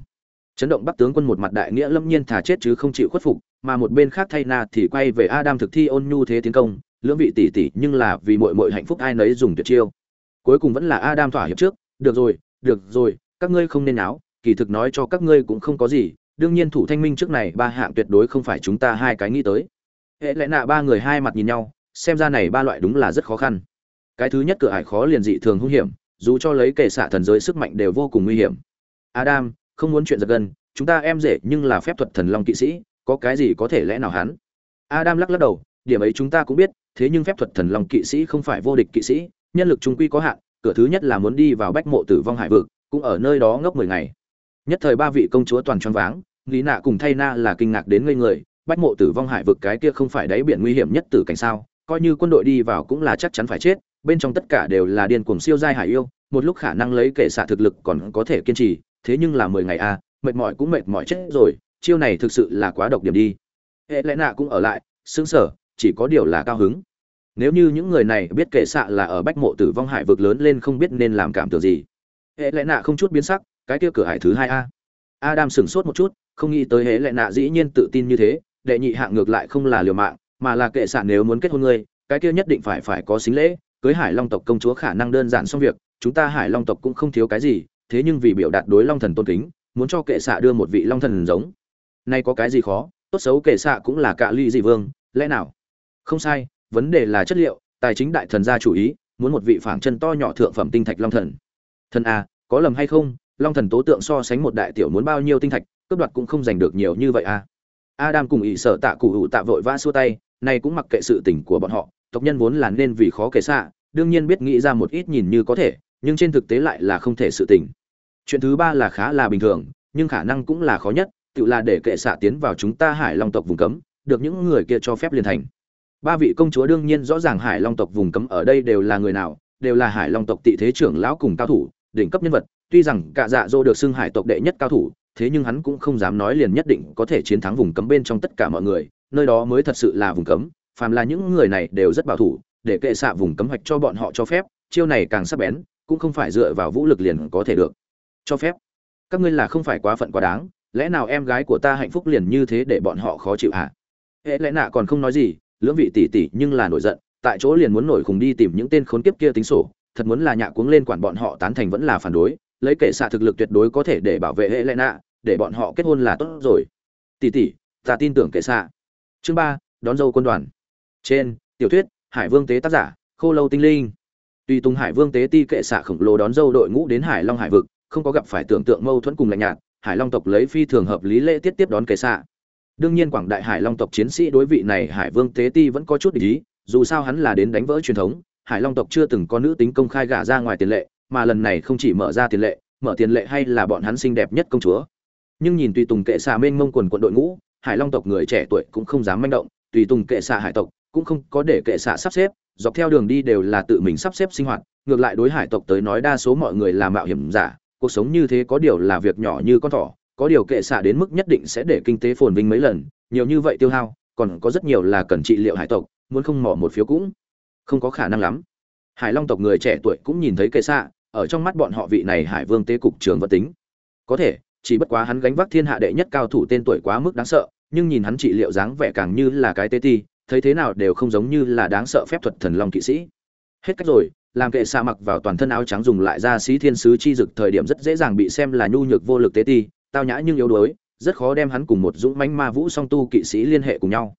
[SPEAKER 1] Chấn động bắc tướng quân một mặt đại nghĩa lâm nhiên thả chết chứ không chịu khuất phục, mà một bên khác thay na thì quay về adam thực thi ôn nhu thế tiến công lưỡng vị tỷ tỷ nhưng là vì mọi mọi hạnh phúc ai nấy dùng tuyệt chiêu. Cuối cùng vẫn là adam thỏa hiệp trước, được rồi được rồi, các ngươi không nên áo kỳ thực nói cho các ngươi cũng không có gì, đương nhiên thủ thanh minh trước này ba hạng tuyệt đối không phải chúng ta hai cái nghĩ tới. Hệ lẽ nạ ba người hai mặt nhìn nhau, xem ra này ba loại đúng là rất khó khăn. Cái thứ nhất cửa ải khó liền dị thường hung hiểm, dù cho lấy kẻ xạ thần giới sức mạnh đều vô cùng nguy hiểm. Adam, không muốn chuyện giật gân, chúng ta em rể nhưng là phép thuật thần long kỵ sĩ, có cái gì có thể lẽ nào hắn? Adam lắc lắc đầu, điểm ấy chúng ta cũng biết thế nhưng phép thuật thần long kỵ sĩ không phải vô địch kỵ sĩ nhân lực trung quy có hạn cửa thứ nhất là muốn đi vào bách mộ tử vong hải vực cũng ở nơi đó ngốc mười ngày. Nhất thời ba vị công chúa toàn choáng váng lý nạ cùng thay na là kinh ngạc đến ngây người bách mộ tử vong hải vực cái kia không phải đáy biển nguy hiểm nhất tử cảnh sao coi như quân đội đi vào cũng là chắc chắn phải chết bên trong tất cả đều là điên cuồng siêu giai hải yêu một lúc khả năng lấy kệ xạ thực lực còn có thể kiên trì thế nhưng là mười ngày a à, mệt mỏi cũng mệt mỏi chết rồi chiêu này thực sự là quá độc điểm đi. Hệ lẽ nạ cũng ở lại xứng sở chỉ có điều là cao hứng. Nếu như những người này biết kệ xạ là ở bách mộ tử vong hải vực lớn lên không biết nên làm cảm tưởng gì. Hệ lẽ nạ không chút biến sắc, cái kia cửa hải thứ hai a. Adam sửng sốt một chút, không nghĩ tới hệ lẽ nạ dĩ nhiên tự tin như thế, đệ nhị hạng ngược lại không là liều mạng, mà là kệ xạ nếu muốn kết hôn ngươi, cái kia nhất định phải phải có xính lễ, cưới hải long tộc công chúa khả năng đơn giản xong việc, chúng ta hải long tộc cũng không thiếu cái gì, thế nhưng vì biểu đạt đối long thần tôn kính, muốn cho kệ xạ đưa một vị long thần giống. Nay có cái gì khó, tốt xấu kệ xạ cũng là cạ ly dị vương, lẽ nào? Không sai, vấn đề là chất liệu, tài chính đại thần gia chủ ý, muốn một vị phảng chân to nhỏ thượng phẩm tinh thạch long thần. Thần a có lầm hay không? Long thần tố tượng so sánh một đại tiểu muốn bao nhiêu tinh thạch, cướp đoạt cũng không giành được nhiều như vậy a adam cùng ỷ sở tạ cụ hữu tạ vội vã xua tay này cũng mặc kệ sự tình của bọn họ, tộc nhân vốn là nên vì khó kể xạ đương nhiên biết nghĩ ra một ít nhìn như có thể, nhưng trên thực tế lại là không thể sự tình. Chuyện thứ ba là khá là bình thường, nhưng khả năng cũng là khó nhất, tự là để kệ xạ tiến vào chúng ta hải long tộc vùng cấm, được những người kia cho phép liên thành ba vị công chúa đương nhiên rõ ràng hải long tộc vùng cấm ở đây đều là người nào, đều là hải long tộc tị thế trưởng lão cùng cao thủ, đỉnh cấp nhân vật, tuy rằng cả dạ dô được xưng hải tộc đệ nhất cao thủ, thế nhưng hắn cũng không dám nói liền nhất định có thể chiến thắng vùng cấm bên trong tất cả mọi người, nơi đó mới thật sự là vùng cấm, phàm là những người này đều rất bảo thủ, để kệ xạ vùng cấm hoạch cho bọn họ cho phép, chiêu này càng sắc bén, cũng không phải dựa vào vũ lực liền có thể được. Cho phép. Các ngươi là không phải quá phận quá đáng, lẽ nào em gái của ta hạnh phúc liền như thế để bọn họ khó chịu hả? Hễ lẽ nạ còn không nói gì lưỡng vị tỷ tỷ nhưng là nổi giận tại chỗ liền muốn nổi khùng đi tìm những tên khốn kiếp kia tính sổ thật muốn là nhạ cuống lên quản bọn họ tán thành vẫn là phản đối lấy kệ xạ thực lực tuyệt đối có thể để bảo vệ Helena, để bọn họ kết hôn là tốt rồi. Tỷ tỷ ta tin tưởng kệ xạ. Chương ba đón dâu quân đoàn. Trên tiểu thuyết hải vương tế tác giả khô lâu tinh linh. Tuy tùng hải vương tế ti kệ xạ khổng lồ đón dâu đội ngũ đến hải long hải vực không có gặp phải tưởng tượng mâu thuẫn cùng lạnh nhạt hải long tộc lấy phi thường hợp lý lễ tiết tiếp đón kệ xạ đương nhiên quảng đại hải long tộc chiến sĩ đối vị này hải vương tế ti vẫn có chút ý, dù sao hắn là đến đánh vỡ truyền thống, hải long tộc chưa từng có nữ tính công khai gả ra ngoài tiền lệ, mà lần này không chỉ mở ra tiền lệ, mở tiền lệ hay là bọn hắn xinh đẹp nhất công chúa. Nhưng nhìn tùy tùng kệ xà mênh mông quần quận đội ngũ, hải long tộc người trẻ tuổi cũng không dám manh động, tùy tùng kệ xà hải tộc cũng không có để kệ xà sắp xếp, dọc theo đường đi đều là tự mình sắp xếp sinh hoạt, ngược lại đối hải tộc tới nói đa số mọi người là mạo hiểm giả, cuộc sống như thế có điều là việc nhỏ như con thỏ có điều kệ xạ đến mức nhất định sẽ để kinh tế phồn vinh mấy lần, nhiều như vậy tiêu hao, còn có rất nhiều là cần trị liệu hải tộc, muốn không mỏ một phiếu cũng không có khả năng lắm. Hải long tộc người trẻ tuổi cũng nhìn thấy kệ xạ, ở trong mắt bọn họ vị này hải vương tế cục trường vật tính. Có thể, chỉ bất quá hắn gánh vác thiên hạ đệ nhất cao thủ tên tuổi quá mức đáng sợ, nhưng nhìn hắn trị liệu dáng vẻ càng như là cái tê ti, thấy thế nào đều không giống như là đáng sợ phép thuật thần long kỵ sĩ. Hết cách rồi, làm kệ xạ mặc vào toàn thân áo trắng dùng lại ra sĩ thiên sứ chi dực thời điểm rất dễ dàng bị xem là nhu nhược vô lực tế ti tao nhã nhưng yếu đuối, rất khó đem hắn cùng một dũng mãnh ma vũ song tu kỵ sĩ liên hệ cùng nhau.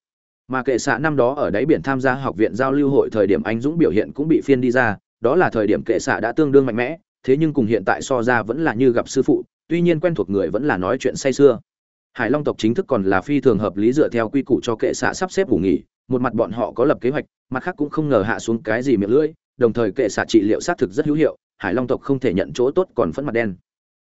[SPEAKER 1] Mà kệ xạ năm đó ở đáy biển tham gia học viện giao lưu hội thời điểm anh dũng biểu hiện cũng bị phiên đi ra, đó là thời điểm kệ xạ đã tương đương mạnh mẽ, thế nhưng cùng hiện tại so ra vẫn là như gặp sư phụ, tuy nhiên quen thuộc người vẫn là nói chuyện say xưa hải long tộc chính thức còn là phi thường hợp lý dựa theo quy củ cho kệ xạ sắp xếp ngủ nghỉ, một mặt bọn họ có lập kế hoạch, mặt khác cũng không ngờ hạ xuống cái gì miệng lưỡi, đồng thời kệ xạ trị liệu xác thực rất hữu hiệu, hải long tộc không thể nhận chỗ tốt còn phẫn mặt đen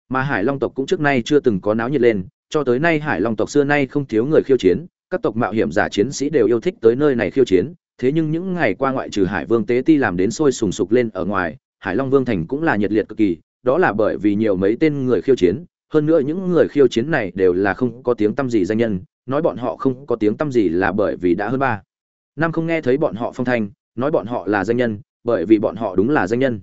[SPEAKER 1] mà hải long tộc cũng trước nay chưa từng có náo nhiệt lên, cho tới nay hải long tộc xưa nay không thiếu người khiêu chiến, các tộc mạo hiểm giả chiến sĩ đều yêu thích tới nơi này khiêu chiến, thế nhưng những ngày qua ngoại trừ hải vương tế ti làm đến sôi sùng sục lên ở ngoài, hải long vương thành cũng là nhiệt liệt cực kỳ, đó là bởi vì nhiều mấy tên người khiêu chiến, hơn nữa những người khiêu chiến này đều là không có tiếng tăm gì danh nhân, nói bọn họ không có tiếng tăm gì là bởi vì đã hơn ba năm không nghe thấy bọn họ phong thanh, nói bọn họ là danh nhân, bởi vì bọn họ đúng là danh nhân.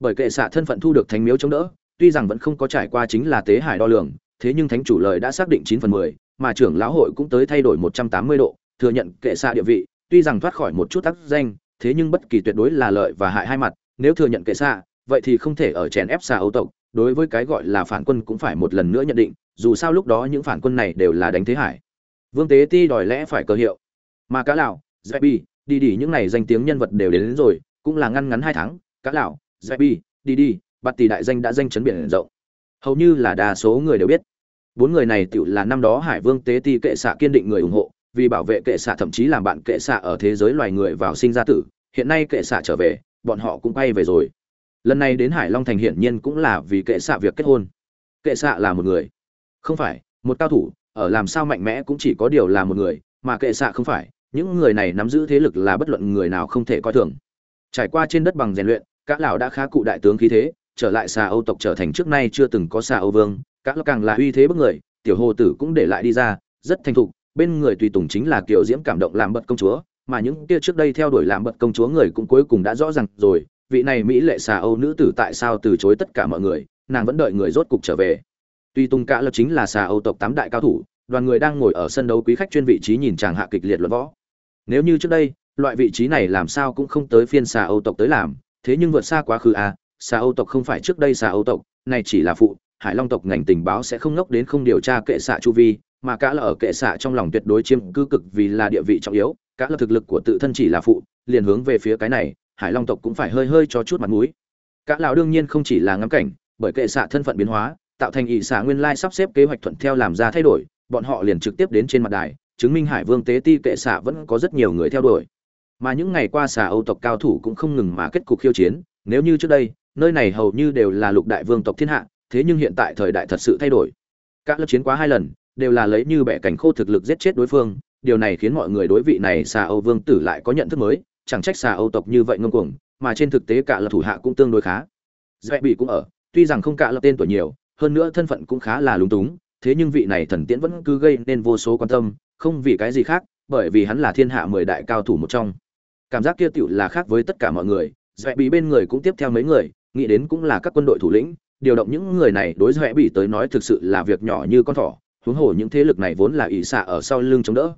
[SPEAKER 1] Bởi kệ xạ thân phận thu được thánh miếu chống đỡ tuy rằng vẫn không có trải qua chính là tế hải đo lường thế nhưng thánh chủ lời đã xác định chín phần mười mà trưởng lão hội cũng tới thay đổi một trăm tám mươi độ thừa nhận kệ xạ địa vị tuy rằng thoát khỏi một chút tác danh thế nhưng bất kỳ tuyệt đối là lợi và hại hai mặt nếu thừa nhận kệ xạ vậy thì không thể ở chèn ép xa âu tộc đối với cái gọi là phản quân cũng phải một lần nữa nhận định dù sao lúc đó những phản quân này đều là đánh thế hải. Vương tế ti đòi lẽ phải cơ hiệu. Mà cá lão zebi đi đi những này danh tiếng nhân vật đều đến, đến rồi cũng là ngăn ngắn hai tháng. Cá lão zebi đi đi bạt tỷ đại danh đã danh chấn biển rộng. Hầu như là đa số người đều biết. Bốn người này tự là năm đó hải vương tế ti kệ xạ kiên định người ủng hộ, vì bảo vệ kệ xạ thậm chí làm bạn kệ xạ ở thế giới loài người vào sinh ra tử, hiện nay kệ xạ trở về, bọn họ cũng bay về rồi. Lần này đến hải long thành hiển nhiên cũng là vì kệ xạ việc kết hôn. Kệ xạ là một người. Không phải, một cao thủ, ở làm sao mạnh mẽ cũng chỉ có điều là một người, mà kệ xạ không phải, những người này nắm giữ thế lực là bất luận người nào không thể coi thường. Trải qua trên đất bằng rèn luyện, các lão đã khá cụ đại tướng khí thế trở lại xà âu tộc trở thành trước nay chưa từng có xà âu vương các lo càng là uy thế bức người, tiểu hồ tử cũng để lại đi ra, rất thành thục, bên người tùy tùng chính là kiểu diễm cảm động làm bật công chúa, mà những kia trước đây theo đuổi làm bật công chúa người cũng cuối cùng đã rõ ràng rồi, vị này mỹ lệ xà âu nữ tử tại sao từ chối tất cả mọi người, nàng vẫn đợi người rốt cục trở về. Tuy tung cả lập chính là xà âu tộc tám đại cao thủ, đoàn người đang ngồi ở sân đấu quý khách chuyên vị trí nhìn chàng hạ kịch liệt luận võ. Nếu như trước đây, loại vị trí này làm sao cũng không tới phiên xà âu tộc tới làm, thế nhưng vượt xa quá khứ à xà âu tộc không phải trước đây xà âu tộc này chỉ là phụ, hải long tộc ngành tình báo sẽ không ngốc đến không điều tra kệ xạ chu vi, mà cả là ở kệ xạ trong lòng tuyệt đối chiếm cư cực vì là địa vị trọng yếu, cả là thực lực của tự thân chỉ là phụ, liền hướng về phía cái này, hải long tộc cũng phải hơi hơi cho chút mặt mũi. Cả lão đương nhiên không chỉ là ngắm cảnh, bởi kệ xạ thân phận biến hóa, tạo thành ỷ xạ nguyên lai sắp xếp kế hoạch thuận theo làm ra thay đổi, bọn họ liền trực tiếp đến trên mặt đài, chứng minh hải vương tế ti kệ xạ vẫn có rất nhiều người theo đuổi. Mà những ngày qua xà âu tộc cao thủ cũng không ngừng mà kết cục khiêu chiến, nếu như trước đây nơi này hầu như đều là lục đại vương tộc thiên hạ, thế nhưng hiện tại thời đại thật sự thay đổi. Các lớp chiến quá hai lần, đều là lấy như bẻ cảnh khô thực lực giết chết đối phương, điều này khiến mọi người đối vị này xà âu vương tử lại có nhận thức mới, chẳng trách xà âu tộc như vậy ngông cuồng, mà trên thực tế cả là thủ hạ cũng tương đối khá. Dễ bị cũng ở, tuy rằng không cả là tên tuổi nhiều, hơn nữa thân phận cũng khá là lúng túng, thế nhưng vị này thần tiễn vẫn cứ gây nên vô số quan tâm, không vì cái gì khác, bởi vì hắn là thiên hạ mười đại cao thủ một trong. Cảm giác kia tựu là khác với tất cả mọi người dễ bị bên người cũng tiếp theo mấy người nghĩ đến cũng là các quân đội thủ lĩnh, điều động những người này đối dễ bị tới nói thực sự là việc nhỏ như con thỏ, huống hồ những thế lực này vốn là ỷ xạ ở sau lưng chống đỡ.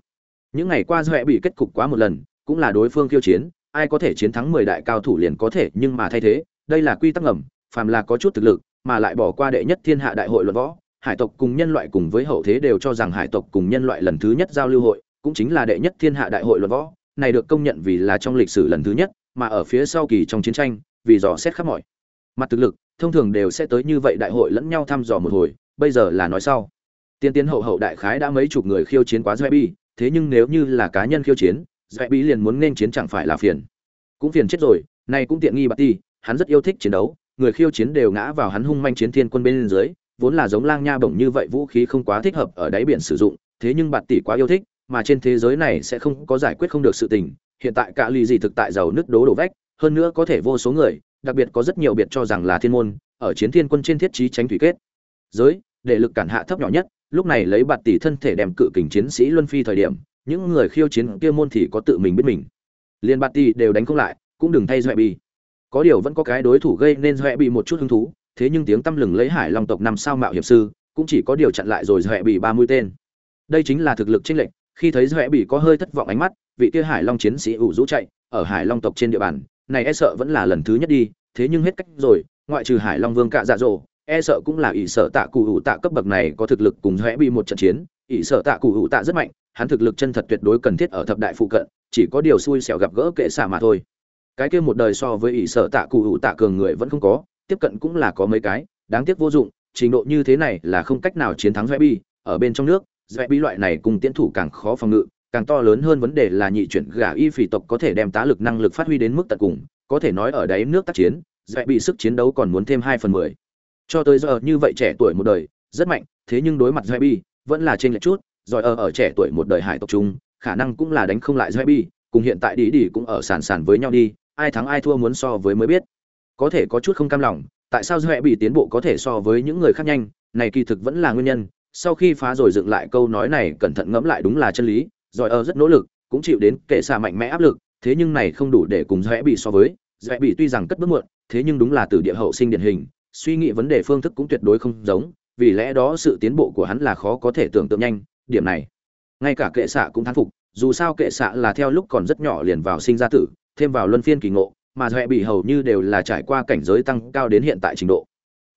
[SPEAKER 1] Những ngày qua hệ bị kết cục quá một lần, cũng là đối phương khiêu chiến, ai có thể chiến thắng mười đại cao thủ liền có thể, nhưng mà thay thế, đây là quy tắc ngầm, phàm là có chút thực lực, mà lại bỏ qua đệ nhất thiên hạ đại hội luận võ, hải tộc cùng nhân loại cùng với hậu thế đều cho rằng hải tộc cùng nhân loại lần thứ nhất giao lưu hội, cũng chính là đệ nhất thiên hạ đại hội luận võ, này được công nhận vì là trong lịch sử lần thứ nhất, mà ở phía sau kỳ trong chiến tranh, vì dò xét khắp mọi mặt thực lực, thông thường đều sẽ tới như vậy đại hội lẫn nhau thăm dò một hồi, bây giờ là nói sau. Tiên tiến hậu hậu đại khái đã mấy chục người khiêu chiến quá dễ bi, thế nhưng nếu như là cá nhân khiêu chiến dễ bi liền muốn nên chiến chẳng phải là phiền. Cũng phiền chết rồi này cũng tiện nghi bạc ti, hắn rất yêu thích chiến đấu, người khiêu chiến đều ngã vào hắn hung manh chiến thiên quân bên dưới, vốn là giống lang nha bổng như vậy vũ khí không quá thích hợp ở đáy biển sử dụng, thế nhưng bạn tỷ quá yêu thích, mà trên thế giới này sẽ không có giải quyết không được sự tình, hiện tại cả lì gì thực tại giàu nước đố đổ vách, hơn nữa có thể vô số người đặc biệt có rất nhiều biệt cho rằng là thiên môn, ở chiến thiên quân trên thiết trí tránh thủy kết. Giới, để lực cản hạ thấp nhỏ nhất, lúc này lấy bạt tỷ thân thể đem cự kình chiến sĩ luân phi thời điểm, những người khiêu chiến kia môn thì có tự mình biết mình. Liên bạt tỷ đều đánh không lại, cũng đừng thay doẹ bi có điều vẫn có cái đối thủ gây nên doẹ bị một chút hứng thú, thế nhưng tiếng tăm lừng lấy hải long tộc năm sao mạo hiểm sư, cũng chỉ có điều chặn lại rồi doẹ bị ba mũi tên. Đây chính là thực lực chênh lệch, khi thấy doẹ bị có hơi thất vọng ánh mắt, vị kia hải long chiến sĩ ủ rũ chạy, ở hải long tộc trên địa bàn này e sợ vẫn là lần thứ nhất đi, thế nhưng hết cách rồi, ngoại trừ hải long vương cạ dạ dỗ e sợ cũng là ỷ sợ tạ cụ hữu tạ cấp bậc này có thực lực cùng rẽ bị một trận chiến, ỷ sợ tạ cụ hữu tạ rất mạnh, hắn thực lực chân thật tuyệt đối cần thiết ở thập đại phụ cận, chỉ có điều xui xẻo gặp gỡ kệ xả mà thôi. Cái kia một đời so với ỷ sợ tạ cụ hữu tạ cường người vẫn không có, tiếp cận cũng là có mấy cái, đáng tiếc vô dụng, trình độ như thế này là không cách nào chiến thắng rẽ bi, ở bên trong nước rẽ bi loại này cùng tiến thủ càng khó phòng ngự càng to lớn hơn vấn đề là nhị chuyển gà y phỉ tộc có thể đem tá lực năng lực phát huy đến mức tận cùng, có thể nói ở đáy nước tác chiến, dễ bị sức chiến đấu còn muốn thêm hai phần mười. Cho tới giờ như vậy trẻ tuổi một đời, rất mạnh, thế nhưng đối mặt dễ bị, vẫn là trên lệch chút, rồi ở ở trẻ tuổi một đời hải tộc chung, khả năng cũng là đánh không lại dễ bị, cùng hiện tại đi đi cũng ở sàn sàn với nhau đi, ai thắng ai thua muốn so với mới biết. Có thể có chút không cam lòng, tại sao dễ bị tiến bộ có thể so với những người khác nhanh, này kỳ thực vẫn là nguyên nhân, sau khi phá rồi dựng lại câu nói này cẩn thận ngẫm lại đúng là chân lý rồi ở rất nỗ lực, cũng chịu đến kệ xạ mạnh mẽ áp lực, thế nhưng này không đủ để cùng dễ bị so với. Dễ bị tuy rằng cất bước muộn, thế nhưng đúng là từ địa hậu sinh điển hình, suy nghĩ vấn đề phương thức cũng tuyệt đối không giống, vì lẽ đó sự tiến bộ của hắn là khó có thể tưởng tượng nhanh, điểm này, ngay cả kệ xạ cũng thán phục, dù sao kệ xạ là theo lúc còn rất nhỏ liền vào sinh ra tử, thêm vào luân phiên kỳ ngộ, mà dễ bị hầu như đều là trải qua cảnh giới tăng cao đến hiện tại trình độ.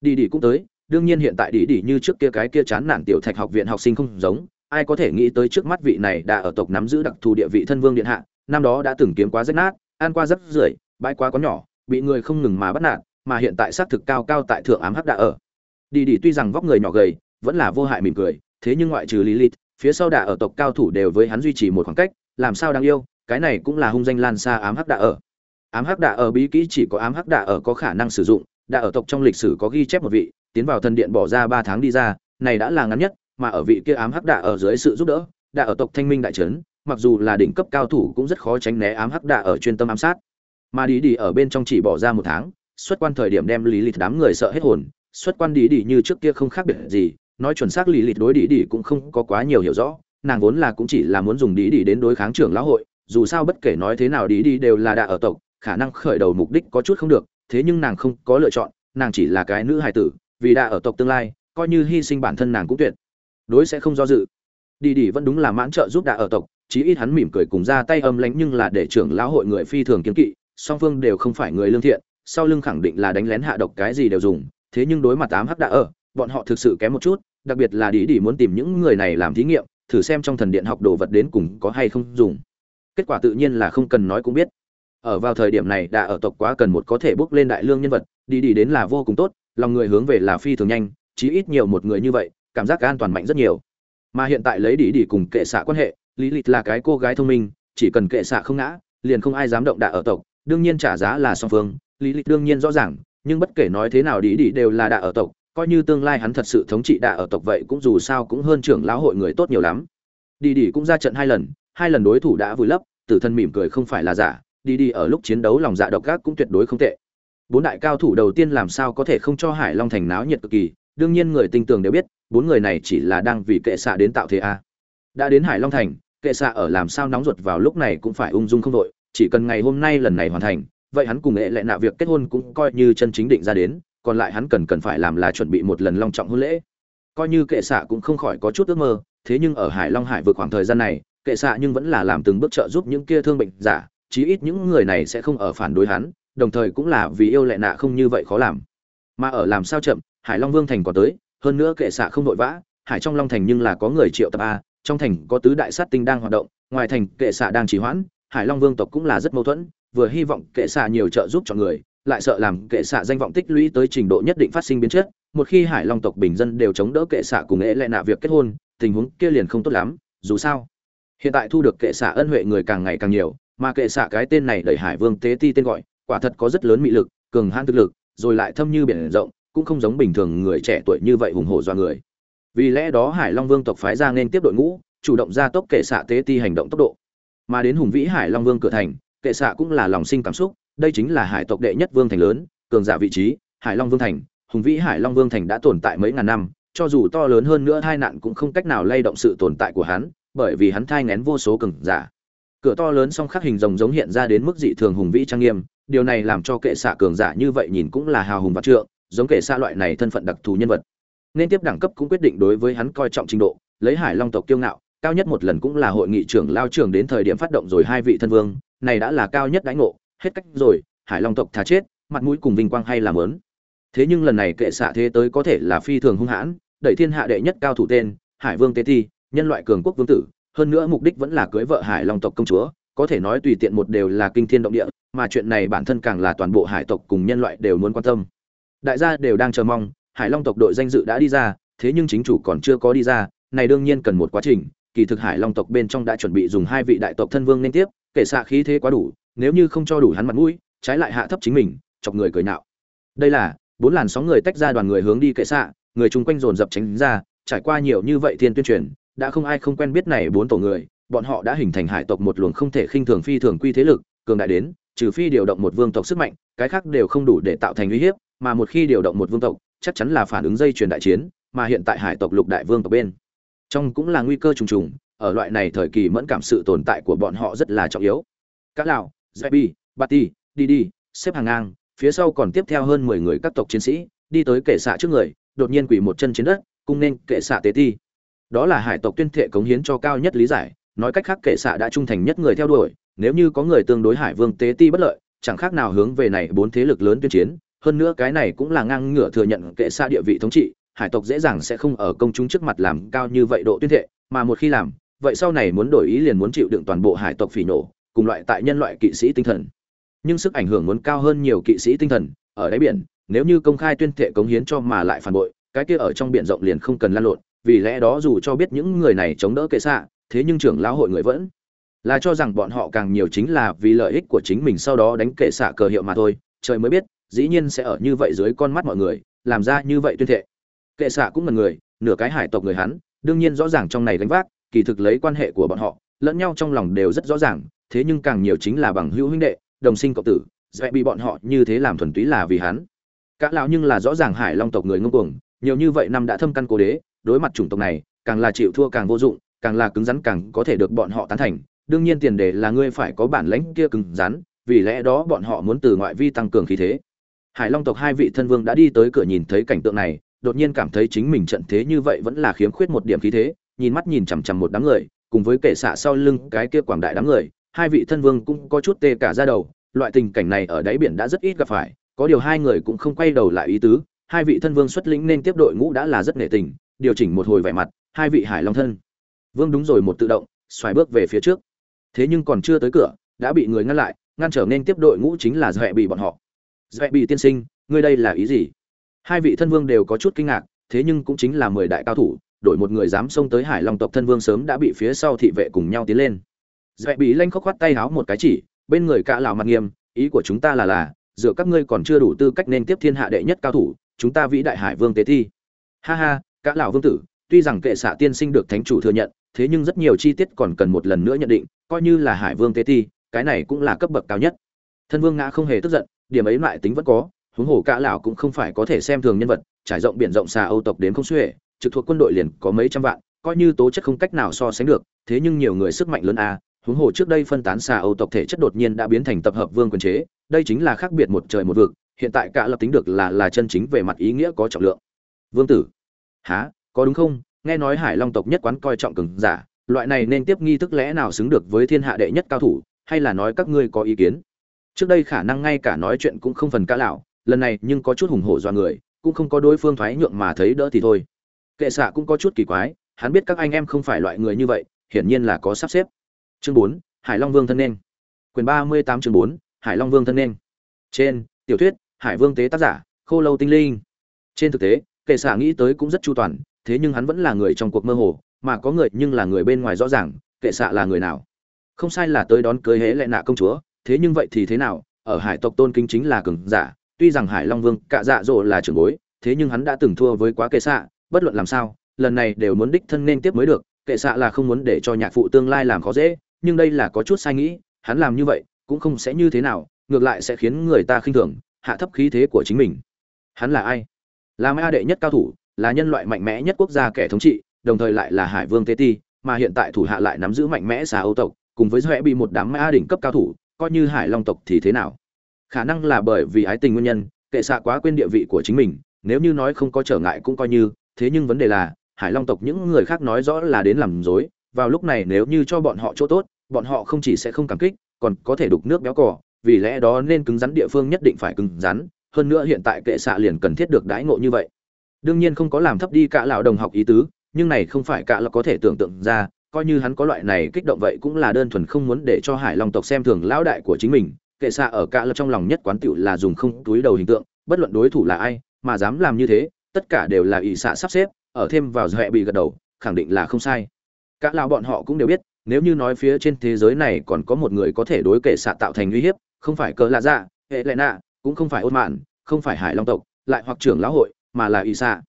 [SPEAKER 1] Đi đi cũng tới, đương nhiên hiện tại đi đi như trước kia cái kia chán nản tiểu thạch học viện học sinh không giống ai có thể nghĩ tới trước mắt vị này đã ở tộc nắm giữ đặc thù địa vị thân vương điện hạ, năm đó đã từng kiếm quá rách nát, ăn qua rất rưởi, bãi quá có nhỏ, bị người không ngừng mà bắt nạt, mà hiện tại xác thực cao cao tại thượng ám hắc đã ở. Đi đi tuy rằng vóc người nhỏ gầy, vẫn là vô hại mỉm cười, thế nhưng ngoại trừ lilith, phía sau đà ở tộc cao thủ đều với hắn duy trì một khoảng cách, làm sao đáng yêu, cái này cũng là hung danh lan xa ám hắc đà ở. Ám hắc đà ở bí kỹ chỉ có ám hắc đà ở có khả năng sử dụng đà ở tộc trong lịch sử có ghi chép một vị, tiến vào thần điện bỏ ra ba tháng đi ra, này đã là ngắn nhất mà ở vị kia ám hắc đạ ở dưới sự giúp đỡ, đạ ở tộc thanh minh đại trấn, mặc dù là đỉnh cấp cao thủ cũng rất khó tránh né ám hắc đạ ở chuyên tâm ám sát. Mà đi đi ở bên trong chỉ bỏ ra một tháng, xuất quan thời điểm đem lý lịch đám người sợ hết hồn, xuất quan đi đi như trước kia không khác biệt gì, nói chuẩn xác lý lịch đối đi đi cũng không có quá nhiều hiểu rõ, nàng vốn là cũng chỉ là muốn dùng đi đi đến đối kháng trưởng lão hội, dù sao bất kể nói thế nào đi đi đều là đạ ở tộc, khả năng khởi đầu mục đích có chút không được, thế nhưng nàng không có lựa chọn, nàng chỉ là cái nữ hài tử, vì đạ ở tộc tương lai, coi như hy sinh bản thân nàng cũng tuyệt đối sẽ không do dự. Đi đi vẫn đúng là mãn trợ giúp đạ ở tộc, chí ít hắn mỉm cười cùng ra tay âm lánh nhưng là để trưởng lão hội người phi thường kiến kỵ, song phương đều không phải người lương thiện, sau lưng khẳng định là đánh lén hạ độc cái gì đều dùng, thế nhưng đối mặt tám hắc đạ ở, bọn họ thực sự kém một chút, đặc biệt là đi đi muốn tìm những người này làm thí nghiệm, thử xem trong thần điện học đồ vật đến cùng có hay không dùng. Kết quả tự nhiên là không cần nói cũng biết. Ở vào thời điểm này đã ở tộc quá cần một có thể bước lên đại lương nhân vật, đi đi đến là vô cùng tốt, lòng người hướng về là phi thường nhanh, chí ít nhiều một người như vậy cảm giác an toàn mạnh rất nhiều. Mà hiện tại lấy đi đi cùng kệ xạ quan hệ, lý lịch là cái cô gái thông minh, chỉ cần kệ xạ không ngã, liền không ai dám động đạ ở tộc, đương nhiên trả giá là song phương, lý lịch đương nhiên rõ ràng, nhưng bất kể nói thế nào đi đi đều là đạ ở tộc, coi như tương lai hắn thật sự thống trị đạ ở tộc vậy cũng dù sao cũng hơn trưởng lão hội người tốt nhiều lắm. Đi đi cũng ra trận hai lần hai lần đối thủ đã vùi lấp, tử thân mỉm cười không phải là giả đi đi ở lúc chiến đấu lòng dạ độc ác cũng tuyệt đối không tệ. Bốn đại cao thủ đầu tiên làm sao có thể không cho hải long thành náo nhiệt cực kỳ đương nhiên người tinh tường đều biết, bốn người này chỉ là đang vì kệ xạ đến tạo thế a. Đã đến hải long thành, kệ xạ ở làm sao nóng ruột vào lúc này cũng phải ung dung không đội, chỉ cần ngày hôm nay lần này hoàn thành, vậy hắn cùng nghệ lại nạ việc kết hôn cũng coi như chân chính định ra đến, còn lại hắn cần cần phải làm là chuẩn bị một lần long trọng hôn lễ. Coi như kệ xạ cũng không khỏi có chút ước mơ, thế nhưng ở hải long hải vượt khoảng thời gian này, kệ xạ nhưng vẫn là làm từng bước trợ giúp những kia thương bệnh giả, chí ít những người này sẽ không ở phản đối hắn, đồng thời cũng là vì yêu lệ nạ không như vậy khó làm. Mà ở làm sao chậm hải long vương thành có tới, hơn nữa kệ xạ không vội vã, hải trong long thành nhưng là có người triệu tập a, trong thành có tứ đại sát tinh đang hoạt động, ngoài thành kệ xạ đang trì hoãn, hải long vương tộc cũng là rất mâu thuẫn, vừa hy vọng kệ xạ nhiều trợ giúp cho người, lại sợ làm kệ xạ danh vọng tích lũy tới trình độ nhất định phát sinh biến chất, một khi hải long tộc bình dân đều chống đỡ kệ xạ cùng ế lệ nạ việc kết hôn, tình huống kia liền không tốt lắm, dù sao. Hiện tại thu được kệ xạ ân huệ người càng ngày càng nhiều, mà kệ xạ cái tên này đẩy hải vương tế ti tên gọi, quả thật có rất lớn mị lực, cường hãn thực lực, rồi lại thâm như biển rộng cũng không giống bình thường người trẻ tuổi như vậy hùng hổ do người. Vì lẽ đó hải long vương tộc phái ra nên tiếp đội ngũ, chủ động ra tốc kệ xạ tế ti hành động tốc độ. Mà đến hùng vĩ hải long vương cửa thành, kệ xạ cũng là lòng sinh cảm xúc, đây chính là hải tộc đệ nhất vương thành lớn, cường giả vị trí, hải long vương thành. Hùng vĩ hải long vương thành đã tồn tại mấy ngàn năm, cho dù to lớn hơn nữa tai nạn cũng không cách nào lay động sự tồn tại của hắn, bởi vì hắn thai ngén vô số cường giả. Cửa to lớn song khắc hình rồng giống hiện ra đến mức dị thường hùng vĩ trang nghiêm, điều này làm cho kệ xạ cường giả như vậy nhìn cũng là hào hùng vạn trượng giống kệ xa loại này thân phận đặc thù nhân vật. Nên tiếp đẳng cấp cũng quyết định đối với hắn coi trọng trình độ, lấy hải long tộc kiêu ngạo, cao nhất một lần cũng là hội nghị trưởng lao trưởng đến thời điểm phát động rồi hai vị thân vương, này đã là cao nhất đãi ngộ, hết cách rồi, hải long tộc thà chết, mặt mũi cùng vinh quang hay làm lớn thế nhưng lần này kệ xạ thế tới có thể là phi thường hung hãn, đẩy thiên hạ đệ nhất cao thủ tên, hải vương tế thi nhân loại cường quốc vương tử, hơn nữa mục đích vẫn là cưới vợ hải long tộc công chúa, có thể nói tùy tiện một đều là kinh thiên động địa, mà chuyện này bản thân càng là toàn bộ hải tộc cùng nhân loại đều muốn quan tâm đại gia đều đang chờ mong, hải long tộc đội danh dự đã đi ra, thế nhưng chính chủ còn chưa có đi ra, này đương nhiên cần một quá trình, kỳ thực hải long tộc bên trong đã chuẩn bị dùng hai vị đại tộc thân vương nên tiếp, kể xạ khí thế quá đủ, nếu như không cho đủ hắn mặt mũi, trái lại hạ thấp chính mình, chọc người cười nạo. Đây là, bốn làn sóng người tách ra đoàn người hướng đi kệ xạ, người chung quanh dồn dập tránh ra, trải qua nhiều như vậy thiên tuyên truyền, đã không ai không quen biết này bốn tổ người, bọn họ đã hình thành hải tộc một luồng không thể khinh thường phi thường quy thế lực, cường đại đến, trừ phi điều động một vương tộc sức mạnh, cái khác đều không đủ để tạo thành uy hiếp mà một khi điều động một vương tộc, chắc chắn là phản ứng dây truyền đại chiến, mà hiện tại hải tộc lục đại vương tộc bên. Trong cũng là nguy cơ trùng trùng, ở loại này thời kỳ mẫn cảm sự tồn tại của bọn họ rất là trọng yếu. Các lào zebi, bati đi đi xếp hàng ngang, phía sau còn tiếp theo hơn mười người các tộc chiến sĩ, đi tới kệ xạ trước người, đột nhiên quỳ một chân trên đất, cung nên kệ xạ tế ti. Đó là hải tộc tuyên thệ cống hiến cho cao nhất lý giải, nói cách khác kệ xạ đã trung thành nhất người theo đuổi, nếu như có người tương đối hải vương tế ti bất lợi, chẳng khác nào hướng về này bốn thế lực lớn tuyên chiến hơn nữa cái này cũng là ngang ngửa thừa nhận kệ xa địa vị thống trị, hải tộc dễ dàng sẽ không ở công chúng trước mặt làm cao như vậy độ tuyên thệ, mà một khi làm, vậy sau này muốn đổi ý liền muốn chịu đựng toàn bộ hải tộc phỉ nổ, cùng loại tại nhân loại kỵ sĩ tinh thần. Nhưng sức ảnh hưởng muốn cao hơn nhiều kỵ sĩ tinh thần, ở đáy biển, nếu như công khai tuyên thệ cống hiến cho mà lại phản bội, cái kia ở trong biển rộng liền không cần lan lộn, vì lẽ đó dù cho biết những người này chống đỡ kệ xạ thế nhưng trưởng lão hội người vẫn là cho rằng bọn họ càng nhiều chính là vì lợi ích của chính mình sau đó đánh kệ xạ cờ hiệu mà thôi, trời mới biết dĩ nhiên sẽ ở như vậy dưới con mắt mọi người, làm ra như vậy tuyên thệ. Kệ xạ cũng là người, nửa cái hải tộc người hắn, đương nhiên rõ ràng trong này gánh vác, kỳ thực lấy quan hệ của bọn họ, lẫn nhau trong lòng đều rất rõ ràng, thế nhưng càng nhiều chính là bằng hữu huynh đệ, đồng sinh cộng tử, dễ bị bọn họ như thế làm thuần túy là vì hắn. Cả lão nhưng là rõ ràng hải long tộc người ngông cuồng, nhiều như vậy năm đã thâm căn cố đế, đối mặt chủng tộc này, càng là chịu thua càng vô dụng, càng là cứng rắn càng có thể được bọn họ tán thành. Đương nhiên tiền đề là ngươi phải có bản lãnh kia cứng rắn, vì lẽ đó bọn họ muốn từ ngoại vi tăng cường khí thế hải long tộc hai vị thân vương đã đi tới cửa nhìn thấy cảnh tượng này, đột nhiên cảm thấy chính mình trận thế như vậy vẫn là khiếm khuyết một điểm khí thế, nhìn mắt nhìn chằm chằm một đám người, cùng với kệ xạ sau lưng cái kia quảng đại đám người, hai vị thân vương cũng có chút tê cả ra đầu, loại tình cảnh này ở đáy biển đã rất ít gặp phải, có điều hai người cũng không quay đầu lại ý tứ, hai vị thân vương xuất lĩnh nên tiếp đội ngũ đã là rất nghệ tình, điều chỉnh một hồi vẻ mặt, hai vị hải long thân. Vương đúng rồi một tự động, xoài bước về phía trước. Thế nhưng còn chưa tới cửa, đã bị người ngăn lại, ngăn trở nên tiếp đội ngũ chính là dọa bị bọn họ dọa bị tiên sinh, ngươi đây là ý gì? Hai vị thân vương đều có chút kinh ngạc, thế nhưng cũng chính là mười đại cao thủ, đổi một người dám xông tới hải long tộc thân vương sớm đã bị phía sau thị vệ cùng nhau tiến lên. Dọa bị lanh khóc khoát tay háo một cái chỉ, bên người cả lão mặt nghiêm, ý của chúng ta là là, dựa các ngươi còn chưa đủ tư cách nên tiếp thiên hạ đệ nhất cao thủ, chúng ta vĩ đại hải vương tế thi. Ha ha, cả lão vương tử, tuy rằng kệ xạ tiên sinh được thánh chủ thừa nhận, thế nhưng rất nhiều chi tiết còn cần một lần nữa nhận định, coi như là hải vương tế thi, cái này cũng là cấp bậc cao nhất. Thân vương ngã không hề tức giận điểm ấy lại tính vẫn có, huống hồ cả lão cũng không phải có thể xem thường nhân vật, trải rộng biển rộng xà âu tộc đến không xuể, trực thuộc quân đội liền có mấy trăm vạn, coi như tố chất không cách nào so sánh được, thế nhưng nhiều người sức mạnh lớn a, huống hồ trước đây phân tán xà âu tộc thể chất đột nhiên đã biến thành tập hợp vương quyền chế, đây chính là khác biệt một trời một vực, hiện tại cả lập tính được là là chân chính về mặt ý nghĩa có trọng lượng. Vương tử. Há có đúng không? Nghe nói hải long tộc nhất quán coi trọng cường giả, loại này nên tiếp nghi thức lẽ nào xứng được với thiên hạ đệ nhất cao thủ, hay là nói các ngươi có ý kiến? Trước đây khả năng ngay cả nói chuyện cũng không phần cá lão lần này nhưng có chút hùng hổ do người, cũng không có đối phương thoái nhượng mà thấy đỡ thì thôi. Kệ xạ cũng có chút kỳ quái, hắn biết các anh em không phải loại người như vậy, hiển nhiên là có sắp xếp. Chương bốn, hải long vương thân nên. Quyền ba mươi tám chương bốn, hải long vương thân nên. Trên, tiểu thuyết, hải vương tế tác giả, khô lâu tinh linh. Trên thực tế, kệ xạ nghĩ tới cũng rất chu toàn, thế nhưng hắn vẫn là người trong cuộc mơ hồ, mà có người nhưng là người bên ngoài rõ ràng, kệ xạ là người nào. Không sai là tới đón cưới hễ lệ nạ công chúa thế nhưng vậy thì thế nào? Ở hải tộc tôn kính chính là cường giả, tuy rằng hải long vương cạ dạ dỗ là trưởng bối, thế nhưng hắn đã từng thua với quá kệ xạ, bất luận làm sao, lần này đều muốn đích thân nên tiếp mới được. Kệ xạ là không muốn để cho nhạc phụ tương lai làm khó dễ, nhưng đây là có chút sai nghĩ, hắn làm như vậy cũng không sẽ như thế nào, ngược lại sẽ khiến người ta khinh thường, hạ thấp khí thế của chính mình. Hắn là ai? Là ma đệ nhất cao thủ, là nhân loại mạnh mẽ nhất quốc gia kẻ thống trị, đồng thời lại là hải vương tế ti, mà hiện tại thủ hạ lại nắm giữ mạnh mẽ xà âu tộc, cùng với doẹ bị một đám ma đỉnh cấp cao thủ coi như hải long tộc thì thế nào? Khả năng là bởi vì ái tình nguyên nhân, kệ xạ quá quên địa vị của chính mình, nếu như nói không có trở ngại cũng coi như, thế nhưng vấn đề là, hải long tộc những người khác nói rõ là đến làm dối vào lúc này nếu như cho bọn họ chỗ tốt, bọn họ không chỉ sẽ không cảm kích, còn có thể đục nước béo cỏ vì lẽ đó nên cứng rắn địa phương nhất định phải cứng rắn, hơn nữa hiện tại kệ xạ liền cần thiết được đãi ngộ như vậy. Đương nhiên không có làm thấp đi cả lão đồng học ý tứ, nhưng này không phải cả là có thể tưởng tượng ra coi như hắn có loại này kích động vậy cũng là đơn thuần không muốn để cho hải long tộc xem thường lão đại của chính mình, kệ xạ ở cả lập trong lòng nhất quán tựu là dùng không túi đầu hình tượng, bất luận đối thủ là ai, mà dám làm như thế, tất cả đều là ỷ xạ sắp xếp, ở thêm vào hệ bị gật đầu, khẳng định là không sai. Cả lão bọn họ cũng đều biết, nếu như nói phía trên thế giới này còn có một người có thể đối kệ xạ tạo thành uy hiếp, không phải cờ lạ dạ hệ lệ nạ, cũng không phải ôn mạn, không phải hải long tộc, lại hoặc trưởng lão hội, mà là ỷ xạ.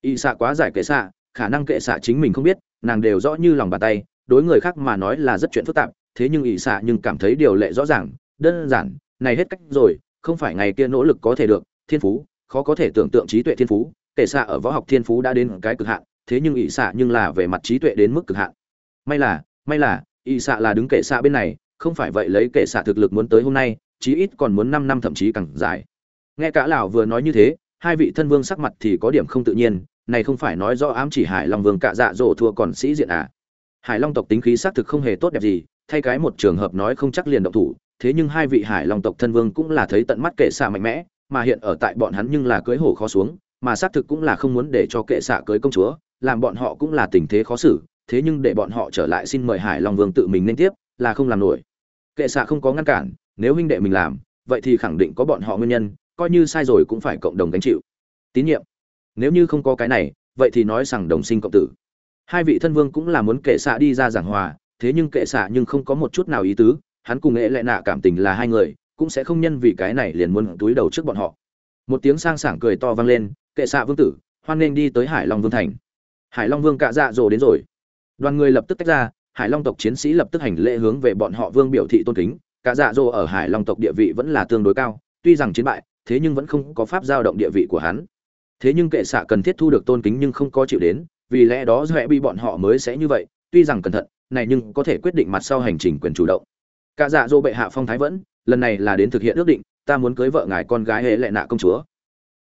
[SPEAKER 1] Ỷ xạ quá giải kệ xạ, khả năng kệ xạ chính mình không biết nàng đều rõ như lòng bàn tay, đối người khác mà nói là rất chuyện phức tạp, thế nhưng ỷ xạ nhưng cảm thấy điều lệ rõ ràng, đơn giản, này hết cách rồi, không phải ngày kia nỗ lực có thể được, thiên phú, khó có thể tưởng tượng trí tuệ thiên phú, kể xạ ở võ học thiên phú đã đến cái cực hạn, thế nhưng ỷ xạ nhưng là về mặt trí tuệ đến mức cực hạn. May là may là, ỷ xạ là đứng kệ xạ bên này, không phải vậy lấy kệ xạ thực lực muốn tới hôm nay, chí ít còn muốn năm năm thậm chí càng dài. Nghe cả lão vừa nói như thế, hai vị thân vương sắc mặt thì có điểm không tự nhiên này không phải nói rõ ám chỉ hải long vương cạ dạ dỗ thua còn sĩ diện à. Hải long tộc tính khí xác thực không hề tốt đẹp gì, thay cái một trường hợp nói không chắc liền động thủ, thế nhưng hai vị hải long tộc thân vương cũng là thấy tận mắt kệ xạ mạnh mẽ, mà hiện ở tại bọn hắn nhưng là cưới hổ khó xuống, mà xác thực cũng là không muốn để cho kệ xạ cưới công chúa, làm bọn họ cũng là tình thế khó xử, thế nhưng để bọn họ trở lại xin mời hải long vương tự mình nên tiếp, là không làm nổi. Kệ xạ không có ngăn cản, nếu huynh đệ mình làm, vậy thì khẳng định có bọn họ nguyên nhân, coi như sai rồi cũng phải cộng đồng gánh chịu. Tín nhiệm nếu như không có cái này, vậy thì nói rằng đồng sinh cộng tử. Hai vị thân vương cũng là muốn kệ xạ đi ra giảng hòa, thế nhưng kệ xạ nhưng không có một chút nào ý tứ, hắn cùng nghệ lệ nạ cảm tình là hai người, cũng sẽ không nhân vì cái này liền muốn túi đầu trước bọn họ. Một tiếng sang sảng cười to vang lên, kệ xạ vương tử, hoan nghênh đi tới hải long vương thành. Hải long vương cạ dạ dỗ đến rồi. Đoàn người lập tức tách ra, hải long tộc chiến sĩ lập tức hành lễ hướng về bọn họ vương biểu thị tôn kính. Cả dạ dỗ ở hải long tộc địa vị vẫn là tương đối cao, tuy rằng chiến bại, thế nhưng vẫn không có pháp giao động địa vị của hắn thế nhưng kệ xạ cần thiết thu được tôn kính nhưng không có chịu đến, vì lẽ đó dễ bị bọn họ mới sẽ như vậy, tuy rằng cẩn thận, này nhưng có thể quyết định mặt sau hành trình quyền chủ động. Cả dạ dô bệ hạ phong thái vẫn, lần này là đến thực hiện ước định, ta muốn cưới vợ ngài con gái hệ lệ nạ công chúa.